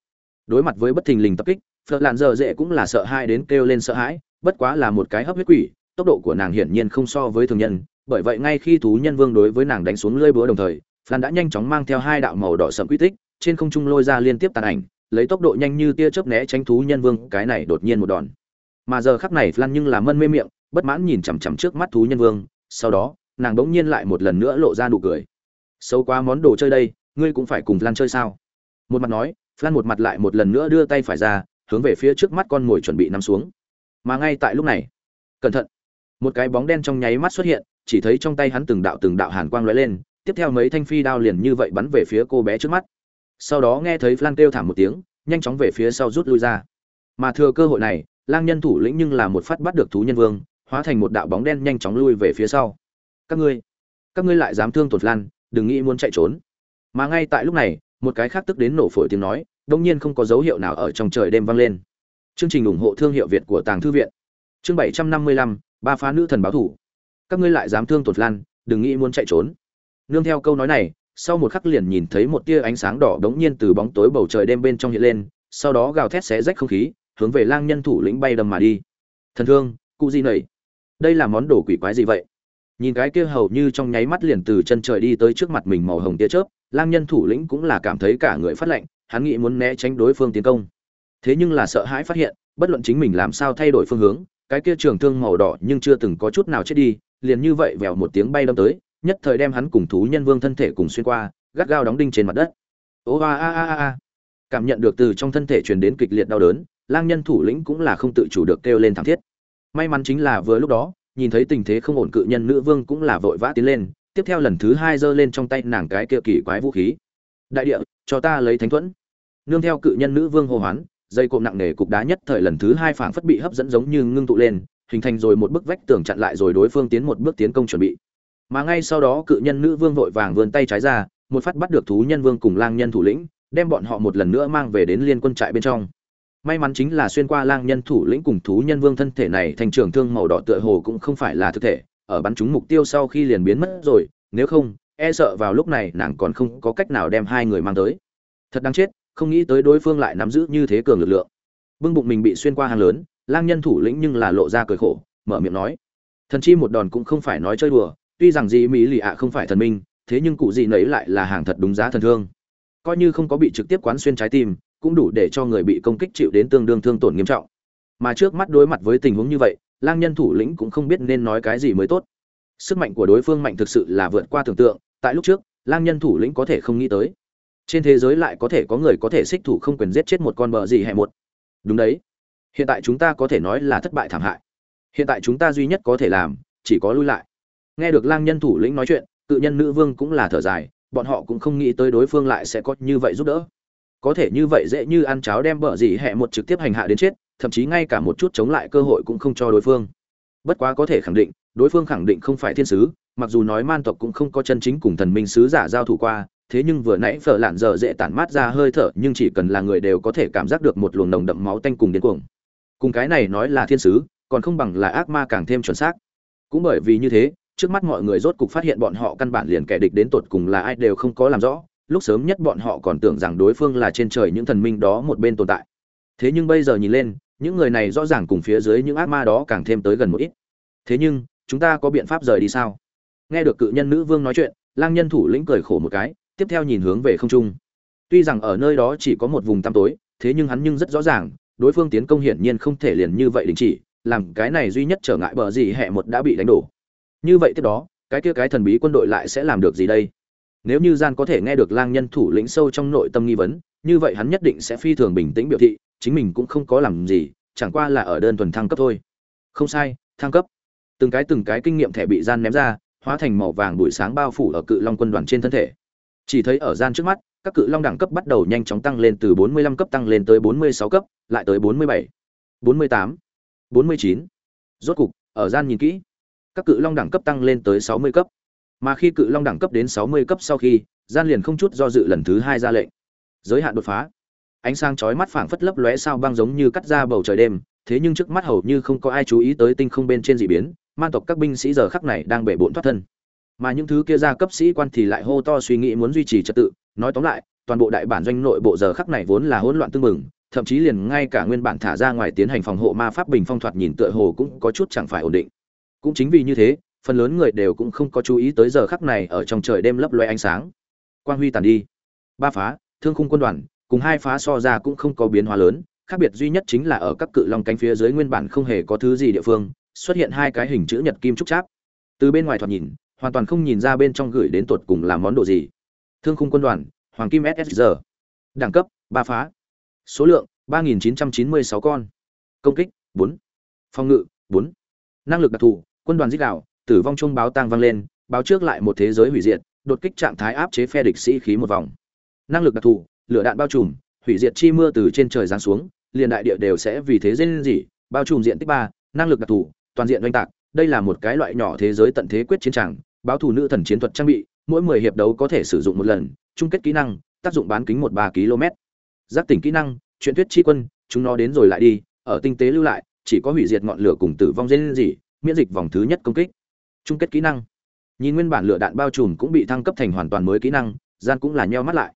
đối mặt với bất thình lình tập kích phật làn giờ dễ cũng là sợ hãi đến kêu lên sợ hãi bất quá là một cái hấp huyết quỷ tốc độ của nàng hiển nhiên không so với thường nhân bởi vậy ngay khi thú nhân vương đối với nàng đánh xuống lơi búa đồng thời Phan đã nhanh chóng mang theo hai đạo màu đỏ sẫm quy tích, trên không trung lôi ra liên tiếp tàn ảnh, lấy tốc độ nhanh như tia chớp né tránh thú nhân vương, cái này đột nhiên một đòn. Mà giờ khắc này Phan nhưng là mân mê miệng, bất mãn nhìn chằm chằm trước mắt thú nhân vương, sau đó, nàng bỗng nhiên lại một lần nữa lộ ra nụ cười. Xấu quá món đồ chơi đây, ngươi cũng phải cùng Flan chơi sao? Một mặt nói, Flan một mặt lại một lần nữa đưa tay phải ra, hướng về phía trước mắt con ngồi chuẩn bị nằm xuống. Mà ngay tại lúc này, cẩn thận, một cái bóng đen trong nháy mắt xuất hiện, chỉ thấy trong tay hắn từng đạo từng đạo hàn quang lóe lên, tiếp theo mấy thanh phi đao liền như vậy bắn về phía cô bé trước mắt sau đó nghe thấy flan kêu thảm một tiếng nhanh chóng về phía sau rút lui ra mà thừa cơ hội này lang nhân thủ lĩnh nhưng là một phát bắt được thú nhân vương hóa thành một đạo bóng đen nhanh chóng lui về phía sau các ngươi các ngươi lại dám thương tổn lan, đừng nghĩ muốn chạy trốn. Mà ngay tại lúc này một cái khác tức đến nổ phổi tiếng nói đông nhiên không có dấu hiệu nào ở trong trời đêm vang lên. Chương trình ủng hộ thương hiệu việt của tàng thư viện. Chương bảy trăm năm mươi lăm ba phá nữ thần báo thủ. Các ngươi lại dám thương tột lan đừng nghĩ muốn chạy trốn. Nương theo câu nói này sau một khắc liền nhìn thấy một tia ánh sáng đỏ đống nhiên từ bóng tối bầu trời đêm bên trong hiện lên sau đó gào thét xé rách không khí hướng về lang nhân thủ lĩnh bay đầm mà đi. Thần thương cụ gì nầy? Đây là món đồ quỷ quái gì vậy? Nhìn cái kia hầu như trong nháy mắt liền từ chân trời đi tới trước mặt mình màu hồng tia chớp, lang nhân thủ lĩnh cũng là cảm thấy cả người phát lạnh, hắn nghĩ muốn né tránh đối phương tiến công. Thế nhưng là sợ hãi phát hiện, bất luận chính mình làm sao thay đổi phương hướng, cái kia trường thương màu đỏ nhưng chưa từng có chút nào chết đi, liền như vậy vèo một tiếng bay đâm tới, nhất thời đem hắn cùng thú nhân vương thân thể cùng xuyên qua, gắt gao đóng đinh trên mặt đất. Ô a a a a cảm nhận được từ trong thân thể truyền đến kịch liệt đau đớn, lang nhân thủ lĩnh cũng là không tự chủ được kêu lên thảm thiết. May mắn chính là vừa lúc đó nhìn thấy tình thế không ổn cự nhân nữ vương cũng là vội vã tiến lên, tiếp theo lần thứ hai giơ lên trong tay nàng cái kia kỳ quái vũ khí. Đại địa, cho ta lấy thánh thuẫn. Nương theo cự nhân nữ vương hô hoán, dây cộm nặng nề cục đá nhất thời lần thứ hai phảng phất bị hấp dẫn giống như ngưng tụ lên, hình thành rồi một bức vách tường chặn lại rồi đối phương tiến một bước tiến công chuẩn bị. Mà ngay sau đó cự nhân nữ vương vội vàng vươn tay trái ra, một phát bắt được thú nhân vương cùng lang nhân thủ lĩnh, đem bọn họ một lần nữa mang về đến liên quân trại bên trong may mắn chính là xuyên qua lang nhân thủ lĩnh cùng thú nhân vương thân thể này, thành trường thương màu đỏ tựa hồ cũng không phải là thực thể, ở bắn trúng mục tiêu sau khi liền biến mất rồi, nếu không e sợ vào lúc này nàng còn không có cách nào đem hai người mang tới. Thật đáng chết, không nghĩ tới đối phương lại nắm giữ như thế cường lực lượng. Bưng bụng mình bị xuyên qua hàng lớn, lang nhân thủ lĩnh nhưng là lộ ra cười khổ, mở miệng nói, thần chi một đòn cũng không phải nói chơi đùa, tuy rằng dị mỹ lì ạ không phải thần minh, thế nhưng cụ gì nấy lại là hàng thật đúng giá thần thương. Coi như không có bị trực tiếp quán xuyên trái tim cũng đủ để cho người bị công kích chịu đến tương đương thương tổn nghiêm trọng. Mà trước mắt đối mặt với tình huống như vậy, lang nhân thủ lĩnh cũng không biết nên nói cái gì mới tốt. Sức mạnh của đối phương mạnh thực sự là vượt qua tưởng tượng, tại lúc trước, lang nhân thủ lĩnh có thể không nghĩ tới. Trên thế giới lại có thể có người có thể xích thủ không quyền giết chết một con bờ gì hay một. Đúng đấy. Hiện tại chúng ta có thể nói là thất bại thảm hại. Hiện tại chúng ta duy nhất có thể làm, chỉ có lui lại. Nghe được lang nhân thủ lĩnh nói chuyện, tự nhân nữ vương cũng là thở dài, bọn họ cũng không nghĩ tới đối phương lại sẽ có như vậy giúp đỡ có thể như vậy dễ như ăn cháo đem bờ gì hẹ một trực tiếp hành hạ đến chết, thậm chí ngay cả một chút chống lại cơ hội cũng không cho đối phương. Bất quá có thể khẳng định, đối phương khẳng định không phải thiên sứ, mặc dù nói man tộc cũng không có chân chính cùng thần minh sứ giả giao thủ qua, thế nhưng vừa nãy phở lạn giờ dễ tản mát ra hơi thở, nhưng chỉ cần là người đều có thể cảm giác được một luồng nồng đậm máu tanh cùng điên cuồng. Cùng cái này nói là thiên sứ, còn không bằng là ác ma càng thêm chuẩn xác. Cũng bởi vì như thế, trước mắt mọi người rốt cục phát hiện bọn họ căn bản liền kẻ địch đến tột cùng là ai đều không có làm rõ lúc sớm nhất bọn họ còn tưởng rằng đối phương là trên trời những thần minh đó một bên tồn tại. Thế nhưng bây giờ nhìn lên, những người này rõ ràng cùng phía dưới những ác ma đó càng thêm tới gần một ít. Thế nhưng, chúng ta có biện pháp rời đi sao? Nghe được cự nhân nữ vương nói chuyện, lang nhân thủ lĩnh cười khổ một cái, tiếp theo nhìn hướng về không trung. Tuy rằng ở nơi đó chỉ có một vùng tăm tối, thế nhưng hắn nhưng rất rõ ràng, đối phương tiến công hiển nhiên không thể liền như vậy đình chỉ, làm cái này duy nhất trở ngại bờ gì hẹ một đã bị đánh đổ. Như vậy tiếp đó, cái kia cái thần bí quân đội lại sẽ làm được gì đây? Nếu như gian có thể nghe được lang nhân thủ lĩnh sâu trong nội tâm nghi vấn như vậy hắn nhất định sẽ phi thường bình tĩnh biểu thị chính mình cũng không có làm gì chẳng qua là ở đơn thuần thăng cấp thôi. Không sai thăng cấp. Từng cái từng cái kinh nghiệm thẻ bị gian ném ra hóa thành màu vàng buổi sáng bao phủ ở cự long quân đoàn trên thân thể. Chỉ thấy ở gian trước mắt các cự long đẳng cấp bắt đầu nhanh chóng tăng lên từ 45 cấp tăng lên tới 46 cấp lại tới 47, 48, 49. rốt cục ở gian nhìn kỹ các cự long đẳng cấp tăng lên tới 60 cấp mà khi cự long đẳng cấp đến 60 cấp sau khi, gian liền không chút do dự lần thứ hai ra lệnh. Giới hạn đột phá. Ánh sáng chói mắt phảng phất lấp lóe sao băng giống như cắt ra bầu trời đêm, thế nhưng trước mắt hầu như không có ai chú ý tới tinh không bên trên dị biến man tộc các binh sĩ giờ khắc này đang bể bộn thoát thân. Mà những thứ kia ra cấp sĩ quan thì lại hô to suy nghĩ muốn duy trì trật tự, nói tóm lại, toàn bộ đại bản doanh nội bộ giờ khắc này vốn là hỗn loạn tương mừng thậm chí liền ngay cả nguyên bản thả ra ngoài tiến hành phòng hộ ma pháp bình phong thoạt nhìn tựa hồ cũng có chút chẳng phải ổn định. Cũng chính vì như thế phần lớn người đều cũng không có chú ý tới giờ khắc này ở trong trời đêm lấp loe ánh sáng. Quang huy tàn đi. Ba phá, thương khung quân đoàn, cùng hai phá so ra cũng không có biến hóa lớn, khác biệt duy nhất chính là ở các cự long cánh phía dưới nguyên bản không hề có thứ gì địa phương, xuất hiện hai cái hình chữ nhật kim trúc cháp. Từ bên ngoài thoạt nhìn, hoàn toàn không nhìn ra bên trong gửi đến tột cùng là món đồ gì. Thương khung quân đoàn, hoàng kim ssr đẳng cấp, ba phá. Số lượng, ba nghìn chín trăm chín mươi sáu con. Công kích, bốn. Phòng ngự, bốn. Năng lực đặc thù, quân đoàn dích đạo tử vong chung báo tang vang lên báo trước lại một thế giới hủy diệt đột kích trạng thái áp chế phe địch sĩ khí một vòng. Năng lực đặc thù lửa đạn bao trùm hủy diệt chi mưa từ trên trời giáng xuống liền đại địa đều sẽ vì thế rên rỉ, bao trùm diện tích ba năng lực đặc thù toàn diện oanh tạc đây là một cái loại nhỏ thế giới tận thế quyết chiến tràng báo thủ nữ thần chiến thuật trang bị mỗi mười hiệp đấu có thể sử dụng một lần chung kết kỹ năng tác dụng bán kính một ba km. Giác tỉnh kỹ năng chuyện thuyết chi quân chúng nó đến rồi lại đi ở tinh tế lưu lại chỉ có hủy diệt ngọn lửa cùng tử vong rên rỉ, miễn dịch vòng thứ nhất công kích chung kết kỹ năng. Nhìn nguyên bản lửa đạn bao trùm cũng bị thăng cấp thành hoàn toàn mới kỹ năng, gian cũng là nheo mắt lại.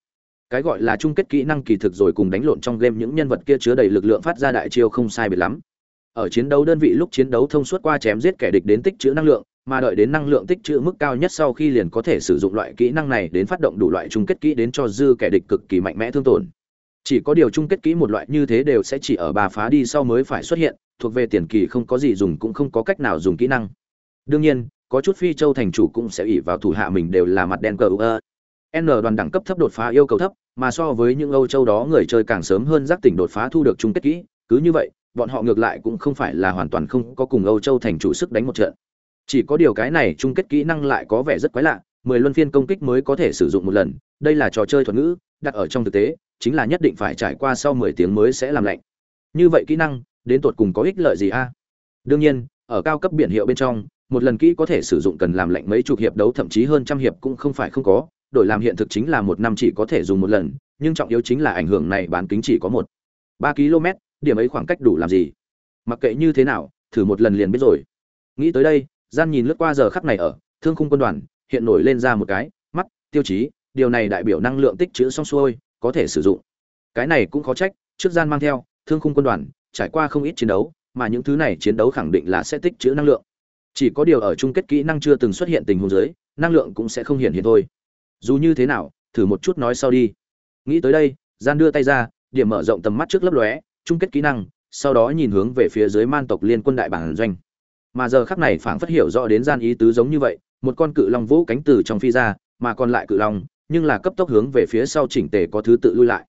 Cái gọi là chung kết kỹ năng kỳ thực rồi cùng đánh lộn trong game những nhân vật kia chứa đầy lực lượng phát ra đại chiêu không sai biệt lắm. Ở chiến đấu đơn vị lúc chiến đấu thông suốt qua chém giết kẻ địch đến tích trữ năng lượng, mà đợi đến năng lượng tích trữ mức cao nhất sau khi liền có thể sử dụng loại kỹ năng này đến phát động đủ loại chung kết kỹ đến cho dư kẻ địch cực kỳ mạnh mẽ thương tổn. Chỉ có điều chung kết kỹ một loại như thế đều sẽ chỉ ở bà phá đi sau mới phải xuất hiện, thuộc về tiền kỳ không có gì dùng cũng không có cách nào dùng kỹ năng. Đương nhiên có chút phi châu thành chủ cũng sẽ ỉ vào thủ hạ mình đều là mặt đen cờ ơ. N đoàn đẳng cấp thấp đột phá yêu cầu thấp, mà so với những âu châu đó người chơi càng sớm hơn giác tỉnh đột phá thu được chung kết kỹ, cứ như vậy, bọn họ ngược lại cũng không phải là hoàn toàn không có cùng âu châu thành chủ sức đánh một trận. Chỉ có điều cái này chung kết kỹ năng lại có vẻ rất quái lạ, mười luân phiên công kích mới có thể sử dụng một lần, đây là trò chơi thuật ngữ, đặt ở trong thực tế, chính là nhất định phải trải qua sau mười tiếng mới sẽ làm lạnh. Như vậy kỹ năng, đến tột cùng có ích lợi gì a? Đương nhiên, ở cao cấp biển hiệu bên trong một lần kỹ có thể sử dụng cần làm lạnh mấy chục hiệp đấu, thậm chí hơn trăm hiệp cũng không phải không có. Đổi làm hiện thực chính là một năm chỉ có thể dùng một lần, nhưng trọng yếu chính là ảnh hưởng này bán kính chỉ có một. Ba km, điểm ấy khoảng cách đủ làm gì? Mặc kệ như thế nào, thử một lần liền biết rồi. Nghĩ tới đây, gian nhìn lướt qua giờ khắc này ở, thương khung quân đoàn, hiện nổi lên ra một cái, mắt, tiêu chí, điều này đại biểu năng lượng tích trữ xong xuôi, có thể sử dụng. Cái này cũng khó trách, trước gian mang theo, thương khung quân đoàn, trải qua không ít chiến đấu, mà những thứ này chiến đấu khẳng định là sẽ tích trữ năng lượng chỉ có điều ở chung kết kỹ năng chưa từng xuất hiện tình huống dưới, năng lượng cũng sẽ không hiện hiện thôi. Dù như thế nào, thử một chút nói sau đi. Nghĩ tới đây, gian đưa tay ra, điểm mở rộng tầm mắt trước lấp lóe, chung kết kỹ năng, sau đó nhìn hướng về phía dưới man tộc liên quân đại bản doanh. Mà giờ khắc này phảng phất hiểu rõ đến gian ý tứ giống như vậy, một con cự long vũ cánh từ trong phi ra, mà còn lại cự long, nhưng là cấp tốc hướng về phía sau chỉnh tề có thứ tự lui lại.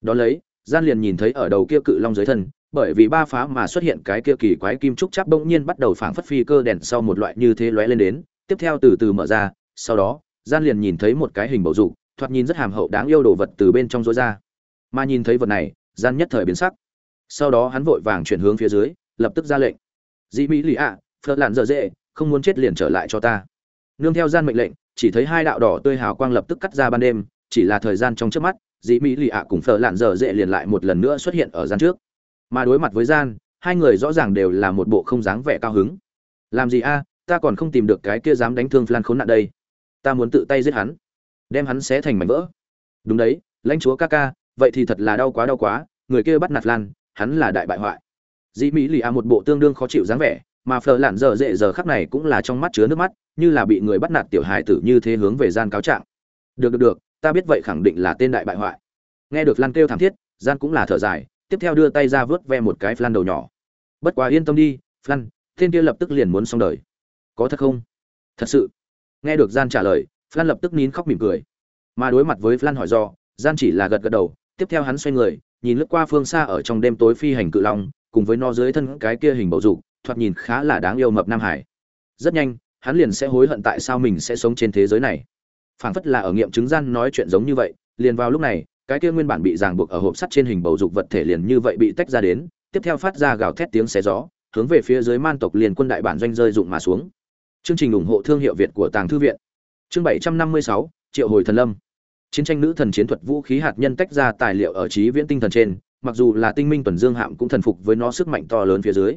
Đó lấy, gian liền nhìn thấy ở đầu kia cự long dưới thân bởi vì ba phá mà xuất hiện cái kia kỳ quái kim trúc chắp bỗng nhiên bắt đầu phảng phất phi cơ đèn sau một loại như thế lóe lên đến, tiếp theo từ từ mở ra, sau đó, gian liền nhìn thấy một cái hình bầu dục, thoạt nhìn rất hàm hậu đáng yêu đồ vật từ bên trong rối ra. Mà nhìn thấy vật này, gian nhất thời biến sắc. Sau đó hắn vội vàng chuyển hướng phía dưới, lập tức ra lệnh. Dĩ mỹ lì ạ, phật lạn dở dễ không muốn chết liền trở lại cho ta. Nương theo gian mệnh lệnh, chỉ thấy hai đạo đỏ tươi hào quang lập tức cắt ra ban đêm, chỉ là thời gian trong trước mắt, dĩ mỹ lì ạ cùng phở lạn dở dễ liền lại một lần nữa xuất hiện ở gian trước mà đối mặt với gian, hai người rõ ràng đều là một bộ không dáng vẻ cao hứng. Làm gì a, ta còn không tìm được cái kia dám đánh thương flan khốn nạn đây. Ta muốn tự tay giết hắn, đem hắn xé thành mảnh vỡ. Đúng đấy, lãnh chúa ca ca, vậy thì thật là đau quá đau quá, người kia bắt nạt lan, hắn là đại bại hoại. Dĩ mỹ lì a một bộ tương đương khó chịu dáng vẻ, mà phờ lạn dở dễ giờ khắc này cũng là trong mắt chứa nước mắt, như là bị người bắt nạt tiểu hài tử như thế hướng về gian cáo trạng. Được được được, ta biết vậy khẳng định là tên đại bại hoại. Nghe được lan kêu thảm thiết, gian cũng là thở dài tiếp theo đưa tay ra vớt ve một cái flan đầu nhỏ. Bất quá yên tâm đi, flan, tên kia lập tức liền muốn xong đời. Có thật không? Thật sự. Nghe được gian trả lời, flan lập tức nín khóc mỉm cười. Mà đối mặt với flan hỏi do, gian chỉ là gật gật đầu, tiếp theo hắn xoay người, nhìn lướt qua phương xa ở trong đêm tối phi hành cự long, cùng với nó dưới thân cái kia hình bầu dục, thoạt nhìn khá là đáng yêu mập nam hải. Rất nhanh, hắn liền sẽ hối hận tại sao mình sẽ sống trên thế giới này. Phảng phất là ở nghiệm chứng gian nói chuyện giống như vậy, liền vào lúc này cái kia nguyên bản bị ràng buộc ở hộp sắt trên hình bầu dục vật thể liền như vậy bị tách ra đến, tiếp theo phát ra gào thét tiếng xé gió, hướng về phía dưới man tộc liền quân đại bản doanh rơi dụng mà xuống. Chương trình ủng hộ thương hiệu việt của tàng thư viện. Chương bảy trăm năm mươi sáu, triệu hồi thần lâm. Chiến tranh nữ thần chiến thuật vũ khí hạt nhân tách ra tài liệu ở trí viễn tinh thần trên, mặc dù là tinh minh tuần dương hạm cũng thần phục với nó sức mạnh to lớn phía dưới.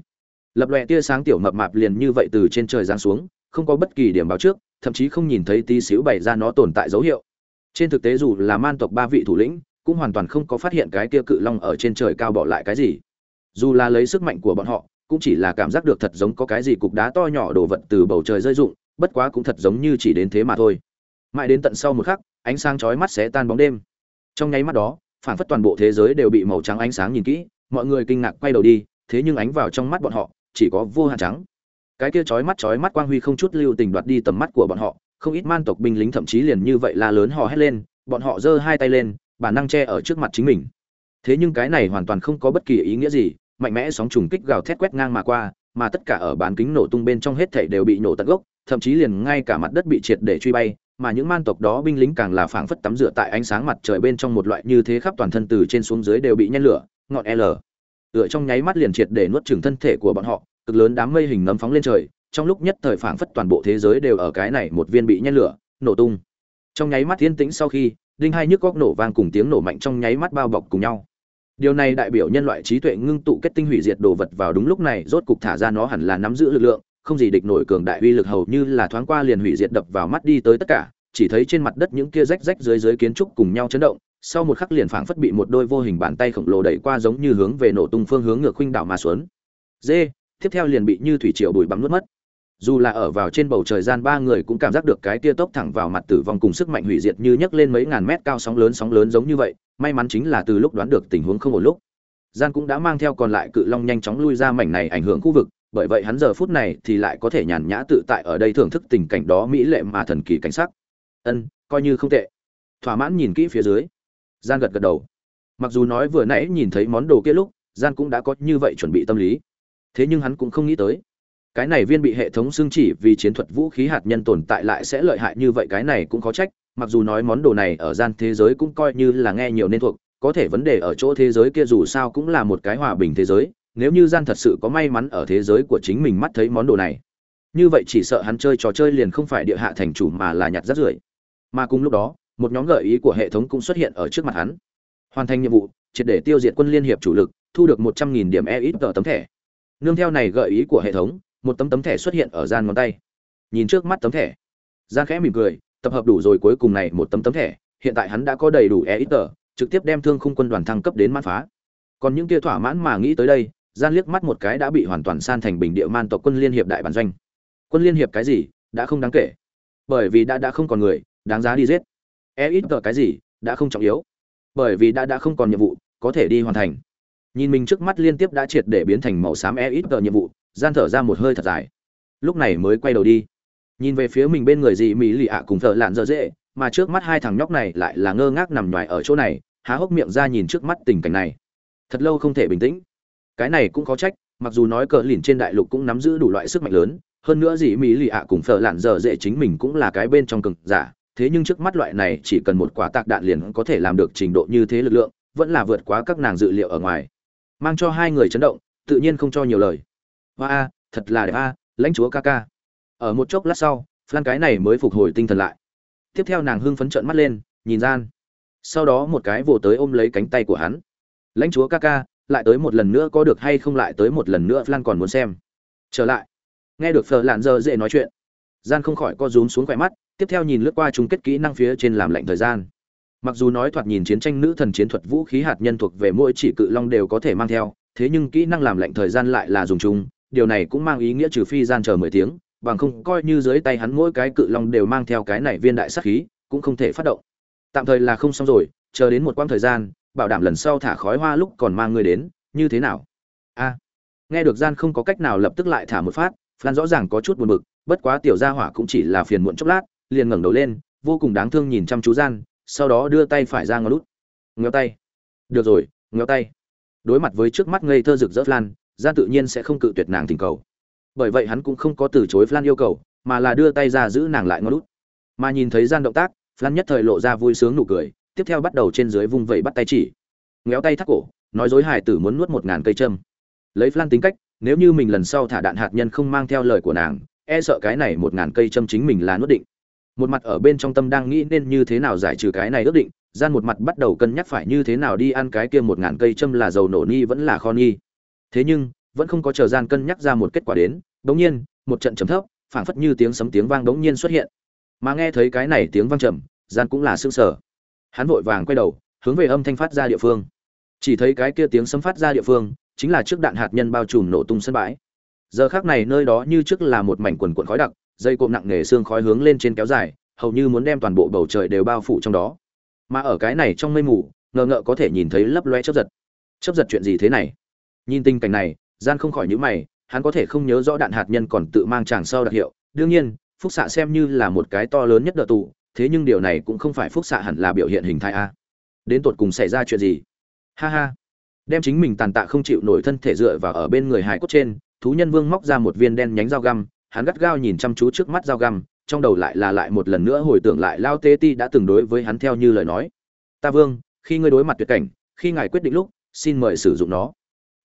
Lập lòe tia sáng tiểu mập mạp liền như vậy từ trên trời giáng xuống, không có bất kỳ điểm báo trước, thậm chí không nhìn thấy tí xíu bày ra nó tồn tại dấu hiệu trên thực tế dù là man tộc ba vị thủ lĩnh, cũng hoàn toàn không có phát hiện cái kia cự long ở trên trời cao bỏ lại cái gì. Dù là lấy sức mạnh của bọn họ, cũng chỉ là cảm giác được thật giống có cái gì cục đá to nhỏ đổ vật từ bầu trời rơi rụng, bất quá cũng thật giống như chỉ đến thế mà thôi. Mãi đến tận sau một khắc, ánh sáng chói mắt sẽ tan bóng đêm. Trong nháy mắt đó phản phất toàn bộ thế giới đều bị màu trắng ánh sáng nhìn kỹ, mọi người kinh ngạc quay đầu đi, thế nhưng ánh vào trong mắt bọn họ, chỉ có vô hạn trắng. Cái kia chói mắt chói mắt quang huy không chút lưu tình đoạt đi tầm mắt của bọn họ không ít man tộc binh lính thậm chí liền như vậy la lớn hò hét lên, bọn họ giơ hai tay lên, bản năng che ở trước mặt chính mình. Thế nhưng cái này hoàn toàn không có bất kỳ ý nghĩa gì, mạnh mẽ sóng trùng kích gào thét quét ngang mà qua, mà tất cả ở bán kính nổ tung bên trong hết thảy đều bị nổ tận gốc, thậm chí liền ngay cả mặt đất bị triệt để truy bay, mà những man tộc đó binh lính càng là phảng phất tắm rửa tại ánh sáng mặt trời bên trong một loại như thế khắp toàn thân từ trên xuống dưới đều bị nhen lửa, ngọn l. Tựa trong nháy mắt liền triệt để nuốt chửng thân thể của bọn họ, cực lớn đám mây hình nấm phóng lên trời trong lúc nhất thời phảng phất toàn bộ thế giới đều ở cái này một viên bị nhen lửa, nổ tung. Trong nháy mắt thiên tĩnh sau khi, đinh hai nhức góc nổ vang cùng tiếng nổ mạnh trong nháy mắt bao bọc cùng nhau. Điều này đại biểu nhân loại trí tuệ ngưng tụ kết tinh hủy diệt đồ vật vào đúng lúc này, rốt cục thả ra nó hẳn là nắm giữ lực lượng, không gì địch nổi cường đại uy lực hầu như là thoáng qua liền hủy diệt đập vào mắt đi tới tất cả, chỉ thấy trên mặt đất những kia rách rách dưới dưới kiến trúc cùng nhau chấn động, sau một khắc liền phảng phất bị một đôi vô hình bàn tay khổng lồ đẩy qua giống như hướng về nổ tung phương hướng ngược khuynh đảo mà xuống. Dê tiếp theo liền bị như thủy triều bụi bắm nuốt mất dù là ở vào trên bầu trời gian, ba người cũng cảm giác được cái tia tốc thẳng vào mặt tử vong cùng sức mạnh hủy diệt như nhấc lên mấy ngàn mét cao sóng lớn sóng lớn giống như vậy. May mắn chính là từ lúc đoán được tình huống không một lúc, gian cũng đã mang theo còn lại cự long nhanh chóng lui ra mảnh này ảnh hưởng khu vực. Bởi vậy hắn giờ phút này thì lại có thể nhàn nhã tự tại ở đây thưởng thức tình cảnh đó mỹ lệ mà thần kỳ cảnh sắc. Ân, coi như không tệ. Thỏa mãn nhìn kỹ phía dưới, gian gật gật đầu. Mặc dù nói vừa nãy nhìn thấy món đồ kia lúc, gian cũng đã có như vậy chuẩn bị tâm lý. Thế nhưng hắn cũng không nghĩ tới cái này viên bị hệ thống xưng chỉ vì chiến thuật vũ khí hạt nhân tồn tại lại sẽ lợi hại như vậy, cái này cũng có trách, mặc dù nói món đồ này ở gian thế giới cũng coi như là nghe nhiều nên thuộc, có thể vấn đề ở chỗ thế giới kia dù sao cũng là một cái hòa bình thế giới, nếu như gian thật sự có may mắn ở thế giới của chính mình mắt thấy món đồ này. Như vậy chỉ sợ hắn chơi trò chơi liền không phải địa hạ thành chủ mà là nhặt rác rưởi. Mà cùng lúc đó, một nhóm gợi ý của hệ thống cũng xuất hiện ở trước mặt hắn. Hoàn thành nhiệm vụ, triệt để tiêu diệt quân liên hiệp chủ lực, thu được một trăm nghìn điểm e ít tờ tấm thẻ. Nương theo này gợi ý của hệ thống một tấm tấm thẻ xuất hiện ở gian ngón tay. Nhìn trước mắt tấm thẻ. Gian khẽ mỉm cười, tập hợp đủ rồi cuối cùng này một tấm tấm thẻ, hiện tại hắn đã có đầy đủ e ít tờ, trực tiếp đem thương khung quân đoàn thăng cấp đến mãn phá. Còn những kia thỏa mãn mà nghĩ tới đây gian liếc mắt một cái đã bị hoàn toàn san thành bình địa man tộc quân liên hiệp đại bản doanh. Quân liên hiệp cái gì, đã không đáng kể. Bởi vì đã đã không còn người, đáng giá đi giết. E ít tờ cái gì, đã không trọng yếu. Bởi vì đã đã không còn nhiệm vụ, có thể đi hoàn thành. Nhìn mình trước mắt liên tiếp đã triệt để biến thành màu xám e ít tờ nhiệm vụ gian thở ra một hơi thật dài. Lúc này mới quay đầu đi. Nhìn về phía mình bên người dị mỹ lì ạ cùng thợ lạn dở dễ, mà trước mắt hai thằng nhóc này lại là ngơ ngác nằm ngoài ở chỗ này, há hốc miệng ra nhìn trước mắt tình cảnh này. Thật lâu không thể bình tĩnh. Cái này cũng có trách, mặc dù nói cờ lìn trên đại lục cũng nắm giữ đủ loại sức mạnh lớn, hơn nữa dị mỹ lì ạ cùng thợ lạn dở dễ chính mình cũng là cái bên trong cực giả, thế nhưng trước mắt loại này chỉ cần một quả tạc đạn liền có thể làm được trình độ như thế lực lượng, vẫn là vượt quá các nàng dự liệu ở ngoài. Mang cho hai người chấn động, tự nhiên không cho nhiều lời hoa a, thật là đẹp a, lãnh chúa ca ca. Ở một chốc lát sau flan cái này mới phục hồi tinh thần lại. Tiếp theo nàng hưng phấn trợn mắt lên, nhìn gian. Sau đó một cái vồ tới ôm lấy cánh tay của hắn. Lãnh chúa ca ca, lại tới một lần nữa có được hay không lại tới một lần nữa flan còn muốn xem. Trở lại. Nghe được phờ lạn dơ dễ nói chuyện. Gian không khỏi co rúm xuống khỏe mắt, tiếp theo nhìn lướt qua chung kết kỹ năng phía trên làm lạnh thời gian. Mặc dù nói thoạt nhìn chiến tranh nữ thần chiến thuật vũ khí hạt nhân thuộc về mỗi chỉ cự long đều có thể mang theo, thế nhưng kỹ năng làm lạnh thời gian lại là dùng chung điều này cũng mang ý nghĩa trừ phi gian chờ mười tiếng bằng không coi như dưới tay hắn mỗi cái cự long đều mang theo cái này viên đại sát khí cũng không thể phát động tạm thời là không xong rồi chờ đến một quãng thời gian bảo đảm lần sau thả khói hoa lúc còn mang người đến như thế nào a nghe được gian không có cách nào lập tức lại thả một phát phan rõ ràng có chút buồn bực, bất quá tiểu gia hỏa cũng chỉ là phiền muộn chốc lát, liền ngẩng đầu lên, vô cùng đáng thương nhìn chăm chú gian, sau đó đưa tay phải ra ngó lút. ngó tay. Được rồi, ngó tay. Đối mặt với trước mắt ngây thơ rực rỡ Flan, gian tự nhiên sẽ không cự tuyệt nàng tình cầu. Bởi vậy hắn cũng không có từ chối Flan yêu cầu, mà là đưa tay ra giữ nàng lại ngó lút. Mà nhìn thấy gian động tác, Flan nhất thời lộ ra vui sướng nụ cười, tiếp theo bắt đầu trên dưới vung vẩy bắt tay chỉ. Ngéo tay thắt cổ, nói dối hài tử muốn nuốt một ngàn cây châm. Lấy Flan tính cách, nếu như mình lần sau thả đạn hạt nhân không mang theo lời của nàng e sợ cái này một ngàn cây châm chính mình là nuốt định một mặt ở bên trong tâm đang nghĩ nên như thế nào giải trừ cái này ước định gian một mặt bắt đầu cân nhắc phải như thế nào đi ăn cái kia một ngàn cây châm là dầu nổ ni vẫn là kho ni thế nhưng, vẫn không có chờ gian cân nhắc ra một kết quả đến bỗng nhiên, một trận trầm thấp, phảng phất như tiếng sấm tiếng vang bỗng nhiên xuất hiện. Mà nghe thấy cái này tiếng vang trầm, gian cũng là sương sở hắn vội vàng quay đầu, hướng về âm thanh phát ra địa phương. Chỉ thấy cái kia tiếng sấm phát ra địa phương, chính là trước đạn hạt nhân bao trùm nổ tung sân bãi. Giờ khác này nơi đó như trước là một mảnh quần cuộn khói đặc, dây cộm nặng nề xương khói hướng lên trên kéo dài, hầu như muốn đem toàn bộ bầu trời đều bao phủ trong đó. Mà ở cái này trong mây mù, ngờ ngợ có thể nhìn thấy lấp loe chớp giật. Chớp giật chuyện gì thế này? Nhìn tình cảnh này, gian không khỏi nhíu mày, hắn có thể không nhớ rõ đạn hạt nhân còn tự mang tràng sau đặc hiệu. Đương nhiên, phúc xạ xem như là một cái to lớn nhất đợt tụ thế nhưng điều này cũng không phải phúc xạ hẳn là biểu hiện hình thái a. Đến tột cùng xảy ra chuyện gì? Ha ha. Đem chính mình tàn tạ không chịu nổi thân thể dựa vào ở bên người hải cốt trên, thú nhân vương móc ra một viên đen nhánh dao găm, hắn gắt gao nhìn chăm chú trước mắt dao găm, trong đầu lại là lại một lần nữa hồi tưởng lại lao tê ti đã từng đối với hắn theo như lời nói. Ta vương, khi ngươi đối mặt tuyệt cảnh, khi ngài quyết định lúc, xin mời sử dụng nó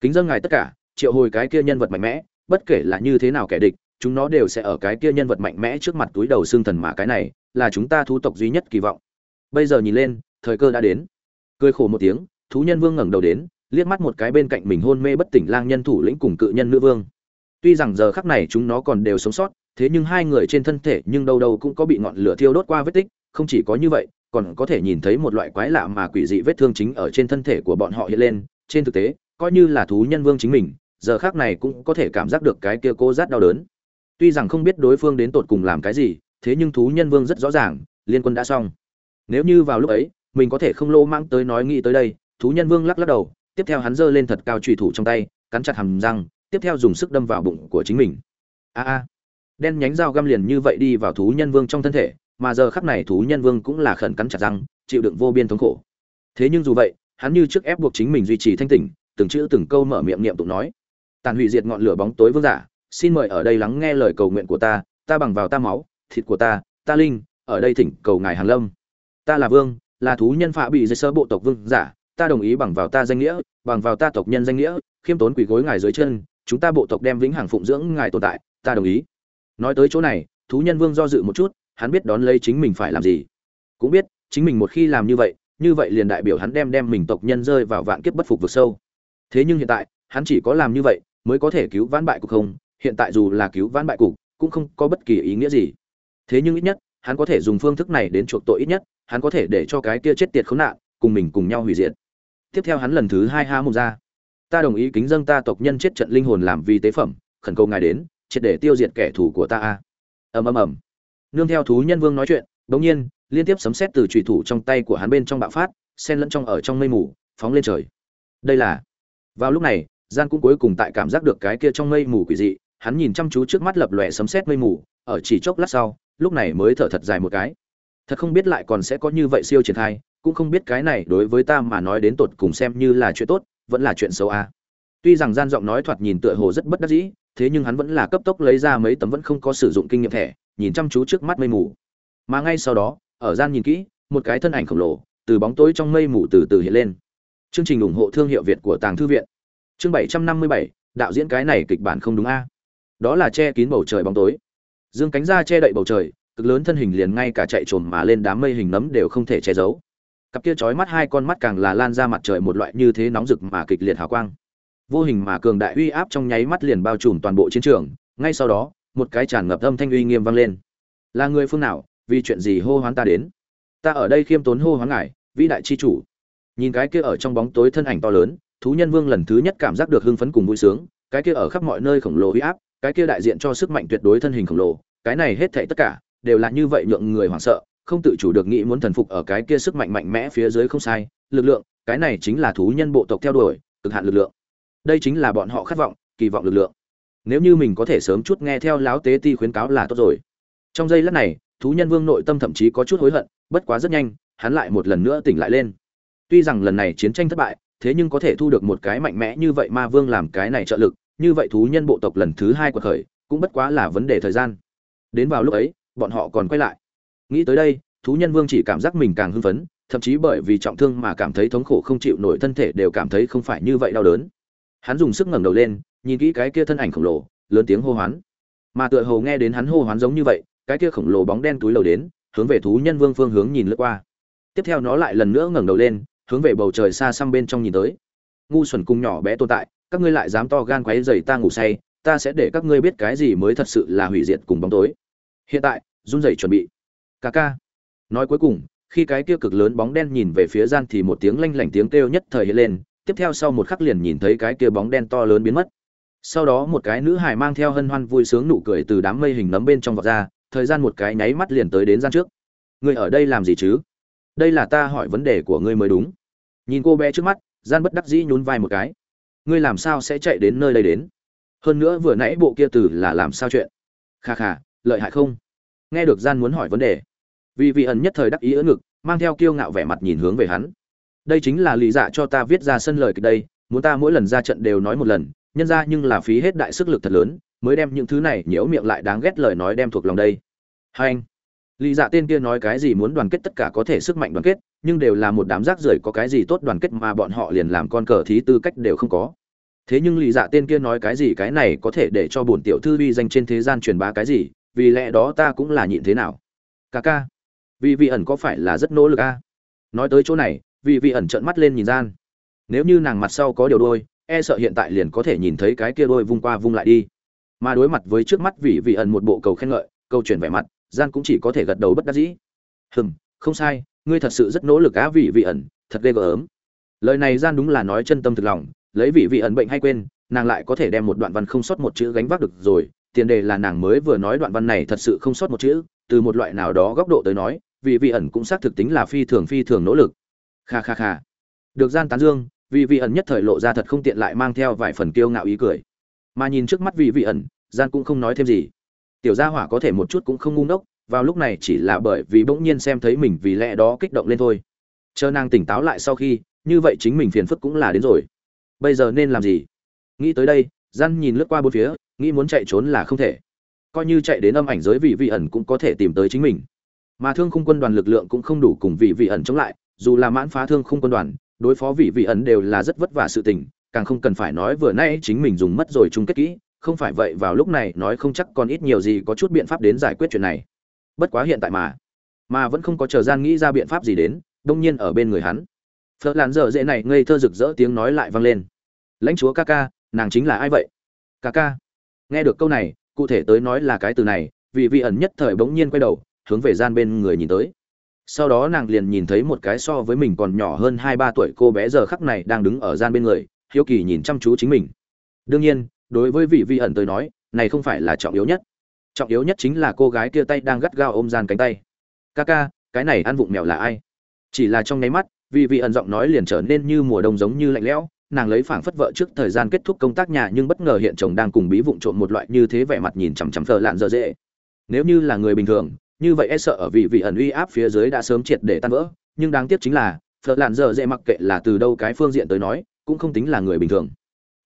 kính dân ngài tất cả, triệu hồi cái kia nhân vật mạnh mẽ, bất kể là như thế nào kẻ địch, chúng nó đều sẽ ở cái kia nhân vật mạnh mẽ trước mặt túi đầu xương thần mà cái này là chúng ta thu tộc duy nhất kỳ vọng. Bây giờ nhìn lên, thời cơ đã đến. Cười khổ một tiếng, thú nhân vương ngẩng đầu đến, liếc mắt một cái bên cạnh mình hôn mê bất tỉnh lang nhân thủ lĩnh cùng cự nhân nữ vương. Tuy rằng giờ khắc này chúng nó còn đều sống sót, thế nhưng hai người trên thân thể nhưng đâu đâu cũng có bị ngọn lửa thiêu đốt qua vết tích, không chỉ có như vậy, còn có thể nhìn thấy một loại quái lạ mà quỷ dị vết thương chính ở trên thân thể của bọn họ hiện lên. Trên thực tế coi như là thú nhân vương chính mình, giờ khắc này cũng có thể cảm giác được cái kia cô rát đau đớn. Tuy rằng không biết đối phương đến tột cùng làm cái gì, thế nhưng thú nhân vương rất rõ ràng, liên quân đã xong. Nếu như vào lúc ấy, mình có thể không lô mang tới nói nghĩ tới đây, thú nhân vương lắc lắc đầu, tiếp theo hắn giơ lên thật cao trùy thủ trong tay, cắn chặt hàm răng, tiếp theo dùng sức đâm vào bụng của chính mình. A a. Đen nhánh dao găm liền như vậy đi vào thú nhân vương trong thân thể, mà giờ khắc này thú nhân vương cũng là khẩn cắn chặt răng, chịu đựng vô biên thống khổ. Thế nhưng dù vậy, hắn như trước ép buộc chính mình duy trì thanh tỉnh từng chữ từng câu mở miệng niệm tụng nói. Tàn hủy diệt ngọn lửa bóng tối vương giả, xin mời ở đây lắng nghe lời cầu nguyện của ta ta bằng vào ta máu, thịt của ta ta linh, ở đây thỉnh cầu ngài hàn lâm. Ta là vương, là thú nhân phạ bị dây sơ bộ tộc vương giả, ta đồng ý bằng vào ta danh nghĩa, bằng vào ta tộc nhân danh nghĩa, khiêm tốn quỳ gối ngài dưới chân, chúng ta bộ tộc đem vĩnh hằng phụng dưỡng ngài tồn tại, ta đồng ý. Nói tới chỗ này, thú nhân vương do dự một chút, hắn biết đón lấy chính mình phải làm gì. Cũng biết, chính mình một khi làm như vậy như vậy liền đại biểu hắn đem đem mình tộc nhân rơi vào vạn kiếp bất phục vực sâu thế nhưng hiện tại, hắn chỉ có làm như vậy mới có thể cứu vãn bại cục không, hiện tại dù là cứu vãn bại cục, cũng không có bất kỳ ý nghĩa gì. Thế nhưng ít nhất, hắn có thể dùng phương thức này đến chuộc tội ít nhất, hắn có thể để cho cái kia chết tiệt khốn nạn cùng mình cùng nhau hủy diệt. Tiếp theo hắn lần thứ hai ha mồm ra. Ta đồng ý kính dâng ta tộc nhân chết trận linh hồn làm vi tế phẩm, khẩn cầu ngài đến, triệt để tiêu diệt kẻ thù của ta a. Ầm ầm ầm. Nương theo thú nhân vương nói chuyện, bỗng nhiên, liên tiếp sấm sét từ trùy thủ trong tay của hắn bên trong bạo phát, xen lẫn trong ở trong mây mù, phóng lên trời. Đây là vào lúc này gian cũng cuối cùng tại cảm giác được cái kia trong mây mù quỷ dị, hắn nhìn chăm chú trước mắt lập lòe sấm sét mây mù, ở chỉ chốc lát sau, lúc này mới thở thật dài một cái. Thật không biết lại còn sẽ có như vậy siêu triển khai cũng không biết cái này đối với ta mà nói đến tột cùng xem như là chuyện tốt, vẫn là chuyện xấu à. tuy rằng gian giọng nói thoạt nhìn tựa hồ rất bất đắc dĩ, thế nhưng hắn vẫn là cấp tốc lấy ra mấy tấm vẫn không có sử dụng kinh nghiệm thẻ, nhìn chăm chú trước mắt mây mù. Mà ngay sau đó, ở gian nhìn kỹ, một cái thân ảnh khổng lồ, từ bóng tối trong mây mù từ từ hiện lên chương trình ủng hộ thương hiệu việt của tàng thư viện. Chương bảy trăm năm mươi bảy, đạo diễn cái này kịch bản không đúng a? Đó là che kín bầu trời bóng tối. Dương cánh ra che đậy bầu trời, cực lớn thân hình liền ngay cả chạy trồm mà lên đám mây hình nấm đều không thể che giấu. Cặp kia chói mắt hai con mắt càng là lan ra mặt trời một loại như thế nóng rực mà kịch liệt hào quang. Vô hình mà cường đại uy áp trong nháy mắt liền bao trùm toàn bộ chiến trường, ngay sau đó, một cái tràn ngập âm thanh uy nghiêm vang lên. Là người phương nào? Vì chuyện gì hô hoán ta đến? Ta ở đây khiêm tốn hô hoán ngài, vĩ đại chi chủ nhìn cái kia ở trong bóng tối thân ảnh to lớn, thú nhân vương lần thứ nhất cảm giác được hưng phấn cùng vui sướng, cái kia ở khắp mọi nơi khổng lồ huy áp, cái kia đại diện cho sức mạnh tuyệt đối thân hình khổng lồ, cái này hết thảy tất cả, đều là như vậy nhượng người hoảng sợ, không tự chủ được nghĩ muốn thần phục ở cái kia sức mạnh mạnh mẽ phía dưới không sai, lực lượng, cái này chính là thú nhân bộ tộc theo đuổi, cực hạn lực lượng. Đây chính là bọn họ khát vọng, kỳ vọng lực lượng. Nếu như mình có thể sớm chút nghe theo láo tế ti khuyến cáo là tốt rồi. Trong giây lát này, thú nhân vương nội tâm thậm chí có chút hối hận, bất quá rất nhanh, hắn lại một lần nữa tỉnh lại lên tuy rằng lần này chiến tranh thất bại, thế nhưng có thể thu được một cái mạnh mẽ như vậy ma vương làm cái này trợ lực, như vậy thú nhân bộ tộc lần thứ hai của khởi, cũng bất quá là vấn đề thời gian. Đến vào lúc ấy, bọn họ còn quay lại. Nghĩ tới đây, thú nhân vương chỉ cảm giác mình càng hưng phấn, thậm chí bởi vì trọng thương mà cảm thấy thống khổ không chịu nổi thân thể đều cảm thấy không phải như vậy đau đớn. Hắn dùng sức ngẩng đầu lên, nhìn kỹ cái kia thân ảnh khổng lồ, lớn tiếng hô hoán. Mà tựa hồ nghe đến hắn hô hoán giống như vậy, cái kia khổng lồ bóng đen túi lầu đến, hướng về thú nhân vương phương hướng nhìn lướt qua. Tiếp theo nó lại lần nữa ngẩng đầu lên hướng về bầu trời xa xăm bên trong nhìn tới. Ngu xuẩn cung nhỏ bé tồn tại, các ngươi lại dám to gan quấy rầy ta ngủ say, ta sẽ để các ngươi biết cái gì mới thật sự là hủy diệt cùng bóng tối. Hiện tại, run rẩy chuẩn bị. Ca ca. Nói cuối cùng, khi cái kia cực lớn bóng đen nhìn về phía gian thì một tiếng lanh lảnh tiếng kêu nhất thời hiện lên, tiếp theo sau một khắc liền nhìn thấy cái kia bóng đen to lớn biến mất. Sau đó một cái nữ hải mang theo hân hoan vui sướng nụ cười từ đám mây hình nấm bên trong vọt ra, thời gian một cái nháy mắt liền tới đến gian trước. Ngươi ở đây làm gì chứ? Đây là ta hỏi vấn đề của ngươi mới đúng nhìn cô bé trước mắt, gian bất đắc dĩ nhún vai một cái. Ngươi làm sao sẽ chạy đến nơi đây đến? Hơn nữa vừa nãy bộ kia từ là làm sao chuyện? Kha kha, lợi hại không? Nghe được gian muốn hỏi vấn đề. Vì vị ẩn nhất thời đắc ý ưỡn ngực, mang theo kiêu ngạo vẻ mặt nhìn hướng về hắn. Đây chính là lý dạ cho ta viết ra sân lời kịch đây, muốn ta mỗi lần ra trận đều nói một lần, nhân ra nhưng là phí hết đại sức lực thật lớn, mới đem những thứ này nhiễu miệng lại đáng ghét lời nói đem thuộc lòng đây. Hai anh lý dạ tên kia nói cái gì muốn đoàn kết tất cả có thể sức mạnh đoàn kết nhưng đều là một đám rác rưởi có cái gì tốt đoàn kết mà bọn họ liền làm con cờ thí tư cách đều không có. Thế nhưng lì dạ tên kia nói cái gì cái này có thể để cho bổn tiểu thư uy danh trên thế gian truyền bá cái gì, vì lẽ đó ta cũng là nhịn thế nào. Ca ca, vì vị ẩn có phải là rất nỗ lực a? Nói tới chỗ này, vì vị ẩn trợn mắt lên nhìn gian. Nếu như nàng mặt sau có điều đôi e sợ hiện tại liền có thể nhìn thấy cái kia đôi vung qua vung lại đi. Mà đối mặt với trước mắt vị vị ẩn một bộ cầu khen ngợi câu chuyển vẻ mặt, gian cũng chỉ có thể gật đầu bất đắc dĩ. Hừm, không sai ngươi thật sự rất nỗ lực á, vị vị ẩn, thật ghê gớm. Lời này gian đúng là nói chân tâm thực lòng, lấy vị vị ẩn bệnh hay quên, nàng lại có thể đem một đoạn văn không sót một chữ gánh vác được rồi, tiền đề là nàng mới vừa nói đoạn văn này thật sự không sót một chữ, từ một loại nào đó góc độ tới nói, vị vị ẩn cũng xác thực tính là phi thường phi thường nỗ lực. Kha kha kha. Được gian tán dương, vị vị ẩn nhất thời lộ ra thật không tiện lại mang theo vài phần kiêu ngạo ý cười. Mà nhìn trước mắt vị vị ẩn, gian cũng không nói thêm gì. Tiểu gia hỏa có thể một chút cũng không ngu ngốc vào lúc này chỉ là bởi vì bỗng nhiên xem thấy mình vì lẽ đó kích động lên thôi. Chờ nàng tỉnh táo lại sau khi, như vậy chính mình phiền phức cũng là đến rồi. Bây giờ nên làm gì? Nghĩ tới đây gian nhìn lướt qua bốn phía, nghĩ muốn chạy trốn là không thể. Coi như chạy đến âm ảnh giới vị vị ẩn cũng có thể tìm tới chính mình. Mà thương khung quân đoàn lực lượng cũng không đủ cùng vị vị ẩn chống lại, dù là mãn phá thương khung quân đoàn, đối phó vị vị ẩn đều là rất vất vả sự tình, càng không cần phải nói vừa nay chính mình dùng mất rồi chung kết kỹ, không phải vậy vào lúc này nói không chắc còn ít nhiều gì có chút biện pháp đến giải quyết chuyện này bất quá hiện tại mà. Mà vẫn không có chờ gian nghĩ ra biện pháp gì đến, đông nhiên ở bên người hắn. Phật làn dở dễ này, ngây thơ rực rỡ tiếng nói lại vang lên. Lãnh chúa ca ca, nàng chính là ai vậy? Ca ca. Nghe được câu này, cụ thể tới nói là cái từ này vì vị ẩn nhất thời bỗng nhiên quay đầu, hướng về gian bên người nhìn tới. Sau đó nàng liền nhìn thấy một cái so với mình còn nhỏ hơn hai ba tuổi cô bé giờ khắc này đang đứng ở gian bên người, hiếu kỳ nhìn chăm chú chính mình. Đương nhiên, đối với vị vi ẩn tới nói, này không phải là trọng yếu nhất trọng yếu nhất chính là cô gái kia tay đang gắt gao ôm gian cánh tay. Ca ca, cái này ăn vụng mèo là ai? Chỉ là trong nháy mắt, vì vị ẩn giọng nói liền trở nên như mùa đông giống như lạnh lẽo, nàng lấy phảng phất vợ trước thời gian kết thúc công tác nhà nhưng bất ngờ hiện chồng đang cùng bí vụng trộm một loại như thế vẻ mặt nhìn chằm chằm thờ lạn dở dễ. Nếu như là người bình thường, như vậy e sợ ở vị vị ẩn uy áp phía dưới đã sớm triệt để tan vỡ, nhưng đáng tiếc chính là thợ lạn dở dễ mặc kệ là từ đâu cái phương diện tới nói, cũng không tính là người bình thường.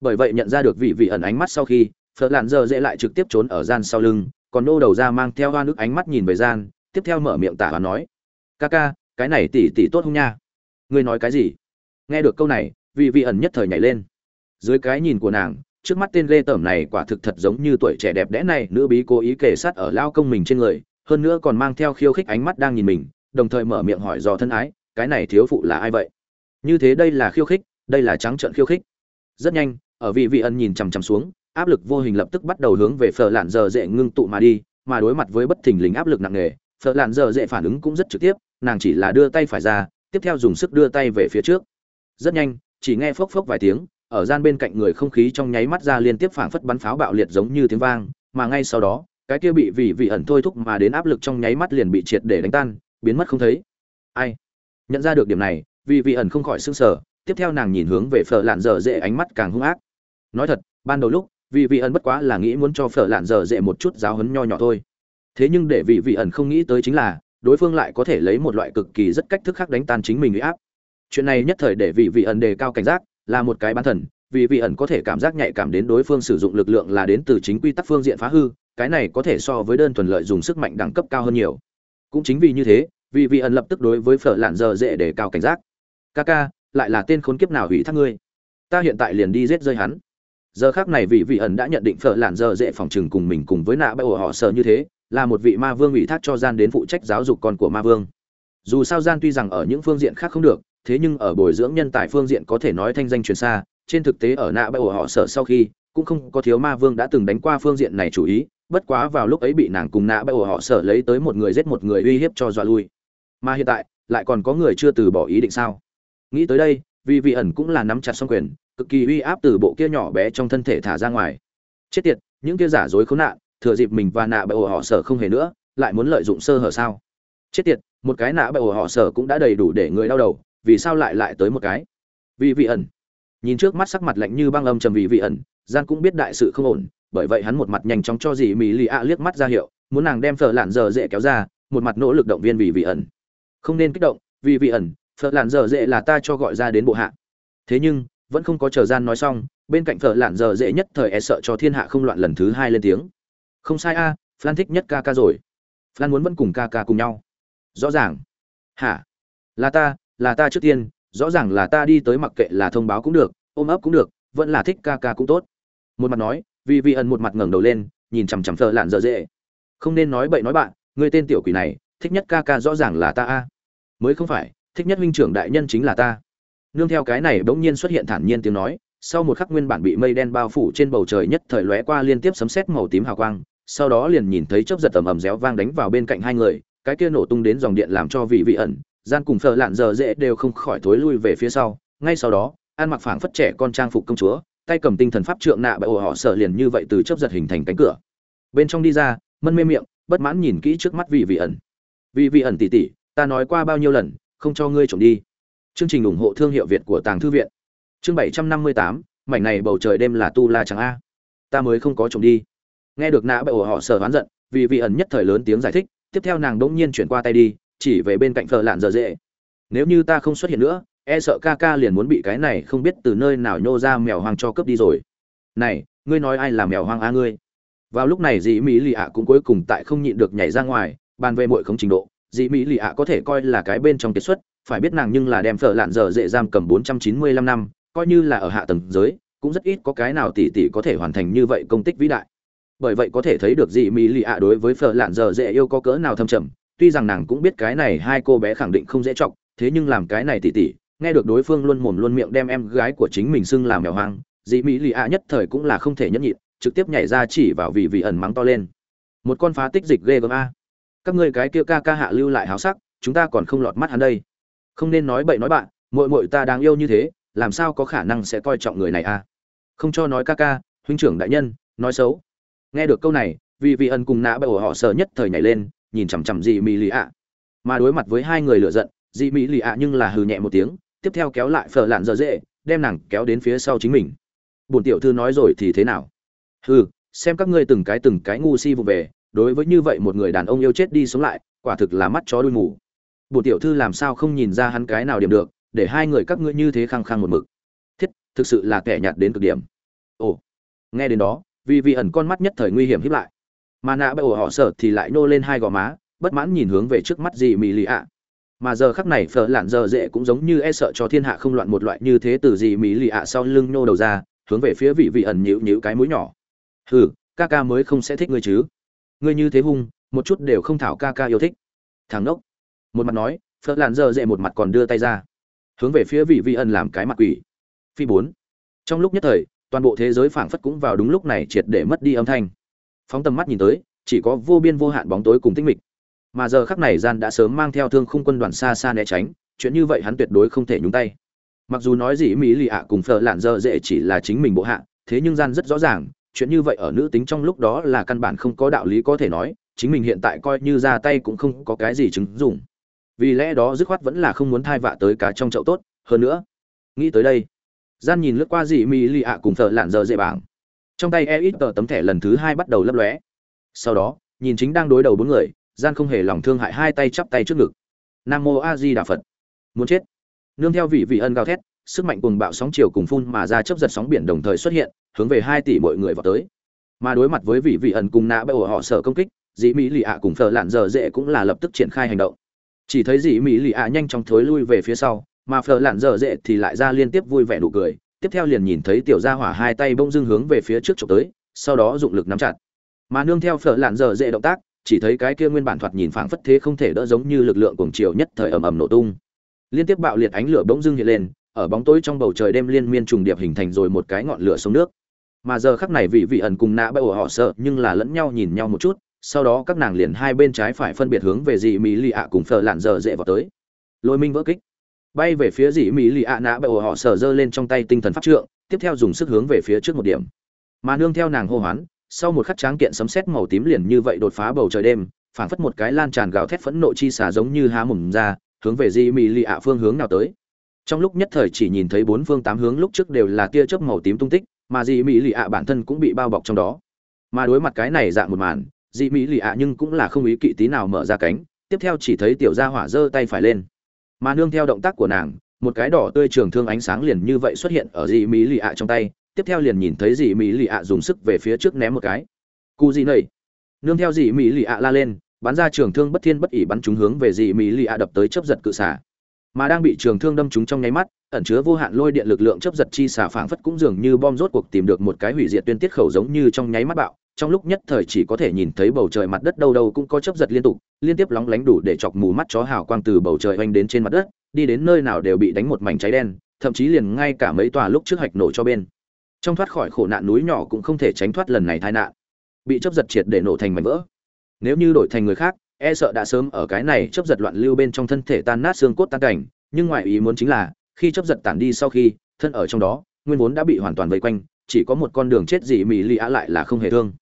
Bởi vậy nhận ra được vị vị ẩn ánh mắt sau khi, phờ lạn dở dễ lại trực tiếp trốn ở gian sau lưng còn nô đầu ra mang theo hoa nước ánh mắt nhìn về gian, tiếp theo mở miệng tả và nói, ca ca, cái này tỷ tỷ tốt không nha? Ngươi nói cái gì? Nghe được câu này, vị vị ẩn nhất thời nhảy lên. Dưới cái nhìn của nàng, trước mắt tên lê tởm này quả thực thật giống như tuổi trẻ đẹp đẽ này, nữ bí cố ý kể sát ở lao công mình trên người, hơn nữa còn mang theo khiêu khích ánh mắt đang nhìn mình, đồng thời mở miệng hỏi dò thân ái, cái này thiếu phụ là ai vậy? Như thế đây là khiêu khích, đây là trắng trợn khiêu khích. Rất nhanh, ở vị vị ẩn nhìn chằm chằm xuống áp lực vô hình lập tức bắt đầu hướng về phở lạn giờ dễ ngưng tụ mà đi, mà đối mặt với bất thình lình áp lực nặng nề, phở lạn giờ dễ phản ứng cũng rất trực tiếp, nàng chỉ là đưa tay phải ra, tiếp theo dùng sức đưa tay về phía trước. Rất nhanh, chỉ nghe phốc phốc vài tiếng, ở gian bên cạnh người không khí trong nháy mắt ra liên tiếp phảng phất bắn pháo bạo liệt giống như tiếng vang, mà ngay sau đó, cái kia bị vì vị ẩn thôi thúc mà đến áp lực trong nháy mắt liền bị triệt để đánh tan, biến mất không thấy. Ai? Nhận ra được điểm này, vì vị ẩn không khỏi sưng sờ, tiếp theo nàng nhìn hướng về phở lạn dở dễ ánh mắt càng hung ác. Nói thật, ban đầu lúc vì vị ẩn bất quá là nghĩ muốn cho phở lạn dở dễ một chút giáo hấn nho nhỏ thôi. Thế nhưng để vị vị ẩn không nghĩ tới chính là, đối phương lại có thể lấy một loại cực kỳ rất cách thức khác đánh tan chính mình uy áp. Chuyện này nhất thời để vị vị ẩn đề cao cảnh giác, là một cái bán thần, vì vị ẩn có thể cảm giác nhạy cảm đến đối phương sử dụng lực lượng là đến từ chính quy tắc phương diện phá hư, cái này có thể so với đơn thuần lợi dùng sức mạnh đẳng cấp cao hơn nhiều. Cũng chính vì như thế vì vị ẩn lập tức đối với phở lạn dở dễ đề cao cảnh giác. Ca ca lại là tên khốn kiếp nào hủy thác ngươi? Ta hiện tại liền đi giết rơi hắn giờ khác này vị vị ẩn đã nhận định phở lạn giờ dễ phòng trừng cùng mình cùng với nạ bãi ổ họ sợ như thế, là một vị ma vương ủy thác cho gian đến phụ trách giáo dục con của ma vương. Dù sao gian tuy rằng ở những phương diện khác không được, thế nhưng ở bồi dưỡng nhân tài phương diện có thể nói thanh danh truyền xa, trên thực tế ở nạ bãi ổ họ sợ sau khi, cũng không có thiếu ma vương đã từng đánh qua phương diện này chủ ý, bất quá vào lúc ấy bị nàng cùng nạ bãi ổ họ sợ lấy tới một người giết một người uy hiếp cho dọa lui. Mà hiện tại, lại còn có người chưa từ bỏ ý định sao? Nghĩ tới đây vì vị ẩn cũng là nắm chặt song quyền, cực kỳ uy áp từ bộ kia nhỏ bé trong thân thể thả ra ngoài. Chết tiệt, những kia giả dối khốn nạn, thừa dịp mình và nạ bại ổ họ sở không hề nữa, lại muốn lợi dụng sơ hở sao? Chết tiệt, một cái nạ bại ổ họ sở cũng đã đầy đủ để người đau đầu, vì sao lại lại tới một cái? Vì vị ẩn. Nhìn trước mắt sắc mặt lạnh như băng âm trầm vì vị ẩn gian cũng biết đại sự không ổn, bởi vậy hắn một mặt nhanh chóng cho dì mỹ lì ạ liếc mắt ra hiệu, muốn nàng đem phở lạn giờ dễ kéo ra, một mặt nỗ lực động viên vì vị ẩn. Không nên kích động, vì vị ẩn phở lạn dở dễ là ta cho gọi ra đến bộ hạ. Thế nhưng vẫn không có chờ gian nói xong bên cạnh phở lạn dở dễ nhất thời e sợ cho thiên hạ không loạn lần thứ hai lên tiếng. Không sai a à, flan thích nhất ca ca rồi. Flan muốn vẫn cùng ca ca cùng nhau. Rõ ràng. Hả? Là ta là ta trước tiên rõ ràng là ta đi tới mặc kệ là thông báo cũng được ôm ấp cũng được vẫn là thích ca ca cũng tốt. Một mặt nói vì vị ẩn một mặt ngẩng đầu lên nhìn chằm chằm phở lạn dở dễ không nên nói bậy nói bạn người tên tiểu quỷ này thích nhất ca ca rõ ràng là ta a. Mới không phải thích nhất huynh trưởng đại nhân chính là ta. Nương theo cái này bỗng nhiên xuất hiện thản nhiên tiếng nói, sau một khắc nguyên bản bị mây đen bao phủ trên bầu trời nhất thời lóe qua liên tiếp sấm sét màu tím hào quang, sau đó liền nhìn thấy chớp giật ầm ầm réo vang đánh vào bên cạnh hai người, cái kia nổ tung đến dòng điện làm cho vị vị ẩn, gian cùng phở lạn giờ dễ đều không khỏi thối lui về phía sau. Ngay sau đó, an mặc phảng phất trẻ con trang phục công chúa, tay cầm tinh thần pháp trượng nạ bởi ổ họ sợ liền như vậy từ chớp giật hình thành cánh cửa. Bên trong đi ra, mân mê miệng, bất mãn nhìn kỹ trước mắt vị vị ẩn. Vị vị ẩn tỉ tỉ, ta nói qua bao nhiêu lần không cho ngươi trộm đi. Chương trình ủng hộ thương hiệu việt của tàng thư viện. Chương bảy trăm năm mươi tám, mảnh này bầu trời đêm là tu la chẳng a. Ta mới không có trộm đi. Nghe được nã bệ ổ họ sở oán giận, vì vị ẩn nhất thời lớn tiếng giải thích, tiếp theo nàng đỗng nhiên chuyển qua tay đi, chỉ về bên cạnh phờ lạn giờ dễ. Nếu như ta không xuất hiện nữa e sợ ca ca liền muốn bị cái này không biết từ nơi nào nhô ra mèo hoang cho cướp đi rồi. Này, ngươi nói ai là mèo hoang a ngươi? Vào lúc này dì mỹ lì ạ cũng cuối cùng tại không nhịn được nhảy ra ngoài, bàn về mọi không trình độ. Dị mỹ lì ạ có thể coi là cái bên trong kiệt xuất, phải biết nàng nhưng là đem phở lạn dở dễ giam cầm 495 năm, coi như là ở hạ tầng giới, cũng rất ít có cái nào tỷ tỷ có thể hoàn thành như vậy công tích vĩ đại. Bởi vậy có thể thấy được dị mỹ lì ạ đối với phở lạn dở dễ yêu có cỡ nào thâm trầm, tuy rằng nàng cũng biết cái này hai cô bé khẳng định không dễ chọc, thế nhưng làm cái này tỉ tỉ, nghe được đối phương luôn mồm luôn miệng đem em gái của chính mình xưng làm mèo hoang dị mỹ lì ạ nhất thời cũng là không thể nhẫn nhịn, trực tiếp nhảy ra chỉ vào vì vị ẩn mắng to lên. Một con phá tích dịch ghê gớm a các ngươi cái kia ca ca hạ lưu lại háo sắc, chúng ta còn không lọt mắt hắn đây. Không nên nói bậy nói bạn, muội muội ta đáng yêu như thế, làm sao có khả năng sẽ coi trọng người này a không cho nói ca ca, huynh trưởng đại nhân, nói xấu. Nghe được câu này, vì vị ẩn cùng nã bởi họ sợ nhất thời nhảy lên, nhìn chằm chằm dị mỹ lì ạ. Mà đối mặt với hai người lựa giận, dị mỹ lì ạ nhưng là hừ nhẹ một tiếng, tiếp theo kéo lại phở lạn dở dễ, đem nàng kéo đến phía sau chính mình. Bổn tiểu thư nói rồi thì thế nào? Hừ, xem các ngươi từng cái từng cái ngu si vụ về đối với như vậy một người đàn ông yêu chết đi sống lại, quả thực là mắt chó đuôi mù. Bổn tiểu thư làm sao không nhìn ra hắn cái nào điểm được, để hai người các ngươi như thế khăng khăng một mực. Thiết, thực sự là kẻ nhạt đến cực điểm. Ồ, nghe đến đó, vì vị ẩn con mắt nhất thời nguy hiểm hiếp lại. Mà nạ bởi họ sợ thì lại nô lên hai gò má, bất mãn nhìn hướng về trước mắt gì mì lì ạ. Mà giờ khắc này phở lạn giờ dễ cũng giống như e sợ cho thiên hạ không loạn một loại như thế từ gì mì lì ạ sau lưng nô đầu ra, hướng về phía vị vị ẩn nhíu nhíu cái mũi nhỏ. Hừ, ca ca mới không sẽ thích ngươi chứ ngươi như thế hung, một chút đều không thảo ca ca yêu thích. Thằng nốc một mặt nói phật lạn dơ dệ một mặt còn đưa tay ra. Hướng về phía vị vị ẩn làm cái mặt quỷ. Phi bốn. Trong lúc nhất thời, toàn bộ thế giới phảng phất cũng vào đúng lúc này triệt để mất đi âm thanh. Phóng tầm mắt nhìn tới, chỉ có vô biên vô hạn bóng tối cùng tinh mịch. Mà giờ khắc này gian đã sớm mang theo thương khung quân đoàn xa xa né tránh, chuyện như vậy hắn tuyệt đối không thể nhúng tay. Mặc dù nói gì mỹ lì ạ cùng phở lạn dơ dễ chỉ là chính mình bộ hạ, thế nhưng gian rất rõ ràng chuyện như vậy ở nữ tính trong lúc đó là căn bản không có đạo lý có thể nói, chính mình hiện tại coi như ra tay cũng không có cái gì chứng dùng vì lẽ đó dứt khoát vẫn là không muốn thai vạ tới cá trong chậu tốt, hơn nữa, nghĩ tới đây, gian nhìn lướt qua dị mỹ lì ạ cùng thợ lạn giờ dễ bảng. Trong tay e ít tờ tấm thẻ lần thứ hai bắt đầu lấp lóe. Sau đó, nhìn chính đang đối đầu bốn người, gian không hề lòng thương hại hai tay chắp tay trước ngực. Nam mô a di đà phật. Muốn chết. Nương theo vị vị ân gào thét, sức mạnh cùng bạo sóng chiều cùng phun mà ra chấp giật sóng biển đồng thời xuất hiện hướng về hai tỷ mọi người vào tới. Mà đối mặt với vị vị ẩn cùng nã bởi họ sợ công kích, dĩ mỹ lì ạ cùng thợ lạn dở dễ cũng là lập tức triển khai hành động. Chỉ thấy dĩ mỹ lì ạ nhanh chóng thối lui về phía sau, mà phở lạn dở dễ thì lại ra liên tiếp vui vẻ nụ cười, tiếp theo liền nhìn thấy tiểu gia hỏa hai tay bông dưng hướng về phía trước chụp tới, sau đó dụng lực nắm chặt. Mà nương theo phở lạn dở dễ động tác, chỉ thấy cái kia nguyên bản thoạt nhìn phảng phất thế không thể đỡ giống như lực lượng cuồng chiều nhất thời ầm ầm nổ tung. Liên tiếp bạo liệt ánh lửa bỗng dưng hiện lên, ở bóng tối trong bầu trời đêm liên miên trùng điệp hình thành rồi một cái ngọn lửa sông nước mà giờ khắc này vị vị ẩn cùng nã ổ họ sợ nhưng là lẫn nhau nhìn nhau một chút, sau đó các nàng liền hai bên trái phải phân biệt hướng về dị mỹ lì ạ cùng phở lạn dở dễ vào tới. Lôi minh vỡ kích. Bay về phía dị mỹ lì ạ nã ổ họ sợ giơ lên trong tay tinh thần pháp trượng, tiếp theo dùng sức hướng về phía trước một điểm. Mà nương theo nàng hô hoán, sau một khắc tráng kiện sấm sét màu tím liền như vậy đột phá bầu trời đêm, phảng phất một cái lan tràn gào thét phẫn nộ chi xả giống như há mồm ra, hướng về dĩ mỹ lì ạ phương hướng nào tới. Trong lúc nhất thời chỉ nhìn thấy bốn phương tám hướng lúc trước đều là tia chớp màu tím tung tích mà dì mỹ lì ạ bản thân cũng bị bao bọc trong đó. Mà đối mặt cái này dạng một màn, dì mỹ lì ạ nhưng cũng là không ý kỵ tí nào mở ra cánh, tiếp theo chỉ thấy tiểu gia hỏa giơ tay phải lên. Mà nương theo động tác của nàng, một cái đỏ tươi trường thương ánh sáng liền như vậy xuất hiện ở dì mỹ lì ạ trong tay, tiếp theo liền nhìn thấy dì mỹ lì ạ dùng sức về phía trước ném một cái. Cu dì nầy. Nương theo dì mỹ lì ạ la lên, bắn ra trường thương bất thiên bất ỉ bắn trúng hướng về dì mỹ lì ạ đập tới chấp giật cự xả. Mà đang bị trường thương đâm trúng trong nháy mắt ẩn chứa vô hạn lôi điện lực lượng chấp giật chi xả phảng phất cũng dường như bom rốt cuộc tìm được một cái hủy diệt tuyên tiết khẩu giống như trong nháy mắt bạo. Trong lúc nhất thời chỉ có thể nhìn thấy bầu trời mặt đất đâu đâu cũng có chấp giật liên tục, liên tiếp lóng lánh đủ để chọc mù mắt chó hào quang từ bầu trời oanh đến trên mặt đất, đi đến nơi nào đều bị đánh một mảnh cháy đen, thậm chí liền ngay cả mấy tòa lúc trước hạch nổ cho bên. Trong thoát khỏi khổ nạn núi nhỏ cũng không thể tránh thoát lần này tai nạn. Bị chấp giật triệt để nổ thành mảnh vỡ. Nếu như đổi thành người khác e sợ đã sớm ở cái này chấp giật loạn lưu bên trong thân thể tan nát xương cốt tan cảnh, nhưng ngoại ý muốn chính là khi chấp giật tản đi sau khi, thân ở trong đó, nguyên vốn đã bị hoàn toàn vây quanh, chỉ có một con đường chết dị mỹ lì á lại là không hề thương.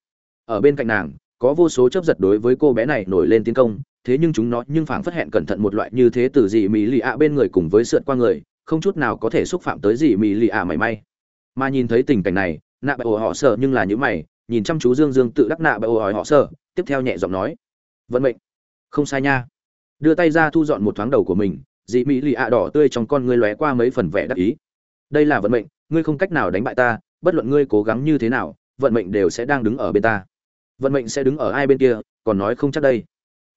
Ở bên cạnh nàng, có vô số chấp giật đối với cô bé này nổi lên tiến công, thế nhưng chúng nó nhưng phảng phất hẹn cẩn thận một loại như thế từ dị mỹ lì ạ bên người cùng với sượt qua người, không chút nào có thể xúc phạm tới dị mỹ lì ạ mảy may. Mà nhìn thấy tình cảnh này, nạ bại ồ họ sợ nhưng là những mày, nhìn chăm chú dương dương tự đắc nạ bại ổ họ sợ, tiếp theo nhẹ giọng nói, vận mệnh. Không sai nha. Đưa tay ra thu dọn một thoáng đầu của mình dị mỹ lì ạ đỏ tươi trong con ngươi lóe qua mấy phần vẻ đắc ý. Đây là vận mệnh, ngươi không cách nào đánh bại ta, bất luận ngươi cố gắng như thế nào, vận mệnh đều sẽ đang đứng ở bên ta. Vận mệnh sẽ đứng ở ai bên kia, còn nói không chắc đây.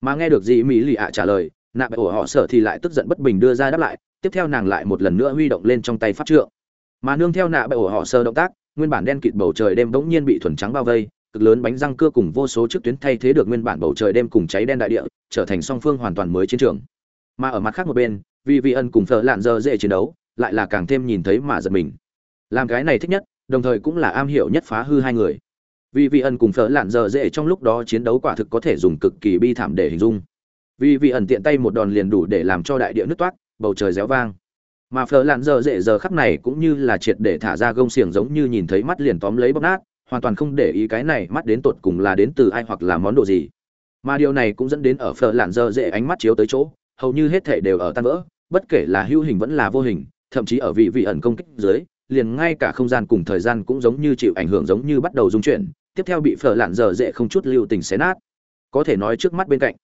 Mà nghe được dị mỹ lì ạ trả lời, nạ bại ổ họ sợ thì lại tức giận bất bình đưa ra đáp lại, tiếp theo nàng lại một lần nữa huy động lên trong tay pháp trượng. Mà nương theo nạ bại ổ họ sơ động tác, nguyên bản đen kịt bầu trời đêm bỗng nhiên bị thuần trắng bao vây, cực lớn bánh răng cưa cùng vô số chiếc tuyến thay thế được nguyên bản bầu trời đêm cùng cháy đen đại địa, trở thành song phương hoàn toàn mới chiến trường mà ở mặt khác một bên vì vị ân cùng thợ lạn dơ dễ chiến đấu, lại là càng thêm nhìn thấy mà giật mình. Làm cái này thích nhất, đồng thời cũng là am hiểu nhất phá hư hai người. Vì vị ẩn cùng phở lạn Dơ dễ trong lúc đó chiến đấu quả thực có thể dùng cực kỳ bi thảm để hình dung. Vì vị ẩn tiện tay một đòn liền đủ để làm cho đại địa nứt toát, bầu trời réo vang. Mà phở lạn giờ dễ giờ khắc này cũng như là triệt để thả ra gông xiềng giống như nhìn thấy mắt liền tóm lấy bóp nát, hoàn toàn không để ý cái này mắt đến tột cùng là đến từ ai hoặc là món đồ gì. Mà điều này cũng dẫn đến ở phở lạn giờ dễ ánh mắt chiếu tới chỗ hầu như hết thể đều ở tan vỡ, bất kể là hữu hình vẫn là vô hình, thậm chí ở vị vị ẩn công kích dưới, liền ngay cả không gian cùng thời gian cũng giống như chịu ảnh hưởng giống như bắt đầu dung chuyển, tiếp theo bị phở lạn dở dễ không chút lưu tình xé nát. Có thể nói trước mắt bên cạnh,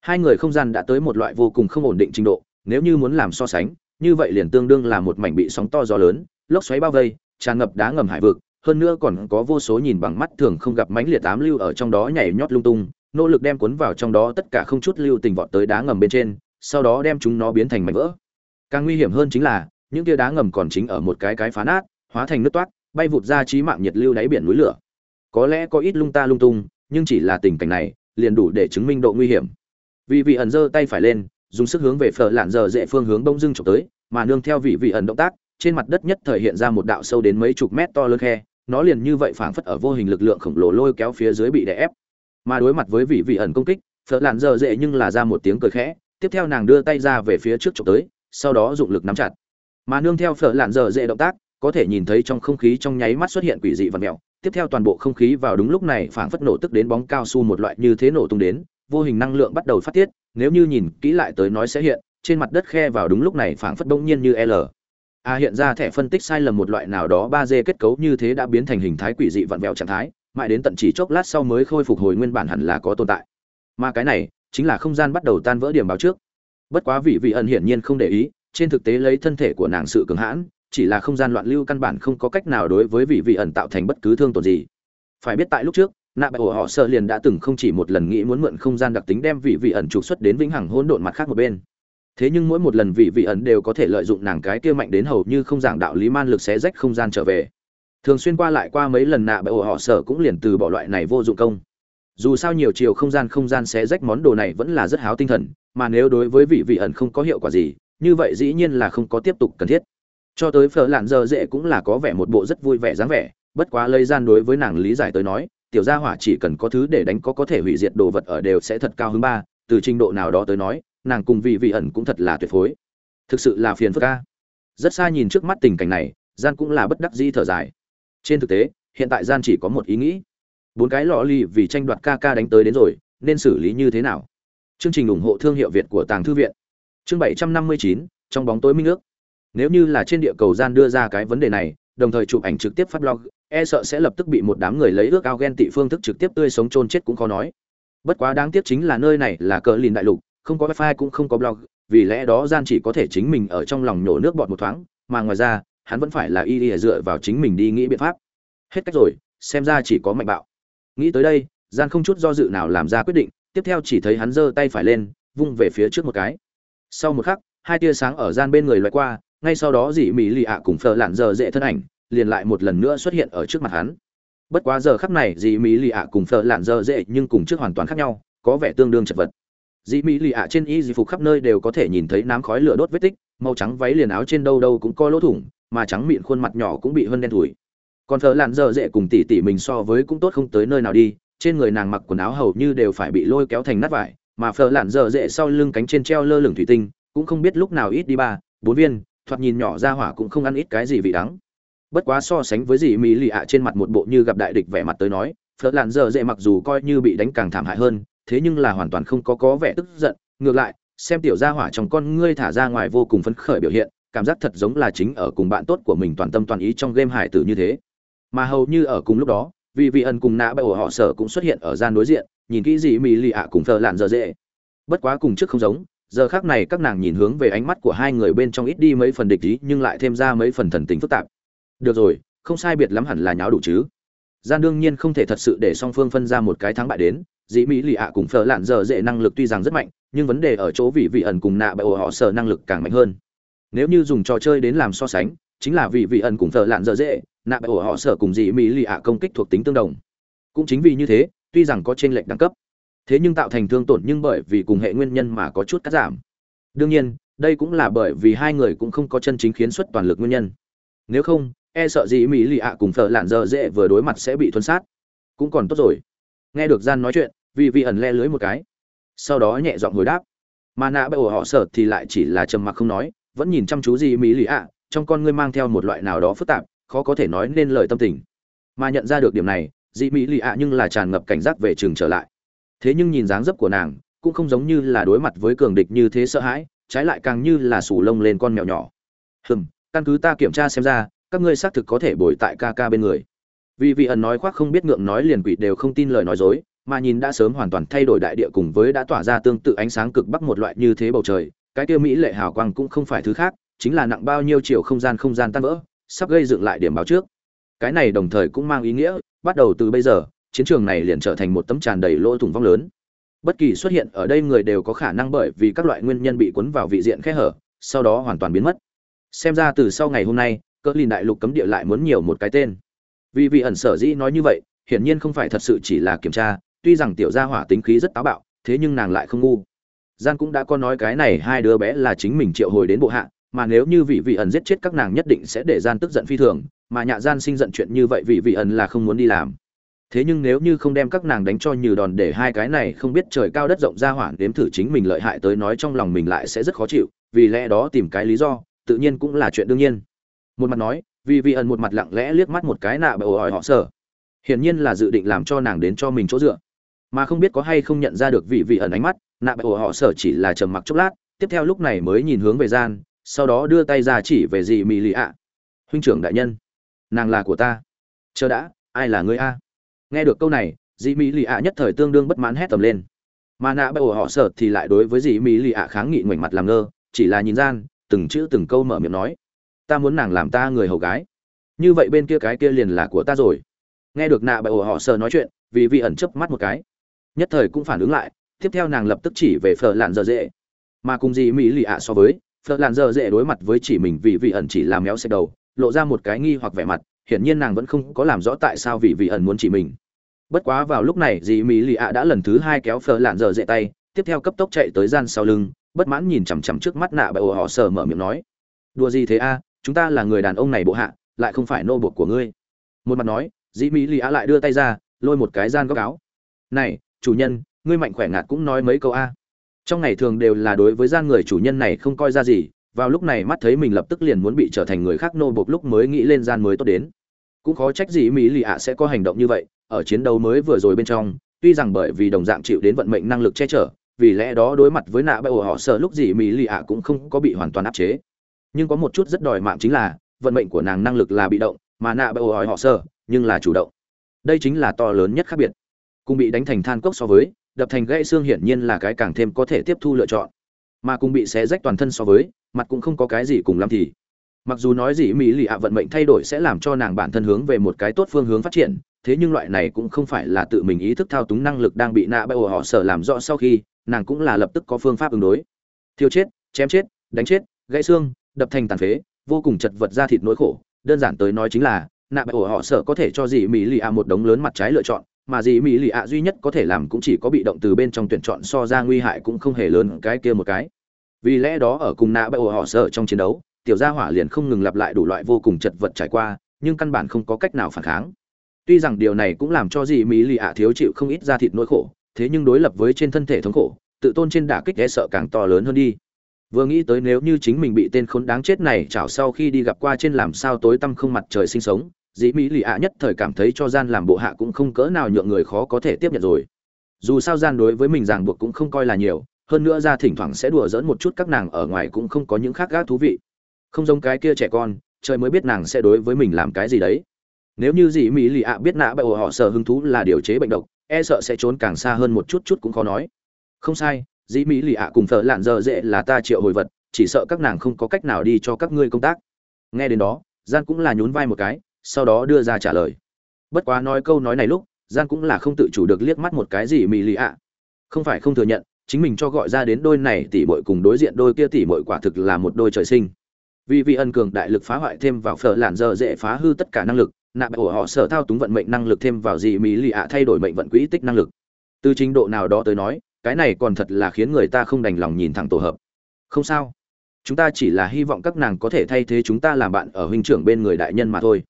hai người không gian đã tới một loại vô cùng không ổn định trình độ, nếu như muốn làm so sánh, như vậy liền tương đương là một mảnh bị sóng to gió lớn, lốc xoáy bao vây, tràn ngập đá ngầm hải vực, hơn nữa còn có vô số nhìn bằng mắt thường không gặp mánh liệt tám lưu ở trong đó nhảy nhót lung tung, nỗ lực đem cuốn vào trong đó tất cả không chút lưu tình vọt tới đá ngầm bên trên sau đó đem chúng nó biến thành mảnh vỡ. Càng nguy hiểm hơn chính là, những tia đá ngầm còn chính ở một cái cái phá nát, hóa thành nước toát, bay vụt ra trí mạng nhiệt lưu đáy biển núi lửa. Có lẽ có ít lung ta lung tung, nhưng chỉ là tình cảnh này, liền đủ để chứng minh độ nguy hiểm. Vì vị ẩn giơ tay phải lên, dùng sức hướng về phở lạn giờ dễ phương hướng đông dưng trộm tới, mà nương theo vị vị ẩn động tác, trên mặt đất nhất thời hiện ra một đạo sâu đến mấy chục mét to lớn khe, nó liền như vậy phảng phất ở vô hình lực lượng khổng lồ lôi kéo phía dưới bị đè ép. Mà đối mặt với vị vị ẩn công kích, phở lạn giờ dễ nhưng là ra một tiếng cười khẽ tiếp theo nàng đưa tay ra về phía trước chụp tới, sau đó dụng lực nắm chặt. Mà nương theo phở lạn dở dễ động tác, có thể nhìn thấy trong không khí trong nháy mắt xuất hiện quỷ dị và mèo. Tiếp theo toàn bộ không khí vào đúng lúc này phảng phất nổ tức đến bóng cao su một loại như thế nổ tung đến, vô hình năng lượng bắt đầu phát tiết, nếu như nhìn kỹ lại tới nói sẽ hiện, trên mặt đất khe vào đúng lúc này phảng phất bỗng nhiên như l. A hiện ra thẻ phân tích sai lầm một loại nào đó ba d kết cấu như thế đã biến thành hình thái quỷ dị vặn vẹo trạng thái, mãi đến tận chỉ chốc lát sau mới khôi phục hồi nguyên bản hẳn là có tồn tại. Mà cái này chính là không gian bắt đầu tan vỡ điểm báo trước. Bất quá vị vị ẩn hiển nhiên không để ý, trên thực tế lấy thân thể của nàng sự cường hãn, chỉ là không gian loạn lưu căn bản không có cách nào đối với vị vị ẩn tạo thành bất cứ thương tổn gì. Phải biết tại lúc trước, nạ bại của họ sợ liền đã từng không chỉ một lần nghĩ muốn mượn không gian đặc tính đem vị vị ẩn trục xuất đến vĩnh hằng hỗn độn mặt khác một bên. Thế nhưng mỗi một lần vị vị ẩn đều có thể lợi dụng nàng cái kia mạnh đến hầu như không giảng đạo lý man lực xé rách không gian trở về. Thường xuyên qua lại qua mấy lần nạ bại của họ sợ cũng liền từ bỏ loại này vô dụng công dù sao nhiều chiều không gian không gian sẽ rách món đồ này vẫn là rất háo tinh thần, mà nếu đối với vị vị ẩn không có hiệu quả gì, như vậy dĩ nhiên là không có tiếp tục cần thiết. Cho tới phở lạn giờ dễ cũng là có vẻ một bộ rất vui vẻ dáng vẻ, bất quá lây gian đối với nàng lý giải tới nói, tiểu gia hỏa chỉ cần có thứ để đánh có có thể hủy diệt đồ vật ở đều sẽ thật cao hứng ba, từ trình độ nào đó tới nói, nàng cùng vị vị ẩn cũng thật là tuyệt phối. Thực sự là phiền phức ca rất xa nhìn trước mắt tình cảnh này, gian cũng là bất đắc dĩ thở dài. Trên thực tế, hiện tại gian chỉ có một ý nghĩ bốn cái lọ ly vì tranh đoạt ca ca đánh tới đến rồi, nên xử lý như thế nào? Chương trình ủng hộ thương hiệu việt của tàng thư viện. Chương bảy trăm năm mươi chín, trong bóng tối minh ước. Nếu như là trên địa cầu gian đưa ra cái vấn đề này, đồng thời chụp ảnh trực tiếp phát blog e sợ sẽ lập tức bị một đám người lấy ước ao ghen tị phương thức trực tiếp tươi sống chôn chết cũng khó nói. Bất quá đáng tiếc chính là nơi này là cờ lìn đại lục, không có wifi cũng không có blog, vì lẽ đó gian chỉ có thể chính mình ở trong lòng nhổ nước bọt một thoáng, mà ngoài ra, hắn vẫn phải là y y dựa vào chính mình đi nghĩ biện pháp. Hết cách rồi, xem ra chỉ có mạnh bạo nghĩ tới đây gian không chút do dự nào làm ra quyết định, tiếp theo chỉ thấy hắn giơ tay phải lên, vung về phía trước một cái. Sau một khắc, hai tia sáng ở gian bên người loại qua, ngay sau đó dì mỹ lì ạ cùng phờ lạn giờ dễ thân ảnh, liền lại một lần nữa xuất hiện ở trước mặt hắn. Bất quá giờ khắc này, dì mỹ lì ạ cùng phờ lạn giờ dễ nhưng cùng trước hoàn toàn khác nhau, có vẻ tương đương chật vật. Dì mỹ lì ạ trên y dì phục khắp nơi đều có thể nhìn thấy nám khói lửa đốt vết tích, màu trắng váy liền áo trên đâu đâu cũng có lỗ thủng, mà trắng miệng khuôn mặt nhỏ cũng bị hơn đen thủi còn phờ lạn dở dễ cùng tỉ tỉ mình so với cũng tốt không tới nơi nào đi, trên người nàng mặc quần áo hầu như đều phải bị lôi kéo thành nát vải, mà phờ lạn dở dễ sau lưng cánh trên treo lơ lửng thủy tinh, cũng không biết lúc nào ít đi ba, bốn viên, thoạt nhìn nhỏ ra hỏa cũng không ăn ít cái gì vị đắng. Bất quá so sánh với gì mỹ lì ạ trên mặt một bộ như gặp đại địch vẻ mặt tới nói phở lạn dở dễ mặc dù coi như bị đánh càng thảm hại hơn, thế nhưng là hoàn toàn không có có vẻ tức giận, ngược lại, xem tiểu gia hỏa trong con ngươi thả ra ngoài vô cùng phấn khởi biểu hiện, cảm giác thật giống là chính ở cùng bạn tốt của mình toàn tâm toàn ý trong game hải tử như thế mà hầu như ở cùng lúc đó, vì vị ẩn cùng nã bởi ổ họ sở cũng xuất hiện ở gian đối diện, nhìn kỹ gì mỹ lì ạ cùng phờ lạn dở dễ. Bất quá cùng trước không giống, giờ khác này các nàng nhìn hướng về ánh mắt của hai người bên trong ít đi mấy phần địch ý, nhưng lại thêm ra mấy phần thần tình phức tạp. Được rồi, không sai biệt lắm hẳn là nháo đủ chứ. Gian đương nhiên không thể thật sự để song phương phân ra một cái thắng bại đến, dĩ mỹ lì ạ cùng phở lạn giờ dễ năng lực tuy rằng rất mạnh, nhưng vấn đề ở chỗ vị vị ẩn cùng nạ bởi ổ họ sở năng lực càng mạnh hơn. Nếu như dùng trò chơi đến làm so sánh, chính là vị vị ẩn cùng phở lạn giờ dễ nạ bại ổ họ sở cùng dị mỹ lì ạ công kích thuộc tính tương đồng. Cũng chính vì như thế, tuy rằng có trên lệnh đẳng cấp, thế nhưng tạo thành thương tổn nhưng bởi vì cùng hệ nguyên nhân mà có chút cắt giảm. Đương nhiên, đây cũng là bởi vì hai người cũng không có chân chính khiến xuất toàn lực nguyên nhân. Nếu không e sợ gì mỹ lì ạ cùng thợ lạn dơ dễ vừa đối mặt sẽ bị thuần sát. Cũng còn tốt rồi. Nghe được gian nói chuyện vì vị ẩn le lưới một cái. Sau đó nhẹ giọng hồi đáp. Mà nạ bởi họ sợ thì lại chỉ là trầm mặc không nói, vẫn nhìn chăm chú gì mỹ lì ạ, trong con ngươi mang theo một loại nào đó phức tạp khó có thể nói nên lời tâm tình. Mà nhận ra được điểm này dị mỹ lì ạ nhưng là tràn ngập cảnh giác về trường trở lại. Thế nhưng nhìn dáng dấp của nàng, cũng không giống như là đối mặt với cường địch như thế sợ hãi, trái lại càng như là sủ lông lên con mèo nhỏ. Hừm, căn cứ ta kiểm tra xem ra, các ngươi xác thực có thể bồi tại ca ca bên người. Vì vị ẩn nói khoác không biết ngượng nói liền quỷ đều không tin lời nói dối, mà nhìn đã sớm hoàn toàn thay đổi đại địa cùng với đã tỏa ra tương tự ánh sáng cực bắc một loại như thế bầu trời, cái kia mỹ lệ hào quang cũng không phải thứ khác, chính là nặng bao nhiêu chiều không gian không gian tan vỡ sắp gây dựng lại điểm báo trước. Cái này đồng thời cũng mang ý nghĩa, bắt đầu từ bây giờ, chiến trường này liền trở thành một tấm tràn đầy lỗ thủng vong lớn. Bất kỳ xuất hiện ở đây người đều có khả năng bởi vì các loại nguyên nhân bị cuốn vào vị diện khe hở, sau đó hoàn toàn biến mất. Xem ra từ sau ngày hôm nay, cỡ lìn đại lục cấm địa lại muốn nhiều một cái tên. Vì vị ẩn sở dĩ nói như vậy, hiển nhiên không phải thật sự chỉ là kiểm tra, tuy rằng tiểu gia hỏa tính khí rất táo bạo, thế nhưng nàng lại không ngu. Gian cũng đã có nói cái này hai đứa bé là chính mình triệu hồi đến bộ hạ mà nếu như vị vị ẩn giết chết các nàng nhất định sẽ để gian tức giận phi thường, mà nhạ gian sinh giận chuyện như vậy vị vị ẩn là không muốn đi làm. Thế nhưng nếu như không đem các nàng đánh cho như đòn để hai cái này không biết trời cao đất rộng ra hoảng đếm thử chính mình lợi hại tới nói trong lòng mình lại sẽ rất khó chịu, vì lẽ đó tìm cái lý do, tự nhiên cũng là chuyện đương nhiên. Một mặt nói vì vị ẩn một mặt lặng lẽ liếc mắt một cái nạ bởi hỏi họ sở hiển nhiên là dự định làm cho nàng đến cho mình chỗ dựa. Mà không biết có hay không nhận ra được vị vị ẩn ánh mắt, nạ bởi họ sở chỉ là trầm mặc chốc lát, tiếp theo lúc này mới nhìn hướng về gian sau đó đưa tay ra chỉ về dì mỹ lì ạ. Huynh trưởng đại nhân, nàng là của ta. Chờ đã, ai là ngươi a? Nghe được câu này, dì mỹ lì ạ nhất thời tương đương bất mãn hét tầm lên. Mà nạ bởi họ sợ thì lại đối với dì mỹ lì ạ kháng nghị ngoảnh mặt làm ngơ, chỉ là nhìn gian, từng chữ từng câu mở miệng nói. Ta muốn nàng làm ta người hầu gái. Như vậy bên kia cái kia liền là của ta rồi. Nghe được nạ bởi họ sợ nói chuyện, vì vị ẩn chớp mắt một cái. Nhất thời cũng phản ứng lại, tiếp theo nàng lập tức chỉ về phở lạn dở dễ. Mà cùng dì mỹ lì ạ so với phở lạn giờ dễ đối mặt với chỉ mình vì vị ẩn chỉ làm méo xe đầu, lộ ra một cái nghi hoặc vẻ mặt, hiển nhiên nàng vẫn không có làm rõ tại sao vị vị ẩn muốn chỉ mình. Bất quá vào lúc này, dì mỹ Lị ạ đã lần thứ hai kéo phở lạn giờ dễ tay, tiếp theo cấp tốc chạy tới gian sau lưng, bất mãn nhìn chằm chằm trước mắt nạ bởi họ sờ mở miệng nói, đùa gì thế a, chúng ta là người đàn ông này bộ hạ, lại không phải nô buộc của ngươi. Một mặt nói dĩ mỹ Lị ạ lại đưa tay ra, lôi một cái gian góc áo. Này, chủ nhân, ngươi mạnh khỏe ngạt cũng nói mấy câu a trong ngày thường đều là đối với gian người chủ nhân này không coi ra gì, vào lúc này mắt thấy mình lập tức liền muốn bị trở thành người khác nô bộc lúc mới nghĩ lên gian mới tốt đến. Cũng khó trách gì mỹ lì ạ sẽ có hành động như vậy, ở chiến đấu mới vừa rồi bên trong, tuy rằng bởi vì đồng dạng chịu đến vận mệnh năng lực che chở, vì lẽ đó đối mặt với nạ bại ổ họ sợ lúc gì mỹ lì ạ cũng không có bị hoàn toàn áp chế. Nhưng có một chút rất đòi mạng chính là, vận mệnh của nàng năng lực là bị động, mà nạ bại ổ họ sợ, nhưng là chủ động. Đây chính là to lớn nhất khác biệt. Cùng bị đánh thành than cốc so với đập thành gãy xương hiển nhiên là cái càng thêm có thể tiếp thu lựa chọn. Mà cũng bị xé rách toàn thân so với, mặt cũng không có cái gì cùng lắm thì. Mặc dù nói gì mỹ lì ạ vận mệnh thay đổi sẽ làm cho nàng bản thân hướng về một cái tốt phương hướng phát triển, thế nhưng loại này cũng không phải là tự mình ý thức thao túng năng lực đang bị nạ bại ổ họ sở làm rõ sau khi, nàng cũng là lập tức có phương pháp ứng đối. Thiêu chết, chém chết, đánh chết, gãy xương, đập thành tàn phế, vô cùng chật vật ra thịt nỗi khổ. Đơn giản tới nói chính là, nạ bại ổ họ sợ có thể cho dì mỹ lì ạ một đống lớn mặt trái lựa chọn mà dì mỹ lì ạ duy nhất có thể làm cũng chỉ có bị động từ bên trong tuyển chọn so ra nguy hại cũng không hề lớn cái kia một cái. Vì lẽ đó ở cùng nạ bậy họ sợ trong chiến đấu, tiểu gia hỏa liền không ngừng lặp lại đủ loại vô cùng chật vật trải qua, nhưng căn bản không có cách nào phản kháng. Tuy rằng điều này cũng làm cho dì mỹ lì ạ thiếu chịu không ít ra thịt nỗi khổ, thế nhưng đối lập với trên thân thể thống khổ, tự tôn trên đả kích e sợ càng to lớn hơn đi. Vừa nghĩ tới nếu như chính mình bị tên khốn đáng chết này chảo sau khi đi gặp qua trên làm sao tối tăm không mặt trời sinh sống dĩ mỹ lì ạ nhất thời cảm thấy cho gian làm bộ hạ cũng không cỡ nào nhượng người khó có thể tiếp nhận rồi. Dù sao gian đối với mình ràng buộc cũng không coi là nhiều, hơn nữa ra thỉnh thoảng sẽ đùa dỡn một chút các nàng ở ngoài cũng không có những khác gác thú vị. Không giống cái kia trẻ con, trời mới biết nàng sẽ đối với mình làm cái gì đấy. Nếu như dĩ mỹ lì ạ biết nã bại họ sợ hứng thú là điều chế bệnh độc e sợ sẽ trốn càng xa hơn một chút chút cũng khó nói. Không sai, dĩ mỹ lì ạ cùng thợ lạn dơ dễ là ta triệu hồi vật, chỉ sợ các nàng không có cách nào đi cho các ngươi công tác. Nghe đến đó, gian cũng là nhún vai một cái sau đó đưa ra trả lời. Bất quá nói câu nói này lúc gian cũng là không tự chủ được liếc mắt một cái gì mỹ lì ạ. Không phải không thừa nhận, chính mình cho gọi ra đến đôi này tỉ mội cùng đối diện đôi kia tỉ mội quả thực là một đôi trời sinh. Vì vị ân cường đại lực phá hoại thêm vào phở lạn giờ dễ phá hư tất cả năng lực, nạp của họ sở thao túng vận mệnh năng lực thêm vào gì mỹ lì ạ thay đổi mệnh vận quỹ tích năng lực. Từ trình độ nào đó tới nói, cái này còn thật là khiến người ta không đành lòng nhìn thẳng tổ hợp. Không sao. Chúng ta chỉ là hy vọng các nàng có thể thay thế chúng ta làm bạn ở huynh trưởng bên người đại nhân mà thôi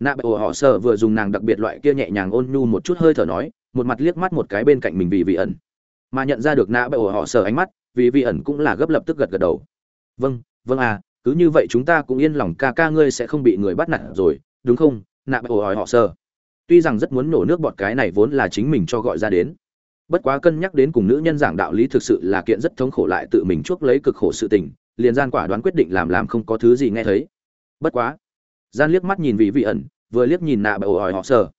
nạ bệ ổ họ sợ vừa dùng nàng đặc biệt loại kia nhẹ nhàng ôn nhu một chút hơi thở nói, một mặt liếc mắt một cái bên cạnh mình vì vị ẩn. Mà nhận ra được nạ bệ ổ họ sợ ánh mắt, vì vị ẩn cũng là gấp lập tức gật gật đầu. Vâng vâng à cứ như vậy chúng ta cũng yên lòng ca ca ngươi sẽ không bị người bắt nạt rồi, đúng không, nạ bệ ổ họ sợ tuy rằng rất muốn nổ nước bọt cái này vốn là chính mình cho gọi ra đến. Bất quá cân nhắc đến cùng nữ nhân giảng đạo lý thực sự là kiện rất thống khổ lại tự mình chuốc lấy cực khổ sự tình, liền gian quả đoán quyết định làm làm không có thứ gì nghe thấy. Bất quá gian liếc mắt nhìn vị vị ẩn, vừa liếc nhìn nạ bởi hỏi họ sở.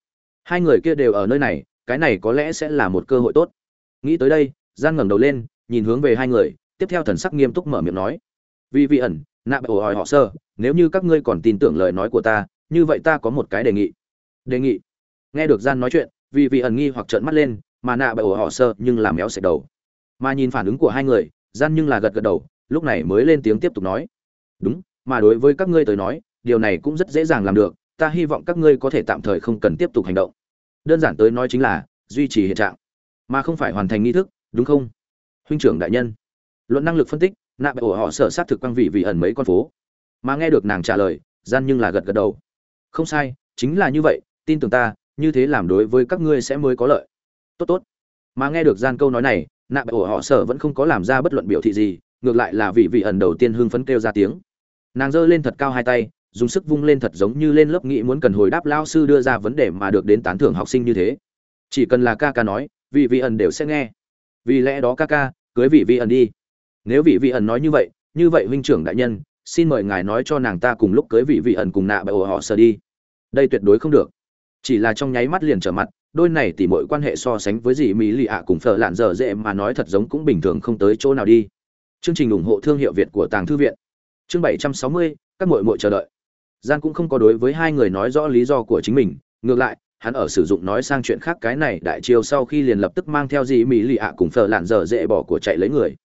Hai người kia đều ở nơi này, cái này có lẽ sẽ là một cơ hội tốt. Nghĩ tới đây, gian ngẩng đầu lên, nhìn hướng về hai người, tiếp theo thần sắc nghiêm túc mở miệng nói. Vị vị ẩn, nạ bởi hỏi họ sơ nếu như các ngươi còn tin tưởng lời nói của ta, như vậy ta có một cái đề nghị. Đề nghị? Nghe được gian nói chuyện, vị vị ẩn nghi hoặc trợn mắt lên, mà nạ bởi họ sơ nhưng làm méo sạch đầu. Mà nhìn phản ứng của hai người, gian nhưng là gật gật đầu, lúc này mới lên tiếng tiếp tục nói. Đúng, mà đối với các ngươi tới nói điều này cũng rất dễ dàng làm được, ta hy vọng các ngươi có thể tạm thời không cần tiếp tục hành động. Đơn giản tới nói chính là, duy trì hiện trạng, mà không phải hoàn thành nghi thức, đúng không? Huynh trưởng đại nhân. Luận năng lực phân tích, nạ bại ổ họ sở sát thực quang vị vì ẩn mấy con phố. Mà nghe được nàng trả lời, gian nhưng là gật gật đầu. Không sai, chính là như vậy, tin tưởng ta, như thế làm đối với các ngươi sẽ mới có lợi. Tốt tốt. Mà nghe được gian câu nói này, nạ bại ổ họ sở vẫn không có làm ra bất luận biểu thị gì, ngược lại là vị vị ẩn đầu tiên hưng phấn kêu ra tiếng. Nàng giơ lên thật cao hai tay dùng sức vung lên thật giống như lên lớp nghĩ muốn cần hồi đáp lao sư đưa ra vấn đề mà được đến tán thưởng học sinh như thế. Chỉ cần là ca ca nói, vị vị ẩn đều sẽ nghe. Vì lẽ đó ca ca, cưới vị vị ẩn đi. Nếu vị vị ẩn nói như vậy như vậy huynh trưởng đại nhân, xin mời ngài nói cho nàng ta cùng lúc cưới vị vị ẩn cùng nạ bởi họ sờ đi. Đây tuyệt đối không được. Chỉ là trong nháy mắt liền trở mặt, đôi này tỉ mọi quan hệ so sánh với gì mỹ lì ạ cùng phở lạn dở dễ mà nói thật giống cũng bình thường không tới chỗ nào đi. Chương trình ủng hộ thương hiệu việt của tàng thư viện. Chương bảy trăm sáu mươi, các mội mội chờ đợi gian cũng không có đối với hai người nói rõ lý do của chính mình, ngược lại, hắn ở sử dụng nói sang chuyện khác cái này đại chiêu sau khi liền lập tức mang theo gì mỹ lì ạ cùng phở lạn dở dễ bỏ của chạy lấy người.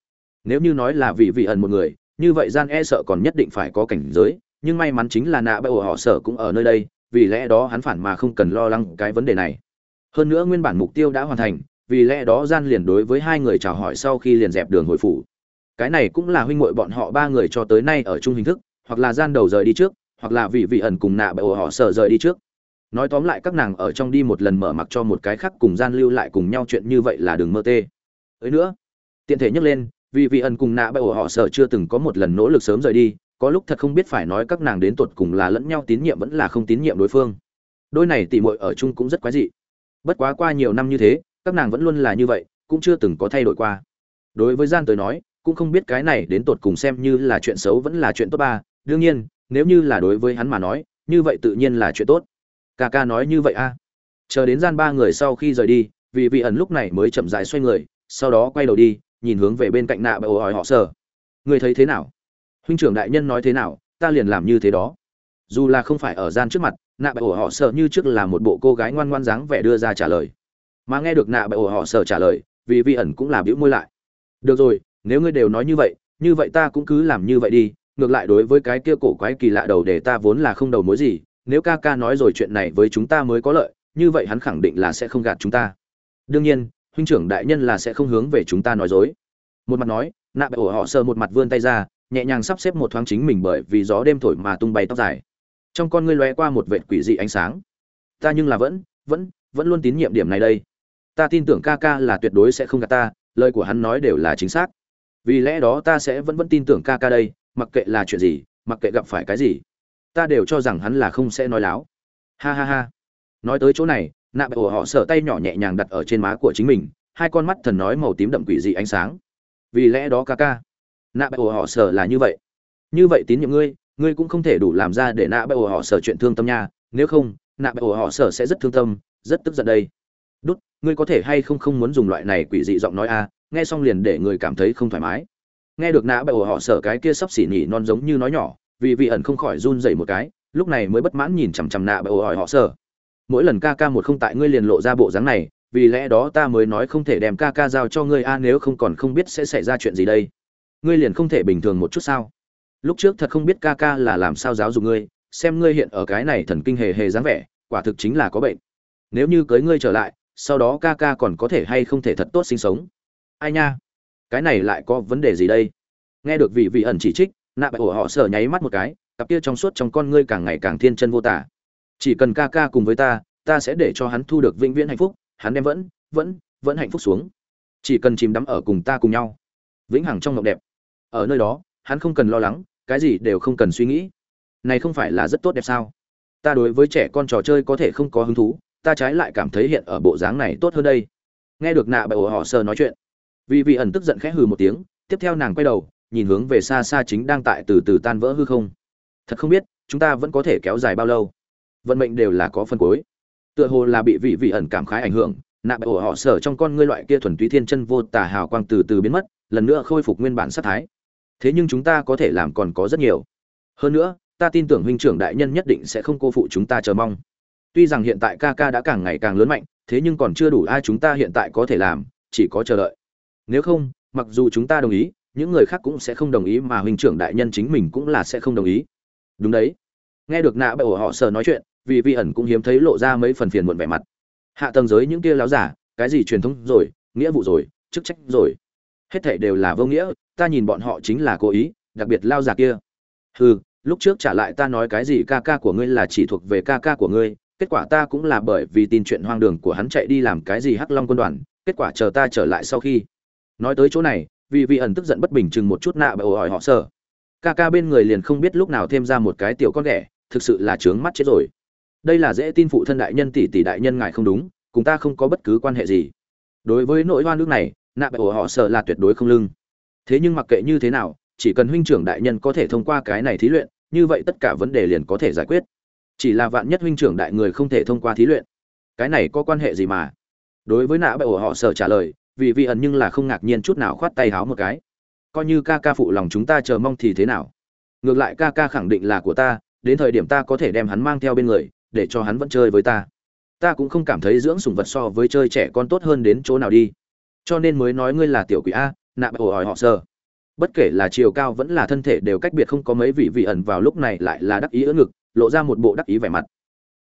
Nếu như nói là vì vị ẩn một người, như vậy gian e sợ còn nhất định phải có cảnh giới, nhưng may mắn chính là nạ bại ổ họ sở cũng ở nơi đây, vì lẽ đó hắn phản mà không cần lo lắng cái vấn đề này. Hơn nữa nguyên bản mục tiêu đã hoàn thành, vì lẽ đó gian liền đối với hai người chào hỏi sau khi liền dẹp đường hồi phủ. Cái này cũng là huynh muội bọn họ ba người cho tới nay ở chung hình thức, hoặc là gian đầu rời đi trước hoặc là vị vị ẩn cùng nạ bởi họ sợ rời đi trước. Nói tóm lại các nàng ở trong đi một lần mở mặc cho một cái khác cùng gian lưu lại cùng nhau chuyện như vậy là đừng mơ tê. Ấy nữa, tiện thể nhắc lên, vì vị ẩn cùng nạ bởi họ sợ chưa từng có một lần nỗ lực sớm rời đi, có lúc thật không biết phải nói các nàng đến tuột cùng là lẫn nhau tín nhiệm vẫn là không tín nhiệm đối phương. Đôi này tỉ muội ở chung cũng rất quái dị. Bất quá qua nhiều năm như thế, các nàng vẫn luôn là như vậy, cũng chưa từng có thay đổi qua. Đối với gian tới nói, cũng không biết cái này đến tột cùng xem như là chuyện xấu vẫn là chuyện tốt ba. Đương nhiên nếu như là đối với hắn mà nói, như vậy tự nhiên là chuyện tốt. Ca ca nói như vậy a. Chờ đến gian ba người sau khi rời đi, vì vị ẩn lúc này mới chậm rãi xoay người, sau đó quay đầu đi, nhìn hướng về bên cạnh nạ bởi hỏi họ sở. Người thấy thế nào? Huynh trưởng đại nhân nói thế nào? Ta liền làm như thế đó. Dù là không phải ở gian trước mặt, nạ bại ổ họ sợ như trước là một bộ cô gái ngoan ngoan dáng vẻ đưa ra trả lời. Mà nghe được nạ bại ổ họ sợ trả lời, vì vi ẩn cũng là biểu môi lại. Được rồi, nếu ngươi đều nói như vậy như vậy ta cũng cứ làm như vậy đi ngược lại đối với cái kia cổ quái kỳ lạ đầu để ta vốn là không đầu mối gì, nếu ca ca nói rồi chuyện này với chúng ta mới có lợi, như vậy hắn khẳng định là sẽ không gạt chúng ta. Đương nhiên, huynh trưởng đại nhân là sẽ không hướng về chúng ta nói dối. Một mặt nói, nạ bệ ổ họ sờ một mặt vươn tay ra, nhẹ nhàng sắp xếp một thoáng chính mình bởi vì gió đêm thổi mà tung bay tóc dài. Trong con ngươi lóe qua một vệt quỷ dị ánh sáng. Ta nhưng là vẫn vẫn vẫn luôn tín nhiệm điểm này đây. Ta tin tưởng ca ca là tuyệt đối sẽ không gạt ta, lời của hắn nói đều là chính xác. Vì lẽ đó ta sẽ vẫn vẫn tin tưởng ca ca đây mặc kệ là chuyện gì, mặc kệ gặp phải cái gì, ta đều cho rằng hắn là không sẽ nói láo. Ha ha ha. Nói tới chỗ này, nạ bệ ổ họ sở tay nhỏ nhẹ nhàng đặt ở trên má của chính mình, hai con mắt thần nói màu tím đậm quỷ dị ánh sáng. Vì lẽ đó ca ca, nạ bệ ổ họ sở là như vậy. Như vậy tín nhiệm ngươi ngươi cũng không thể đủ làm ra để nạ bệ ổ họ sở chuyện thương tâm nha. Nếu không, nạ bệ ổ họ sở sẽ rất thương tâm, rất tức giận đây. Đút, ngươi có thể hay không không muốn dùng loại này quỷ dị giọng nói a? Nghe xong liền để người cảm thấy không thoải mái nghe được nã bậy ổ họ sở cái kia sắp xỉ nhỉ non giống như nói nhỏ, vì vị ẩn không khỏi run dậy một cái, lúc này mới bất mãn nhìn chằm chằm nạ bậy ổ họ sở. Mỗi lần ca ca một không tại ngươi liền lộ ra bộ dáng này, vì lẽ đó ta mới nói không thể đem ca ca giao cho ngươi a, nếu không còn không biết sẽ xảy ra chuyện gì đây. Ngươi liền không thể bình thường một chút sao? Lúc trước thật không biết ca ca là làm sao giáo dục ngươi, xem ngươi hiện ở cái này thần kinh hề hề dáng vẻ, quả thực chính là có bệnh. Nếu như cưới ngươi trở lại, sau đó ca ca còn có thể hay không thể thật tốt sinh sống. Ai nha? Cái này lại có vấn đề gì đây? Nghe được vị vị ẩn chỉ trích, nạ bại ổ họ sở nháy mắt một cái, cặp kia trong suốt trong con ngươi càng ngày càng thiên chân vô tả. Chỉ cần ca ca cùng với ta ta sẽ để cho hắn thu được vĩnh viễn hạnh phúc, hắn đem vẫn vẫn vẫn hạnh phúc xuống. Chỉ cần chìm đắm ở cùng ta cùng nhau. Vĩnh hằng trong mộng đẹp. Ở nơi đó, hắn không cần lo lắng, cái gì đều không cần suy nghĩ. Này không phải là rất tốt đẹp sao? Ta đối với trẻ con trò chơi có thể không có hứng thú, ta trái lại cảm thấy hiện ở bộ dáng này tốt hơn đây. Nghe được nạ bại họ sơ nói chuyện vì vị ẩn tức giận khẽ hừ một tiếng, tiếp theo nàng quay đầu, nhìn hướng về xa xa chính đang tại từ từ tan vỡ hư không. Thật không biết, chúng ta vẫn có thể kéo dài bao lâu. Vận mệnh đều là có phân cuối. Tựa hồ là bị vị vị ẩn cảm khái ảnh hưởng nạ bại họ sở trong con ngươi loại kia thuần túy thiên chân vô tà hào quang từ từ biến mất, lần nữa khôi phục nguyên bản sát thái. Thế nhưng chúng ta có thể làm còn có rất nhiều. Hơn nữa, ta tin tưởng huynh trưởng đại nhân nhất định sẽ không cô phụ chúng ta chờ mong. Tuy rằng hiện tại ca ca đã càng ngày càng lớn mạnh, thế nhưng còn chưa đủ ai chúng ta hiện tại có thể làm, chỉ có chờ đợi nếu không, mặc dù chúng ta đồng ý, những người khác cũng sẽ không đồng ý mà huynh trưởng đại nhân chính mình cũng là sẽ không đồng ý. Đúng đấy. Nghe được nạ bệ họ sờ nói chuyện, vì vi ẩn cũng hiếm thấy lộ ra mấy phần phiền muộn vẻ mặt. Hạ tầng giới những kia láo giả, cái gì truyền thống rồi, nghĩa vụ rồi, chức trách rồi. Hết thảy đều là vô nghĩa, ta nhìn bọn họ chính là cố ý, đặc biệt lao già kia. Hừ, lúc trước trả lại ta nói cái gì ca ca của ngươi là chỉ thuộc về ca ca của ngươi, kết quả ta cũng là bởi vì tin chuyện hoang đường của hắn chạy đi làm cái gì hắc long quân đoàn, kết quả chờ ta trở lại sau khi nói tới chỗ này vì vị ẩn tức giận bất bình chừng một chút nạ bởi hỏi họ sợ ca ca bên người liền không biết lúc nào thêm ra một cái tiểu con ghẻ, thực sự là trướng mắt chết rồi. Đây là dễ tin phụ thân đại nhân tỷ tỷ đại nhân ngài không đúng, cùng ta không có bất cứ quan hệ gì. Đối với nội hoan nước này, nạ bởi ổ họ sợ là tuyệt đối không lưng. Thế nhưng mặc kệ như thế nào, chỉ cần huynh trưởng đại nhân có thể thông qua cái này thí luyện, như vậy tất cả vấn đề liền có thể giải quyết. Chỉ là vạn nhất huynh trưởng đại người không thể thông qua thí luyện, cái này có quan hệ gì mà? Đối với nạ bởi ổ họ sợ trả lời vì vị ẩn nhưng là không ngạc nhiên chút nào khoát tay háo một cái. Coi như ca ca phụ lòng chúng ta chờ mong thì thế nào? Ngược lại ca ca khẳng định là của ta, đến thời điểm ta có thể đem hắn mang theo bên người, để cho hắn vẫn chơi với ta. Ta cũng không cảm thấy dưỡng sủng vật so với chơi trẻ con tốt hơn đến chỗ nào đi. Cho nên mới nói ngươi là tiểu quỷ a nạ bại ổ hỏi họ sơ bất kể là chiều cao vẫn là thân thể đều cách biệt không có mấy vị vị ẩn vào lúc này lại là đắc ý ưỡn ngực, lộ ra một bộ đắc ý vẻ mặt.